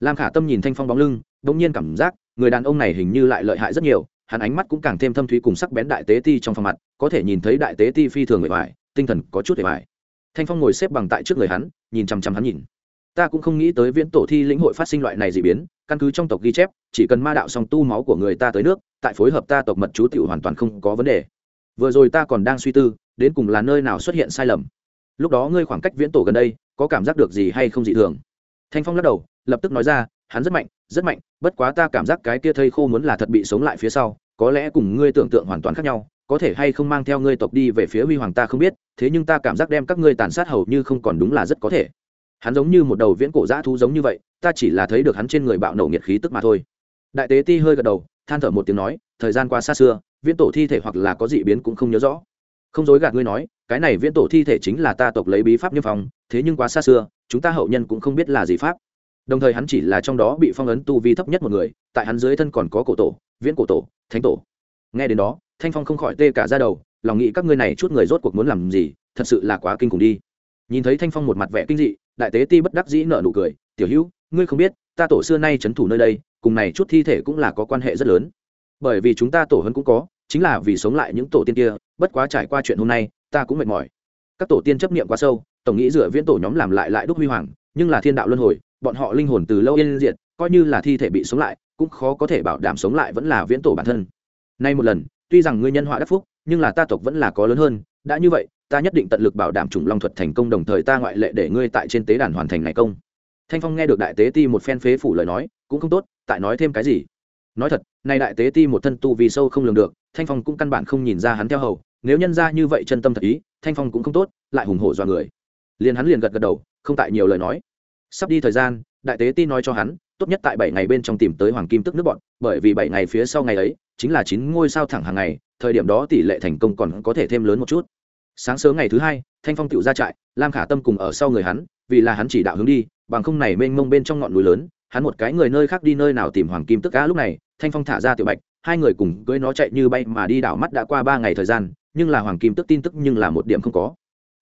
Lam khả tâm nhìn thanh phong bóng lưng đ ỗ n g nhiên cảm giác, người đàn ông này hình như lại lợi hại rất nhiều, hắn ánh mắt cũng càng thêm thâm thúy cùng sắc bén đại tế ti trong phòng mặt, có thể nhìn thấy đại tế ti phi thường bề bài tinh thần có chút bề bài thanh phong ngồi xếp bằng tại trước người hắn, nhìn chằm chằm hắn nhìn ta cũng không nghĩ tới viễn tổ thi lĩnh hội phát sinh loại này dị biến, căn cứ trong tộc ghi chép, chỉ cần ma đạo song tu máu của người ta tới nước, tại phối hợp ta tộc mật chú tiểu hoàn toàn không có vấn đề. Vừa rồi ta còn đang suy tư, đến cùng là nơi nào xuất hiện sai lầm. Lúc đó ngươi khoảng cách viễn tổ gần đây, có cảm giác được gì hay không dị thường? Thanh phong lắc đầu, lập tức nói ra, hắn rất mạnh rất mạnh, bất quá ta cảm giác cái kia thây khô muốn là thật bị sống lại phía sau, có lẽ cùng ngươi tưởng tượng hoàn toàn khác nhau, có thể hay không mang theo ngươi tộc đi về phía huy hoàng ta không biết, thế nhưng ta cảm giác đem các ngươi tàn sát hầu như không còn đúng là rất có thể hắn giống như một đầu viễn cổ dã thú giống như vậy, ta chỉ là thấy được hắn trên người bạo nổ nhiệt khí tức mà thôi. Đại tế ti hơi gật đầu, than thở một tiếng nói, thời gian qua xa xưa, viễn tổ thi thể hoặc là có dị biến cũng không nhớ rõ. Không dối gạt ngươi nói, cái này viễn tổ thi thể chính là ta tộc lấy bí pháp như phong, thế nhưng quá xa xưa, chúng ta hậu nhân cũng không biết là gì pháp. Đồng thời hắn chỉ là trong đó bị phong ấn tu vi thấp nhất một người, tại hắn dưới thân còn có cổ tổ, viễn cổ tổ, thánh tổ. Nghe đến đó, thanh phong không khỏi tê cả ra đầu, lòng nghĩ các ngươi này chút người rốt cuộc muốn làm gì, thật sự là quá kinh khủng đi nhìn thấy thanh phong một mặt vẻ kinh dị, đại tế ti bất đắc dĩ nợ nụ cười, tiểu hữu, ngươi không biết, ta tổ xưa nay c h ấ n thủ nơi đây, cùng này chút thi thể cũng là có quan hệ rất lớn. Bởi vì chúng ta tổ hấn cũng có, chính là vì sống lại những tổ tiên kia, bất quá trải qua chuyện hôm nay, ta cũng mệt mỏi. Các tổ tiên chấp niệm quá sâu, tổng nghĩ dựa viễn tổ nhóm làm lại lại đúc huy hoàng, nhưng là thiên đạo luân hồi, bọn họ linh hồn từ lâu yên diệt, coi như là thi thể bị sống lại, cũng khó có thể bảo đảm sống lại vẫn là viễn tổ bản thân. Nay một lần, tuy rằng ngươi nhân họa đắc phúc, nhưng là ta tộc vẫn là có lớn hơn, đã như vậy ta nhất định tận lực bảo đảm chủng long thuật thành công, đồng thời ta ngoại lệ để ngươi tại trên tế đàn hoàn thành này công. Thanh phong nghe được đại tế ti một phen phế phủ lời nói, cũng không tốt, tại nói thêm cái gì? Nói thật, nay đại tế ti một thân tu vì sâu không lường được, thanh phong cũng căn bản không nhìn ra hắn theo hầu. Nếu nhân ra như vậy chân tâm thật ý, thanh phong cũng không tốt, lại hùng hổ do người. Liền hắn liền gật gật đầu, không tại nhiều lời nói. Sắp đi thời gian, đại tế ti nói cho hắn, tốt nhất tại bảy ngày bên trong tìm tới hoàng kim tức nước bọn, bởi vì bảy ngày phía sau ngày ấy, chính là chín ngôi sao thẳng hàng ngày, thời điểm đó tỷ lệ thành công còn có thể thêm lớn một chút sáng sớm ngày thứ hai, thanh phong tựu ra trại, lam khả tâm cùng ở sau người hắn, vì là hắn chỉ đạo hướng đi, bằng không này mênh mông bên trong ngọn núi lớn, hắn một cái người nơi khác đi nơi nào tìm hoàng kim tức cá lúc này, thanh phong thả ra tiểu bạch, hai người cùng cưới nó chạy như bay mà đi đảo mắt đã qua ba ngày thời gian, nhưng là hoàng kim tức tin tức nhưng là một điểm không có.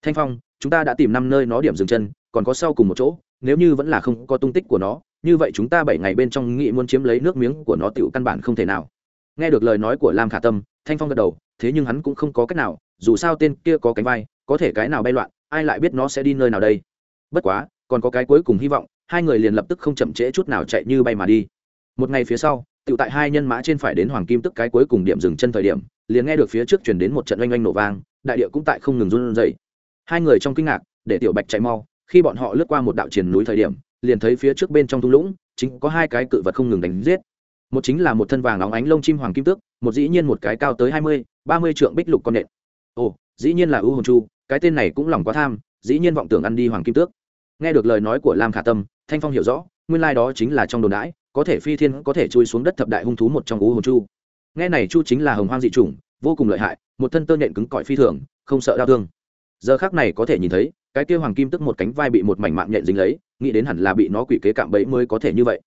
Thanh phong, chúng ta đã tìm năm nơi nó điểm dừng chân, còn có sau cùng một chỗ, nếu như vẫn là không có tung tích của nó, như vậy chúng ta bảy ngày bên trong nghĩ muốn chiếm lấy nước miếng của nó tựu căn bản không thể nào. Nghe được lời nói của lam khả tâm, thanh phong gật đầu, thế nhưng hắn cũng không có cách nào dù sao tên kia có cánh vai, có thể cái nào bay loạn, ai lại biết nó sẽ đi nơi nào đây? Bất quá, còn có cái cuối cùng hy vọng, hai người liền lập tức không chậm trễ chút nào chạy như bay mà đi. Một ngày phía sau tự tại hai nhân mã trên phải đến hoàng kim tức cái cuối cùng điểm dừng chân thời điểm, liền nghe được phía trước chuyển đến một trận oanh oanh nổ vang, đại địa cũng tại không ngừng run rẩy. Hai người trong kinh ngạc, để tiểu bạch chạy mau, khi bọn họ lướt qua một đạo triển núi thời điểm, liền thấy phía trước bên trong thung lũng, chính có hai cái cự vật không ngừng đánh giết. Một chính là một thân vàng óng ánh lông chim hoàng kim tước, một dĩ nhiên một cái cao tới hai mươi, ba mươi trượng bích lục con nện ồ, dĩ nhiên là ưu hồn chu, cái tên này cũng lòng quá tham, dĩ nhiên vọng tưởng ăn đi hoàng kim tước. Nghe được lời nói của lam khả tâm, thanh phong hiểu rõ, nguyên lai đó chính là trong đồn đãi, có thể phi thiên có thể chui xuống đất thập đại hung thú một trong ưu hồn chu. Nghe này chu chính là hồng hoang dị chủng, vô cùng lợi hại, một thân tơ nhện cứng cỏi phi thường, không sợ đau thương. Giờ khác này có thể nhìn thấy, cái kia hoàng kim tức một cánh vai bị một mảnh mạng nhện dính lấy, nghĩ đến hẳn là bị nó quỷ kế cạm bẫy mới có thể như vậy.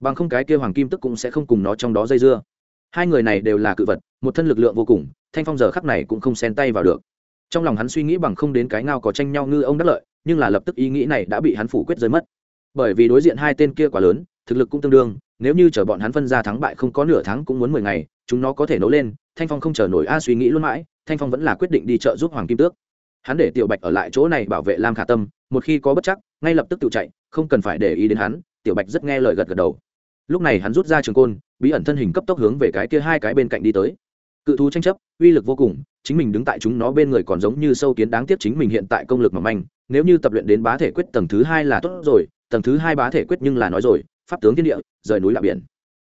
Bằng không cái kia hoàng kim tức cũng sẽ không cùng nó trong đó dây dưa. Hai người này đều là cự vật một thân lực lượng vô cùng, thanh phong giờ khắc này cũng không xen tay vào được. Trong lòng hắn suy nghĩ bằng không đến cái ngao có tranh nhau ngư ông đắc lợi, nhưng là lập tức ý nghĩ này đã bị hắn phủ quyết rơi mất. Bởi vì đối diện hai tên kia quá lớn, thực lực cũng tương đương, nếu như chờ bọn hắn phân ra thắng bại không có nửa tháng cũng muốn mười ngày, chúng nó có thể nấu lên, thanh phong không chờ nổi a suy nghĩ luôn mãi, thanh phong vẫn là quyết định đi chợ giúp hoàng kim tước. Hắn để tiểu bạch ở lại chỗ này bảo vệ lam khả tâm, một khi có bất chắc, ngay lập tức tự chạy, không cần phải để ý đến hắn, tiểu bạch rất nghe lời gật gật đầu. Lúc này hắn rút ra trường côn, bí ẩn thân hình cấp tốc hướng về cái kia hai cái bên cạnh đi tới cự thú tranh chấp, uy lực vô cùng, chính mình đứng tại chúng nó bên người còn giống như sâu kiến đáng tiếc chính mình hiện tại công lực mỏng manh. Nếu như tập luyện đến bá thể quyết tầng thứ hai là tốt rồi, tầng thứ hai bá thể quyết nhưng là nói rồi, pháp tướng thiên địa, rời núi lạ biển.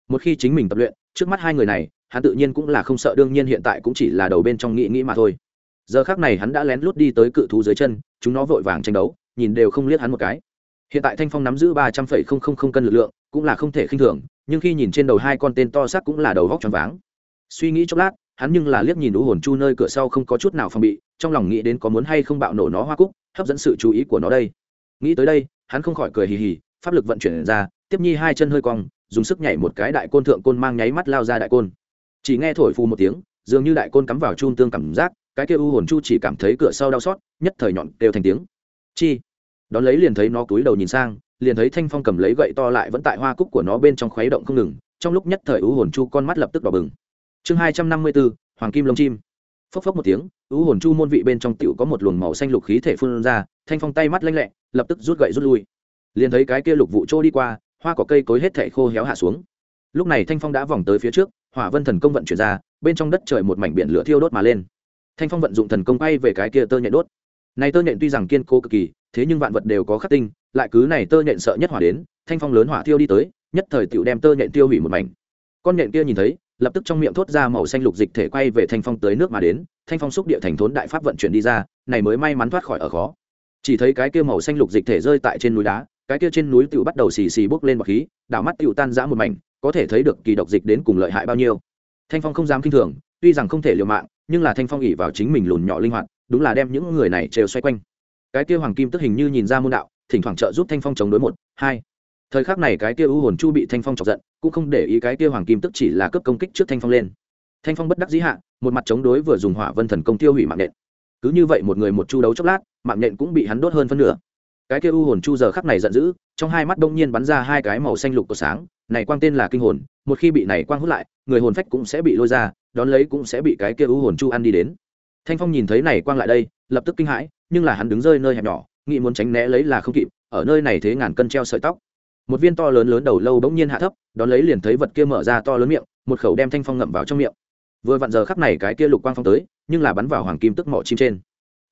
Một khi chính mình tập luyện, trước mắt hai người này, hắn tự nhiên cũng là không sợ, đương nhiên hiện tại cũng chỉ là đầu bên trong nghĩ nghĩ mà thôi. Giờ khác này hắn đã lén lút đi tới cự thú dưới chân, chúng nó vội vàng tranh đấu, nhìn đều không liếc hắn một cái. Hiện tại thanh phong nắm giữ ba trăm phẩy không không không cân lực lượng, cũng là không thể khinh thường, nhưng khi nhìn trên đầu hai con tên to xác cũng là đầu vóc tròn váng. Suy nghĩ chốc lát hắn nhưng là liếc nhìn đũ hồn chu nơi cửa sau không có chút nào phòng bị, trong lòng nghĩ đến có muốn hay không bạo nổ nó hoa cúc, hấp dẫn sự chú ý của nó đây. Nghĩ tới đây, hắn không khỏi cười hì hì, pháp lực vận chuyển ra, tiếp nhi hai chân hơi cong, dùng sức nhảy một cái đại côn thượng côn mang nháy mắt lao ra đại côn. Chỉ nghe thổi phù một tiếng, dường như đại côn cắm vào chun tương cảm giác, cái kia u hồn chu chỉ cảm thấy cửa sau đau xót, nhất thời nhọn đều thành tiếng. Chi? Đón lấy liền thấy nó cúi đầu nhìn sang, liền thấy thanh phong cầm lấy gậy to lại vẫn tại hoa cúc của nó bên trong khuấy động không ngừng, trong lúc nhất thời u hồn chu con mắt lập tức đỏ bừng chương hai trăm năm mươi bốn hoàng kim lông chim. Phốc phốc một tiếng u hồn chu môn vị bên trong tựu có một luồng màu xanh lục khí thể phun ra, thanh phong tay mắt lanh lẹ, lập tức rút gậy rút lui. Liền thấy cái kia lục vụ trôi đi qua, hoa cỏ cây cối hết thảy khô héo hạ xuống. Lúc này thanh phong đã vòng tới phía trước, hỏa vân thần công vận chuyển ra, bên trong đất trời một mảnh biển lửa thiêu đốt mà lên. Thanh phong vận dụng thần công bay về cái kia tơ nhện đốt. Này tơ nhện tuy rằng kiên cố cực kỳ, thế nhưng vạn vật đều có khắc tinh, lại cứ này tơ nhện sợ nhất hỏa đến, thanh phong lớn hỏa thiêu đi tới, nhất thời tựu đem tơ nhện tiêu hủy một mảnh. Con nhện kia nhìn thấy lập tức trong miệng thốt ra màu xanh lục dịch thể quay về thanh phong tới nước mà đến, thanh phong xúc địa thành thốn đại pháp vận chuyển đi ra, này mới may mắn thoát khỏi ở khó. Chỉ thấy cái kia màu xanh lục dịch thể rơi tại trên núi đá, cái kia trên núi tựu bắt đầu xì xì bốc lên bọc khí, đảo mắt tựu tan rã một mảnh, có thể thấy được kỳ độc dịch đến cùng lợi hại bao nhiêu. Thanh phong không dám kinh thường, tuy rằng không thể liều mạng, nhưng là thanh phong ỉ vào chính mình lùn nhỏ linh hoạt, đúng là đem những người này trêu xoay quanh. Cái kia hoàng kim tức hình như nhìn ra môn đạo, thỉnh thoảng trợ giúp thanh phong chống đối một, hai thời khắc này cái kia u hồn chu bị thanh phong chọc giận, cũng không để ý cái kia hoàng kim tức chỉ là cấp công kích trước thanh phong lên. Thanh phong bất đắc dĩ hạ, một mặt chống đối vừa dùng hỏa vân thần công tiêu hủy mạng nện cứ như vậy một người một chu đấu chốc lát, mạng nện cũng bị hắn đốt hơn phân nửa. Cái kia u hồn chu giờ khắc này giận dữ, trong hai mắt đông nhiên bắn ra hai cái màu xanh lục của sáng, này quang tên là kinh hồn, một khi bị này quang hút lại, người hồn phách cũng sẽ bị lôi ra, đón lấy cũng sẽ bị cái kia u hồn chu ăn đi đến. Thanh phong nhìn thấy này quang lại đây, lập tức kinh hãi, nhưng là hắn đứng rơi nơi hẹp nhỏ, nghĩ muốn tránh né lấy là không kịp, ở nơi này thế ngàn cân treo sợi tóc một viên to lớn lớn đầu lâu bỗng nhiên hạ thấp, đón lấy liền thấy vật kia mở ra to lớn miệng, một khẩu đem thanh phong ngậm vào trong miệng. Vừa vặn giờ khắc này cái kia lục quang phong tới, nhưng là bắn vào hoàng kim tức mỏ chim trên.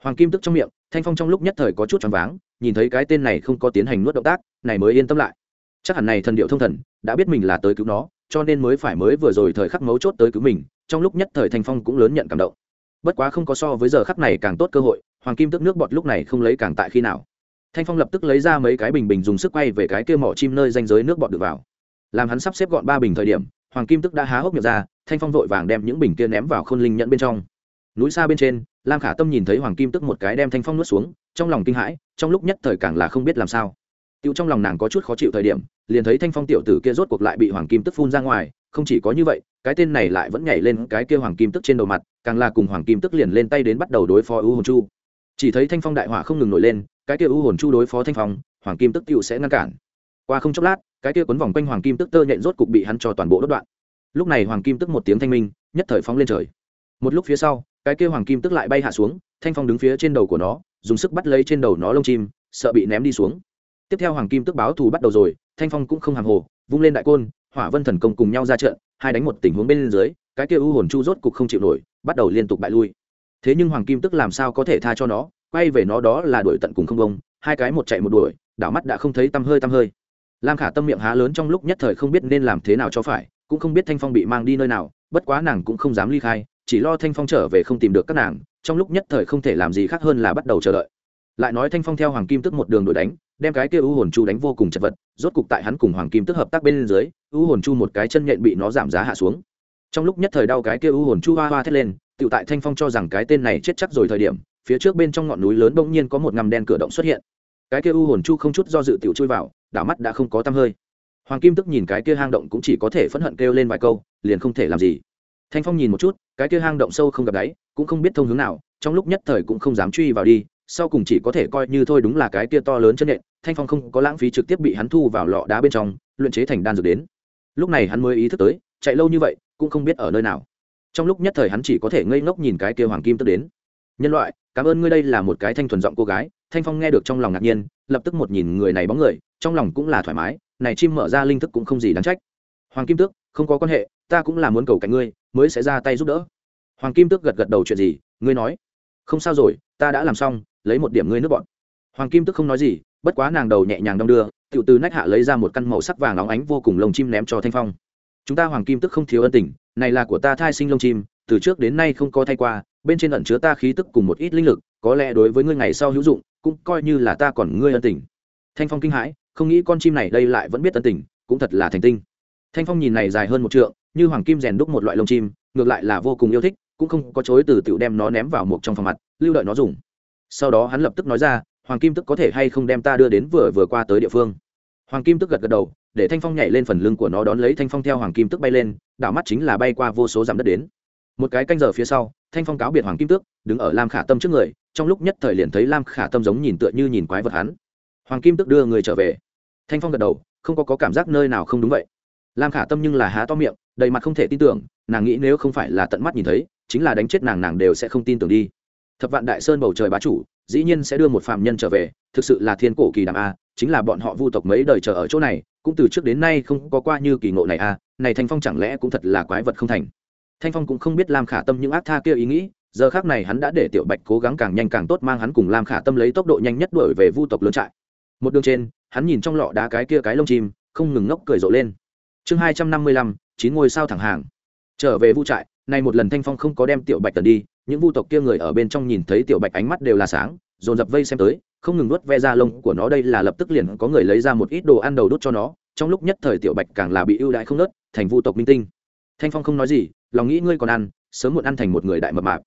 Hoàng kim tức trong miệng, thanh phong trong lúc nhất thời có chút choáng váng, nhìn thấy cái tên này không có tiến hành nuốt động tác, này mới yên tâm lại. Chắc hẳn này thần điệu thông thần, đã biết mình là tới cứu nó, cho nên mới phải mới vừa rồi thời khắc mấu chốt tới cứu mình, trong lúc nhất thời thanh phong cũng lớn nhận cảm động. Bất quá không có so với giờ khắc này càng tốt cơ hội, hoàng kim tức nước bọt lúc này không lấy càng tại khi nào thanh phong lập tức lấy ra mấy cái bình bình dùng sức quay về cái kia mỏ chim nơi danh giới nước bọt được vào. Làm hắn sắp xếp gọn ba bình thời điểm, hoàng kim tức đã há hốc miệng ra, thanh phong vội vàng đem những bình kia ném vào khôn linh nhận bên trong. Núi xa bên trên, lam khả tâm nhìn thấy hoàng kim tức một cái đem thanh phong nuốt xuống, trong lòng kinh hãi, trong lúc nhất thời càng là không biết làm sao. Tựu trong lòng nàng có chút khó chịu thời điểm, liền thấy thanh phong tiểu tử kia rốt cuộc lại bị hoàng kim tức phun ra ngoài, không chỉ có như vậy, cái tên này lại vẫn nhảy lên cái kia hoàng kim tức trên đầu mặt, càng là cùng hoàng kim tức liền lên tay đến bắt đầu đối phó ưu hồn chu. Chỉ thấy thanh phong đại hỏa không ngừng nổi lên cái kia u hồn chu đối phó thanh phong, hoàng kim tức tựu sẽ ngăn cản. Qua không chốc lát, cái kia quấn vòng quanh hoàng kim tức tơ nhện rốt cục bị hắn cho toàn bộ đốt đoạn. Lúc này hoàng kim tức một tiếng thanh minh, nhất thời phóng lên trời. Một lúc phía sau, cái kia hoàng kim tức lại bay hạ xuống, thanh phong đứng phía trên đầu của nó, dùng sức bắt lấy trên đầu nó lông chim, sợ bị ném đi xuống. Tiếp theo hoàng kim tức báo thù bắt đầu rồi, thanh phong cũng không hàng hồ, vung lên đại côn, hỏa vân thần công cùng nhau ra trận, hai đánh một tình huống bên dưới, cái kia u hồn chu rốt cục không chịu nổi, bắt đầu liên tục bại lui. Thế nhưng hoàng kim tức làm sao có thể tha cho nó? Quay về nó đó là đuổi tận cùng không bông, hai cái một chạy một đuổi, đảo mắt đã không thấy tăm hơi tăm hơi. Lam khả tâm miệng há lớn trong lúc nhất thời không biết nên làm thế nào cho phải, cũng không biết thanh phong bị mang đi nơi nào, bất quá nàng cũng không dám ly khai, chỉ lo thanh phong trở về không tìm được các nàng, trong lúc nhất thời không thể làm gì khác hơn là bắt đầu chờ đợi. Lại nói thanh phong theo hoàng kim tức một đường đuổi đánh, đem cái kia u hồn chu đánh vô cùng chật vật, rốt cục tại hắn cùng hoàng kim tức hợp tác bên dưới, u hồn chu một cái chân nhện bị nó giảm giá hạ xuống. Trong lúc nhất thời đau cái kia u hồn chu hoa hoa thét lên tự tại thanh phong cho rằng cái tên này chết chắc rồi thời điểm phía trước bên trong ngọn núi lớn bỗng nhiên có một ngầm đen cửa động xuất hiện. Cái kia u hồn chu không chút do dự tiểu chui vào, đảo mắt đã không có tăm hơi. Hoàng kim tức nhìn cái kia hang động cũng chỉ có thể phẫn hận kêu lên vài câu, liền không thể làm gì. Thanh phong nhìn một chút, cái kia hang động sâu không gặp đáy, cũng không biết thông hướng nào, trong lúc nhất thời cũng không dám truy vào đi, sau cùng chỉ có thể coi như thôi đúng là cái kia to lớn chân nện, thanh phong không có lãng phí trực tiếp bị hắn thu vào lọ đá bên trong, luyện chế thành đan dược đến. Lúc này hắn mới ý thức tới, chạy lâu như vậy, cũng không biết ở nơi nào. Trong lúc nhất thời hắn chỉ có thể ngây ngốc nhìn cái kia hoàng kim tức đến. Nhân loại cảm ơn ngươi, đây là một cái thanh thuần giọng cô gái. Thanh phong nghe được trong lòng ngạc nhiên, lập tức một nhìn người này bóng người, trong lòng cũng là thoải mái, này chim mở ra linh thức cũng không gì đáng trách. Hoàng kim tước, không có quan hệ, ta cũng là muốn cầu cạnh ngươi, mới sẽ ra tay giúp đỡ. Hoàng kim tước gật gật đầu chuyện gì, ngươi nói. Không sao rồi, ta đã làm xong, lấy một điểm ngươi nước bọn. Hoàng kim tước không nói gì, bất quá nàng đầu nhẹ nhàng đong đưa tự từ nách hạ lấy ra một căn màu sắc vàng óng ánh vô cùng lồng chim ném cho thanh phong. Chúng ta hoàng kim tức không thiếu ân tình, này là của ta thai sinh lông chim, từ trước đến nay không có thay qua bên trên ẩn chứa ta khí tức cùng một ít linh lực, có lẽ đối với ngươi ngày sau hữu dụng, cũng coi như là ta còn ngươi ân tình. Thanh phong kinh hãi, không nghĩ con chim này đây lại vẫn biết ân tình, cũng thật là thành tinh. Thanh phong nhìn này dài hơn một trượng, như hoàng kim rèn đúc một loại lông chim, ngược lại là vô cùng yêu thích, cũng không có chối từ tiểu đem nó ném vào một trong phòng mặt, lưu đợi nó dùng. Sau đó hắn lập tức nói ra, hoàng kim tức có thể hay không đem ta đưa đến vừa vừa qua tới địa phương? Hoàng kim tức gật gật đầu, để thanh phong nhảy lên phần lưng của nó đón lấy thanh phong theo hoàng kim tức bay lên, đảo mắt chính là bay qua vô số dặm đất đến một cái canh giờ phía sau thanh phong cáo biệt hoàng kim tước đứng ở lam khả tâm trước người trong lúc nhất thời liền thấy lam khả tâm giống nhìn tựa như nhìn quái vật hắn. Hoàng kim tước đưa người trở về. Thanh phong gật đầu không có, có cảm giác nơi nào không đúng vậy. Lam khả tâm nhưng là há to miệng đầy mặt không thể tin tưởng nàng nghĩ nếu không phải là tận mắt nhìn thấy chính là đánh chết nàng nàng đều sẽ không tin tưởng đi. Thập vạn đại sơn bầu trời bá chủ dĩ nhiên sẽ đưa một phạm nhân trở về thực sự là thiên cổ kỳ đàm a chính là bọn họ vu tộc mấy đời chờ ở chỗ này cũng từ trước đến nay không có qua như kỳ ngộ này a này thanh phong chẳng lẽ cũng thật là quái vật không thành thanh phong cũng không biết lam khả tâm những ác tha kia ý nghĩ, giờ khác này hắn đã để tiểu bạch cố gắng càng nhanh càng tốt mang hắn cùng lam khả tâm lấy tốc độ nhanh nhất đuổi về vu tộc lớn trại. Một đường trên, hắn nhìn trong lọ đá cái kia cái lông chim, không ngừng ngốc cười rộ lên. Chương hai trăm năm mươi lăm, chín ngôi sao thẳng hàng. Trở về vu trại này một lần thanh phong không có đem tiểu bạch tần đi, những vu tộc kia người ở bên trong nhìn thấy tiểu bạch ánh mắt đều là sáng, dồn dập vây xem tới, không ngừng nuốt ve da lông của nó đây là lập tức liền có người lấy ra một ít đồ ăn đầu đốt cho nó, trong lúc nhất thời tiểu bạch càng là bị ưu đãi không nớt, thành vu tộc minh tinh thanh phong không nói gì, lòng nghĩ ngươi còn ăn, sớm muộn ăn thành một người đại mập mạp.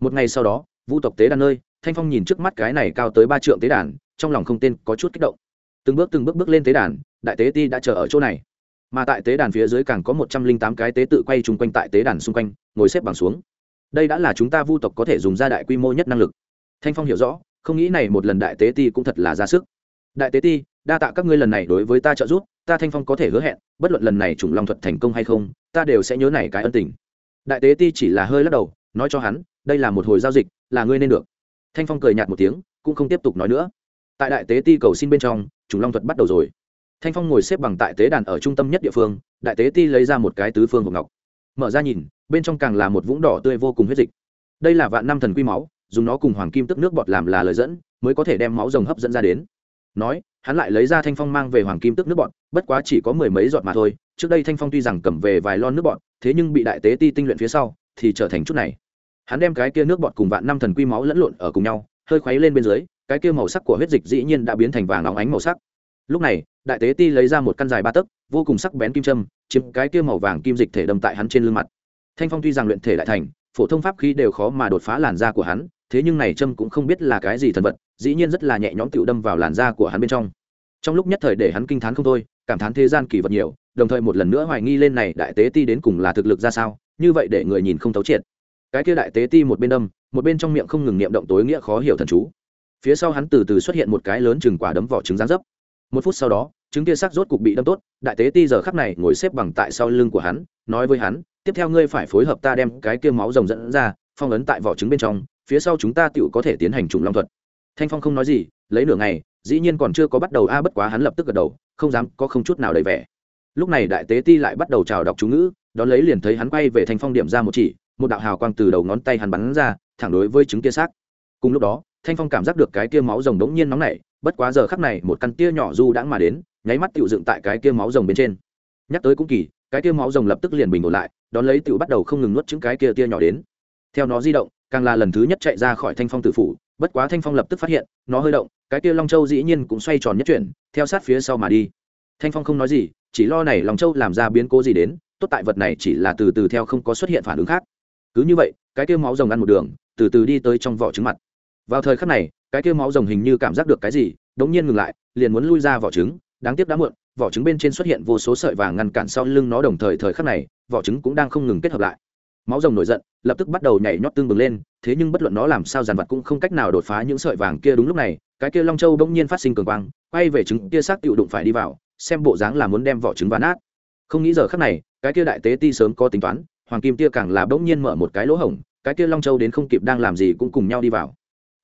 Một ngày sau đó, vu tộc tế đàn nơi, thanh phong nhìn trước mắt cái này cao tới ba trượng tế đàn, trong lòng không tên có chút kích động. Từng bước từng bước bước lên tế đàn, đại tế ti đã chờ ở chỗ này. Mà tại tế đàn phía dưới càng có một trăm linh tám cái tế tự quay chung quanh tại tế đàn xung quanh, ngồi xếp bằng xuống. Đây đã là chúng ta vu tộc có thể dùng ra đại quy mô nhất năng lực. Thanh phong hiểu rõ, không nghĩ này một lần đại tế ti cũng thật là ra sức. Đại tế ti, đa tạ các ngươi lần này đối với ta trợ giúp, ta thanh phong có thể hứa hẹn, bất luận lần này chủng long thuật thành công hay không ta đều sẽ nhớ này cái ân tình. Đại tế ti chỉ là hơi lắc đầu, nói cho hắn, đây là một hồi giao dịch, là ngươi nên được. Thanh phong cười nhạt một tiếng, cũng không tiếp tục nói nữa. Tại đại tế ti cầu xin bên trong chủng long thuật bắt đầu rồi. Thanh phong ngồi xếp bằng tại tế đàn ở trung tâm nhất địa phương, đại tế ti lấy ra một cái tứ phương hộp ngọc. Mở ra nhìn, bên trong càng là một vũng đỏ tươi vô cùng huyết dịch. Đây là vạn năm thần quy máu, dùng nó cùng hoàng kim tức nước bọt làm là lời dẫn, mới có thể đem máu rồng hấp dẫn ra đến. Nói hắn lại lấy ra thanh phong mang về hoàng kim tức nước bọt bất quá chỉ có mười mấy giọt mà thôi, trước đây thanh phong tuy rằng cầm về vài lon nước bọt thế nhưng bị đại tế ti tinh luyện phía sau, thì trở thành chút này. Hắn đem cái kia nước bọt cùng vạn năm thần quy máu lẫn lộn ở cùng nhau, hơi khuấy lên bên dưới, cái kia màu sắc của huyết dịch dĩ nhiên đã biến thành vàng óng ánh màu sắc. Lúc này, đại tế ti lấy ra một căn dài ba tấc, vô cùng sắc bén kim châm, chiếm cái kia màu vàng kim dịch thể đâm tại hắn trên lưng mặt. Thanh phong tuy rằng luyện thể đại thành, phổ thông pháp khí đều khó mà đột phá làn da của hắn, thế nhưng này châm cũng không biết là cái gì thần vật dĩ nhiên rất là nhẹ nhõm tựu đâm vào làn da của hắn bên trong. Trong lúc nhất thời để hắn kinh t h á n không thôi, cảm thán thế gian kỳ vật nhiều, đồng thời một lần nữa hoài nghi lên này đại tế ti đến cùng là thực lực ra sao, như vậy để người nhìn không thấu triệt. Cái kia đại tế ti một bên đâm, một bên trong miệng không ngừng niệm động tối nghĩa khó hiểu thần chú. Phía sau hắn từ từ xuất hiện một cái lớn chừng quả đấm vỏ trứng rán dấp. Một phút sau đó, trứng kia sắc rốt cục bị đâm tốt, đại tế ti giờ khắc này ngồi xếp bằng tại sau lưng của hắn, nói với hắn, tiếp theo ngươi phải phối hợp ta đem cái kia máu rồng dẫn ra, phong ấn tại vỏ trứng bên trong, phía sau chúng ta tựu có thể tiến hành trùng long thuật thanh phong không nói gì, lấy nửa ngày, dĩ nhiên còn chưa có bắt đầu a bất quá hắn lập tức gật đầu, không dám, có không chút nào đầy vẻ. Lúc này đại tế ti lại bắt đầu chào đọc chú ngữ, đón lấy liền thấy hắn quay về thanh phong điểm ra một chỉ, một đạo hào quang từ đầu ngón tay hắn bắn ra, thẳng đối với trứng kia xác. Cùng lúc đó, thanh phong cảm giác được cái kia máu rồng đống nhiên nóng nảy, bất quá giờ khắc này một căn tia nhỏ du đãng mà đến, nháy mắt tựu dựng tại cái kia máu rồng bên trên. Nhắc tới cũng kỳ, cái kia máu rồng lập tức liền bình ổn lại, đón lấy tựu bắt đầu không ngừng nuốt những cái kia tia nhỏ đến. Theo nó di động, càng là lần thứ nhất chạy ra khỏi thanh phong tử phủ bất quá thanh phong lập tức phát hiện, nó hơi động, cái kia long châu dĩ nhiên cũng xoay tròn nhất chuyển, theo sát phía sau mà đi. Thanh phong không nói gì, chỉ lo này long châu làm ra biến cố gì đến, tốt tại vật này chỉ là từ từ theo không có xuất hiện phản ứng khác. Cứ như vậy, cái kia máu rồng ăn một đường, từ từ đi tới trong vỏ trứng mặt. Vào thời khắc này, cái kia máu rồng hình như cảm giác được cái gì đống nhiên ngừng lại, liền muốn lui ra vỏ trứng, đáng tiếc đã muộn, vỏ trứng bên trên xuất hiện vô số sợi vàng ngăn cản sau lưng nó đồng thời thời khắc này, vỏ trứng cũng đang không ngừng kết hợp lại máu rồng nổi giận, lập tức bắt đầu nhảy nhót tương bừng lên, thế nhưng bất luận nó làm sao dàn vật cũng không cách nào đột phá những sợi vàng kia đúng lúc này, cái kia long châu bỗng nhiên phát sinh cường quang, quay về trứng kia xác tự đụng phải đi vào, xem bộ dáng là muốn đem vỏ trứng ván nát. Không nghĩ giờ khắc này, cái kia đại tế ti sớm có tính toán, hoàng kim tia càng là bỗng nhiên mở một cái lỗ hổng, cái kia long châu đến không kịp đang làm gì cũng cùng nhau đi vào.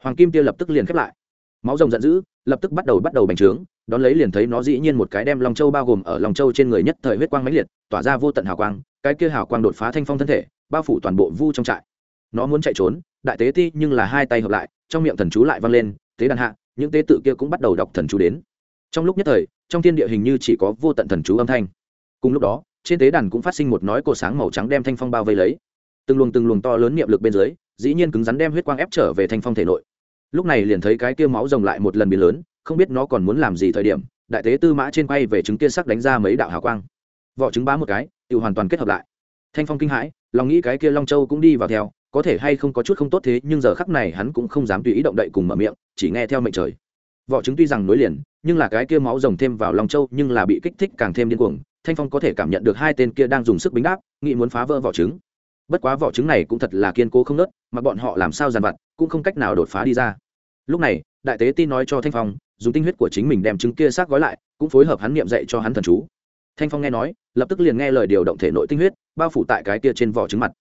Hoàng kim tia lập tức liền khép lại. Máu rồng giận dữ, lập tức bắt đầu bắt đầu bành trướng, đón lấy liền thấy nó dĩ nhiên một cái đem long châu bao gồm ở long châu trên người nhất thời huyết quang mãnh liệt, tỏa ra vô tận hào quang, cái kia hào quang đột phá thanh phong thân thể bao phủ toàn bộ vu trong trại. Nó muốn chạy trốn, đại tế ti nhưng là hai tay hợp lại, trong miệng thần chú lại vang lên, tế đàn hạ, những tế tự kia cũng bắt đầu đọc thần chú đến. Trong lúc nhất thời, trong thiên địa hình như chỉ có vô tận thần chú âm thanh. Cùng lúc đó, trên tế đàn cũng phát sinh một nói cổ sáng màu trắng đem thanh phong bao vây lấy. Từng luồng từng luồng to lớn niệm lực bên dưới, dĩ nhiên cứng rắn đem huyết quang ép trở về thanh phong thể nội. Lúc này liền thấy cái kia máu rồng lại một lần biến lớn, không biết nó còn muốn làm gì thời điểm, đại tế tư mã trên quay về trứng kia sắc đánh ra mấy đạo hào quang. Vỏ trứng bá một cái, tự hoàn toàn kết hợp lại. Thanh phong kinh hãi lòng nghĩ cái kia long châu cũng đi vào theo, có thể hay không có chút không tốt thế, nhưng giờ khắc này hắn cũng không dám tùy ý động đậy cùng mở miệng, chỉ nghe theo mệnh trời. Vỏ trứng tuy rằng nối liền, nhưng là cái kia máu rồng thêm vào long châu nhưng là bị kích thích càng thêm điên cuồng, thanh phong có thể cảm nhận được hai tên kia đang dùng sức bính đáp, nghĩ muốn phá vỡ vỏ trứng bất quá vỏ trứng này cũng thật là kiên cố không nớt, mà bọn họ làm sao dàn vặt, cũng không cách nào đột phá đi ra. Lúc này, đại tế tin nói cho thanh phong, dùng tinh huyết của chính mình đem trứng kia xác gói lại, cũng phối hợp hắn niệm dạy cho hắn thần chú. Thanh phong nghe nói lập tức liền nghe lời điều động thể nội tinh huyết, bao phủ tại cái kia trên vỏ trứng mặt.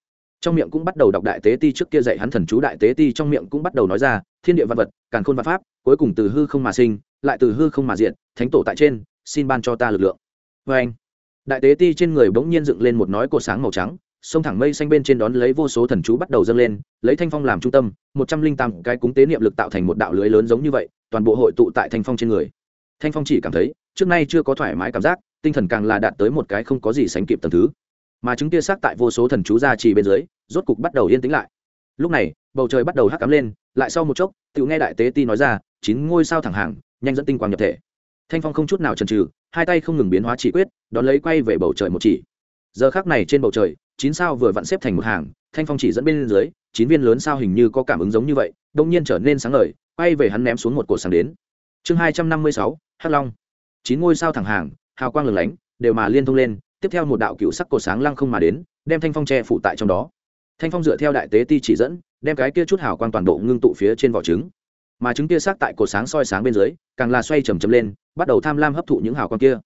Trong miệng cũng bắt đầu đọc đại tế ti trước kia dạy hắn thần chú đại tế ti, trong miệng cũng bắt đầu nói ra, thiên địa văn vật, càn khôn văn pháp, cuối cùng từ hư không mà sinh, lại từ hư không mà diện thánh tổ tại trên, xin ban cho ta lực lượng. Vê anh, đại tế ti trên người bỗng nhiên dựng lên một nói cột sáng màu trắng, sông thẳng mây xanh bên trên đón lấy vô số thần chú bắt đầu dâng lên, lấy thanh phong làm trung tâm, một trăm linh tám cái cúng tế niệm lực tạo thành một đạo lưới lớn giống như vậy, toàn bộ hội tụ tại thanh phong trên người. Thanh phong chỉ cảm thấy, trước nay chưa có thoải mái cảm giác tinh thần càng là đạt tới một cái không có gì sánh kịp tầng thứ. Mà chứng kia xác tại vô số thần chú gia trì bên dưới, rốt cục bắt đầu yên tĩnh lại. Lúc này, bầu trời bắt đầu hắc cắm lên, lại sau một chốc tự nghe đại tế ti nói ra, chín ngôi sao thẳng hàng, nhanh dẫn tinh quang nhập thể. Thanh phong không chút nào chần trừ hai tay không ngừng biến hóa chỉ quyết, đón lấy quay về bầu trời một chỉ. Giờ khác này trên bầu trời, chín sao vừa vặn xếp thành một hàng, thanh phong chỉ dẫn bên dưới, chín viên lớn sao hình như có cảm ứng giống như vậy đông nhiên trở nên sáng ngời, quay về hắn ném xuống một cột sáng đến. Chương hai trăm năm mươi sáu, hắc long. Chín ngôi sao thẳng hàng hào quang lừng lánh, đều mà liên thông lên, tiếp theo một đạo cựu sắc cột sáng lăng không mà đến, đem thanh phong che phủ tại trong đó. Thanh phong dựa theo đại tế ti chỉ dẫn, đem cái kia chút hào quang toàn bộ ngưng tụ phía trên vỏ trứng. Mà trứng kia sắc tại cột sáng soi sáng bên dưới, càng là xoay chầm chầm lên, bắt đầu tham lam hấp thụ những hào quang kia.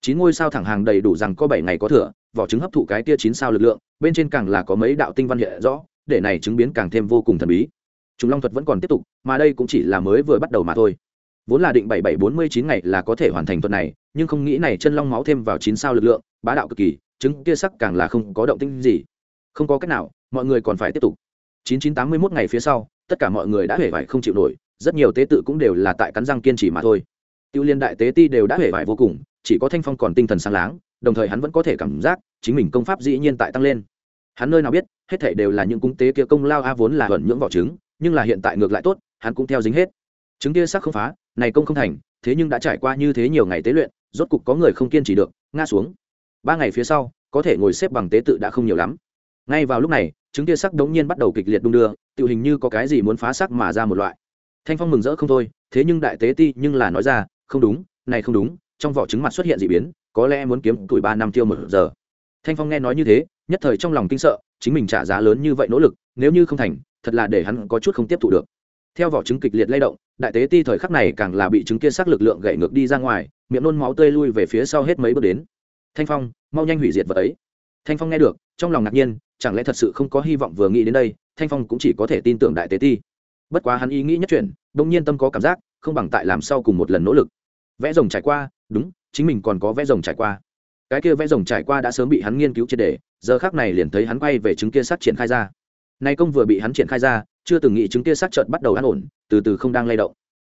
Chín ngôi sao thẳng hàng đầy đủ rằng có bảy ngày có thừa, vỏ trứng hấp thụ cái kia chín sao lực lượng, bên trên càng là có mấy đạo tinh văn hiện rõ, để này chứng biến càng thêm vô cùng thần bí. Chúng long thuật vẫn còn tiếp tục, mà đây cũng chỉ là mới vừa bắt đầu mà thôi vốn là định bảy bảy bốn mươi chín ngày là có thể hoàn thành tuần này, nhưng không nghĩ này chân long máu thêm vào chín sao lực lượng, bá đạo cực kỳ, chứng kia sắc càng là không có động tinh gì. Không có cách nào, mọi người còn phải tiếp tục. Chín chín tám mươi mốt ngày phía sau, tất cả mọi người đã hề vải không chịu nổi, rất nhiều tế tự cũng đều là tại cắn răng kiên trì mà thôi. Tiêu liên đại tế ti đều đã hề vải vô cùng, chỉ có thanh phong còn tinh thần sáng láng, đồng thời hắn vẫn có thể cảm giác chính mình công pháp dĩ nhiên tại tăng lên. Hắn nơi nào biết, hết thể đều là những cung tế kia công lao a vốn là hận nhưỡng vỏ trứng, nhưng là hiện tại ngược lại tốt, hắn cũng theo dính hết. Trứng kia sắc không phá này công không thành, thế nhưng đã trải qua như thế nhiều ngày tế luyện, rốt cục có người không kiên trì được, ngã xuống. Ba ngày phía sau, có thể ngồi xếp bằng tế tự đã không nhiều lắm. Ngay vào lúc này, trứng tia sắc đống nhiên bắt đầu kịch liệt đung đưa tự hình như có cái gì muốn phá sắc mà ra một loại. Thanh phong mừng rỡ không thôi, thế nhưng đại tế ti nhưng là nói ra, không đúng, này không đúng, trong vỏ trứng mặt xuất hiện d ị biến, có lẽ muốn kiếm tuổi ba năm tiêu một giờ. Thanh phong nghe nói như thế, nhất thời trong lòng kinh sợ, chính mình trả giá lớn như vậy nỗ lực, nếu như không thành, thật là để hắn có chút không tiếp thụ được theo vỏ trứng kịch liệt lay động, đại tế ti thời khắc này càng là bị trứng kia sắc lực lượng gậy ngược đi ra ngoài, miệng nôn máu tươi lui về phía sau hết mấy bước đến. Thanh phong, mau nhanh hủy diệt vật ấy. Thanh phong nghe được, trong lòng ngạc nhiên, chẳng lẽ thật sự không có hy vọng vừa nghĩ đến đây, thanh phong cũng chỉ có thể tin tưởng đại tế ti. Bất quá hắn ý nghĩ nhất chuyển, đông nhiên tâm có cảm giác, không bằng tại làm sau cùng một lần nỗ lực. Vẽ rồng trải qua, đúng, chính mình còn có vẽ rồng trải qua. Cái kia vẽ rồng trải qua đã sớm bị hắn nghiên cứu triệt đề giờ khác này liền thấy hắn quay về chứng kia sát triển khai ra nay công vừa bị hắn triển khai ra, chưa từng nghĩ chứng kia xác trợn bắt đầu an ổn, từ từ không đang lay động.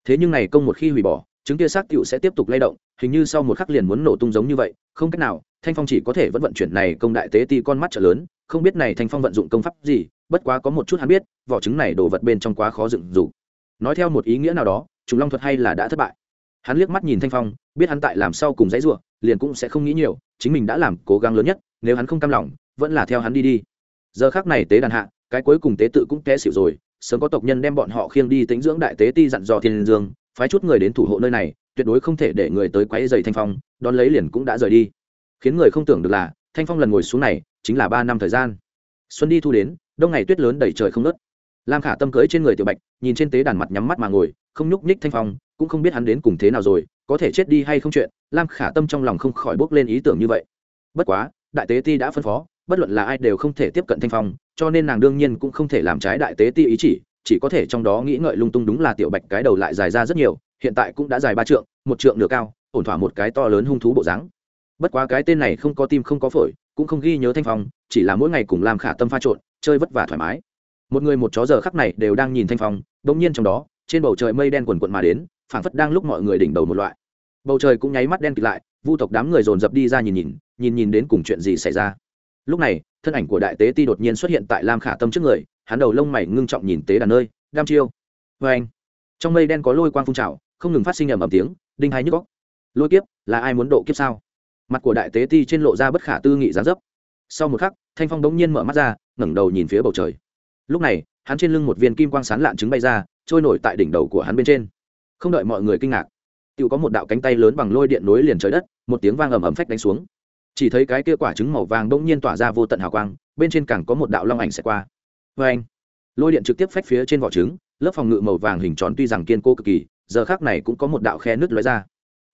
Thế nhưng này công một khi hủy bỏ chứng kia xác tựu sẽ tiếp tục lay động, hình như sau một khắc liền muốn nổ tung giống như vậy, không cách nào, thanh phong chỉ có thể vẫn vận chuyển này công đại tế ti con mắt trở lớn, không biết này thanh phong vận dụng công pháp gì, bất quá có một chút hắn biết, vỏ trứng này đổ vật bên trong quá khó dựng dù nói theo một ý nghĩa nào đó, trùng long thuật hay là đã thất bại. Hắn liếc mắt nhìn thanh phong, biết hắn tại làm sau cùng dãy ruộng liền cũng sẽ không nghĩ nhiều, chính mình đã làm cố gắng lớn nhất, nếu hắn không cam lòng, vẫn là theo hắn đi đi. Giờ khác này tế đàn hạ cái cuối cùng tế tự cũng té xỉu rồi, sớm có tộc nhân đem bọn họ khiêng đi tính dưỡng đại tế ti dặn dò thiên dương, phái chút người đến thủ hộ nơi này, tuyệt đối không thể để người tới quấy dày thanh phong, đón lấy liền cũng đã rời đi. Khiến người không tưởng được là, thanh phong lần ngồi xuống này, chính là ba năm thời gian. Xuân đi thu đến, đông ngày tuyết lớn đầy trời không nớt lam khả tâm cưới trên người tiểu bạch, nhìn trên tế đàn mặt nhắm mắt mà ngồi, không nhúc nhích thanh phong, cũng không biết hắn đến cùng thế nào rồi, có thể chết đi hay không chuyện, lam khả tâm trong lòng không khỏi bốc lên ý tưởng như vậy. Bất quá, đại tế ti đã phân phó bất luận là ai đều không thể tiếp cận thanh phong, cho nên nàng đương nhiên cũng không thể làm trái đại tế ti ý chỉ chỉ có thể trong đó nghĩ ngợi lung tung đúng là tiểu bạch cái đầu lại dài ra rất nhiều, hiện tại cũng đã dài ba trượng, một trượng nửa cao, ổn thỏa một cái to lớn hung thú bộ dáng. Bất quá cái tên này không có tim không có phổi, cũng không ghi nhớ thanh phong, chỉ là mỗi ngày cùng làm khả tâm pha trộn, chơi vất vả thoải mái. Một người một chó giờ khắc này đều đang nhìn thanh phong bỗng nhiên trong đó, trên bầu trời mây đen quần quận mà đến, phảng phất đang lúc mọi người đỉnh đầu một loại. Bầu trời cũng nháy mắt đen kịt lại, vu tộc đám người dồn dập đi ra nhìn nhìn nhìn nhìn đến cùng chuyện gì xảy ra lúc này, thân ảnh của đại tế ti đột nhiên xuất hiện tại lam khả tâm trước người, hắn đầu lông mày ngưng trọng nhìn tế đàn nơi đam chiêu. Vê anh, trong mây đen có lôi quang phun trào, không ngừng phát sinh ầm ầm tiếng, đinh hai nhức góc lôi kiếp, là ai muốn độ kiếp sao? Mặt của đại tế ti trên lộ ra bất khả tư nghị gián dấp. Sau một khắc, thanh phong bỗng nhiên mở mắt ra, ngẩng đầu nhìn phía bầu trời. Lúc này, hắn trên lưng một viên kim quang sán lạn trứng bay ra, trôi nổi tại đỉnh đầu của hắn bên trên. Không đợi mọi người kinh ngạc tự có một đạo cánh tay lớn bằng lôi điện nối liền trời đất, một tiếng vang ầm ầm phách đánh xuống chỉ thấy cái kia quả trứng màu vàng đông nhiên tỏa ra vô tận hào quang, bên trên càng có một đạo long ảnh sẽ qua. Vê anh, lôi điện trực tiếp phách phía trên vỏ trứng, lớp phòng ngự màu vàng hình tròn tuy rằng kiên cố cực kỳ, giờ khác này cũng có một đạo khe nứt lóe ra.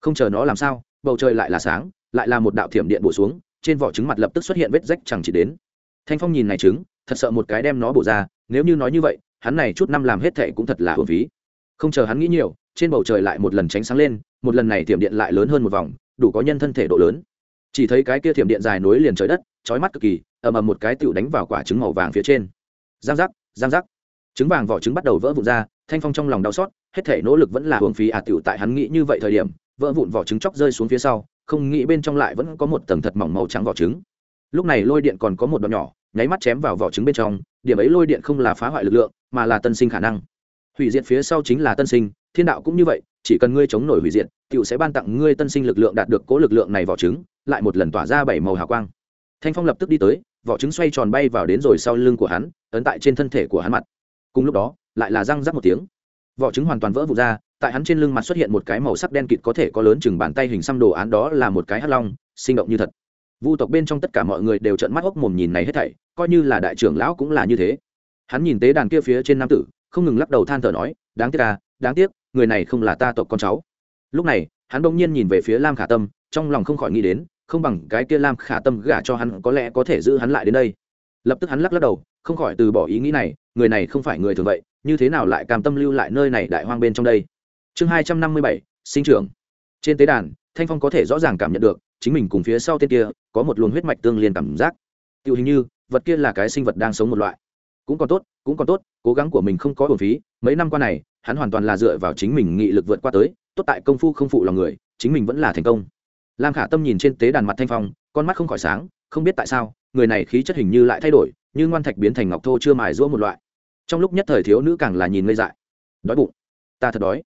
Không chờ nó làm sao, bầu trời lại là sáng, lại là một đạo thiểm điện bổ xuống, trên vỏ trứng mặt lập tức xuất hiện vết rách chẳng chỉ đến. Thanh phong nhìn này trứng, thật sợ một cái đem nó bổ ra, nếu như nói như vậy, hắn này chút năm làm hết thệ cũng thật là hồn phí. Không chờ hắn nghĩ nhiều, trên bầu trời lại một lần tránh sáng lên, một lần này thiểm điện lại lớn hơn một vòng, đủ có nhân thân thể độ lớn chỉ thấy cái kia thiểm điện dài nối liền trời đất trói mắt cực kỳ, ầm ầm một cái tựu đánh vào quả trứng màu vàng phía trên. Giang giác giang giác. Trứng vàng vỏ trứng bắt đầu vỡ vụn ra, thanh phong trong lòng đau xót, hết thể nỗ lực vẫn là hưởng phí à tựu tại hắn nghĩ như vậy thời điểm, vỡ vụn vỏ trứng chóc rơi xuống phía sau, không nghĩ bên trong lại vẫn có một tầng thật mỏng màu trắng vỏ trứng. Lúc này lôi điện còn có một đoạn nhỏ, nháy mắt chém vào vỏ trứng bên trong, điểm ấy lôi điện không là phá hoại lực lượng, mà là tân sinh khả năng. Hủy diệt phía sau chính là tân sinh, thiên đạo cũng như vậy, chỉ cần ngươi chống nổi hủy diệt tựu sẽ ban tặng ngươi tân sinh lực lượng đạt được cố lực lượng này vỏ trứng lại một lần tỏa ra bảy màu hào quang. Thanh phong lập tức đi tới, vỏ trứng xoay tròn bay vào đến rồi sau lưng của hắn, ấn tại trên thân thể của hắn mặt. Cùng lúc đó, lại là răng rắc một tiếng. Vỏ trứng hoàn toàn vỡ vụt ra, tại hắn trên lưng mặt xuất hiện một cái màu sắc đen kịt có thể có lớn chừng bàn tay hình xăm đồ án, đó là một cái hắc long, sinh động như thật. Vu tộc bên trong tất cả mọi người đều trợn mắt hốc mồm nhìn này hết thảy, coi như là đại trưởng lão cũng là như thế. Hắn nhìn tế đàn kia phía trên nam tử, không ngừng lắc đầu than thở nói, đáng tiếc à đáng tiếc, người này không là ta tộc con cháu. Lúc này, hắn bỗng nhiên nhìn về phía lam khả tâm, trong lòng không khỏi nghĩ đến không bằng cái kia lam khả tâm gả cho hắn, có lẽ có thể giữ hắn lại đến đây. Lập tức hắn lắc lắc đầu, không khỏi từ bỏ ý nghĩ này, người này không phải người thường vậy, như thế nào lại cam tâm lưu lại nơi này đại hoang bên trong đây? Chương hai trăm năm mươi bảy, sinh trưởng. Trên tế đàn, thanh phong có thể rõ ràng cảm nhận được, chính mình cùng phía sau tên kia, có một luồng huyết mạch tương liên cảm giác. Tiêu hình như, vật kia là cái sinh vật đang sống một loại. Cũng còn tốt, cũng còn tốt, cố gắng của mình không có hồn phí, mấy năm qua này, hắn hoàn toàn là dựa vào chính mình nghị lực vượt qua tới, tốt tại công phu không phụ lòng người, chính mình vẫn là thành công lam khả tâm nhìn trên tế đàn mặt thanh phong, con mắt không khỏi sáng, không biết tại sao, người này khí chất hình như lại thay đổi, như ngoan thạch biến thành ngọc thô chưa mài rũa một loại. Trong lúc nhất thời thiếu nữ càng là nhìn ngây dại. Đói bụng. Ta thật đói.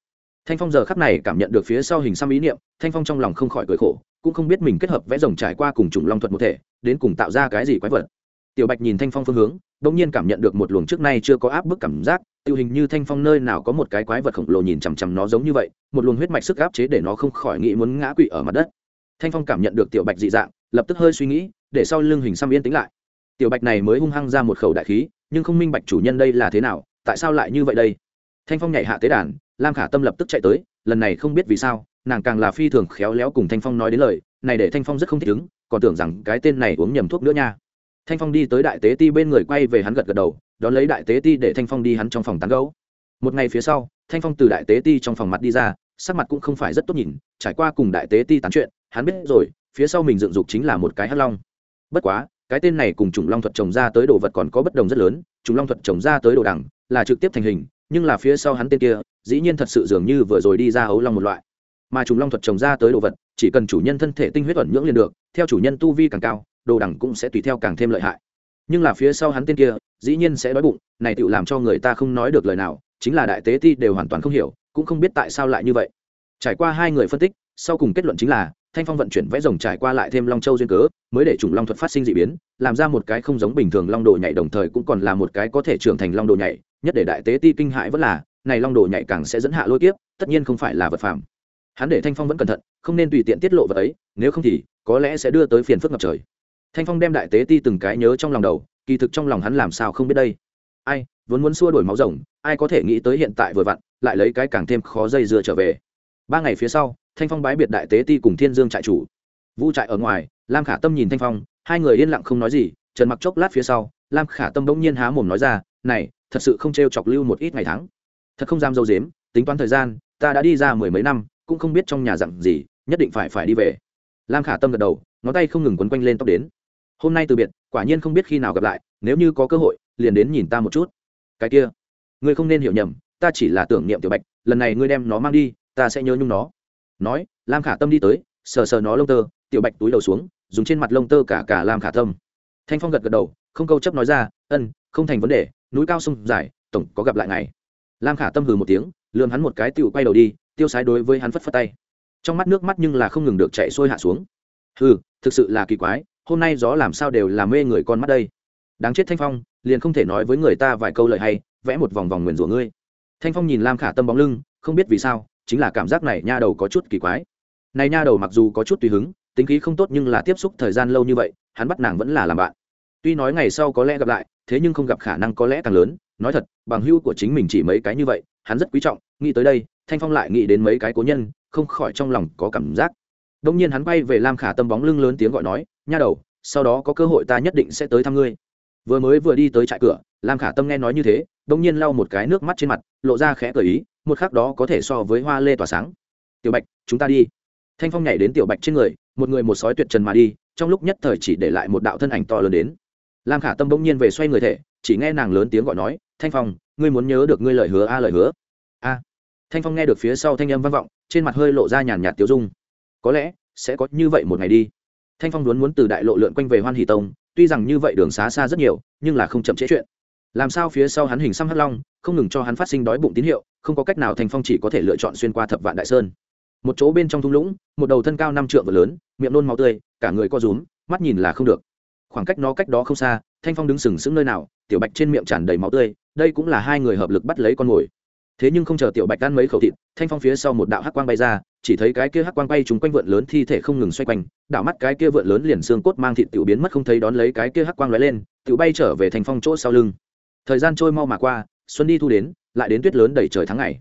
Thanh phong giờ khắp này cảm nhận được phía sau hình xăm ý niệm, thanh phong trong lòng không khỏi cười khổ, cũng không biết mình kết hợp vẽ rồng trải qua cùng chủng long thuật một thể, đến cùng tạo ra cái gì quái vật. Tiểu bạch nhìn thanh phong phương hướng đ ỗ n g nhiên cảm nhận được một luồng trước nay chưa có áp bức cảm giác, tiêu hình như thanh phong nơi nào có một cái quái vật khổng lồ nhìn chằm chằm nó giống như vậy, một luồng huyết mạch sức áp chế để nó không khỏi nghĩ muốn ngã quỵ ở mặt đất thanh phong cảm nhận được tiểu bạch dị dạng, lập tức hơi suy nghĩ, để sau lưng hình xăm yên tĩnh lại. Tiểu bạch này mới hung hăng ra một khẩu đại khí, nhưng không minh bạch chủ nhân đây là thế nào, tại sao lại như vậy đây? Thanh phong nhảy hạ tế đàn, lam khả tâm lập tức chạy tới, lần này không biết vì sao, nàng càng là phi thường khéo léo cùng thanh phong nói đến lời, này để thanh phong rất không thích ứng, còn tưởng rằng cái tên này uống nhầm thuốc nữa nha. Thanh phong đi tới đại tế ti bên người quay về hắn gật gật đầu, đón lấy đại tế ti để thanh phong đi hắn trong phòng tán gấu một ngày phía sau, thanh phong từ đại tế ti trong phòng mặt đi ra, sắc mặt cũng không phải rất tốt nhìn, trải qua cùng đại tế ti tán chuyện hắn biết rồi, phía sau mình dựng dục chính là một cái hắc long. Bất quá, cái tên này cùng chủng long thuật trồng ra tới đồ vật còn có bất đồng rất lớn, chủng long thuật trồng ra tới đồ đẳng là trực tiếp thành hình, nhưng là phía sau hắn tên kia, dĩ nhiên thật sự dường như vừa rồi đi ra ấu long một loại. Mà chủng long thuật trồng ra tới đồ vật, chỉ cần chủ nhân thân thể tinh huyết ẩn nhưỡng liền được, theo chủ nhân tu vi càng cao, đồ đẳng cũng sẽ tùy theo càng thêm lợi hại. Nhưng là phía sau hắn tên kia, dĩ nhiên sẽ đói bụng, này tự làm cho người ta không nói được lời nào, chính là đại tế ti đều hoàn toàn không hiểu, cũng không biết tại sao lại như vậy. Trải qua hai người phân tích, sau cùng kết luận chính là thanh phong vận chuyển vẽ rồng trải qua lại thêm long châu duyên cớ, mới để chủng long thuật phát sinh d ị biến, làm ra một cái không giống bình thường long đồ nhảy đồng thời cũng còn là một cái có thể trưởng thành long đồ nhảy, nhất để đại tế ti kinh hãi vẫn là, này long đồ nhảy càng sẽ dẫn hạ lôi kiếp, tất nhiên không phải là vật phạm hắn để thanh phong vẫn cẩn thận, không nên tùy tiện tiết lộ vật ấy, nếu không thì, có lẽ sẽ đưa tới phiền phức ngập trời. Thanh phong đem đại tế ti từng cái nhớ trong lòng đầu, kỳ thực trong lòng hắn làm sao không biết đây. Ai, vốn muốn xua đổi máu rồng, ai có thể nghĩ tới hiện tại vừa vặn, lại lấy cái càng thêm khó dây dưa trở về. Ba ngày phía sau thanh phong bái biệt đại tế ti cùng thiên dương trại chủ. Vu trại ở ngoài, lam khả tâm nhìn thanh phong, hai người yên lặng không nói gì, trần mặc chốc lát phía sau, lam khả tâm bỗng nhiên há mồm nói ra, này, thật sự không t chọc lưu một ít ngày tháng. Thật không dám dâu dếm, tính toán thời gian, ta đã đi ra mười mấy năm, cũng không biết trong nhà dặn gì, nhất định phải phải đi về. Lam khả tâm gật đầu, ngón tay không ngừng quấn quanh lên tóc đến. Hôm nay từ biệt, quả nhiên không biết khi nào gặp lại, nếu như có cơ hội, liền đến nhìn ta một chút. Cái kia, ngươi không nên hiểu nhầm, ta chỉ là tưởng niệm tiểu bạch, lần này ngươi đem nó mang đi, ta sẽ nhớ nhung nó nói, lam khả tâm đi tới, sờ sờ nó lông tơ, tiểu bạch túi đầu xuống, dùng trên mặt lông tơ cả cả lam khả tâm. Thanh phong gật gật đầu, không câu chấp nói ra, ân, không thành vấn đề, núi cao sông dài, tổng có gặp lại ngày lam khả tâm hừ một tiếng, lườm hắn một cái tựu quay đầu đi, tiêu sái đối với hắn phất phất tay. Trong mắt nước mắt nhưng là không ngừng được chạy sôi hạ xuống. Hừ, thực sự là kỳ quái, hôm nay gió làm sao đều làm mê người con mắt đây. Đáng chết thanh phong, liền không thể nói với người ta vài câu lời hay, vẽ một vòng vòng nguyền rủa ngươi. Thanh phong nhìn lam khả tâm bóng lưng, không biết vì sao chính là cảm giác này nha đầu có chút kỳ quái. Này nha đầu mặc dù có chút tùy hứng, tính khí không tốt nhưng là tiếp xúc thời gian lâu như vậy, hắn bắt nàng vẫn là làm bạn. Tuy nói ngày sau có lẽ gặp lại, thế nhưng không gặp khả năng có lẽ càng lớn. Nói thật, bằng hữu của chính mình chỉ mấy cái như vậy, hắn rất quý trọng. Nghĩ tới đây, thanh phong lại nghĩ đến mấy cái cố nhân, không khỏi trong lòng có cảm giác. Đông nhiên hắn bay về lam khả tâm bóng lưng lớn tiếng gọi nói, nha đầu, sau đó có cơ hội ta nhất định sẽ tới thăm ngươi. Vừa mới vừa đi tới trại cửa, lam khả tâm nghe nói như thế đông nhiên lau một cái nước mắt trên mặt, lộ ra khẽ cờ ý một khác đó có thể so với hoa lê tỏa sáng. Tiểu bạch, chúng ta đi. Thanh phong nhảy đến tiểu bạch trên người, một người một sói tuyệt trần mà đi, trong lúc nhất thời chỉ để lại một đạo thân ảnh to lớn đến. Lam khả tâm bỗng nhiên về xoay người thể, chỉ nghe nàng lớn tiếng gọi nói, thanh phong, ngươi muốn nhớ được ngươi lời hứa a à lời hứa. A. Thanh phong nghe được phía sau thanh âm vang vọng, trên mặt hơi lộ ra nhàn nhạt tiêu dung. Có lẽ sẽ có như vậy một ngày đi. Thanh phong muốn muốn từ đại lộ lượn quanh về hoan hỷ tông, tuy rằng như vậy đường xá xa rất nhiều, nhưng là không chậm trễ chuyện. Làm sao phía sau hắn hình xăm hắc long, không ngừng cho hắn phát sinh đói bụng tín hiệu không có cách nào thanh phong chỉ có thể lựa chọn xuyên qua thập vạn đại sơn. Một chỗ bên trong thung lũng, một đầu thân cao năm trượng và lớn, miệng nôn máu tươi, cả người co rúm, mắt nhìn là không được. Khoảng cách nó cách đó không xa, thanh phong đứng sừng sững nơi nào, tiểu bạch trên miệng tràn đầy máu tươi, đây cũng là hai người hợp lực bắt lấy con mồi. Thế nhưng không chờ tiểu bạch ăn mấy khẩu thịt, thanh phong phía sau một đạo hắc quang bay ra, chỉ thấy cái kia hắc quang bay chúng quanh vượn lớn thi thể không ngừng xoay quanh, đạo mắt cái kia vượn lớn liền xương cốt mang thịt tiểu biến mất không thấy đón lấy cái kia hắc quang lóe lên, tiểu bay trở về thanh phong chỗ sau lưng. Thời gian trôi mau mà qua, xuân đi thu đến lại đến tuyết lớn đầy trời tháng ngày.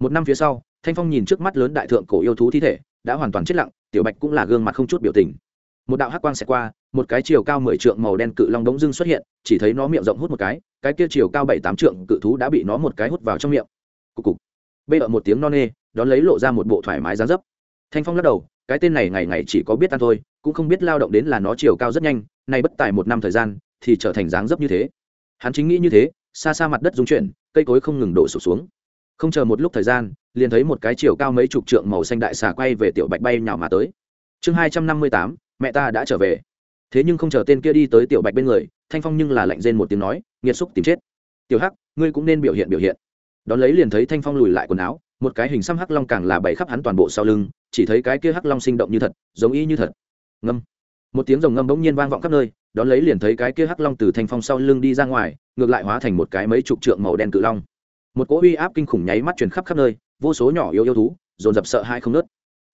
Một năm phía sau, thanh phong nhìn trước mắt lớn đại thượng cổ yêu thú thi thể, đã hoàn toàn chết lặng, tiểu bạch cũng là gương mặt không chút biểu tình. Một đạo hắc quang sẽ qua, một cái chiều cao mười trượng màu đen cự long đống dưng xuất hiện, chỉ thấy nó miệng rộng hút một cái cái kia chiều cao bảy tám trượng cự thú đã bị nó một cái hút vào trong miệng. Cục cục. Bê ở một tiếng non nê, đón lấy lộ ra một bộ thoải mái dáng dấp. Thanh phong lắc đầu, cái tên này ngày ngày chỉ có biết ăn thôi, cũng không biết lao động đến là nó chiều cao rất nhanh, nay bất tài một năm thời gian, thì trở thành dáng dấp như thế. Hắn chính nghĩ như thế, xa xa mặt đất rung chuyển cây cối không ngừng đổ sụp xuống. Không chờ một lúc thời gian, liền thấy một cái chiều cao mấy chục trượng màu xanh đại xà quay về tiểu bạch bay nhào mà tới. Chương hai trăm năm mươi tám, mẹ ta đã trở về. Thế nhưng không chờ tên kia đi tới tiểu bạch bên người, thanh phong nhưng là lạnh rên một tiếng nói, nghiệt xúc tìm chết. Tiểu hắc, ngươi cũng nên biểu hiện biểu hiện. Đón lấy liền thấy thanh phong lùi lại quần áo, một cái hình xăm hắc long càng là bày khắp hắn toàn bộ sau lưng, chỉ thấy cái kia hắc long sinh động như thật, giống y như thật. Ngâm. Một tiếng rồng ngâm bỗng nhiên vang vọng khắp nơi đón lấy liền thấy cái kia hắc long từ thanh phong sau lưng đi ra ngoài, ngược lại hóa thành một cái mấy chục trượng màu đen cự long. Một cỗ uy áp kinh khủng nháy mắt truyền khắp khắp nơi, vô số nhỏ yêu yêu thú, dồn dập sợ hai không nớt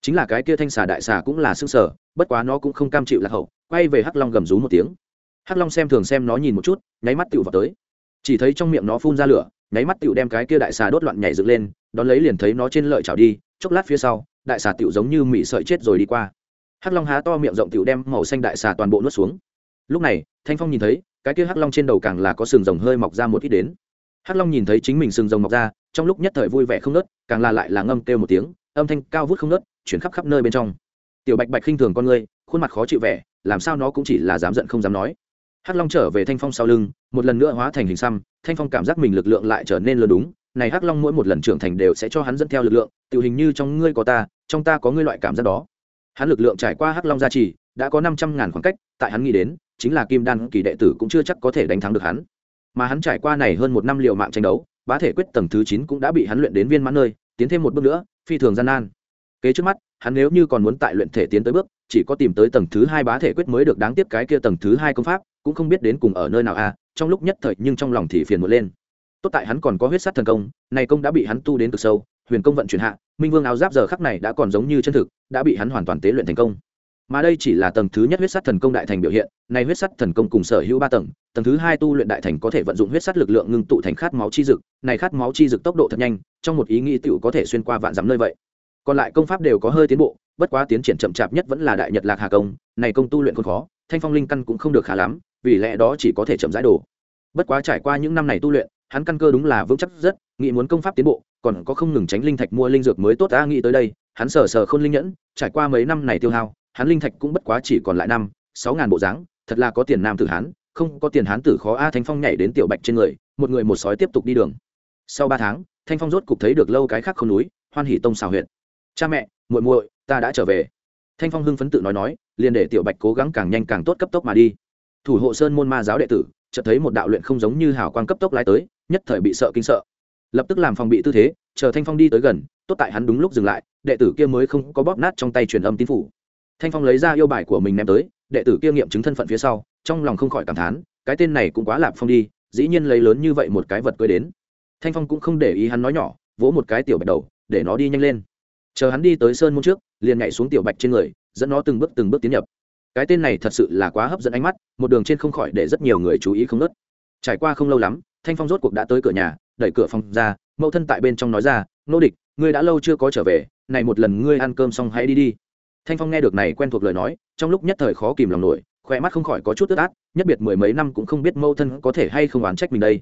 chính là cái kia thanh xà đại xà cũng là xương sở, bất quá nó cũng không cam chịu lạc hậu, quay về hắc long gầm rú một tiếng. Hắc long xem thường xem nó nhìn một chút, nháy mắt tựu vào tới. Chỉ thấy trong miệng nó phun ra lửa, nháy mắt tựu đem cái kia đại xà đốt loạn nhảy dựng lên, đón lấy liền thấy nó trên lợi chảo đi, chốc lát phía sau, đại xà tựu giống như mị sợi chết rồi đi qua. Hắc long há to miệng rộng tựu đem màu xanh đại xà toàn bộ nuốt xuống lúc này, thanh phong nhìn thấy, cái kia hắc long trên đầu càng là có sừng rồng hơi mọc ra một ít đến. Hắc long nhìn thấy chính mình sừng rồng mọc ra, trong lúc nhất thời vui vẻ không nớt càng là lại là ngâm kêu một tiếng, âm thanh cao vút không nớt chuyển khắp khắp nơi bên trong. Tiểu bạch bạch khinh thường con ngươi, khuôn mặt khó chịu vẻ, làm sao nó cũng chỉ là dám giận không dám nói. Hắc long trở về thanh phong sau lưng, một lần nữa hóa thành hình xăm, thanh phong cảm giác mình lực lượng lại trở nên lớn đúng, này hắc long mỗi một lần trưởng thành đều sẽ cho hắn dẫn theo lực lượng tự hình như trong ngươi có ta, trong ta có ngươi loại cảm giác đó. Hắn lực lượng trải qua hắc long gia trì, đã có năm trăm ngàn khoảng cách, tại hắn nghĩ đến chính là kim đan kỳ đệ tử cũng chưa chắc có thể đánh thắng được hắn. Mà hắn trải qua này hơn một năm liệu mạng tranh đấu, bá thể quyết tầng thứ chín cũng đã bị hắn luyện đến viên mãn nơi, tiến thêm một bước nữa, phi thường gian nan. Kế trước mắt, hắn nếu như còn muốn tại luyện thể tiến tới bước, chỉ có tìm tới tầng thứ hai bá thể quyết mới được đáng tiếc cái kia tầng thứ hai công pháp, cũng không biết đến cùng ở nơi nào a trong lúc nhất thời nhưng trong lòng thì phiền muộn lên. Tốt tại hắn còn có huyết sát thần công, này công đã bị hắn tu đến cực sâu, huyền công vận chuyển hạ, minh vương áo giáp giờ khắc này đã còn giống như chân thực, đã bị hắn hoàn toàn tế luyện thành công mà đây chỉ là tầng thứ nhất huyết sắt thần công đại thành biểu hiện này huyết sắt thần công cùng sở hữu ba tầng tầng thứ hai tu luyện đại thành có thể vận dụng huyết sắt lực lượng ngưng tụ thành khát máu chi dực, này khát máu chi dực tốc độ thật nhanh, trong một ý nghĩ tựu có thể xuyên qua vạn dặm nơi vậy. Còn lại công pháp đều có hơi tiến bộ, bất quá tiến triển chậm chạp nhất vẫn là đại nhật lạc hà công, này công tu luyện còn khó, thanh phong linh căn cũng không được khá lắm, vì lẽ đó chỉ có thể chậm rãi đồ bất quá trải qua những năm này tu luyện, hắn căn cơ đúng là vững chắc rất, nghĩ muốn công pháp tiến bộ, còn có không ngừng tránh linh thạch mua linh dược mới tốt đã nghĩ tới đây, hắn sờ sờ khôn linh nhẫn, trải qua mấy năm này tiêu hao hắn linh thạch cũng bất quá chỉ còn lại năm, sáu ngàn bộ dáng, thật là có tiền nam tử hán, không có tiền hán tử khó a thanh phong nhảy đến tiểu bạch trên người, một người một sói tiếp tục đi đường. Sau ba tháng, thanh phong rốt cục thấy được lâu cái khác không núi, hoan hỉ tông xào huyện cha mẹ, muội muội, ta đã trở về. Thanh phong hưng phấn tự nói nói, liền để tiểu bạch cố gắng càng nhanh càng tốt cấp tốc mà đi. Thủ hộ sơn môn ma giáo đệ tử, chợt thấy một đạo luyện không giống như hào quang cấp tốc lái tới, nhất thời bị sợ kinh sợ. Lập tức làm phòng bị tư thế, chờ thanh phong đi tới gần, tốt tại hắn đúng lúc dừng lại, đệ tử kia mới không có bóp nát trong tay truyền âm tín phủ thanh phong lấy ra yêu bài của mình ném tới, đệ tử kia nghiệm chứng thân phận phía sau, trong lòng không khỏi cảm thán, cái tên này cũng quá lạp phong đi, dĩ nhiên lấy lớn như vậy một cái vật cưới đến. Thanh phong cũng không để ý hắn nói nhỏ, vỗ một cái tiểu bạch đầu, để nó đi nhanh lên. Chờ hắn đi tới sơn môn trước, liền nhảy xuống tiểu bạch trên người, dẫn nó từng bước từng bước tiến nhập. Cái tên này thật sự là quá hấp dẫn ánh mắt, một đường trên không khỏi để rất nhiều người chú ý không nớt trải qua không lâu lắm, thanh phong rốt cuộc đã tới cửa nhà, đẩy cửa phòng ra, mẫu thân tại bên trong nói ra, nô địch, ngươi đã lâu chưa có trở về, này một lần ngươi ăn cơm xong hãy đi đi thanh phong nghe được này quen thuộc lời nói, trong lúc nhất thời khó kìm lòng nổi khoe mắt không khỏi có chút tức át, nhất biệt mười mấy năm cũng không biết Mâu thân có thể hay không oán trách mình đây.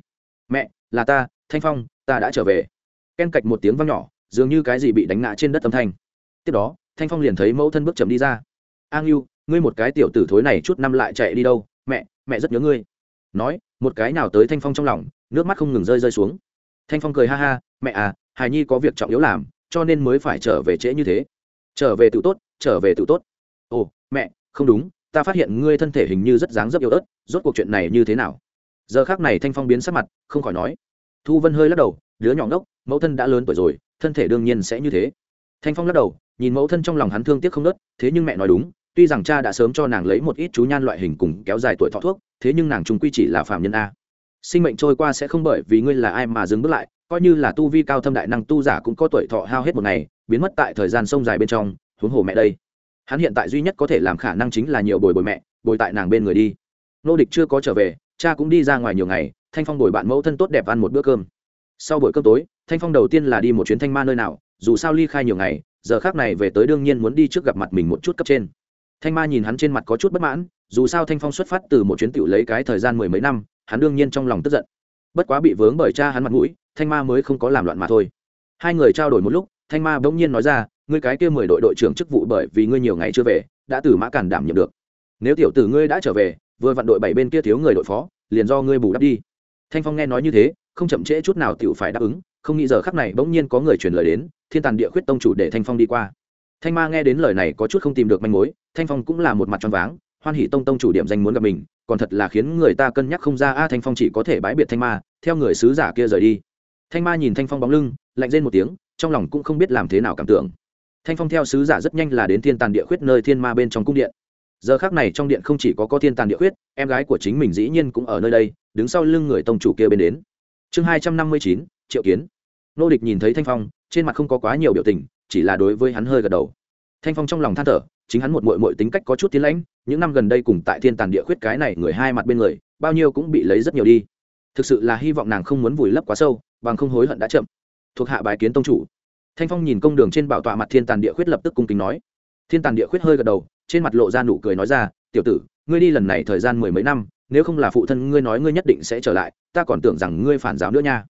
Mẹ, là ta, thanh phong, ta đã trở về. Ken cạch một tiếng vang nhỏ, dường như cái gì bị đánh ngã trên đất âm thanh. Tiếp đó, thanh phong liền thấy mẫu thân bước chậm đi ra. An yêu ngươi một cái tiểu tử thối này chút năm lại chạy đi đâu? Mẹ mẹ rất nhớ ngươi. Nói, một cái nào tới thanh phong trong lòng, nước mắt không ngừng rơi rơi xuống. Thanh phong cười ha ha, mẹ à hài nhi có việc trọng yếu làm, cho nên mới phải trở về trễ như thế. Trở về tự tốt trở về tự tốt. Ồ, mẹ, không đúng, ta phát hiện ngươi thân thể hình như rất dáng dấp yếu ớt, rốt cuộc chuyện này như thế nào? Giờ khác này thanh phong biến sắc mặt, không khỏi nói. Thu vân hơi lắc đầu, đứa nhỏ ngốc, mẫu thân đã lớn tuổi rồi, thân thể đương nhiên sẽ như thế. Thanh phong lắc đầu, nhìn mẫu thân trong lòng hắn thương tiếc không nớt thế nhưng mẹ nói đúng, tuy rằng cha đã sớm cho nàng lấy một ít chú nhan loại hình cùng kéo dài tuổi thọ thuốc, thế nhưng nàng trung quy chỉ là phạm nhân a. Sinh mệnh trôi qua sẽ không bởi vì ngươi là ai mà dừng bước lại, coi như là tu vi cao thâm đại năng tu giả cũng có tuổi thọ hao hết một ngày, biến mất tại thời gian sông dài bên trong huống hồ mẹ đây. Hắn hiện tại duy nhất có thể làm khả năng chính là nhiều bồi bồi mẹ, bồi tại nàng bên người đi. Nô địch chưa có trở về, cha cũng đi ra ngoài nhiều ngày, thanh phong bồi bạn mẫu thân tốt đẹp ăn một bữa cơm. Sau buổi cơm tối, thanh phong đầu tiên là đi một chuyến thanh ma nơi nào, dù sao ly khai nhiều ngày, giờ khác này về tới đương nhiên muốn đi trước gặp mặt mình một chút cấp trên. Thanh ma nhìn hắn trên mặt có chút bất mãn, dù sao thanh phong xuất phát từ một chuyến tiểu lấy cái thời gian mười mấy năm, hắn đương nhiên trong lòng tức giận. Bất quá bị vướng bởi cha hắn mặt mũi, thanh ma mới không có làm loạn mà thôi. Hai người trao đổi một lúc, thanh ma bỗng nhiên nói ra ngươi cái kia mười đội đội trưởng chức vụ bởi vì ngươi nhiều ngày chưa về, đã từ mã cản đảm nhiệm được. Nếu tiểu tử ngươi đã trở về, vừa vặn đội bảy bên kia thiếu người đội phó, liền do ngươi bù đắp đi. Thanh phong nghe nói như thế, không chậm trễ chút nào tiểu phải đáp ứng, không nghĩ giờ khắc này bỗng nhiên có người truyền lời đến, thiên tàn địa khuyết tông chủ để thanh phong đi qua. Thanh ma nghe đến lời này có chút không tìm được manh mối, thanh phong cũng là một mặt tròn váng, hoan hỷ tông tông chủ điểm danh muốn gặp mình, còn thật là khiến người ta cân nhắc không ra, a, thanh phong chỉ có thể bãi biệt thanh ma, theo người sứ giả kia rời đi. Thanh ma nhìn thanh phong bóng lưng, lạnh rên một tiếng, trong lòng cũng không biết làm thế nào cảm tưởng thanh phong theo sứ giả rất nhanh là đến thiên tàn địa khuyết nơi thiên ma bên trong cung điện. Giờ khác này trong điện không chỉ có có thiên tàn địa khuyết, em gái của chính mình dĩ nhiên cũng ở nơi đây, đứng sau lưng người tông chủ kia bên đến. Chương hai trăm năm mươi chín, triệu kiến. Nô địch nhìn thấy thanh phong, trên mặt không có quá nhiều biểu tình, chỉ là đối với hắn hơi gật đầu. Thanh phong trong lòng than thở, chính hắn một mội mội tính cách có chút tiến lãnh, những năm gần đây cùng tại thiên tàn địa khuyết cái này người hai mặt bên người, bao nhiêu cũng bị lấy rất nhiều đi. Thực sự là hy vọng nàng không muốn vùi lấp quá sâu, bằng không hối hận đã chậm. Thuộc hạ bài kiến tông chủ thanh phong nhìn công đường trên bảo tọa mặt thiên tàn địa khuyết lập tức cung kính nói. Thiên tàn địa khuyết hơi gật đầu, trên mặt lộ ra nụ cười nói ra, tiểu tử, ngươi đi lần này thời gian mười mấy năm, nếu không là phụ thân ngươi nói ngươi nhất định sẽ trở lại, ta còn tưởng rằng ngươi phản giáo nữa nha.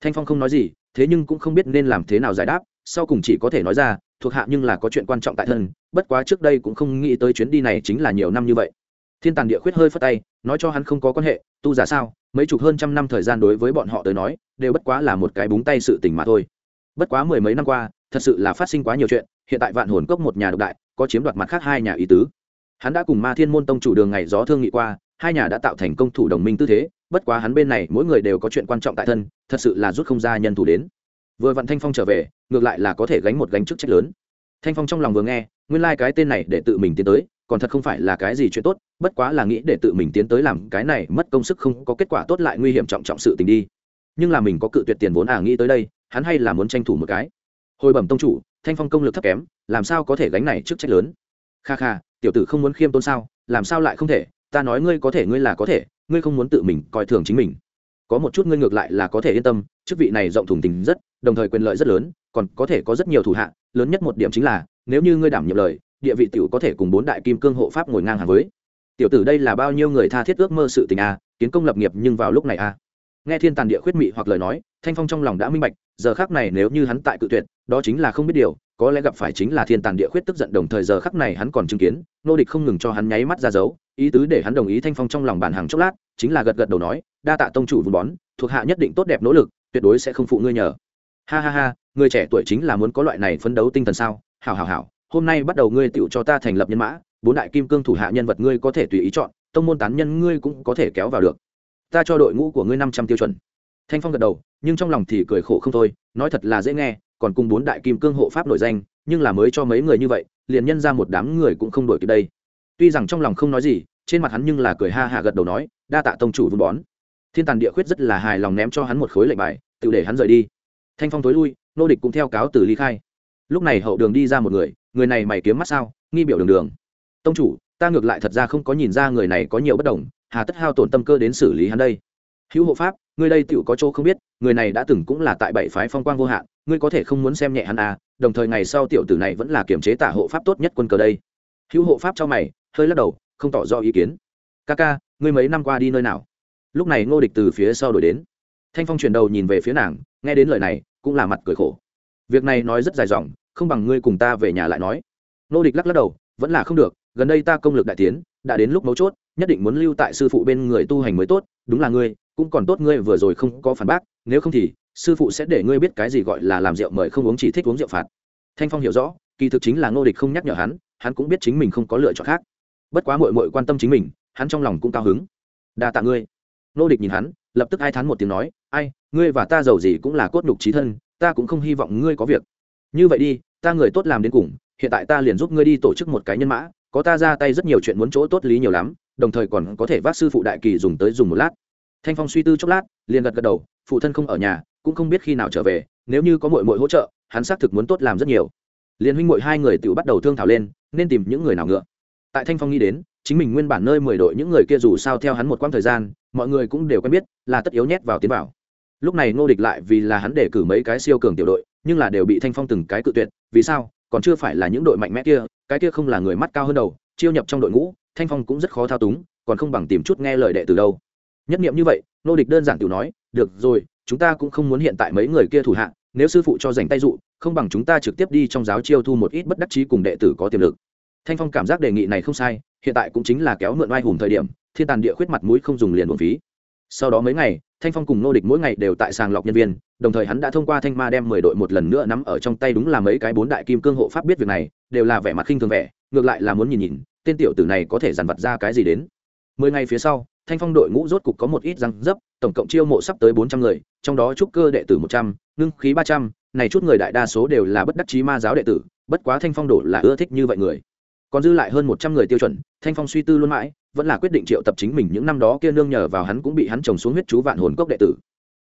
Thanh phong không nói gì, thế nhưng cũng không biết nên làm thế nào giải đáp, sau cùng chỉ có thể nói ra, thuộc hạ nhưng là có chuyện quan trọng tại thân, bất quá trước đây cũng không nghĩ tới chuyến đi này chính là nhiều năm như vậy. Thiên tàn địa khuyết hơi phất tay, nói cho hắn không có quan hệ, tu giả sao, mấy chục hơn trăm năm thời gian đối với bọn họ tới nói, đều bất quá là một cái búng tay sự tình mà thôi bất quá mười mấy năm qua, thật sự là phát sinh quá nhiều chuyện, hiện tại vạn hồn cốc một nhà độc đại, có chiếm đoạt mặt khác hai nhà ý tứ. Hắn đã cùng ma thiên môn tông chủ đường ngày gió thương nghị qua, hai nhà đã tạo thành công thủ đồng minh tư thế, bất quá hắn bên này mỗi người đều có chuyện quan trọng tại thân, thật sự là rút không ra nhân thủ đến. Vừa vặn thanh phong trở về, ngược lại là có thể gánh một gánh chức trách lớn. Thanh phong trong lòng vừa nghe, nguyên lai、like、cái tên này để tự mình tiến tới, còn thật không phải là cái gì chuyện tốt, bất quá là nghĩ để tự mình tiến tới làm cái này mất công sức không có kết quả tốt lại nguy hiểm trọng trọng sự tình đi. Nhưng là mình có cự tuyệt tiền vốn à nghĩ tới đây hắn hay là muốn tranh thủ một cái. Hồi bẩm tông chủ, thanh phong công lực thấp kém, làm sao có thể gánh này trước trách lớn? Kha kha, tiểu tử không muốn khiêm tôn sao? Làm sao lại không thể? Ta nói ngươi có thể, ngươi là có thể, ngươi không muốn tự mình coi thường chính mình. Có một chút ngươi ngược lại là có thể yên tâm, chức vị này rộng thùng tình rất, đồng thời quyền lợi rất lớn, còn có thể có rất nhiều thủ hạ, lớn nhất một điểm chính là, nếu như ngươi đảm nhiệm lời, địa vị tiểu có thể cùng bốn đại kim cương hộ pháp ngồi ngang hàng với. Tiểu tử đây là bao nhiêu người tha thiết ước mơ sự tình a kiến công lập nghiệp nhưng vào lúc này a nghe thiên tàn địa khuyết mị hoặc lời nói thanh phong trong lòng đã minh bạch, giờ khắc này nếu như hắn tại cự tuyệt, đó chính là không biết điều, có lẽ gặp phải chính là thiên tàn địa khuyết tức giận đồng thời giờ khắc này hắn còn chứng kiến, nô địch không ngừng cho hắn nháy mắt ra dấu, ý tứ để hắn đồng ý thanh phong trong lòng bàn hàng chốc lát, chính là gật gật đầu nói, đa tạ tông chủ vun bón, thuộc hạ nhất định tốt đẹp nỗ lực, tuyệt đối sẽ không phụ ngươi nhờ. Ha ha ha, người trẻ tuổi chính là muốn có loại này phấn đấu tinh thần sao? Hảo hảo hảo, hôm nay bắt đầu ngươi tựu cho ta thành lập nhân mã, bốn đại kim cương thủ hạ nhân vật ngươi có thể tùy ý chọn, tông môn tán nhân ngươi cũng có thể kéo vào được. Ta cho đội ngũ của ngươi năm trăm tiêu chuẩn thanh phong gật đầu, nhưng trong lòng thì cười khổ không thôi, nói thật là dễ nghe, còn cùng bốn đại kim cương hộ pháp nổi danh, nhưng là mới cho mấy người như vậy, liền nhân ra một đám người cũng không đổi kịp đây. Tuy rằng trong lòng không nói gì, trên mặt hắn nhưng là cười ha hạ gật đầu nói, đa tạ tông chủ vun bón. Thiên tàn địa khuyết rất là hài lòng ném cho hắn một khối lệnh bài, tự để hắn rời đi. Thanh phong tối lui, nô địch cũng theo cáo từ ly khai. Lúc này hậu đường đi ra một người người này mày kiếm mắt sao, nghi biểu đường đường. Tông chủ, ta ngược lại thật ra không có nhìn ra người này có nhiều bất đồng, hà tất hao tổn tâm cơ đến xử lý hắn đây. Hữu hộ pháp ngươi đây tựu có chỗ không biết, người này đã từng cũng là tại bảy phái phong quang vô hạn, ngươi có thể không muốn xem nhẹ hắn à đồng thời ngày sau tiểu tử này vẫn là kiểm chế tả hộ pháp tốt nhất quân cờ đây. Hữu hộ pháp cho mày, hơi lắc đầu, không tỏ rõ ý kiến. Ca ca, ngươi mấy năm qua đi nơi nào? Lúc này ngô địch từ phía sau đổi đến. Thanh phong chuyển đầu nhìn về phía nàng, nghe đến lời này, cũng là mặt cười khổ. Việc này nói rất dài dòng, không bằng ngươi cùng ta về nhà lại nói. Ngô địch lắc lắc đầu, vẫn là không được, gần đây ta công lực đại tiến đã đến lúc mấu chốt, nhất định muốn lưu tại sư phụ bên người tu hành mới tốt, đúng là ngươi, cũng còn tốt ngươi vừa rồi không có phản bác, nếu không thì, sư phụ sẽ để ngươi biết cái gì gọi là làm rượu mời không uống chỉ thích uống rượu phạt. Thanh phong hiểu rõ, kỳ thực chính là ngô địch không nhắc nhở hắn hắn cũng biết chính mình không có lựa chọn khác. Bất quá mội mội quan tâm chính mình, hắn trong lòng cũng cao hứng. Đa tạ ngươi. Ngô địch nhìn hắn, lập tức ai thán một tiếng nói, ai, ngươi và ta giàu gì cũng là cốt nhục trí thân, ta cũng không hy vọng ngươi có việc. Như vậy đi, ta người tốt làm đến cùng, hiện tại ta liền giúp ngươi đi tổ chức một cái nhân mã có ta ra tay rất nhiều chuyện muốn chỗ tốt lý nhiều lắm, đồng thời còn có thể vác sư phụ đại kỳ dùng tới dùng một lát. Thanh phong suy tư chốc lát, liền gật gật đầu, phụ thân không ở nhà, cũng không biết khi nào trở về, nếu như có mội mội hỗ trợ, hắn xác thực muốn tốt làm rất nhiều. Liền huynh mội hai người tự bắt đầu thương thảo lên, nên tìm những người nào ngựa. Tại thanh phong nghĩ đến, chính mình nguyên bản nơi mười đội những người kia dù sao theo hắn một quãng thời gian, mọi người cũng đều quen biết, là tất yếu nhét vào tiến vào. Lúc này ngô địch lại vì là hắn để cử mấy cái siêu cường tiểu đội, nhưng là đều bị thanh phong từng cái cự tuyệt, vì sao? Còn chưa phải là những đội mạnh mẽ kia cái kia không là người mắt cao hơn đầu, chiêu nhập trong đội ngũ, thanh phong cũng rất khó thao túng, còn không bằng tìm chút nghe lời đệ từ đâu. Nhất nghiệm như vậy, nô địch đơn giản tự nói, được rồi, chúng ta cũng không muốn hiện tại mấy người kia thủ hạ, nếu sư phụ cho dành tay dụ, không bằng chúng ta trực tiếp đi trong giáo chiêu thu một ít bất đắc chí cùng đệ tử có tiềm lực. Thanh phong cảm giác đề nghị này không sai, hiện tại cũng chính là kéo mượn oai hùng thời điểm, thiên tàn địa khuyết mặt mũi không dùng liền buồn phí. Sau đó mấy ngày thanh phong cùng nô địch mỗi ngày đều tại sàng lọc nhân viên, đồng thời hắn đã thông qua thanh ma đem mười đội một lần nữa nắm ở trong tay đúng là mấy cái bốn đại kim cương hộ pháp biết việc này, đều là vẻ mặt khinh thường vẻ, ngược lại là muốn nhìn nhìn, tên tiểu tử này có thể dàn vặt ra cái gì đến. Mười ngày phía sau, thanh phong đội ngũ rốt cục có một ít răng dấp, tổng cộng chiêu mộ sắp tới bốn trăm người, trong đó trúc cơ đệ tử một trăm, ngưng khí ba trăm, này chút người đại đa số đều là bất đắc chí ma giáo đệ tử, bất quá thanh phong đổ là ưa thích như vậy người còn dư lại hơn một trăm người tiêu chuẩn, thanh phong suy tư luôn mãi, vẫn là quyết định triệu tập chính mình những năm đó kia nương nhờ vào hắn cũng bị hắn trồng xuống huyết chú vạn hồn cốc đệ tử.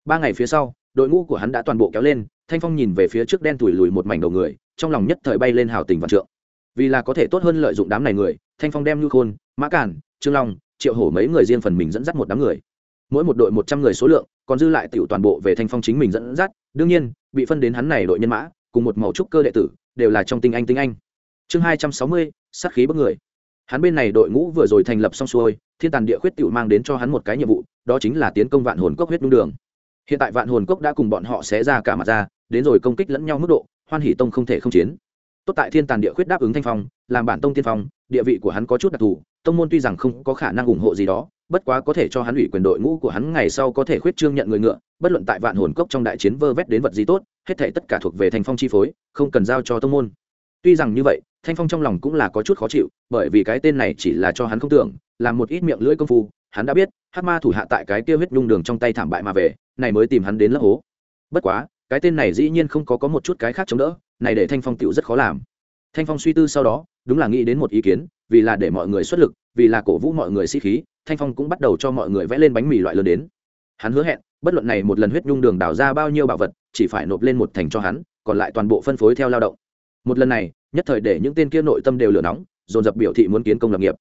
Ba ngày phía sau, đội ngũ của hắn đã toàn bộ kéo lên, thanh phong nhìn về phía trước đen tủi lùi một mảnh đầu người, trong lòng nhất thời bay lên hào tình vạn trượng. Vì là có thể tốt hơn lợi dụng đám này người, thanh phong đem nhu khôn, mã cản, trương long, triệu hổ mấy người riêng phần mình dẫn dắt một đám người. Mỗi một đội một trăm người số lượng, còn dư lại tiểu toàn bộ về thanh phong chính mình dẫn dắt, đương nhiên, bị phân đến hắn này đội nhân mã, cùng một màu trúc cơ đệ tử, đều là trong tinh anh tinh anh. Chương hai trăm sáu mươi sát khí bất người. Hắn bên này đội ngũ vừa rồi thành lập xong xuôi, thiên tàn địa khuyết tự mang đến cho hắn một cái nhiệm vụ, đó chính là tiến công vạn hồn cốc huyết nhung đường. Hiện tại vạn hồn cốc đã cùng bọn họ xé ra cả mặt ra, đến rồi công kích lẫn nhau mức độ, hoan hỷ tông không thể không chiến. Tốt tại thiên tàn địa khuyết đáp ứng thanh phong, làm bản tông tiên phong, địa vị của hắn có chút đặc thù, tông môn tuy rằng không có khả năng ủng hộ gì đó, bất quá có thể cho hắn ủy quyền đội ngũ của hắn ngày sau có thể khuyết trương nhận người ngựa, bất luận tại vạn hồn cốc trong đại chiến vơ vét đến vật gì tốt, hết thể tất cả thuộc về thanh phong chi phối, không cần giao cho tông môn. Tuy rằng như vậy thanh phong trong lòng cũng là có chút khó chịu, bởi vì cái tên này chỉ là cho hắn không tưởng làm một ít miệng lưỡi công phu, hắn đã biết hát ma thủ hạ tại cái kia huyết nhung đường trong tay thảm bại mà về, này mới tìm hắn đến lớp hố. Bất quá, cái tên này dĩ nhiên không có có một chút cái khác chống đỡ, này để thanh phong tựu rất khó làm. Thanh phong suy tư sau đó, đúng là nghĩ đến một ý kiến, vì là để mọi người xuất lực, vì là cổ vũ mọi người sĩ khí, thanh phong cũng bắt đầu cho mọi người vẽ lên bánh mì loại lớn đến. Hắn hứa hẹn, bất luận này một lần huyết nhung đường đào ra bao nhiêu bảo vật, chỉ phải nộp lên một thành cho hắn, còn lại toàn bộ phân phối theo lao động. Một lần này nhất thời để những tên kia nội tâm đều lửa nóng, dồn dập biểu thị muốn kiến công lập nghiệp.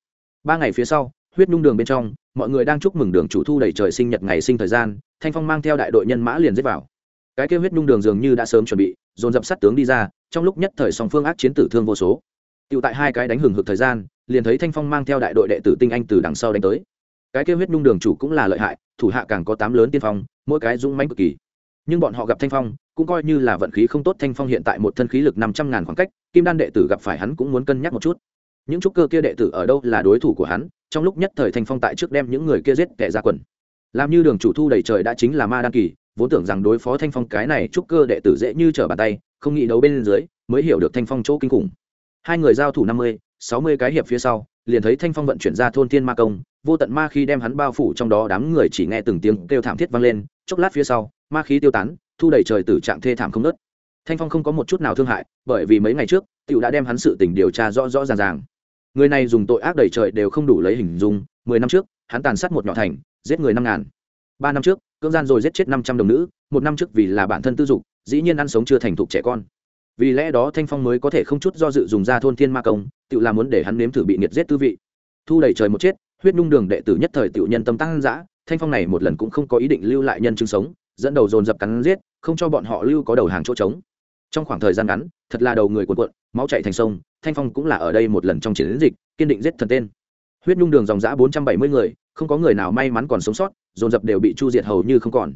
Ba ngày phía sau, huyết nhung đường bên trong, mọi người đang chúc mừng đường chủ thu đầy trời sinh nhật ngày sinh thời gian, thanh phong mang theo đại đội nhân mã liền giết vào. Cái kia huyết nhung đường dường như đã sớm chuẩn bị, dồn dập sát tướng đi ra, trong lúc nhất thời song phương ác chiến tử thương vô số. Tựu tại hai cái đánh hừng hực thời gian, liền thấy thanh phong mang theo đại đội đệ tử tinh anh từ đằng sau đánh tới. Cái kia huyết nhung đường chủ cũng là lợi hại, thủ hạ càng có tám lớn tiên phong, mỗi cái dũng mãnh cực kỳ nhưng bọn họ gặp thanh phong, cũng coi như là vận khí không tốt, thanh phong hiện tại một thân khí lực năm trăm ngàn khoảng cách, kim đan đệ tử gặp phải hắn cũng muốn cân nhắc một chút. Những trúc cơ kia đệ tử ở đâu là đối thủ của hắn, trong lúc nhất thời thanh phong tại trước đem những người kia giết kẻ ra quần. Làm như đường chủ thu đầy trời đã chính là ma đan kỳ, vốn tưởng rằng đối phó thanh phong cái này trúc cơ đệ tử dễ như trở bàn tay, không nghĩ đấu bên dưới, mới hiểu được thanh phong chỗ kinh khủng. Hai người giao thủ năm mươi, sáu mươi cái hiệp phía sau, liền thấy thanh phong vận chuyển ra thôn thiên ma công, vô tận ma khi đem hắn bao phủ trong đó, đám người chỉ nghe từng tiếng kêu thảm thiết vang lên, chốc lát phía sau ma khí tiêu tán, thu đầy trời tử trạng thê thảm không nớt thanh phong không có một chút nào thương hại, bởi vì mấy ngày trước, tiểu đã đem hắn sự tình điều tra rõ rõ ràng ràng. Người này dùng tội ác đầy trời đều không đủ lấy hình dung, mười năm trước, hắn tàn sát một nhỏ thành, giết người năm ngàn. Ba năm trước, cưỡng gian rồi giết chết năm trăm đồng nữ, một năm trước vì là bản thân tư dục, dĩ nhiên ăn sống chưa thành thục trẻ con. Vì lẽ đó thanh phong mới có thể không chút do dự dùng ra thôn thiên ma công tự làm muốn để hắn nếm thử bị nhiệt giết tư vị. Thu đầy trời một chết, huyết nhung đường đệ tử nhất thời tự nhân tâm tăng giã thanh phong này một lần cũng không có ý định lưu lại nhân chứng sống dẫn đầu dồn dập cắn giết, không cho bọn họ lưu có đầu hàng chỗ trống. Trong khoảng thời gian ngắn, thật là đầu người cuộn cuộn, máu chạy thành sông, thanh phong cũng là ở đây một lần trong chiến dịch, kiên định giết thần tên. Huyết nhung đường dòng giã bốn trăm bảy mươi người, không có người nào may mắn còn sống sót, dồn dập đều bị chu diệt hầu như không còn.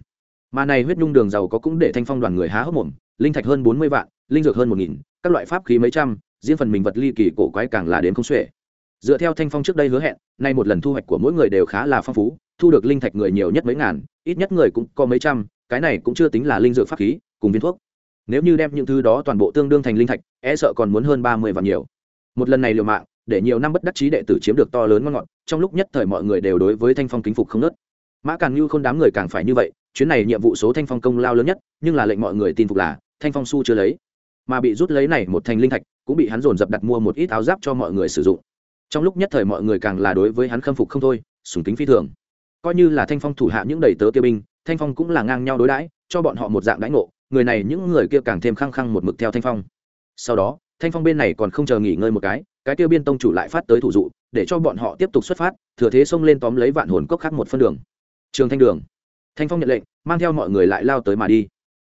Mà này huyết nhung đường giàu có cũng để thanh phong đoàn người há hốc mồm, linh thạch hơn bốn mươi vạn, linh dược hơn một nghìn, các loại pháp khí mấy trăm, riêng phần mình vật ly kỳ cổ quái càng là đến không xuể. Dựa theo thanh phong trước đây hứa hẹn, nay một lần thu hoạch của mỗi người đều khá là phong phú thu được linh thạch người nhiều nhất mấy ngàn, ít nhất người cũng có mấy trăm, cái này cũng chưa tính là linh dược pháp khí, cùng viên thuốc. Nếu như đem những thứ đó toàn bộ tương đương thành linh thạch e sợ còn muốn hơn ba mươi vạn nhiều. Một lần này liều mạng, để nhiều năm bất đắc chí đệ tử chiếm được to lớn ngon ngọt, trong lúc nhất thời mọi người đều đối với thanh phong kính phục không nớt. Mã càng như không đám người càng phải như vậy, chuyến này nhiệm vụ số thanh phong công lao lớn nhất, nhưng là lệnh mọi người tin phục là, thanh phong su chưa lấy. Mà bị rút lấy này một thành linh thạch, cũng bị hắn dồn dập đặt mua một ít áo giáp cho mọi người sử dụng. Trong lúc nhất thời mọi người càng là đối với hắn khâm phục không thôi, sùng kính phi thường coi như là thanh phong thủ hạ những đầy tớ kia binh, thanh phong cũng là ngang nhau đối đãi, cho bọn họ một dạng đãi ngộ, người này những người kia càng thêm khăng khăng một mực theo thanh phong. Sau đó, thanh phong bên này còn không chờ nghỉ ngơi một cái cái kia biên tông chủ lại phát tới thủ dụ, để cho bọn họ tiếp tục xuất phát, thừa thế xông lên tóm lấy vạn hồn cốc khác một phân đường. Trường thanh đường. Thanh phong nhận lệnh, mang theo mọi người lại lao tới mà đi.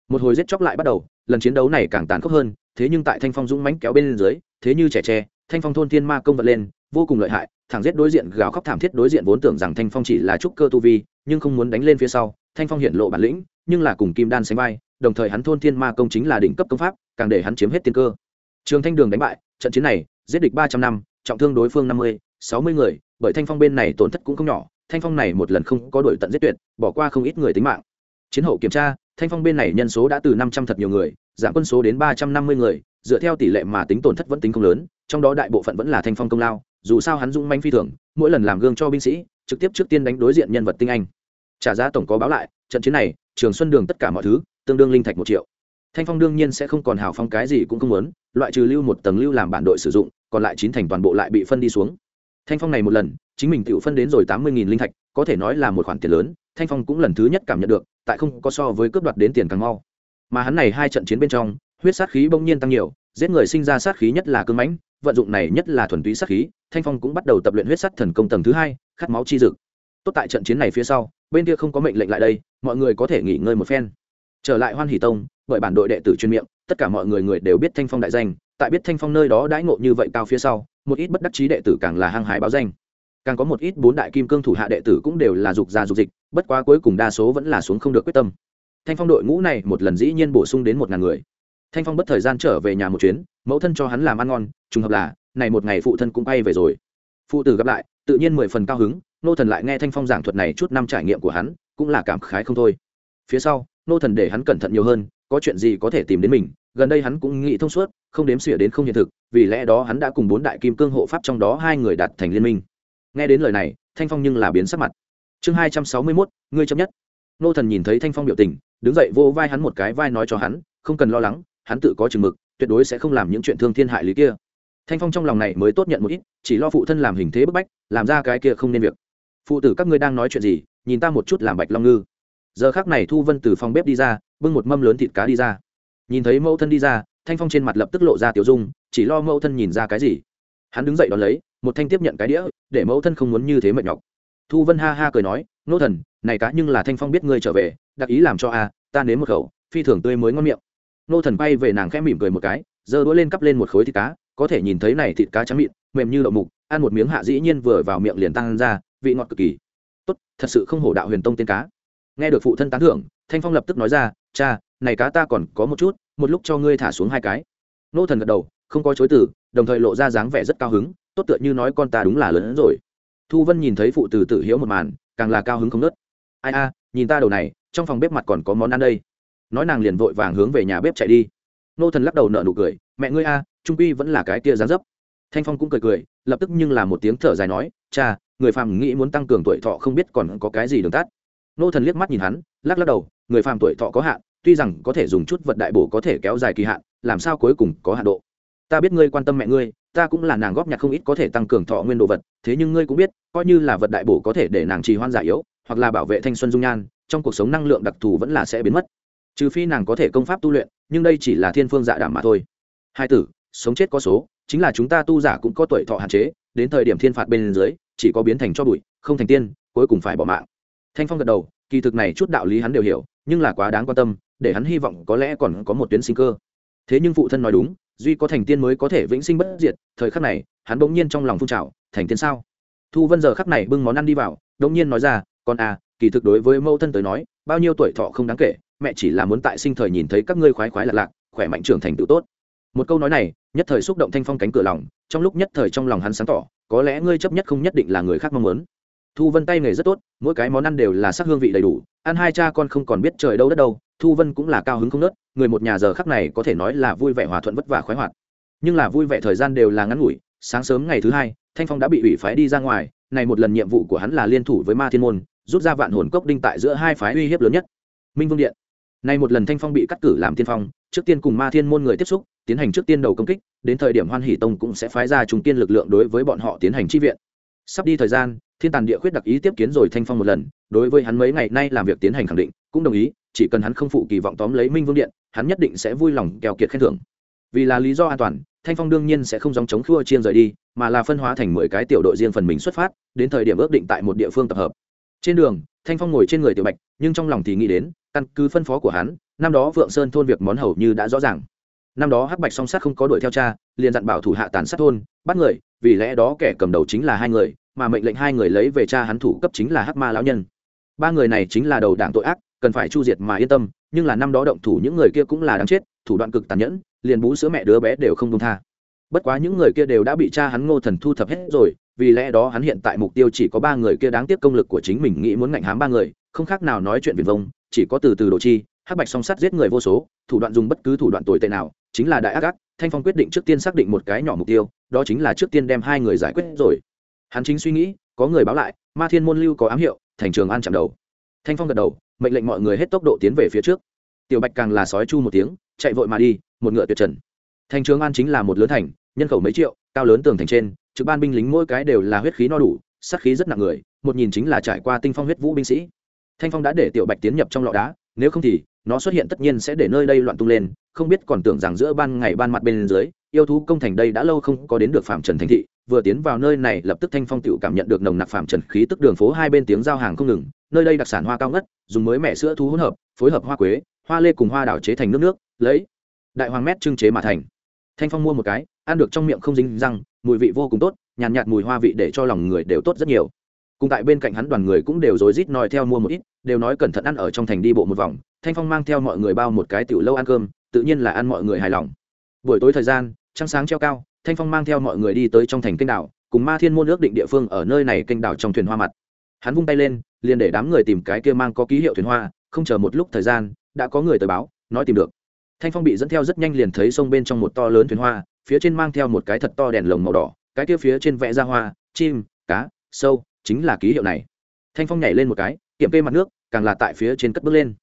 Một hồi giết chóc lại bắt đầu, lần chiến đấu này càng tàn khốc hơn, thế nhưng tại thanh phong dũng mãnh kéo bên dưới, thế như trẻ tre, thanh phong thôn thiên ma công vật lên vô cùng lợi hại, thẳng giết đối diện, gào khóc thảm thiết đối diện vốn tưởng rằng thanh phong chỉ là trúc cơ tu vi, nhưng không muốn đánh lên phía sau, thanh phong hiện lộ bản lĩnh, nhưng là cùng kim đan sánh vai, đồng thời hắn thôn thiên ma công chính là đỉnh cấp công pháp, càng để hắn chiếm hết tiên cơ. Trường thanh đường đánh bại, trận chiến này, giết địch ba trăm năm, trọng thương đối phương năm mươi, sáu mươi người, bởi thanh phong bên này tổn thất cũng không nhỏ, thanh phong này một lần không có đổi tận giết tuyệt, bỏ qua không ít người tính mạng. Chiến hậu kiểm tra, thanh phong bên này nhân số đã từ năm trăm thật nhiều người, giảm quân số đến ba trăm năm mươi người, dựa theo tỷ lệ mà tính tổn thất vẫn tính không lớn, trong đó đại bộ phận vẫn là thanh phong công lao dù sao hắn dũng manh phi thường, mỗi lần làm gương cho binh sĩ, trực tiếp trước tiên đánh đối diện nhân vật tinh anh. Trả giá tổng có báo lại, trận chiến này, trường xuân đường tất cả mọi thứ, tương đương linh thạch một triệu. Thanh phong đương nhiên sẽ không còn hào phong cái gì cũng không muốn, loại trừ lưu một tầng lưu làm bản đội sử dụng, còn lại chín thành toàn bộ lại bị phân đi xuống. Thanh phong này một lần, chính mình tự phân đến rồi tám mươi linh thạch, có thể nói là một khoản tiền lớn, thanh phong cũng lần thứ nhất cảm nhận được, tại không có so với cướp đoạt đến tiền càng mau. Mà hắn này hai trận chiến bên trong, huyết sát khí bỗng nhiên tăng nhiều, giết người sinh ra sát khí nhất là cưng mãnh vận dụng này nhất là thuần túy sát khí, thanh phong cũng bắt đầu tập luyện huyết sắt thần công tầng thứ hai, khát máu chi dực. Tốt tại trận chiến này phía sau, bên kia không có mệnh lệnh lại đây, mọi người có thể nghỉ ngơi một phen. Trở lại hoan hỷ tông, bởi bản đội đệ tử chuyên miệng, tất cả mọi người người đều biết thanh phong đại danh, tại biết thanh phong nơi đó đãi ngộ như vậy cao phía sau, một ít bất đắc chí đệ tử càng là hăng hái báo danh. Càng có một ít bốn đại kim cương thủ hạ đệ tử cũng đều là dục gia dục dịch, bất quá cuối cùng đa số vẫn là xuống không được quyết tâm. Thanh phong đội ngũ này một lần dĩ nhiên bổ sung đến một ngàn người thanh phong bất thời gian trở về nhà một chuyến, mẫu thân cho hắn làm ăn ngon, trùng hợp là, này một ngày phụ thân cũng bay về rồi. Phụ tử gặp lại, tự nhiên mười phần cao hứng, nô thần lại nghe thanh phong giảng thuật này chút năm trải nghiệm của hắn, cũng là cảm khái không thôi. Phía sau, nô thần để hắn cẩn thận nhiều hơn, có chuyện gì có thể tìm đến mình, gần đây hắn cũng nghĩ thông suốt, không đếm xỉa đến không hiện thực, vì lẽ đó hắn đã cùng bốn đại kim cương hộ pháp trong đó hai người đạt thành liên minh. Nghe đến lời này, thanh phong nhưng là biến sắc mặt. Chương hai trăm sáu mươi mốt, ngươi chấp nhất. Nô thần nhìn thấy thanh phong biểu tình, đứng dậy vô vai hắn một cái, vai nói cho hắn, không cần lo lắng hắn tự có chừng mực, tuyệt đối sẽ không làm những chuyện thương thiên hại lý kia. Thanh phong trong lòng này mới tốt nhận một ít, chỉ lo phụ thân làm hình thế bức bách, làm ra cái kia không nên việc. Phụ tử các ngươi đang nói chuyện gì? Nhìn ta một chút làm bạch long ngư. Giờ khác này thu vân từ phòng bếp đi ra, bưng một mâm lớn thịt cá đi ra. Nhìn thấy mẫu thân đi ra, thanh phong trên mặt lập tức lộ ra tiểu dung, chỉ lo mẫu thân nhìn ra cái gì. Hắn đứng dậy đón lấy, một thanh tiếp nhận cái đĩa, để mẫu thân không muốn như thế mệt nhọc. Thu vân ha ha cười nói, nô thần, này cá nhưng là thanh phong biết ngươi trở về, đặc ý làm cho a, ta nếm một khẩu, phi thường tươi mới ngon miệng nô thần bay về nàng khẽ mỉm cười một cái, giơ đũa lên cắp lên một khối thịt cá, có thể nhìn thấy này thịt cá trắng mịn, mềm như đậu mục, ăn một miếng hạ dĩ nhiên vừa vào miệng liền tăng ra, vị ngọt cực kỳ. Tốt, thật sự không hổ đạo huyền tông tên cá. Nghe được phụ thân tán thưởng, thanh phong lập tức nói ra, cha, này cá ta còn có một chút, một lúc cho ngươi thả xuống hai cái. Nô thần gật đầu, không có chối từ, đồng thời lộ ra dáng vẻ rất cao hứng, tốt tựa như nói con ta đúng là lớn hơn rồi. Thu vân nhìn thấy phụ từ tự hiếu một màn, càng là cao hứng không nớt. Ai a, nhìn ta đầu này, trong phòng bếp mặt còn có món ăn đây nói nàng liền vội vàng hướng về nhà bếp chạy đi. Nô thần lắc đầu nợ nụ cười, mẹ ngươi a, trung quy vẫn là cái kia dán dấp. Thanh phong cũng cười cười, lập tức nhưng là một tiếng thở dài nói, cha, người phàm nghĩ muốn tăng cường tuổi thọ không biết còn có cái gì đường tắt. Nô thần liếc mắt nhìn hắn, lắc lắc đầu, người phàm tuổi thọ có hạn, tuy rằng có thể dùng chút vật đại bổ có thể kéo dài kỳ hạn, làm sao cuối cùng có hạn độ? Ta biết ngươi quan tâm mẹ ngươi, ta cũng là nàng góp nhặt không ít có thể tăng cường thọ nguyên đồ vật, thế nhưng ngươi cũng biết, coi như là vật đại bổ có thể để nàng trì hoan giải yếu, hoặc là bảo vệ thanh xuân dung nhan, trong cuộc sống năng lượng đặc thù vẫn là sẽ biến mất trừ phi nàng có thể công pháp tu luyện, nhưng đây chỉ là thiên phương dạ đảm mà thôi. Hai tử, sống chết có số, chính là chúng ta tu giả cũng có tuổi thọ hạn chế, đến thời điểm thiên phạt bên dưới, chỉ có biến thành cho bụi, không thành tiên, cuối cùng phải bỏ mạng. Thanh phong gật đầu, kỳ thực này chút đạo lý hắn đều hiểu, nhưng là quá đáng quan tâm, để hắn hy vọng có lẽ còn có một tuyến sinh cơ. Thế nhưng phụ thân nói đúng, duy có thành tiên mới có thể vĩnh sinh bất diệt, thời khắc này, hắn bỗng nhiên trong lòng phun trào, thành tiên sao? Thu vân giờ khắc này bưng món ăn đi vào bỗng nhiên nói ra, con à kỳ thực đối với mẫu thân tới nói, bao nhiêu tuổi thọ không đáng kể mẹ chỉ là muốn tại sinh thời nhìn thấy các ngươi khoái khoái lạc lạc, khỏe mạnh trưởng thành tựu tốt. Một câu nói này, nhất thời xúc động thanh phong cánh cửa lòng, trong lúc nhất thời trong lòng hắn sáng tỏ, có lẽ ngươi chấp nhất không nhất định là người khác mong muốn. Thu vân tay nghề rất tốt, mỗi cái món ăn đều là sắc hương vị đầy đủ, ăn hai cha con không còn biết trời đâu đất đâu, thu vân cũng là cao hứng không nớt, người một nhà giờ khắc này có thể nói là vui vẻ hòa thuận vất vả khoái hoạt. Nhưng là vui vẻ thời gian đều là ngắn ngủi, sáng sớm ngày thứ hai, thanh phong đã bị ủy phái đi ra ngoài, này một lần nhiệm vụ của hắn là liên thủ với ma thiên môn, rút ra vạn hồn cốc đinh tại giữa hai phái uy hiếp lớn nhất. Minh vương điện nay một lần thanh phong bị cắt cử làm tiên phong, trước tiên cùng ma thiên môn người tiếp xúc, tiến hành trước tiên đầu công kích, đến thời điểm hoan hỷ tông cũng sẽ phái ra trung tiên lực lượng đối với bọn họ tiến hành chi viện. Sắp đi thời gian, thiên tàn địa khuyết đặc ý tiếp kiến rồi thanh phong một lần, đối với hắn mấy ngày nay làm việc tiến hành khẳng định, cũng đồng ý, chỉ cần hắn không phụ kỳ vọng tóm lấy minh vương điện, hắn nhất định sẽ vui lòng kèo kiệt khen thưởng. Vì là lý do an toàn, thanh phong đương nhiên sẽ không giống chống khua chiên rời đi, mà là phân hóa thành mười cái tiểu đội riêng phần mình xuất phát, đến thời điểm ước định tại một địa phương tập hợp. Trên đường, thanh phong ngồi trên người tiểu bạch, nhưng trong lòng thì nghĩ đến căn cứ phân phó của hắn, năm đó vượng sơn thôn việc món hầu như đã rõ ràng. Năm đó hắc bạch song sát không có đuổi theo cha, liền dặn bảo thủ hạ tàn sát thôn, bắt người, vì lẽ đó kẻ cầm đầu chính là hai người, mà mệnh lệnh hai người lấy về cha hắn thủ cấp chính là hắc ma lão nhân. Ba người này chính là đầu đảng tội ác, cần phải chu diệt mà yên tâm, nhưng là năm đó động thủ những người kia cũng là đáng chết, thủ đoạn cực tàn nhẫn, liền bú sữa mẹ đứa bé đều không công tha. Bất quá những người kia đều đã bị cha hắn ngô thần thu thập hết rồi, vì lẽ đó hắn hiện tại mục tiêu chỉ có ba người kia đáng tiếc công lực của chính mình nghĩ muốn ngạnh hám ba người, không khác nào nói chuyện viền vông chỉ có từ từ đồ chi, hắc bạch song sắt giết người vô số, thủ đoạn dùng bất cứ thủ đoạn tồi tệ nào, chính là đại ác ác, thanh phong quyết định trước tiên xác định một cái nhỏ mục tiêu, đó chính là trước tiên đem hai người giải quyết rồi. Hắn chính suy nghĩ, có người báo lại, ma thiên môn lưu có ám hiệu, thành trường an chạm đầu. Thanh phong gật đầu, mệnh lệnh mọi người hết tốc độ tiến về phía trước. Tiểu bạch càng là sói chu một tiếng, chạy vội mà đi, một ngựa tuyệt trần. Thành trường an chính là một lớn thành, nhân khẩu mấy triệu, cao lớn tường thành trên, trực ban binh lính mỗi cái đều là huyết khí no đủ, sát khí rất nặng người, một nhìn chính là trải qua tinh phong huyết vũ binh sĩ thanh phong đã để tiểu bạch tiến nhập trong lọ đá nếu không thì nó xuất hiện tất nhiên sẽ để nơi đây loạn tung lên không biết còn tưởng rằng giữa ban ngày ban mặt bên dưới yêu thú công thành đây đã lâu không có đến được phạm trần thành thị vừa tiến vào nơi này lập tức thanh phong tựu cảm nhận được nồng nặc phạm trần khí tức đường phố hai bên tiếng giao hàng không ngừng nơi đây đặc sản hoa cao ngất dùng mới mẻ sữa thu hỗn hợp phối hợp hoa quế hoa lê cùng hoa đảo chế thành nước nước lấy đại hoàng mét trưng chế mà thành. Thanh phong mua một cái ăn được trong miệng không dính răng mùi vị vô cùng tốt nhàn nhạt, nhạt mùi hoa vị để cho lòng người đều tốt rất nhiều cùng tại bên cạnh hắn đoàn người cũng đều rối rít nói theo mua một ít, đều nói cẩn thận ăn ở trong thành đi bộ một vòng, thanh phong mang theo mọi người bao một cái tiểu lâu ăn cơm, tự nhiên là ăn mọi người hài lòng. Buổi tối thời gian, trăng sáng treo cao, thanh phong mang theo mọi người đi tới trong thành kênh đảo, cùng ma thiên môn ước định địa phương ở nơi này kênh đảo trong thuyền hoa mặt. Hắn vung tay lên, liền để đám người tìm cái kia mang có ký hiệu thuyền hoa, không chờ một lúc thời gian, đã có người tới báo, nói tìm được. Thanh phong bị dẫn theo rất nhanh liền thấy sông bên trong một to lớn thuyền hoa, phía trên mang theo một cái thật to đèn lồng màu đỏ, cái kia phía trên vẽ ra hoa, chim, cá, sâu chính là ký hiệu này. Thanh phong nhảy lên một cái, kiểm kê mặt nước, càng là tại phía trên cất bước lên.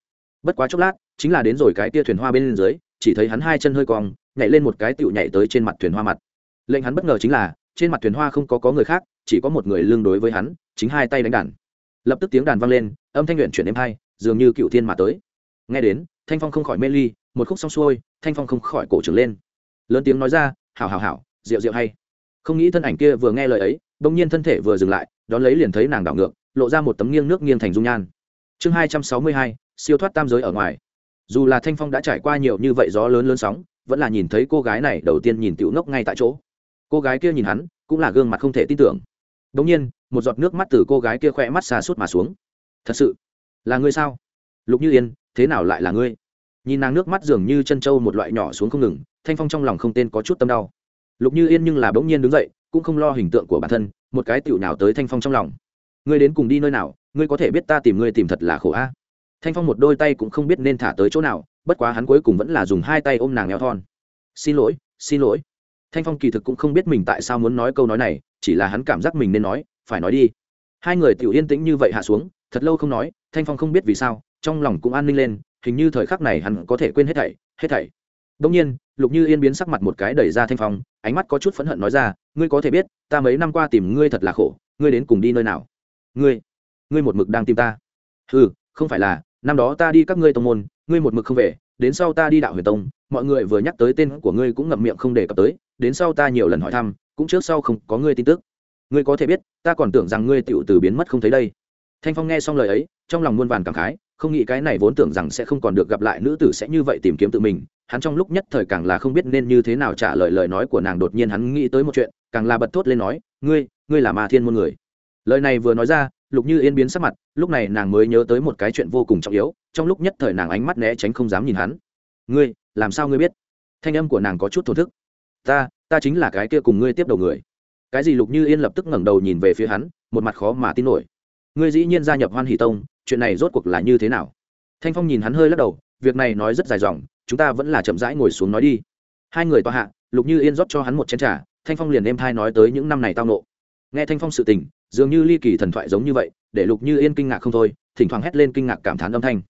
Bất quá chốc lát, chính là đến rồi cái tia thuyền hoa bên dưới, chỉ thấy hắn hai chân hơi cong, nhảy lên một cái tựu nhảy tới trên mặt thuyền hoa mặt. Lệnh hắn bất ngờ chính là, trên mặt thuyền hoa không có có người khác, chỉ có một người lương đối với hắn, chính hai tay đánh đàn. Lập tức tiếng đàn vang lên, âm thanh luyện chuyển êm hai, dường như cựu thiên mà tới. Nghe đến, thanh phong không khỏi mê ly, một khúc xong xuôi, thanh phong không khỏi cổ trưởng lên. Lớn tiếng nói ra, hảo hảo hảo, rượu rượu hay. Không nghĩ thân ảnh kia vừa nghe lời ấy bỗng nhiên thân thể vừa dừng lại, đón lấy liền thấy nàng đảo ngược, lộ ra một tấm nghiêng nước nghiêng thành dung nhan. Chương hai trăm sáu mươi hai, siêu thoát tam giới ở ngoài. Dù là thanh phong đã trải qua nhiều như vậy gió lớn lớn sóng, vẫn là nhìn thấy cô gái này đầu tiên nhìn tiểu ngốc ngay tại chỗ. Cô gái kia nhìn hắn, cũng là gương mặt không thể tin tưởng. Đ ỗ n g nhiên, một giọt nước mắt từ cô gái kia khỏe mắt xa suốt mà xuống. Thật sự? Là ngươi sao? Lục như yên, thế nào lại là ngươi? Nhìn nàng nước mắt dường như chân trâu một loại nhỏ xuống không ngừng, thanh phong trong lòng không tên có chút tâm đau. Lục như yên nhưng là bỗng nhiên đứng dậy cũng không lo hình tượng của bản thân, một cái tựu nào tới thanh phong trong lòng. Ngươi đến cùng đi nơi nào, ngươi có thể biết ta tìm ngươi tìm thật là khổ a. Thanh phong một đôi tay cũng không biết nên thả tới chỗ nào, bất quá hắn cuối cùng vẫn là dùng hai tay ôm nàng eo thon. Xin lỗi xin lỗi. Thanh phong kỳ thực cũng không biết mình tại sao muốn nói câu nói này, chỉ là hắn cảm giác mình nên nói, phải nói đi. Hai người tiểu yên tĩnh như vậy hạ xuống, thật lâu không nói, thanh phong không biết vì sao, trong lòng cũng an ninh lên, hình như thời khắc này hắn có thể quên hết thảy hết thảy. Đông nhiên lục như yên biến sắc mặt một cái đẩy ra thanh phong, ánh mắt có chút phẫn hận nói ra, ngươi có thể biết, ta mấy năm qua tìm ngươi thật là khổ, ngươi đến cùng đi nơi nào? Ngươi ngươi một mực đang tìm ta. Ừ không phải là, năm đó ta đi các ngươi tông môn, ngươi một mực không về, đến sau ta đi đạo huyền tông, mọi người vừa nhắc tới tên của ngươi cũng ngậm miệng không đề cập tới, đến sau ta nhiều lần hỏi thăm, cũng trước sau không có ngươi tin tức. Ngươi có thể biết, ta còn tưởng rằng ngươi tựu từ biến mất không thấy đây. Thanh phong nghe xong lời ấy, trong lòng muôn vàn cảm khái không nghĩ cái này vốn tưởng rằng sẽ không còn được gặp lại nữ tử sẽ như vậy tìm kiếm tự mình, hắn trong lúc nhất thời càng là không biết nên như thế nào trả lời lời nói của nàng đột nhiên hắn nghĩ tới một chuyện, càng là bật thốt lên nói, ngươi ngươi là ma thiên môn người. Lời này vừa nói ra, lục như yên biến sắc mặt, lúc này nàng mới nhớ tới một cái chuyện vô cùng trọng yếu, trong lúc nhất thời nàng ánh mắt né tránh không dám nhìn hắn. Ngươi, làm sao ngươi biết? Thanh âm của nàng có chút thổ thức. Ta ta chính là cái kia cùng ngươi tiếp đầu người. Cái gì lục như yên lập tức ngẩng đầu nhìn về phía hắn, một mặt khó mà tin nổi. Ngươi dĩ nhiên gia nhập hoan hỷ tông chuyện này rốt cuộc là như thế nào? Thanh phong nhìn hắn hơi lắc đầu, việc này nói rất dài dòng, chúng ta vẫn là chậm rãi ngồi xuống nói đi. Hai người tòa hạ, lục như yên rót cho hắn một chén t r à thanh phong liền đem thai nói tới những năm này tao nộ. Nghe thanh phong sự tình, dường như ly kỳ thần thoại giống như vậy, để lục như yên kinh ngạc không thôi, thỉnh thoảng hét lên kinh ngạc cảm thán âm thanh.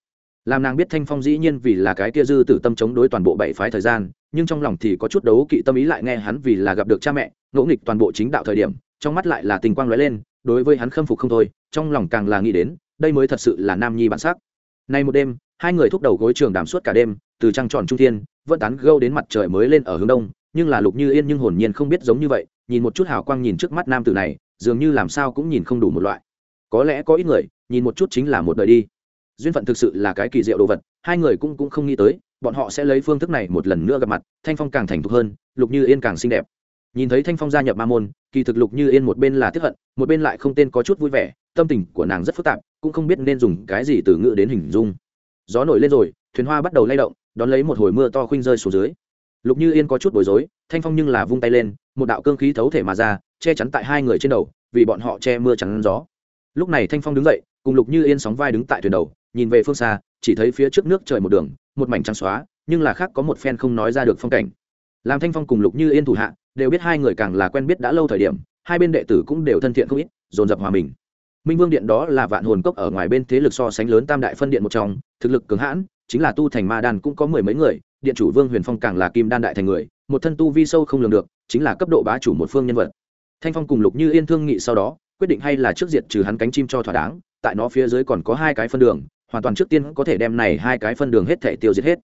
Làm nàng biết thanh phong dĩ nhiên vì là cái kia dư tử tâm chống đối toàn bộ bảy phái thời gian, nhưng trong lòng thì có chút đấu kỵ tâm ý lại nghe hắn vì là gặp được cha mẹ, ngỗ nghịch toàn bộ chính đạo thời điểm, trong mắt lại là tình quang lóe lên, đối với hắn khâm phục không thôi, trong lòng càng là nghĩ đến đây mới thật sự là nam nhi bản sắc. Nay một đêm, hai người thúc đầu gối trường đàm suốt cả đêm, từ trăng tròn trung thiên, vẫn tán gâu đến mặt trời mới lên ở hướng đông, nhưng là lục như yên nhưng hồn nhiên không biết giống như vậy, nhìn một chút hào quang nhìn trước mắt nam tử này, dường như làm sao cũng nhìn không đủ một loại. Có lẽ có ít người, nhìn một chút chính là một đời đi. Duyên phận thực sự là cái kỳ diệu đồ vật, hai người cũng cũng không nghĩ tới, bọn họ sẽ lấy phương thức này một lần nữa gặp mặt, thanh phong càng thành thục hơn, lục như yên càng xinh đẹp. Nhìn thấy thanh phong gia nhập ma môn, kỳ thực lục như yên một bên là tiếp hận, một bên lại không tên có chút vui vẻ, tâm tình của nàng rất phức tạp cũng không biết nên dùng cái gì từ ngữ đến hình dung. Gió nổi lên rồi, thuyền hoa bắt đầu lay động, đón lấy một hồi mưa to khuynh rơi xuống dưới. Lục như yên có chút bối rối, thanh phong nhưng là vung tay lên, một đạo cương khí thấu thể mà ra, che chắn tại hai người trên đầu, vì bọn họ che mưa chắn gió. Lúc này thanh phong đứng dậy, cùng lục như yên sóng vai đứng tại thuyền đầu, nhìn về phương xa, chỉ thấy phía trước nước trời một đường, một mảnh trắng xóa, nhưng là khác có một phen không nói ra được phong cảnh. Làm thanh phong cùng lục như yên thủ hạ, đều biết hai người càng là quen biết đã lâu thời điểm, hai bên đệ tử cũng đều thân thiện không ít, dồn dập hòa mình minh vương điện đó là vạn hồn cốc ở ngoài bên thế lực so sánh lớn tam đại phân điện một trong, thực lực cường hãn, chính là tu thành ma đan cũng có mười mấy người, điện chủ vương huyền phong càng là kim đan đại thành người, một thân tu vi sâu không lường được, chính là cấp độ bá chủ một phương nhân vật. Thanh phong cùng lục như yên thương nghị sau đó, quyết định hay là trước diệt trừ hắn cánh chim cho thỏa đáng, tại nó phía dưới còn có hai cái phân đường, hoàn toàn trước tiên có thể đem này hai cái phân đường hết thể tiêu diệt hết.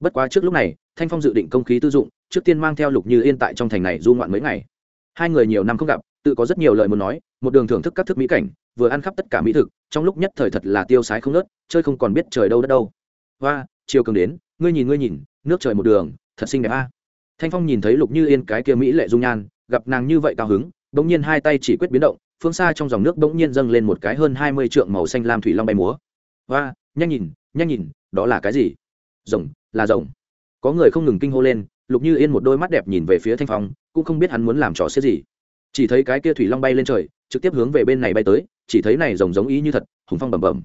Bất quá trước lúc này, thanh phong dự định công khí tư dụng, trước tiên mang theo lục như yên tại trong thành này du ngoạn mấy ngày. Hai người nhiều năm không gặp, tự có rất nhiều lời muốn nói, một đường thưởng thức các thức mỹ cảnh vừa ăn khắp tất cả mỹ thực, trong lúc nhất thời thật là tiêu sái không nớt, chơi không còn biết trời đâu đất đâu. Và chiều cường đến, ngươi nhìn ngươi nhìn, nước trời một đường, thật xinh đẹp a. Thanh phong nhìn thấy lục như yên cái kia mỹ lệ dung nhan, gặp nàng như vậy cao hứng, bỗng nhiên hai tay chỉ quyết biến động, phương xa trong dòng nước bỗng nhiên dâng lên một cái hơn hai mươi trượng màu xanh lam thủy long bay múa. Và nhanh nhìn nhanh nhìn, đó là cái gì? Rồng, là rồng. Có người không ngừng kinh hô lên, lục như yên một đôi mắt đẹp nhìn về phía thanh phong, cũng không biết hắn muốn làm trò xếp gì. Chỉ thấy cái kia thủy long bay lên trời, trực tiếp hướng về bên này bay tới chỉ thấy này rồng giống ý như thật, hùng phong bẩm bẩm.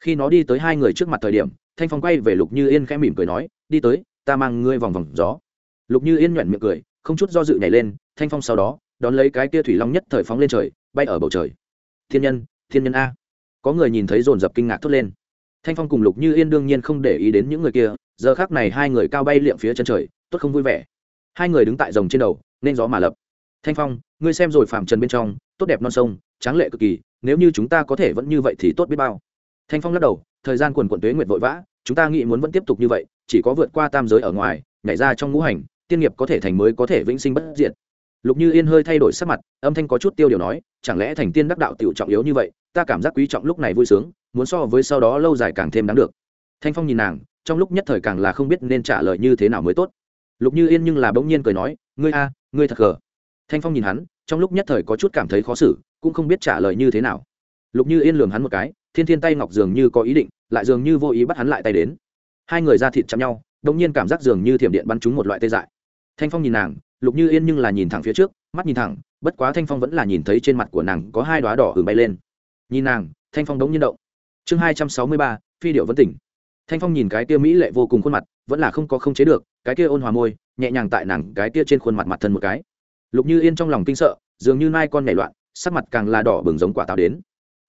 Khi nó đi tới hai người trước mặt thời điểm, thanh phong quay về lục như yên khẽ mỉm cười nói, đi tới, ta mang ngươi vòng vòng gió. Lục như yên nhoẹn miệng cười, không chút do dự nhảy lên, thanh phong sau đó, đón lấy cái kia thủy long nhất thời phóng lên trời, bay ở bầu trời. Thiên nhân thiên nhân a. Có người nhìn thấy dồn dập kinh ngạc thốt lên. Thanh phong cùng lục như yên đương nhiên không để ý đến những người kia, giờ khác này hai người cao bay liệm phía chân trời, tốt không vui vẻ. Hai người đứng tại rồng trên đầu, nên gió mà lập. Thanh phong, ngươi xem rồi phàm trần bên trong, tốt đẹp non sông, tráng lệ cực kỳ nếu như chúng ta có thể vẫn như vậy thì tốt biết bao. Thanh phong lắc đầu, thời gian quần quận tuế nguyệt vội vã, chúng ta nghĩ muốn vẫn tiếp tục như vậy, chỉ có vượt qua tam giới ở ngoài, nhảy ra trong ngũ hành, tiên nghiệp có thể thành mới có thể vĩnh sinh bất diệt. Lục như yên hơi thay đổi sắc mặt, âm thanh có chút tiêu điều nói, chẳng lẽ thành tiên đắc đạo tiểu trọng yếu như vậy, ta cảm giác quý trọng lúc này vui sướng, muốn so với sau đó lâu dài càng thêm đáng được. Thanh phong nhìn nàng, trong lúc nhất thời càng là không biết nên trả lời như thế nào mới tốt. Lục như yên nhưng là bỗng nhiên cười nói, ngươi a, ngươi thật gờ thanh phong nhìn hắn, trong lúc nhất thời có chút cảm thấy khó xử, cũng không biết trả lời như thế nào. Lục như yên lường hắn một cái, thiên thiên tay ngọc dường như có ý định, lại dường như vô ý bắt hắn lại tay đến. Hai người ra thịt chạm nhau đông nhiên cảm giác dường như thiểm điện bắn trúng một loại tê dại. Thanh phong nhìn nàng, lục như yên nhưng là nhìn thẳng phía trước, mắt nhìn thẳng, bất quá thanh phong vẫn là nhìn thấy trên mặt của nàng có hai đoá đỏ hừng bay lên. Nhìn nàng, thanh phong đống nhiên động. Chương hai trăm sáu mươi ba, phi điệu vẫn tỉnh. Thanh phong nhìn cái kia mỹ lệ vô cùng khuôn mặt, vẫn là không có không chế được, cái kia ôn hòa môi, nhẹ nhàng tại nàng cái kia trên khuôn mặt mặt thân một cái lục như yên trong lòng kinh sợ, dường như nai con nhảy loạn, sắc mặt càng là đỏ bừng giống quả táo đến.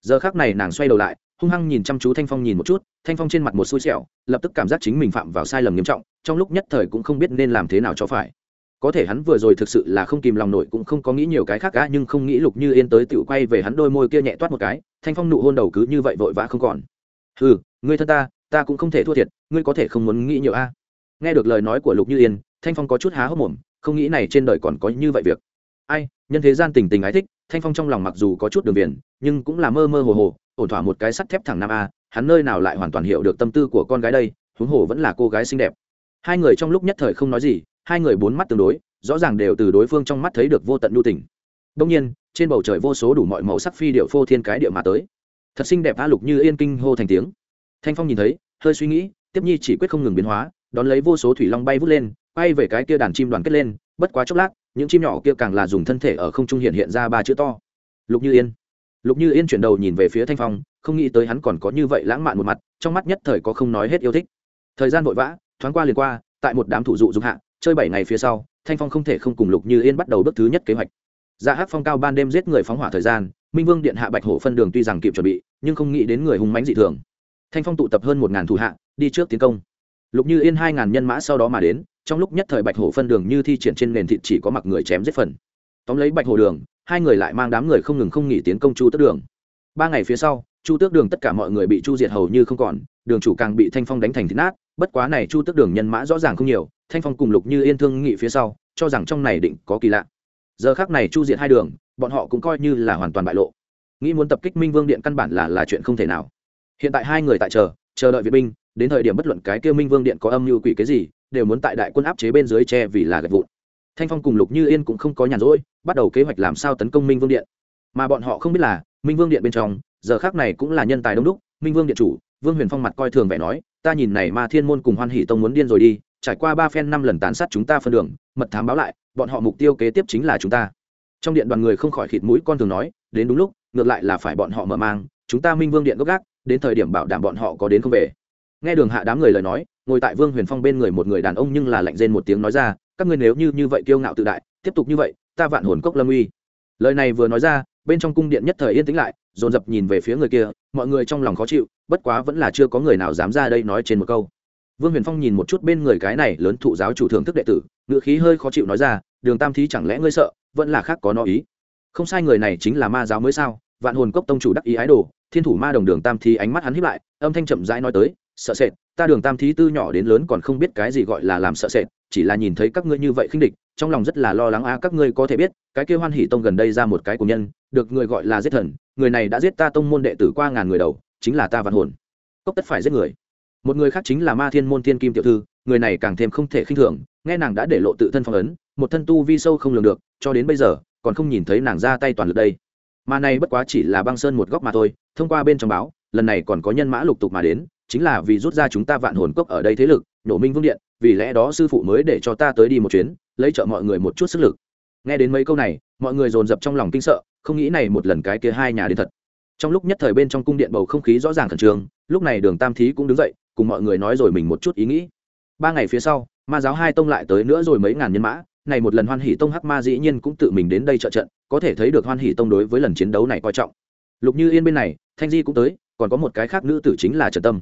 Giờ khác này nàng xoay đầu lại, hung hăng nhìn chăm chú thanh phong nhìn một chút, thanh phong trên mặt một xui xẻo, lập tức cảm giác chính mình phạm vào sai lầm nghiêm trọng, trong lúc nhất thời cũng không biết nên làm thế nào cho phải. Có thể hắn vừa rồi thực sự là không kìm lòng nổi cũng không có nghĩ nhiều cái khác cả nhưng không nghĩ lục như yên tới tựu quay về hắn đôi môi kia nhẹ toát một cái, thanh phong nụ hôn đầu cứ như vậy vội vã không còn. Ừ ngươi thân ta ta cũng không thể thua thiệt, ngươi có thể không muốn nghĩ nhiều a? Nghe được lời nói của lục như yên, thanh phong có chút há hốc mồm không nghĩ này trên đời còn có như vậy việc. Ai, nhân thế gian tình tình ái thích, thanh phong trong lòng mặc dù có chút đường viền, nhưng cũng là mơ mơ hồ hồ, ổn thỏa một cái sắt thép thẳng nam a, hắn nơi nào lại hoàn toàn hiểu được tâm tư của con gái đây, huống hồ vẫn là cô gái xinh đẹp. Hai người trong lúc nhất thời không nói gì, hai người bốn mắt tương đối, rõ ràng đều từ đối phương trong mắt thấy được vô tận nhu tình. Đông nhiên, trên bầu trời vô số đủ mọi màu sắc phi điệu phô thiên cái điệu mà tới. Thật xinh đẹp a lục như yên kinh hô thành tiếng. Thanh phong nhìn thấy, hơi suy nghĩ, tiếp nhi chỉ quyết không ngừng biến hóa, đón lấy vô số thủy long bay vút lên quay về cái kia đàn chim đoàn kết lên, bất quá chốc lát, những chim nhỏ kia càng là dùng thân thể ở không trung hiện hiện ra ba chữ to. Lục như yên. Lục như yên chuyển đầu nhìn về phía thanh phong, không nghĩ tới hắn còn có như vậy lãng mạn một mặt, trong mắt nhất thời có không nói hết yêu thích. Thời gian vội vã, thoáng qua liền qua, tại một đám thủ dụ dục hạ, chơi bảy ngày phía sau, thanh phong không thể không cùng lục như yên bắt đầu bước thứ nhất kế hoạch. Dạ hát phong cao ban đêm giết người phóng hỏa thời gian, minh vương điện hạ bạch hổ phân đường tuy rằng kịp chuẩn bị, nhưng không nghĩ đến người hùng mãnh dị thường. Thanh phong tụ tập hơn một ngàn thủ hạ, đi trước tiến công. Lục như yên hai ngàn nhân mã sau đó mà đến trong lúc nhất thời bạch hổ phân đường như thi triển trên nền thịt chỉ có mặc người chém giết phần. Tóm lấy bạch hổ đường, hai người lại mang đám người không ngừng không nghỉ tiến công chu tước đường. Ba ngày phía sau, chu tước đường tất cả mọi người bị chu diệt hầu như không còn, đường chủ càng bị thanh phong đánh thành thịt nát, bất quá này chu tước đường nhân mã rõ ràng không nhiều, thanh phong cùng lục như yên thương nghị phía sau, cho rằng trong này định có kỳ lạ. Giờ khác này chu diệt hai đường, bọn họ cũng coi như là hoàn toàn bại lộ. Nghĩ muốn tập kích minh vương điện căn bản là là chuyện không thể nào. Hiện tại hai người tại chờ chờ đợi viện binh, đến thời điểm bất luận cái kêu minh vương điện có âm mưu quỷ cái gì đều muốn tại đại quân áp chế bên dưới tre vì là gạch vụn. Thanh phong cùng lục như yên cũng không có nhàn rỗi, bắt đầu kế hoạch làm sao tấn công minh vương điện. Mà bọn họ không biết là, minh vương điện bên trong, giờ khác này cũng là nhân tài đông đúc, minh vương điện chủ, vương huyền phong mặt coi thường vẻ nói, ta nhìn này ma thiên môn cùng hoan hỷ tông muốn điên rồi đi, trải qua ba phen năm lần tàn sát chúng ta phân đường, mật thám báo lại, bọn họ mục tiêu kế tiếp chính là chúng ta. Trong điện đoàn người không khỏi khịt mũi con thường nói, đến đúng lúc, ngược lại là phải bọn họ mở mang, chúng ta minh vương điện gốc gác đến thời điểm bảo đảm bọn họ có đến không về nghe đường hạ đám người lời nói, ngồi tại vương huyền phong bên người một người đàn ông nhưng là lạnh rên một tiếng nói ra, các ngươi nếu như như vậy kiêu ngạo tự đại, tiếp tục như vậy, ta vạn hồn cốc lâm uy. Lời này vừa nói ra, bên trong cung điện nhất thời yên tĩnh lại, dồn dập nhìn về phía người kia, mọi người trong lòng khó chịu, bất quá vẫn là chưa có người nào dám ra đây nói trên một câu. Vương huyền phong nhìn một chút bên người cái này lớn thụ giáo chủ thưởng thức đệ tử ngựa khí hơi khó chịu nói ra, đường tam thí chẳng lẽ ngươi sợ, vẫn là khác có nó ý? Không sai người này chính là ma giáo mới sao? Vạn hồn cốc tông chủ đắc ý ái đồ, thiên thủ ma đồng đường tam thí ánh mắt hắn hiếp lại, âm thanh chậm rãi nói tới sợ sệt, ta đường tam thí tư nhỏ đến lớn còn không biết cái gì gọi là làm sợ sệt, chỉ là nhìn thấy các ngươi như vậy khinh địch, trong lòng rất là lo lắng, a, các ngươi có thể biết, cái kia hoan hỷ tông gần đây ra một cái của nhân, được người gọi là giết thần, người này đã giết ta tông môn đệ tử qua ngàn người đầu, chính là ta vạn hồn. Cốc tất phải giết người. Một người khác chính là ma thiên môn thiên kim tiểu thư, người này càng thêm không thể khinh thường, nghe nàng đã để lộ tự thân phong ấn, một thân tu vi sâu không lường được, cho đến bây giờ, còn không nhìn thấy nàng ra tay toàn lực đây. Mà này bất quá chỉ là băng sơn một góc mà thôi, thông qua bên trong báo, lần này còn có nhân mã lục tục mà đến chính là vì rút ra chúng ta vạn hồn cốc ở đây thế lực, nổ minh vương điện, vì lẽ đó sư phụ mới để cho ta tới đi một chuyến, lấy trợ mọi người một chút sức lực. Nghe đến mấy câu này, mọi người dồn dập trong lòng kinh sợ, không nghĩ này một lần cái kia hai nhà đến thật. Trong lúc nhất thời bên trong cung điện bầu không khí rõ ràng khẩn trương, lúc này đường tam thí cũng đứng dậy, cùng mọi người nói rồi mình một chút ý nghĩ. Ba ngày phía sau, ma giáo hai tông lại tới nữa rồi mấy ngàn nhân mã, này một lần hoan hỷ tông hắc ma dĩ nhiên cũng tự mình đến đây trợ trận, có thể thấy được hoan hỷ tông đối với lần chiến đấu này coi trọng. Lục như yên bên này, thanh di cũng tới, còn có một cái khác nữ tử chính là trần tâm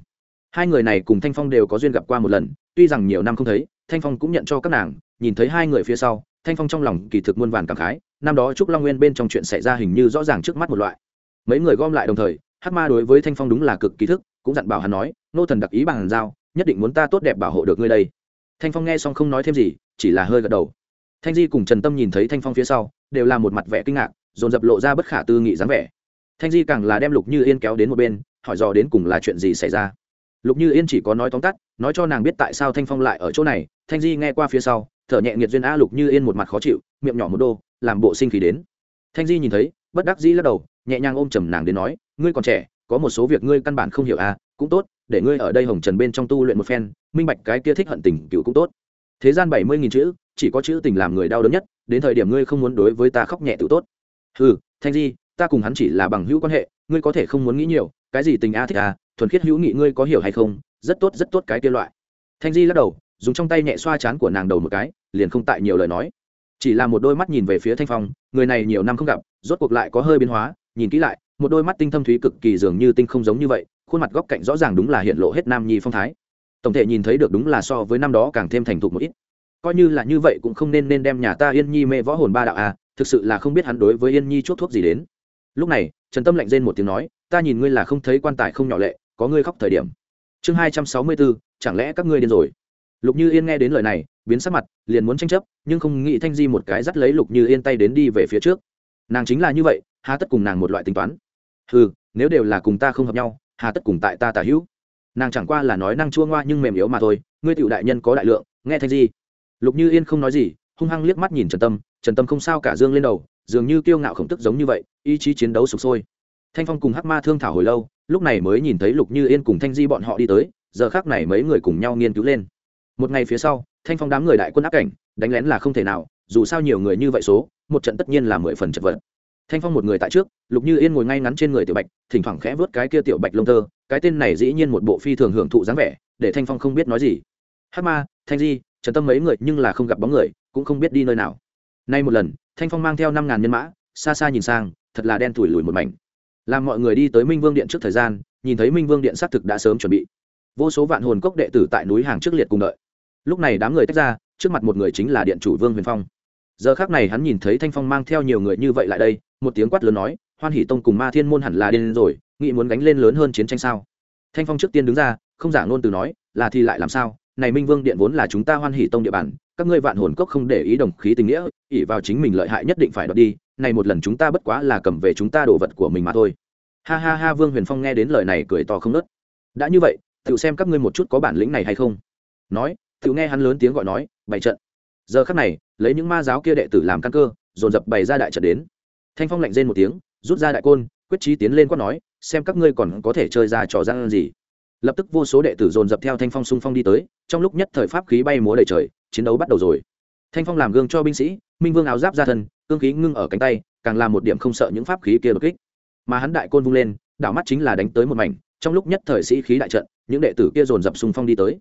hai người này cùng thanh phong đều có duyên gặp qua một lần, tuy rằng nhiều năm không thấy, thanh phong cũng nhận cho các nàng, nhìn thấy hai người phía sau, thanh phong trong lòng kỳ thực muôn vàn cảm khái, năm đó trúc long nguyên bên trong chuyện xảy ra hình như rõ ràng trước mắt một loại. Mấy người gom lại đồng thời hát ma đối với thanh phong đúng là cực kỳ thức, cũng dặn bảo hắn nói, nô thần đặc ý bằng giao, nhất định muốn ta tốt đẹp bảo hộ được ngươi đây. Thanh phong nghe xong không nói thêm gì, chỉ là hơi gật đầu. Thanh di cùng trần tâm nhìn thấy thanh phong phía sau, đều là một mặt vẻ kinh ngạc, dồn dập lộ ra bất khả tư nghị dáng vẻ. Thanh di càng là đem lục như yên kéo đến một bên, hỏi dò đến cùng là chuyện gì xảy ra lục như yên chỉ có nói tóm tắt, nói cho nàng biết tại sao thanh phong lại ở chỗ này. Thanh di nghe qua phía sau, thở nhẹ nghiệt duyên a lục như yên một mặt khó chịu, miệng nhỏ một đô, làm bộ sinh khí đến. Thanh di nhìn thấy, bất đắc dĩ lắc đầu, nhẹ nhàng ôm trầm nàng đến nói, ngươi còn trẻ, có một số việc ngươi căn bản không hiểu à cũng tốt, để ngươi ở đây hồng trần bên trong tu luyện một phen, minh bạch cái kia thích hận tình cựu cũng tốt. Thế gian bảy mươi nghìn chữ, chỉ có chữ tình làm người đau đớn nhất, đến thời điểm ngươi không muốn đối với ta khóc nhẹ tự tốt. Ừ thanh di, ta cùng hắn chỉ là bằng hữu quan hệ, ngươi có thể không muốn nghĩ nhiều, cái gì tình a thích a thuần khiết hữu nghị ngươi có hiểu hay không? Rất tốt rất tốt cái kia loại. Thanh di lắc đầu, dùng trong tay nhẹ xoa chán của nàng đầu một cái, liền không tại nhiều lời nói. Chỉ là một đôi mắt nhìn về phía thanh phong, người này nhiều năm không gặp, rốt cuộc lại có hơi biến hóa, nhìn kỹ lại, một đôi mắt tinh thâm thúy cực kỳ dường như tinh không giống như vậy, khuôn mặt góc cạnh rõ ràng đúng là hiện lộ hết nam nhi phong thái. Tổng thể nhìn thấy được đúng là so với năm đó càng thêm thành thục một ít. Coi như là như vậy cũng không nên nên đem nhà ta yên nhi mê võ hồn ba đạo à thực sự là không biết hắn đối với yên nhi chốt thuốc gì đến. Lúc này, trần tâm lạnh rên một tiếng nói, ta nhìn ngươi là không thấy quan tài không nhỏ lệ có ngươi khóc thời điểm. Chương hai trăm sáu mươi bốn, chẳng lẽ các ngươi điên rồi? Lục như yên nghe đến lời này, biến sắc mặt, liền muốn tranh chấp, nhưng không nghĩ thanh di một cái dắt lấy lục như yên tay đến đi về phía trước. Nàng chính là như vậy, hà tất cùng nàng một loại tính toán. Ừ nếu đều là cùng ta không hợp nhau, hà tất cùng tại ta tả hữu. Nàng chẳng qua là nói năng chua ngoa nhưng mềm yếu mà thôi, ngươi tiểu đại nhân có đại lượng, nghe thanh di. Lục như yên không nói gì, hung hăng liếc mắt nhìn trần tâm trần tâm không sao cả dương lên đầu, dường như kiêu ngạo khổng tức giống như vậy, ý chí chiến đấu sụp sôi. Thanh phong cùng hắc ma thương thảo hồi lâu lúc này mới nhìn thấy lục như yên cùng thanh di bọn họ đi tới, giờ khác này mấy người cùng nhau nghiên cứu lên. Một ngày phía sau, thanh phong đám người đại quân áp cảnh, đánh lén là không thể nào, dù sao nhiều người như vậy số, một trận tất nhiên là mười phần chật vật. Thanh phong một người tại trước, lục như yên ngồi ngay ngắn trên người tiểu bạch, thỉnh thoảng khẽ vớt cái kia tiểu bạch lông tơ, cái tên này dĩ nhiên một bộ phi thường hưởng thụ dáng vẻ, để thanh phong không biết nói gì. Hát ma, thanh di, trần tâm mấy người nhưng là không gặp bóng người, cũng không biết đi nơi nào. Nay một lần, thanh phong mang theo năm ngàn nhân mã, xa xa nhìn sang, thật là đen thủi lùi một mảnh làm mọi người đi tới minh vương điện trước thời gian, nhìn thấy minh vương điện xác thực đã sớm chuẩn bị. Vô số vạn hồn cốc đệ tử tại núi hàng trước liệt cùng đợi. Lúc này đám người tách ra, trước mặt một người chính là điện chủ vương huyền phong. Giờ khác này hắn nhìn thấy thanh phong mang theo nhiều người như vậy lại đây, một tiếng quát lớn nói, hoan hỷ tông cùng ma thiên môn hẳn là điên rồi, nghĩ muốn gánh lên lớn hơn chiến tranh sao? Thanh phong trước tiên đứng ra, không giả ngôn từ nói, là thì lại làm sao? Này minh vương điện vốn là chúng ta hoan hỷ tông địa bàn, các ngươi vạn hồn cốc không để ý đồng khí tình nghĩa ỉ vào chính mình lợi hại nhất định phải đoạt đi này một lần chúng ta bất quá là cầm về chúng ta đồ vật của mình mà thôi. Ha ha ha, vương huyền phong nghe đến lời này cười to không nớt. Đã như vậy tự xem các ngươi một chút có bản lĩnh này hay không? Nói tự nghe hắn lớn tiếng gọi nói, bày trận. Giờ khắc này, lấy những ma giáo kia đệ tử làm căn cơ, dồn dập bày ra đại trận đến. Thanh phong lạnh rên một tiếng, rút ra đại côn, quyết trí tiến lên quát nói, xem các ngươi còn có thể chơi ra trò gian gì. Lập tức vô số đệ tử dồn dập theo thanh phong xung phong đi tới, trong lúc nhất thời pháp khí bay múa đầy trời, chiến đấu bắt đầu rồi. Thanh phong làm gương cho binh sĩ, minh vương áo giáp ra thân cương khí ngưng ở cánh tay, càng là một điểm không sợ những pháp khí kia đột kích. Mà hắn đại côn vung lên, đảo mắt chính là đánh tới một mảnh, trong lúc nhất thời sĩ khí đại trận, những đệ tử kia dồn dập xung phong đi tới.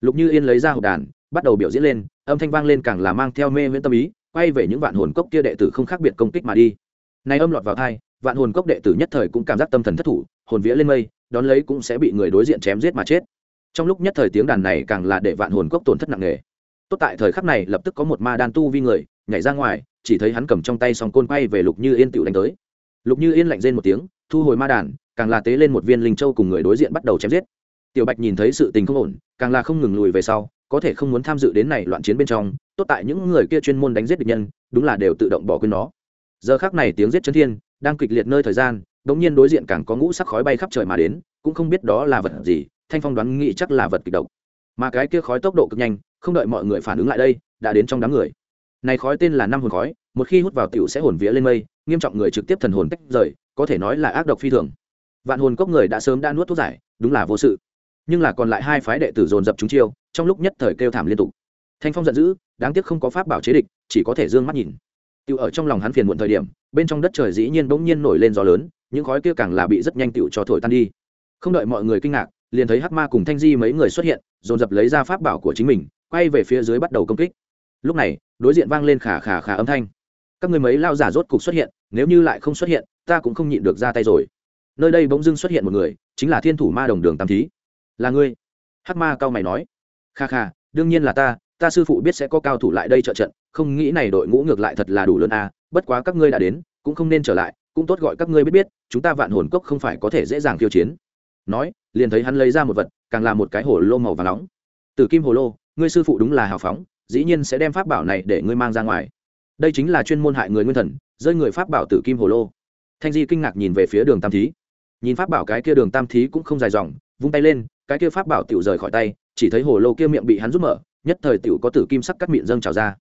Lục như yên lấy ra hộp đàn, bắt đầu biểu diễn lên, âm thanh vang lên càng là mang theo mê miễn tâm ý, quay về những vạn hồn cốc kia đệ tử không khác biệt công kích mà đi. Nay âm lọt vào thai vạn hồn cốc đệ tử nhất thời cũng cảm giác tâm thần thất thủ, hồn vía lên mây, đón lấy cũng sẽ bị người đối diện chém giết mà chết. Trong lúc nhất thời tiếng đàn này càng là để vạn hồn cốc tổn thất nặng nề. Tốt tại thời khắc này lập tức có một ma đan tu vi người nhảy ra ngoài, chỉ thấy hắn cầm trong tay song côn quay về lục như yên tựu đánh tới. Lục như yên lạnh rên một tiếng, thu hồi ma đàn, càng là tế lên một viên linh châu cùng người đối diện bắt đầu chém giết. Tiểu bạch nhìn thấy sự tình không ổn, càng là không ngừng lùi về sau, có thể không muốn tham dự đến này loạn chiến bên trong, tốt tại những người kia chuyên môn đánh giết địch nhân, đúng là đều tự động bỏ quên nó. Giờ khác này tiếng giết chân thiên, đang kịch liệt nơi thời gian đ ỗ n g nhiên đối diện càng có ngũ sắc khói bay khắp trời mà đến, cũng không biết đó là vật gì, thanh phong đoán nghĩ chắc là vật kịch độc. Mà cái kia khói tốc độ cực nhanh, không đợi mọi người phản ứng lại đây, đã đến trong đám người này khói tên là năm hồn khói một khi hút vào tiểu sẽ hồn vía lên mây nghiêm trọng người trực tiếp thần hồn tách rời có thể nói là ác độc phi thường vạn hồn cốc người đã sớm đã nuốt thuốc giải đúng là vô sự nhưng là còn lại hai phái đệ tử dồn dập chúng chiêu trong lúc nhất thời kêu thảm liên tục thanh phong giận dữ đáng tiếc không có pháp bảo chế địch chỉ có thể d ư ơ n g mắt nhìn Tiểu ở trong lòng hắn phiền muộn thời điểm, bên trong đất trời dĩ nhiên bỗng nhiên nổi lên gió lớn, những khói kia càng là bị rất nhanh tiểu cho thổi tan đi. Không đợi mọi người kinh ngạc, liền thấy Hắc Ma cùng Thanh Di mấy người xuất hiện, dồn dập lấy ra pháp bảo của chính mình, quay về phía dưới bắt đầu công kích. Lúc này, đối diện vang lên khà khà khà âm thanh. Các người mấy lao giả rốt cục xuất hiện, nếu như lại không xuất hiện, ta cũng không nhịn được ra tay rồi. Nơi đây bỗng dưng xuất hiện một người, chính là Thiên Thủ Ma Đồng Đường Tam Thí. Là ngươi? Hắc Ma cao mày nói. Kha kha, đương nhiên là ta, ta sư phụ biết sẽ có cao thủ lại đây trợ trận không nghĩ này đội ngũ ngược lại thật là đủ lớn à bất quá các ngươi đã đến cũng không nên trở lại cũng tốt gọi các ngươi biết biết chúng ta vạn hồn cốc không phải có thể dễ dàng khiêu chiến nói liền thấy hắn lấy ra một vật càng là một cái hồ lô màu và nóng từ kim hồ lô ngươi sư phụ đúng là hào phóng dĩ nhiên sẽ đem pháp bảo này để ngươi mang ra ngoài. Đây chính là chuyên môn hại người nguyên thần, rơi người pháp bảo tử kim hồ lô. Thanh di kinh ngạc nhìn về phía đường tam thí. Nhìn pháp bảo cái kia đường tam thí cũng không dài dòng, vung tay lên, cái kia pháp bảo tiểu rời khỏi tay, chỉ thấy hồ lô kia miệng bị hắn rút mở, nhất thời tiểu có tử kim sắc cắt miệng dâng trào ra.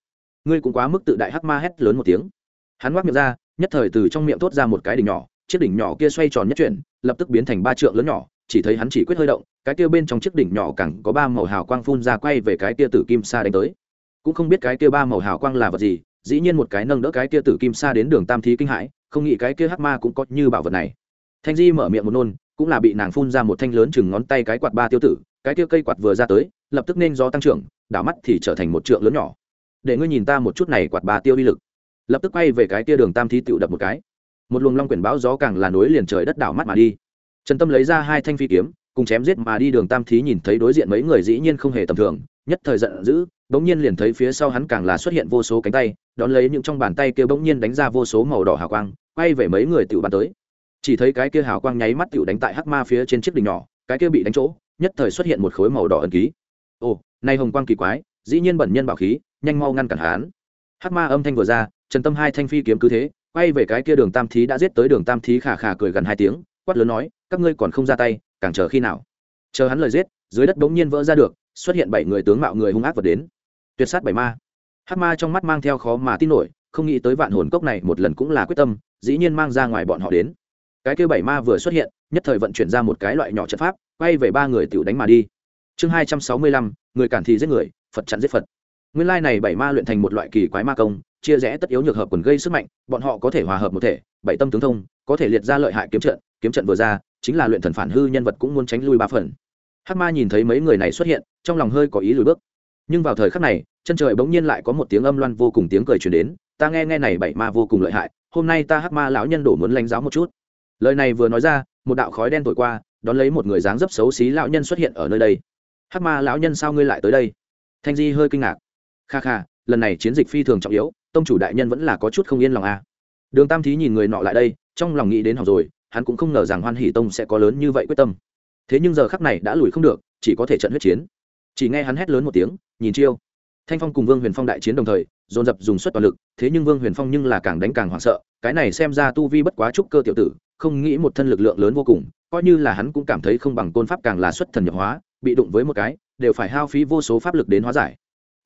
Ngươi cũng quá mức tự đại hắc ma hét lớn một tiếng. Hắn ngoác miệng ra, nhất thời từ trong miệng thốt ra một cái đỉnh nhỏ, chiếc đỉnh nhỏ kia xoay tròn nhất chuyển, lập tức biến thành ba trượng lớn nhỏ, chỉ thấy hắn chỉ quyết hơi động, cái kia bên trong chiếc đỉnh nhỏ càng có ba màu hào quang phun ra quay về cái kia tử kim xa đánh tới cũng không biết cái kia ba màu hào quang là vật gì, dĩ nhiên một cái nâng đỡ cái kia tử kim sa đến đường tam thí kinh hãi, không nghĩ cái kia hắc ma cũng có như bảo vật này. Thanh di mở miệng một nôn, cũng là bị nàng phun ra một thanh lớn chừng ngón tay cái quạt ba tiêu tử, cái kia cây quạt vừa ra tới, lập tức nên do tăng trưởng, đảo mắt thì trở thành một trượng lớn nhỏ. Để ngươi nhìn ta một chút này quạt ba tiêu uy lực. Lập tức quay về cái kia đường tam thí tựu đập một cái. Một luồng long quyển bão gió càng là nối liền trời đất đảo mắt mà đi. Trần tâm lấy ra hai thanh phi kiếm, cùng chém giết mà đi đường tam thí nhìn thấy đối diện mấy người dĩ nhiên không hề tầm thường nhất thời giận dữ, bỗng nhiên liền thấy phía sau hắn càng là xuất hiện vô số cánh tay, đón lấy những trong bàn tay kia bỗng nhiên đánh ra vô số màu đỏ hào quang, quay về mấy người tựu bàn tới. Chỉ thấy cái kia hào quang nháy mắt tựu đánh tại hắc ma phía trên chiếc đỉnh nhỏ, cái kia bị đánh chỗ, nhất thời xuất hiện một khối màu đỏ ẩn ký. Ồ, nay hồng quang kỳ quái, dĩ nhiên bẩn nhân bảo khí, nhanh mau ngăn cản hắn. hắc ma âm thanh vừa ra, trần tâm hai thanh phi kiếm cứ thế, quay về cái kia đường tam thí đã giết tới đường tam thí khả khả cười gần hai tiếng, quát lớn nói, các ngươi còn không ra tay, càng chờ khi nào? Chờ hắn lời giết, dưới đất bỗng nhiên vỡ ra được xuất hiện bảy người tướng mạo người hung ác vật đến. Tuyệt sát bảy ma. Hắc ma trong mắt mang theo khó mà tin nổi, không nghĩ tới vạn hồn cốc này một lần cũng là quyết tâm, dĩ nhiên mang ra ngoài bọn họ đến. Cái kia bảy ma vừa xuất hiện, nhất thời vận chuyển ra một cái loại nhỏ trận pháp, quay về ba người tiểu đánh mà đi. Chương hai trăm sáu mươi lăm, người cản thì giết người, phật chặn giết phật. Nguyên lai này bảy ma luyện thành một loại kỳ quái ma công, chia rẽ tất yếu nhược hợp quần gây sức mạnh, bọn họ có thể hòa hợp một thể, bảy tâm tướng thông, có thể liệt ra lợi hại kiếm trận kiếm trận vừa ra, chính là luyện thần phản hư nhân vật cũng muốn tránh lui ba phần hắc ma nhìn thấy mấy người này xuất hiện, trong lòng hơi có ý lùi bước. Nhưng vào thời khắc này, chân trời bỗng nhiên lại có một tiếng âm loan vô cùng tiếng cười truyền đến, ta nghe nghe này bảy ma vô cùng lợi hại, hôm nay ta hắc ma lão nhân đổ muốn lãnh giáo một chút. Lời này vừa nói ra, một đạo khói đen thổi qua, đón lấy một người dáng dấp xấu xí lão nhân xuất hiện ở nơi đây. Hắc ma lão nhân sao ngươi lại tới đây? Thanh di hơi kinh ngạc. Kha kha, lần này chiến dịch phi thường trọng yếu, tông chủ đại nhân vẫn là có chút không yên lòng à. đường tam thí nhìn người nọ lại đây, trong lòng nghĩ đến học rồi, hắn cũng không ngờ rằng hoan hỷ tông sẽ có lớn như vậy quyết tâm thế nhưng giờ khắc này đã lùi không được chỉ có thể trận huyết chiến chỉ nghe hắn hét lớn một tiếng nhìn chiêu thanh phong cùng vương huyền phong đại chiến đồng thời dồn dập dùng suất toàn lực thế nhưng vương huyền phong nhưng là càng đánh càng hoảng sợ cái này xem ra tu vi bất quá trúc cơ tiểu tử không nghĩ một thân lực lượng lớn vô cùng coi như là hắn cũng cảm thấy không bằng côn pháp càng là xuất thần nhập hóa bị đụng với một cái đều phải hao phí vô số pháp lực đến hóa giải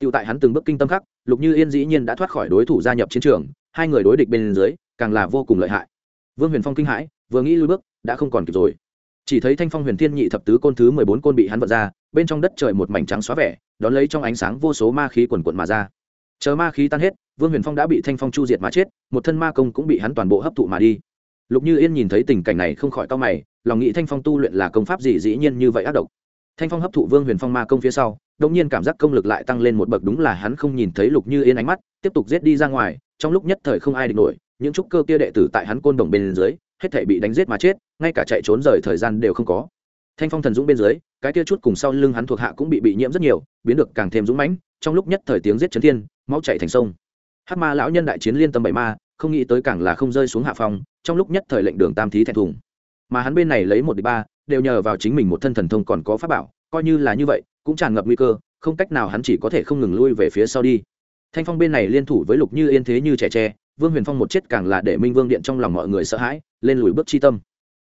Tiểu tại hắn từng bước kinh tâm khắc, Lục Như Yên dĩ nhiên đã thoát khỏi đối thủ gia nhập chiến trường, hai người đối địch bên dưới, càng là vô cùng lợi hại. Vương Huyền Phong kinh hãi, vừa nghĩ lui bước, đã không còn kịp rồi. Chỉ thấy Thanh Phong Huyền Thiên nhị thập tứ côn thứ mười bốn côn bị hắn vận ra, bên trong đất trời một mảnh trắng xóa vẻ, đón lấy trong ánh sáng vô số ma khí quần quận mà ra. Chờ ma khí tan hết, Vương Huyền Phong đã bị Thanh Phong chu diệt mà chết, một thân ma công cũng bị hắn toàn bộ hấp thụ mà đi. Lục Như Yên nhìn thấy tình cảnh này không khỏi cau mày, lòng nghĩ Thanh Phong tu luyện là công pháp gì dĩ nhiên như vậy ác độc. Thanh Phong hấp thụ Vương Huyền Phong ma công phía sau, đột nhiên cảm giác công lực lại tăng lên một bậc đúng là hắn không nhìn thấy Lục Như Yên ánh mắt, tiếp tục giết đi ra ngoài, trong lúc nhất thời không ai địch nổi, những trúc cơ kia đệ tử tại hắn côn đồng bên dưới, hết thảy bị đánh giết mà chết, ngay cả chạy trốn rời thời gian đều không có. Thanh Phong thần dũng bên dưới, cái kia chút cùng sau lưng hắn thuộc hạ cũng bị bị nhiễm rất nhiều, biến được càng thêm dũng mãnh, trong lúc nhất thời tiếng giết chấn thiên, máu chảy thành sông. Hắc Ma lão nhân đại chiến liên tâm bảy ma, không nghĩ tới càng là không rơi xuống hạ phong, trong lúc nhất thời lệnh đường tam thí thẹn thùng. Mà hắn bên này lấy một đi ba, đều nhờ vào chính mình một thân thần thông còn có pháp bảo, coi như là như vậy cũng tràn ngập nguy cơ không cách nào hắn chỉ có thể không ngừng lui về phía sau đi thanh phong bên này liên thủ với lục như yên thế như trẻ tre vương huyền phong một chết càng là để minh vương điện trong lòng mọi người sợ hãi, lên lùi bước chi tâm.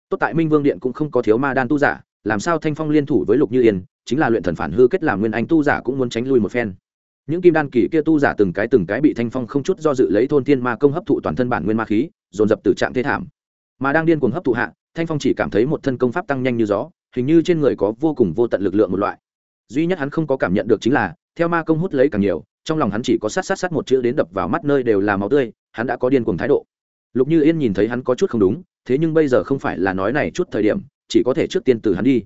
Tốt tại minh vương điện cũng không có thiếu ma đan tu giả, làm sao thanh phong liên thủ với lục như yên, chính là luyện thần phản hư kết làm nguyên anh tu giả cũng muốn tránh lui một phen. Những kim đan kỳ kia tu giả từng cái từng cái bị thanh phong không chút do dự lấy thôn thiên ma công hấp thụ toàn thân bản nguyên ma khí, dồn dập từ trạng thế thảm. Mà đang điên cuồng hấp thụ hạ, thanh phong chỉ cảm thấy một thân công pháp tăng nhanh như gió, hình như trên người có vô cùng vô tận lực lượng một loại. Duy nhất hắn không có cảm nhận được chính là, theo ma công hút lấy càng nhiều, trong lòng hắn chỉ có sát sát sát một chữ đến đập vào mắt nơi đều là máu tươi hắn đã có điên cuồng thái độ. Lục như yên nhìn thấy hắn có chút không đúng, thế nhưng bây giờ không phải là nói này chút thời điểm, chỉ có thể trước tiên từ hắn đi.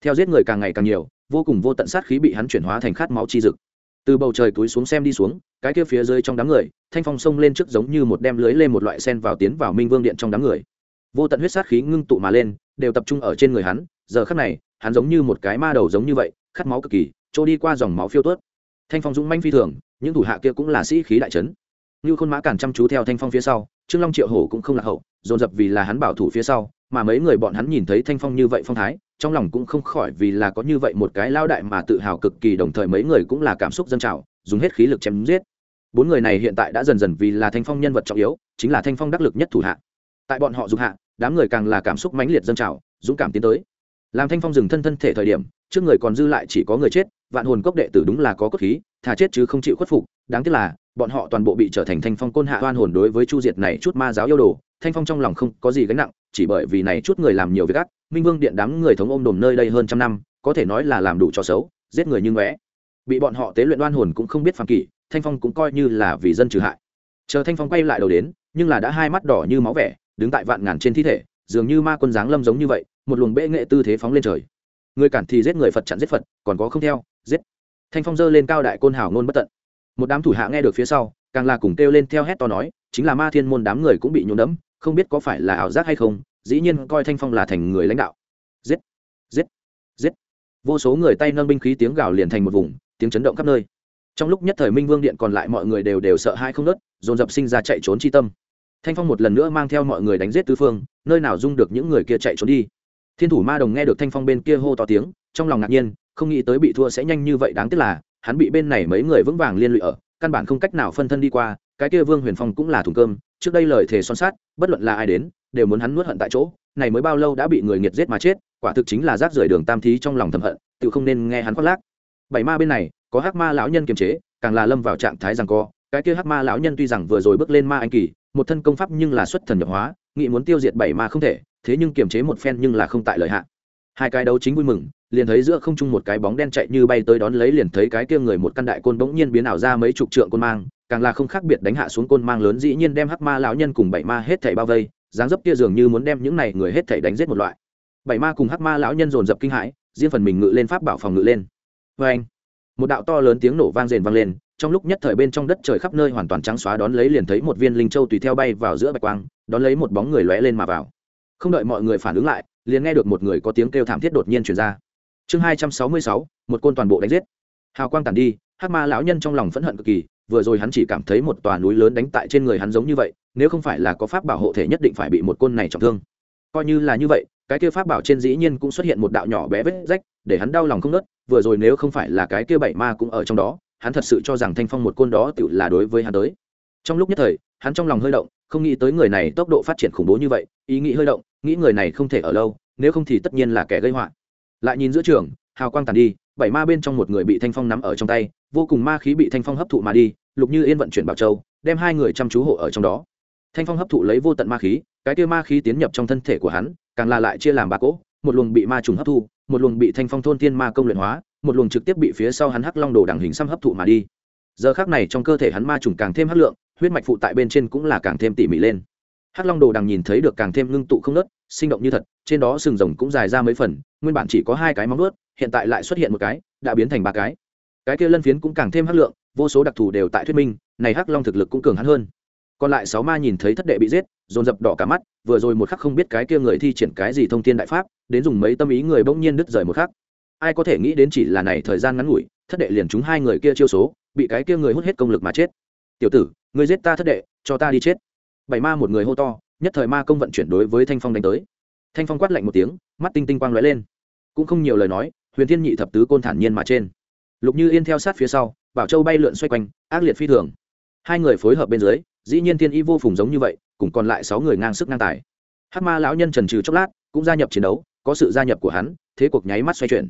Theo giết người càng ngày càng nhiều, vô cùng vô tận sát khí bị hắn chuyển hóa thành khát máu chi dực. Từ bầu trời túi xuống xem đi xuống, cái kia phía dưới trong đám người, thanh phong xông lên trước giống như một đem lưới lên một loại sen vào tiến vào minh vương điện trong đám người. Vô tận huyết sát khí ngưng tụ mà lên, đều tập trung ở trên người hắn, giờ khắc này, hắn giống như một cái ma đầu giống như vậy, khát máu cực kỳ, trôi đi qua dòng máu phiêu tuốt. Thanh phong dũng manh phi thường, những thủ hạ kia cũng là sĩ khí đại trấn như khôn mã cản chăm chú theo thanh phong phía sau, trương long triệu hổ cũng không lạc hậu, dồn dập vì là hắn bảo thủ phía sau, mà mấy người bọn hắn nhìn thấy thanh phong như vậy phong thái, trong lòng cũng không khỏi vì là có như vậy một cái lao đại mà tự hào cực kỳ, đồng thời mấy người cũng là cảm xúc dân trào, dùng hết khí lực chém giết. Bốn người này hiện tại đã dần dần vì là thanh phong nhân vật trọng yếu, chính là thanh phong đắc lực nhất thủ hạ. Tại bọn họ dục hạ, đám người càng là cảm xúc mãnh liệt dân trào, dũng cảm tiến tới làm thanh phong dừng thân thân thể thời điểm, trước người còn dư lại chỉ có người chết, vạn hồn cốc đệ tử đúng là có cốt khí, thà chết chứ không chịu khuất phục. Đáng tiếc là, bọn họ toàn bộ bị trở thành thanh phong côn hạ oan hồn đối với chu diệt này chút ma giáo yêu đồ. Thanh phong trong lòng không có gì gánh nặng, chỉ bởi vì này chút người làm nhiều việc ác. Minh vương điện đám người thống ôm đồm nơi đây hơn trăm năm, có thể nói là làm đủ cho xấu, giết người như ngóe bị bọn họ tế luyện oan hồn cũng không biết phàm kỷ thanh phong cũng coi như là vì dân trừ hại. Chờ thanh phong quay lại đầu đến, nhưng là đã hai mắt đỏ như máu vẻ, đứng tại vạn ngàn trên thi thể, dường như ma quân giáng lâm giống như vậy một luồng bệ nghệ tư thế phóng lên trời. Người cản thì giết người phật chặn giết phật, còn có không theo, giết. Thanh phong dơ lên cao đại côn hào nôn bất tận. Một đám thủ hạ nghe được phía sau, càng là cùng kêu lên theo hét to nói, chính là ma thiên môn đám người cũng bị nhuộm đẫm, không biết có phải là ảo giác hay không, dĩ nhiên coi thanh phong là thành người lãnh đạo. Giết giết giết. Vô số người tay nâng binh khí tiếng gào liền thành một vùng, tiếng chấn động khắp nơi. Trong lúc nhất thời minh vương điện còn lại mọi người đều đều sợ hai không nớt dồn dập sinh ra chạy trốn chi tâm. Thanh phong một lần nữa mang theo mọi người đánh giết tứ phương, nơi nào dung được những người kia chạy trốn đi thiên thủ ma đồng nghe được thanh phong bên kia hô to tiếng, trong lòng ngạc nhiên, không nghĩ tới bị thua sẽ nhanh như vậy, đáng tiếc là, hắn bị bên này mấy người vững vàng liên lụy ở, căn bản không cách nào phân thân đi qua, cái kia vương huyền phong cũng là thùng cơm, trước đây lời thề son sát bất luận là ai đến, đều muốn hắn nuốt hận tại chỗ, này mới bao lâu đã bị người nghiệt giết mà chết, quả thực chính là rác rưởi đường tam thí trong lòng thầm hận, tự không nên nghe hắn khoác lác. Bảy ma bên này, có hắc ma lão nhân kiềm chế, càng là lâm vào trạng thái rằng co, cái kia hắc ma lão nhân tuy rằng vừa rồi bước lên ma anh kỳ, một thân công pháp nhưng là xuất thần nhập hóa nghĩ muốn tiêu diệt bảy ma không thể thế nhưng kiềm chế một phen nhưng là không tại lợi hạ. Hai cái đấu chính vui mừng, liền thấy giữa không trung một cái bóng đen chạy như bay tới đón lấy liền thấy cái kia người một căn đại côn bỗng nhiên biến ảo ra mấy chục trượng côn mang, càng là không khác biệt đánh hạ xuống côn mang lớn dĩ nhiên đem hắc ma lão nhân cùng bảy ma hết thảy bao vây, dáng dấp kia dường như muốn đem những này người hết thảy đánh giết một loại. Bảy ma cùng hắc ma lão nhân dồn dập kinh hãi, riêng phần mình ngự lên pháp bảo phòng ngự lên. Vê anh một đạo to lớn tiếng nổ vang rền vang lên, trong lúc nhất thời bên trong đất trời khắp nơi hoàn toàn trắng xóa đón lấy liền thấy một viên linh châu tùy theo bay vào giữa bạch quang, đón lấy một bóng người lóe lên mà vào không đợi mọi người phản ứng lại, liền nghe được một người có tiếng kêu thảm thiết đột nhiên truyền ra. Chương hai trăm sáu mươi sáu, một côn toàn bộ đánh giết. Hào quang tàn đi Hát ma lão nhân trong lòng phẫn hận cực kỳ, vừa rồi hắn chỉ cảm thấy một tòa núi lớn đánh tại trên người hắn giống như vậy, nếu không phải là có pháp bảo hộ thể nhất định phải bị một côn này trọng thương. Coi như là như vậy, cái kia pháp bảo trên dĩ nhiên cũng xuất hiện một đạo nhỏ bé vết rách, để hắn đau lòng không nớt vừa rồi nếu không phải là cái kia bảy ma cũng ở trong đó, hắn thật sự cho rằng thanh phong một côn đó tự là đối với hắn tới. Trong lúc nhất thời, hắn trong lòng hơi động, không nghĩ tới người này tốc độ phát triển khủng bố như vậy, ý nghĩ hơi động nghĩ người này không thể ở lâu, nếu không thì tất nhiên là kẻ gây họa. Lại nhìn giữa trường, hào quang tàn đi, bảy ma bên trong một người bị thanh phong nắm ở trong tay, vô cùng ma khí bị thanh phong hấp thụ mà đi, lục như yên vận chuyển bảo châu, đem hai người chăm chú hộ ở trong đó. Thanh phong hấp thụ lấy vô tận ma khí, cái kia ma khí tiến nhập trong thân thể của hắn, càng là lại chia làm ba cỗ, một luồng bị ma trùng hấp thu, một luồng bị thanh phong thôn tiên ma công luyện hóa, một luồng trực tiếp bị phía sau hắn hắc long đồ đằng hình xăm hấp thụ mà đi. Giờ khác này trong cơ thể hắn ma trùng càng thêm hắc lượng, huyết mạch phụ tại bên trên cũng là càng thêm tỉ mỉ lên hắc long đồ đằng nhìn thấy được càng thêm ngưng tụ không nớt, sinh động như thật, trên đó sừng rồng cũng dài ra mấy phần, nguyên bản chỉ có hai cái móng ướt hiện tại lại xuất hiện một cái, đã biến thành ba cái. Cái kia lân phiến cũng càng thêm hắc lượng, vô số đặc thù đều tại thuyết minh, này hắc long thực lực cũng cường hắn hơn. Còn lại sáu ma nhìn thấy thất đệ bị giết, dồn dập đỏ cả mắt, vừa rồi một khắc không biết cái kia người thi triển cái gì thông tin đại pháp, đến dùng mấy tâm ý người bỗng nhiên đứt rời một khắc. Ai có thể nghĩ đến chỉ là này thời gian ngắn ngủi, thất đệ liền chúng hai người kia chiêu số, bị cái kia người hút hết công lực mà chết. Tiểu tử người giết ta thất đệ, cho ta đi chết bảy ma một người hô to, nhất thời ma công vận chuyển đối với thanh phong đánh tới. Thanh phong quát lạnh một tiếng, mắt tinh tinh quang lóe lên. Cũng không nhiều lời nói, huyền thiên nhị thập tứ côn thản nhiên mà trên. Lục như yên theo sát phía sau, bảo châu bay lượn xoay quanh, ác liệt phi thường. Hai người phối hợp bên dưới, dĩ nhiên thiên y vô phùng giống như vậy, cùng còn lại sáu người ngang sức ngang tài. Hát ma lão nhân trần trừ chốc lát, cũng gia nhập chiến đấu, có sự gia nhập của hắn, thế cuộc nháy mắt xoay chuyển.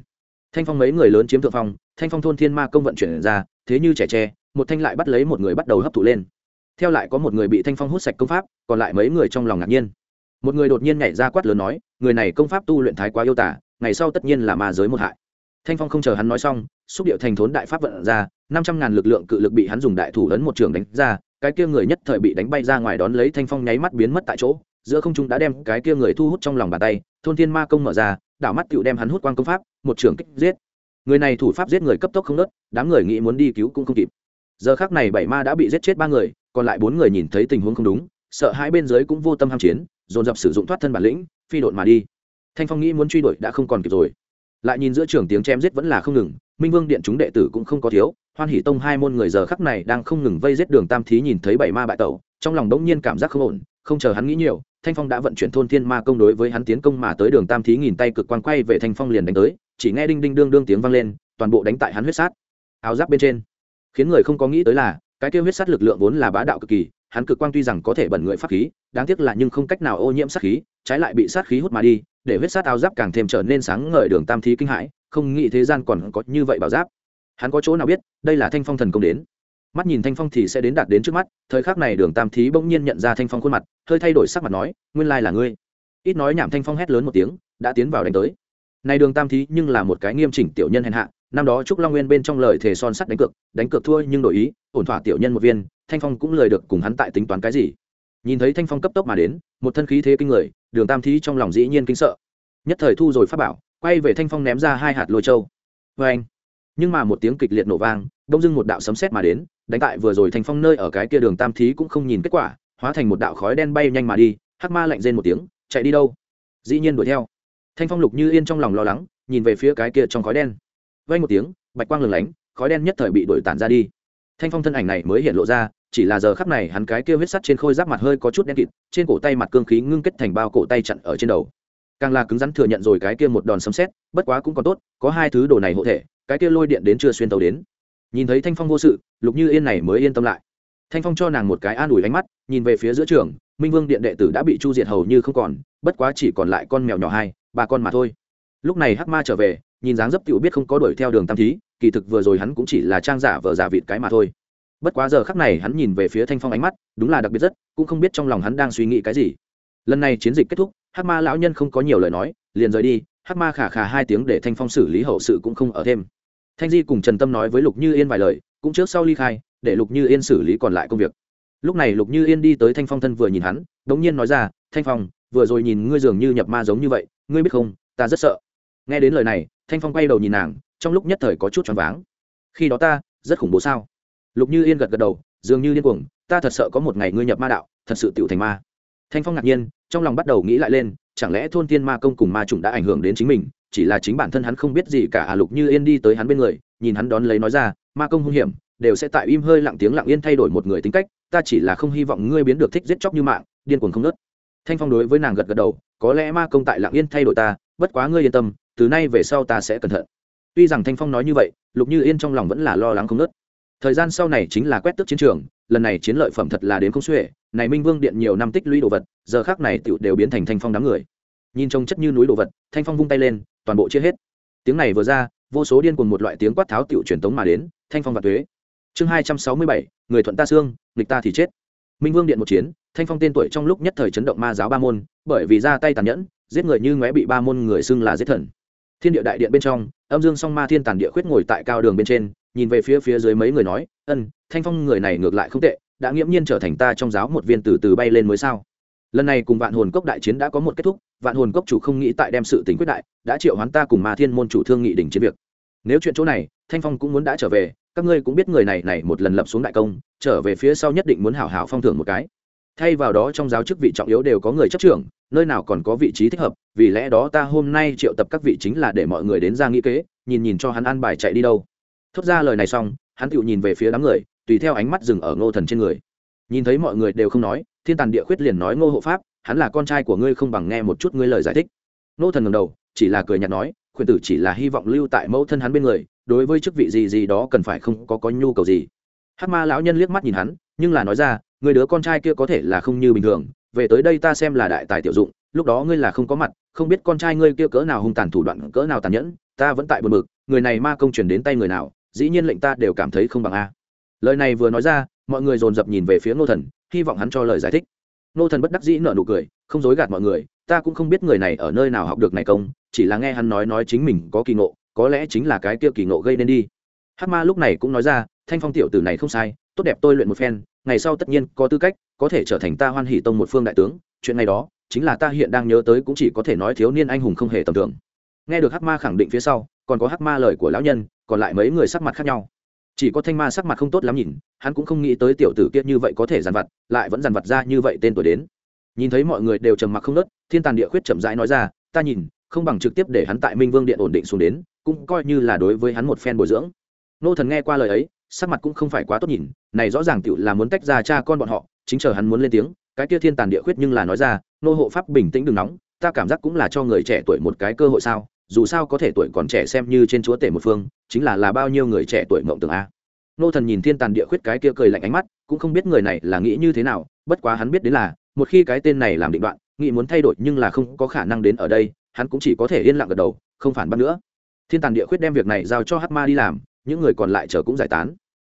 Thanh phong mấy người lớn chiếm thượng phong, thanh phong thôn thiên ma công vận chuyển ra, thế như trẻ tre, một thanh lại bắt lấy một người bắt đầu hấp thụ lên theo lại có một người bị thanh phong hút sạch công pháp, còn lại mấy người trong lòng ngạc nhiên. Một người đột nhiên nhảy ra quát lớn nói, người này công pháp tu luyện thái quá yêu tả, ngày sau tất nhiên là ma giới một hại. Thanh phong không chờ hắn nói xong, xúc điệu thành thốn đại pháp vận ra, năm trăm ngàn lực lượng cự lực bị hắn dùng đại thủ lớn một trường đánh ra, cái kia người nhất thời bị đánh bay ra ngoài đón lấy thanh phong nháy mắt biến mất tại chỗ, giữa không trung đã đem cái kia người thu hút trong lòng bàn tay, thôn thiên ma công mở ra, đảo mắt tựu đem hắn hút quang công pháp, một trường kích giết. Người này thủ pháp giết người cấp tốc không nớt, đám người nghĩ muốn đi cứu cũng không kịp. Giờ khác này bảy ma đã bị giết chết ba người còn lại bốn người nhìn thấy tình huống không đúng, sợ hai bên dưới cũng vô tâm ham chiến, dồn dập sử dụng thoát thân bản lĩnh, phi độn mà đi. Thanh phong nghĩ muốn truy đuổi đã không còn kịp rồi. Lại nhìn giữa trường tiếng chém giết vẫn là không ngừng, minh vương điện chúng đệ tử cũng không có thiếu, hoan hỷ tông hai môn người giờ khắc này đang không ngừng vây giết đường tam thí nhìn thấy bảy ma bại tẩu, trong lòng đống nhiên cảm giác không ổn, không chờ hắn nghĩ nhiều, thanh phong đã vận chuyển thôn thiên ma công đối với hắn tiến công mà tới đường tam thí nghìn tay cực quan quay về thanh phong liền đánh tới, chỉ nghe đinh đinh đương đương tiếng vang lên, toàn bộ đánh tại hắn huyết sát. Áo giáp bên trên, khiến người không có nghĩ tới là cái kia huyết sát lực lượng vốn là bá đạo cực kỳ, hắn cực quang tuy rằng có thể bẩn người pháp khí, đáng tiếc là nhưng không cách nào ô nhiễm sát khí, trái lại bị sát khí hút mà đi, để huyết sát áo giáp càng thêm trở nên sáng ngời đường tam thí kinh hãi, không nghĩ thế gian còn có như vậy bảo giáp. Hắn có chỗ nào biết, đây là thanh phong thần công đến. Mắt nhìn thanh phong thì sẽ đến đạt đến trước mắt, thời khắc này đường tam thí bỗng nhiên nhận ra thanh phong khuôn mặt, hơi thay đổi sắc mặt nói, nguyên lai là ngươi. Ít nói nhảm thanh phong hét lớn một tiếng, đã tiến vào đánh tới. Này đường tam thí nhưng là một cái nghiêm chỉnh tiểu nhân hèn hạ năm đó trúc long nguyên bên trong lời thề son sắt đánh cược đánh cược thua nhưng đổi ý, ổn thỏa tiểu nhân một viên, thanh phong cũng lời được cùng hắn tại tính toán cái gì. Nhìn thấy thanh phong cấp tốc mà đến, một thân khí thế kinh người, đường tam thí trong lòng dĩ nhiên kinh sợ. Nhất thời thu rồi phát bảo, quay về thanh phong ném ra hai hạt lôi châu. Vê anh nhưng mà một tiếng kịch liệt nổ vang, đông dưng một đạo sấm sét mà đến, đánh tại vừa rồi thanh phong nơi ở cái kia đường tam thí cũng không nhìn kết quả, hóa thành một đạo khói đen bay nhanh mà đi, hắc ma lạnh rên một tiếng, chạy đi đâu? Dĩ nhiên đuổi theo. Thanh phong lục như yên trong lòng lo lắng, nhìn về phía cái kia trong khói đen vay một tiếng, bạch quang lừng lánh, khói đen nhất thời bị đuổi tản ra đi. Thanh phong thân ảnh này mới hiện lộ ra, chỉ là giờ khắp này hắn cái kia huyết sắt trên khôi giáp mặt hơi có chút đen kịt, trên cổ tay mặt cương khí ngưng kết thành bao cổ tay chặn ở trên đầu. Càng là cứng rắn thừa nhận rồi cái kia một đòn sấm xét bất quá cũng còn tốt, có hai thứ đồ này hộ thể, cái kia lôi điện đến chưa xuyên tàu đến. Nhìn thấy thanh phong vô sự, lục như yên này mới yên tâm lại. Thanh phong cho nàng một cái an ủi ánh mắt, nhìn về phía giữa trường, minh vương điện đệ tử đã bị chu diệt hầu như không còn, bất quá chỉ còn lại con mèo nhỏ hai, ba con mà thôi. Lúc này hắc ma trở về nhìn dáng dấp cựu biết không có đuổi theo đường tam thí, kỳ thực vừa rồi hắn cũng chỉ là trang giả vờ giả vịt cái mà thôi. Bất quá giờ khắc này hắn nhìn về phía thanh phong ánh mắt, đúng là đặc biệt rất, cũng không biết trong lòng hắn đang suy nghĩ cái gì. Lần này chiến dịch kết thúc, hắc ma lão nhân không có nhiều lời nói, liền rời đi, hắc ma khả khả hai tiếng để thanh phong xử lý hậu sự cũng không ở thêm. Thanh di cùng trần tâm nói với lục như yên vài lời, cũng trước sau ly khai, để lục như yên xử lý còn lại công việc. Lúc này lục như yên đi tới thanh phong thân vừa nhìn hắn đ ỗ n g nhiên nói ra, thanh phong, vừa rồi nhìn ngươi dường như nhập ma giống như vậy, ngươi biết không, ta rất sợ. Nghe đến lời này thanh phong quay đầu nhìn nàng, trong lúc nhất thời có chút choáng váng. Khi đó ta, rất khủng bố sao? Lục như yên gật gật đầu, dường như điên cuồng, ta thật sợ có một ngày ngươi nhập ma đạo, thật sự tựu thành ma. Thanh phong ngạc nhiên, trong lòng bắt đầu nghĩ lại lên, chẳng lẽ thôn tiên ma công cùng ma chủng đã ảnh hưởng đến chính mình, chỉ là chính bản thân hắn không biết gì cả à? Lục như yên đi tới hắn bên người, nhìn hắn đón lấy nói ra, ma công hung hiểm, đều sẽ tại im hơi lặng tiếng lặng yên thay đổi một người tính cách, ta chỉ là không hy vọng ngươi biến được thích giết chóc như mạng, điên cuồng không nớt thanh phong đối với nàng gật gật đầu, có lẽ ma công tại lặng yên thay đổi ta, bất quá ngươi yên tâm từ nay về sau ta sẽ cẩn thận. Tuy rằng thanh phong nói như vậy, lục như yên trong lòng vẫn là lo lắng không nớt thời gian sau này chính là quét tước chiến trường, lần này chiến lợi phẩm thật là đến không xuể, này minh vương điện nhiều năm tích lũy đồ vật, giờ khác này tựu đều biến thành thanh phong đám người. Nhìn trông chất như núi đồ vật, thanh phong vung tay lên, toàn bộ chia hết. Tiếng này vừa ra, vô số điên cùng một loại tiếng quát tháo tựu truyền tống mà đến, thanh phong và thuế chương hai trăm sáu mươi bảy, người thuận ta xương, nghịch ta thì chết. Minh vương điện một chiến, thanh phong tên tuổi trong lúc nhất thời chấn động ma giáo ba môn, bởi vì ra tay tàn nhẫn, giết người như ngóe bị ba môn người xưng là giết thần thiên địa đại điện bên trong, âm dương song ma thiên tàn địa khuyết ngồi tại cao đường bên trên, nhìn về phía phía dưới mấy người nói, ân, thanh phong người này ngược lại không tệ, đã nghiễm nhiên trở thành ta trong giáo một viên từ từ bay lên mới sao? Lần này cùng vạn hồn cốc đại chiến đã có một kết thúc, vạn hồn cốc chủ không nghĩ tại đem sự tình quyết đại, đã triệu hoán ta cùng ma thiên môn chủ thương nghị đình chiến việc. Nếu chuyện chỗ này, thanh phong cũng muốn đã trở về, các ngươi cũng biết người này này một lần lập xuống đại công, trở về phía sau nhất định muốn hảo hảo phong thưởng một cái thay vào đó trong giáo chức vị trọng yếu đều có người chấp trưởng, nơi nào còn có vị trí thích hợp, vì lẽ đó ta hôm nay triệu tập các vị chính là để mọi người đến ra nghĩ kế, nhìn nhìn cho hắn ăn bài chạy đi đâu. Thốt ra lời này xong, hắn tự nhìn về phía đám người, tùy theo ánh mắt dừng ở ngô thần trên người. Nhìn thấy mọi người đều không nói, thiên tàn địa khuyết liền nói ngô hộ pháp, hắn là con trai của ngươi không bằng nghe một chút ngươi lời giải thích. Ngô thần ngầm đầu, chỉ là cười nhạt nói khuyên tử chỉ là hy vọng lưu tại mẫu thân hắn bên người, đối với chức vị gì gì đó cần phải không có có nhu cầu gì. Hát ma lão nhân liếc mắt nhìn hắn, nhưng là nói ra người đứa con trai kia có thể là không như bình thường, về tới đây ta xem là đại tài tiểu dụng, lúc đó ngươi là không có mặt, không biết con trai ngươi kia cỡ nào hung tàn thủ đoạn, cỡ nào tàn nhẫn, ta vẫn tại buồn bực, người này ma công truyền đến tay người nào, dĩ nhiên lệnh ta đều cảm thấy không bằng a. Lời này vừa nói ra, mọi người dồn dập nhìn về phía ngô thần, hy vọng hắn cho lời giải thích. Ngô thần bất đắc dĩ nợ nụ cười, không dối gạt mọi người, ta cũng không biết người này ở nơi nào học được này công, chỉ là nghe hắn nói nói chính mình có kỳ ngộ, có lẽ chính là cái kia kỳ ngộ gây nên đi. Hát ma lúc này cũng nói ra, thanh phong tiểu tử này không sai, tốt đẹp tôi luyện một phen ngày sau tất nhiên có tư cách, có thể trở thành ta hoan hỷ tông một phương đại tướng. Chuyện này đó, chính là ta hiện đang nhớ tới cũng chỉ có thể nói thiếu niên anh hùng không hề tầm thường. Nghe được hắc ma khẳng định phía sau, còn có hắc ma lời của lão nhân, còn lại mấy người sắc mặt khác nhau. Chỉ có thanh ma sắc mặt không tốt lắm nhìn, hắn cũng không nghĩ tới tiểu tử kia như vậy có thể dàn vặt, lại vẫn dàn vặt ra như vậy tên tuổi đến. Nhìn thấy mọi người đều trầm mặc không nớt, thiên tàn địa khuyết chậm rãi nói ra, ta nhìn, không bằng trực tiếp để hắn tại minh vương điện ổn định xuống đến, cũng coi như là đối với hắn một phen bồi dưỡng. Nô thần nghe qua lời ấy sắc mặt cũng không phải quá tốt nhìn, này rõ ràng tựu là muốn tách ra cha con bọn họ, chính chờ hắn muốn lên tiếng, cái kia thiên tàn địa khuyết nhưng là nói ra, nô hộ pháp bình tĩnh đừng nóng, ta cảm giác cũng là cho người trẻ tuổi một cái cơ hội sao, dù sao có thể tuổi còn trẻ xem như trên chúa tể một phương, chính là là bao nhiêu người trẻ tuổi mộng tưởng a. Nô thần nhìn thiên tàn địa khuyết cái kia cười lạnh ánh mắt, cũng không biết người này là nghĩ như thế nào, bất quá hắn biết đến là, một khi cái tên này làm định đoạn, nghĩ muốn thay đổi nhưng là không có khả năng đến ở đây, hắn cũng chỉ có thể yên lặng gật đầu, không phản bác nữa. Thiên tàn địa khuyết đem việc này giao cho hát ma đi làm những người còn lại chờ cũng giải tán.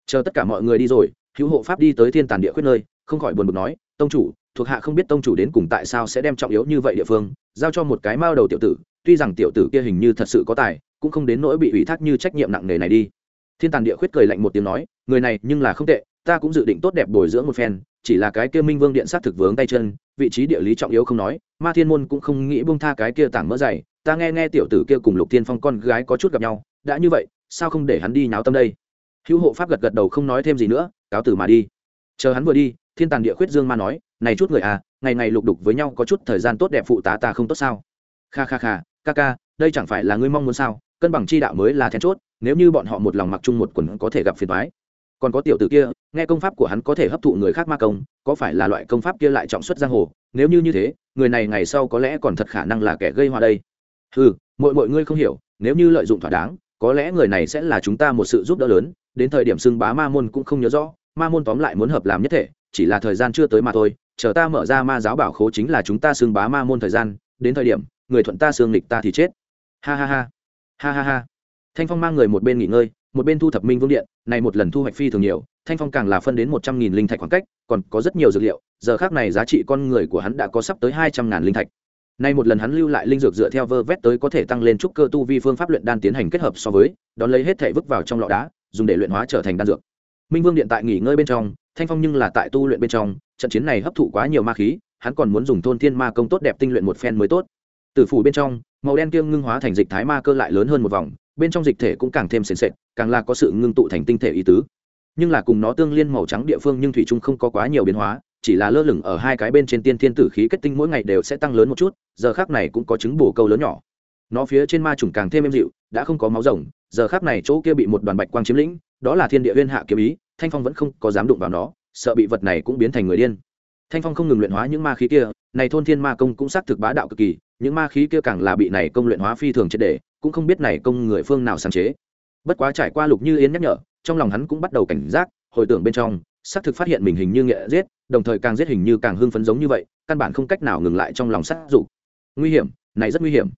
Chờ tất cả mọi người đi rồi, hữu hộ pháp đi tới thiên tàn địa khuyết nơi, không khỏi buồn bực nói, tông chủ, thuộc hạ không biết tông chủ đến cùng tại sao sẽ đem trọng yếu như vậy địa phương, giao cho một cái mao đầu tiểu tử, tuy rằng tiểu tử kia hình như thật sự có tài, cũng không đến nỗi bị ủy thác như trách nhiệm nặng nề này đi. Thiên tàn địa khuyết cười lạnh một tiếng nói, người này nhưng là không tệ, ta cũng dự định tốt đẹp bồi dưỡng một phen, chỉ là cái kia minh vương điện sát thực vướng tay chân, vị trí địa lý trọng yếu không nói, ma thiên môn cũng không nghĩ bông tha cái kia tảng mỡ dày, ta nghe nghe tiểu tử kia cùng lục tiên phong con gái có chút gặp nhau, đã như vậy sao không để hắn đi nháo tâm đây? Hữu hộ pháp gật gật đầu không nói thêm gì nữa, cáo tử mà đi. Chờ hắn vừa đi, thiên tàn địa khuyết dương ma nói, này chút người à ngày ngày lục đục với nhau có chút thời gian tốt đẹp phụ tá ta không tốt sao? Kha kha kha, ca ca, đây chẳng phải là ngươi mong muốn sao? Cân bằng chi đạo mới là then chốt, nếu như bọn họ một lòng mặc chung một quần có thể gặp phiền thoái còn có tiểu tử kia, nghe công pháp của hắn có thể hấp thụ người khác ma công, có phải là loại công pháp kia lại trọng xuất giang hồ? Nếu như như thế, người này ngày sau có lẽ còn thật khả năng là kẻ gây hoa đây. Ừ mọi mọi ngươi không hiểu, nếu như lợi dụng thỏa đáng có lẽ người này sẽ là chúng ta một sự giúp đỡ lớn, đến thời điểm xưng bá ma môn cũng không nhớ rõ, ma môn tóm lại muốn hợp làm nhất thể, chỉ là thời gian chưa tới mà thôi, chờ ta mở ra ma giáo bảo khố chính là chúng ta xưng bá ma môn thời gian, đến thời điểm, người thuận ta xương lịch ta thì chết. Ha ha ha. Ha ha ha. Thanh phong mang người một bên nghỉ ngơi, một bên thu thập minh vương điện, này một lần thu hoạch phi thường nhiều, thanh phong càng là phân đến một trăm nghìn linh thạch khoảng cách, còn có rất nhiều dược liệu, giờ khác này giá trị con người của hắn đã có sắp tới hai trăm ngàn linh thạch nay một lần hắn lưu lại linh dược dựa theo vơ vét tới có thể tăng lên trúc cơ tu vi phương pháp luyện đan tiến hành kết hợp so với, đón lấy hết thể vứt vào trong lọ đá, dùng để luyện hóa trở thành đan dược. Minh vương điện tại nghỉ ngơi bên trong, thanh phong nhưng là tại tu luyện bên trong, trận chiến này hấp thụ quá nhiều ma khí, hắn còn muốn dùng thôn thiên ma công tốt đẹp tinh luyện một phen mới tốt. Từ phủ bên trong, màu đen kiêng ngưng hóa thành dịch thái ma cơ lại lớn hơn một vòng, bên trong dịch thể cũng càng thêm sền sệt, càng là có sự ngưng tụ thành tinh thể ý tứ. Nhưng là cùng nó tương liên màu trắng địa phương nhưng thủy trung không có quá nhiều biến hóa chỉ là lơ lửng ở hai cái bên trên tiên thiên tử khí kết tinh mỗi ngày đều sẽ tăng lớn một chút, giờ khác này cũng có chứng bổ câu lớn nhỏ. Nó phía trên ma trùng càng thêm êm dịu, đã không có máu rồng, giờ khác này chỗ kia bị một đoàn bạch quang chiếm lĩnh, đó là thiên địa huyên hạ kiếm ý, thanh phong vẫn không có dám đụng vào nó, sợ bị vật này cũng biến thành người điên. Thanh phong không ngừng luyện hóa những ma khí kia, này thôn thiên ma công cũng xác thực bá đạo cực kỳ, những ma khí kia càng là bị này công luyện hóa phi thường triệt đề cũng không biết này công người phương nào sáng chế. Bất quá trải qua lục như yến nhắc nhở, trong lòng hắn cũng bắt đầu cảnh giác, hồi tưởng bên trong xác thực phát hiện mình hình như nghệ giết, đồng thời càng giết hình như càng hưng phấn giống như vậy, căn bản không cách nào ngừng lại trong lòng sát dục. Nguy hiểm, này rất nguy hiểm.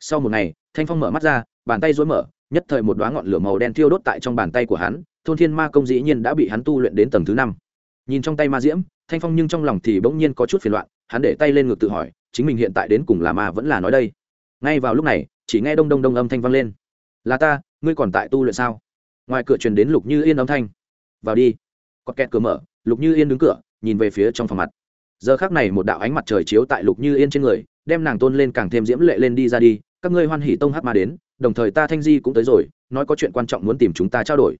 Sau một ngày, thanh phong mở mắt ra, bàn tay rối mở, nhất thời một đoá ngọn lửa màu đen thiêu đốt tại trong bàn tay của hắn, thôn thiên ma công dĩ nhiên đã bị hắn tu luyện đến tầng thứ năm. Nhìn trong tay ma diễm, thanh phong nhưng trong lòng thì bỗng nhiên có chút phiền loạn, hắn để tay lên ngực tự hỏi, chính mình hiện tại đến cùng là ma vẫn là nói đây? Ngay vào lúc này, chỉ nghe đông đông đông âm thanh vang lên. Là ta, ngươi còn tại tu luyện sao? Ngoài cửa truyền đến lục như yên âm thanh. Vào đi có kẹt cửa mở, lục như yên đứng cửa, nhìn về phía trong phòng mặt. Giờ khác này một đạo ánh mặt trời chiếu tại lục như yên trên người, đem nàng tôn lên càng thêm diễm lệ lên đi ra đi. Các ngươi hoan hỉ tông hát ma đến, đồng thời ta thanh di cũng tới rồi, nói có chuyện quan trọng muốn tìm chúng ta trao đổi.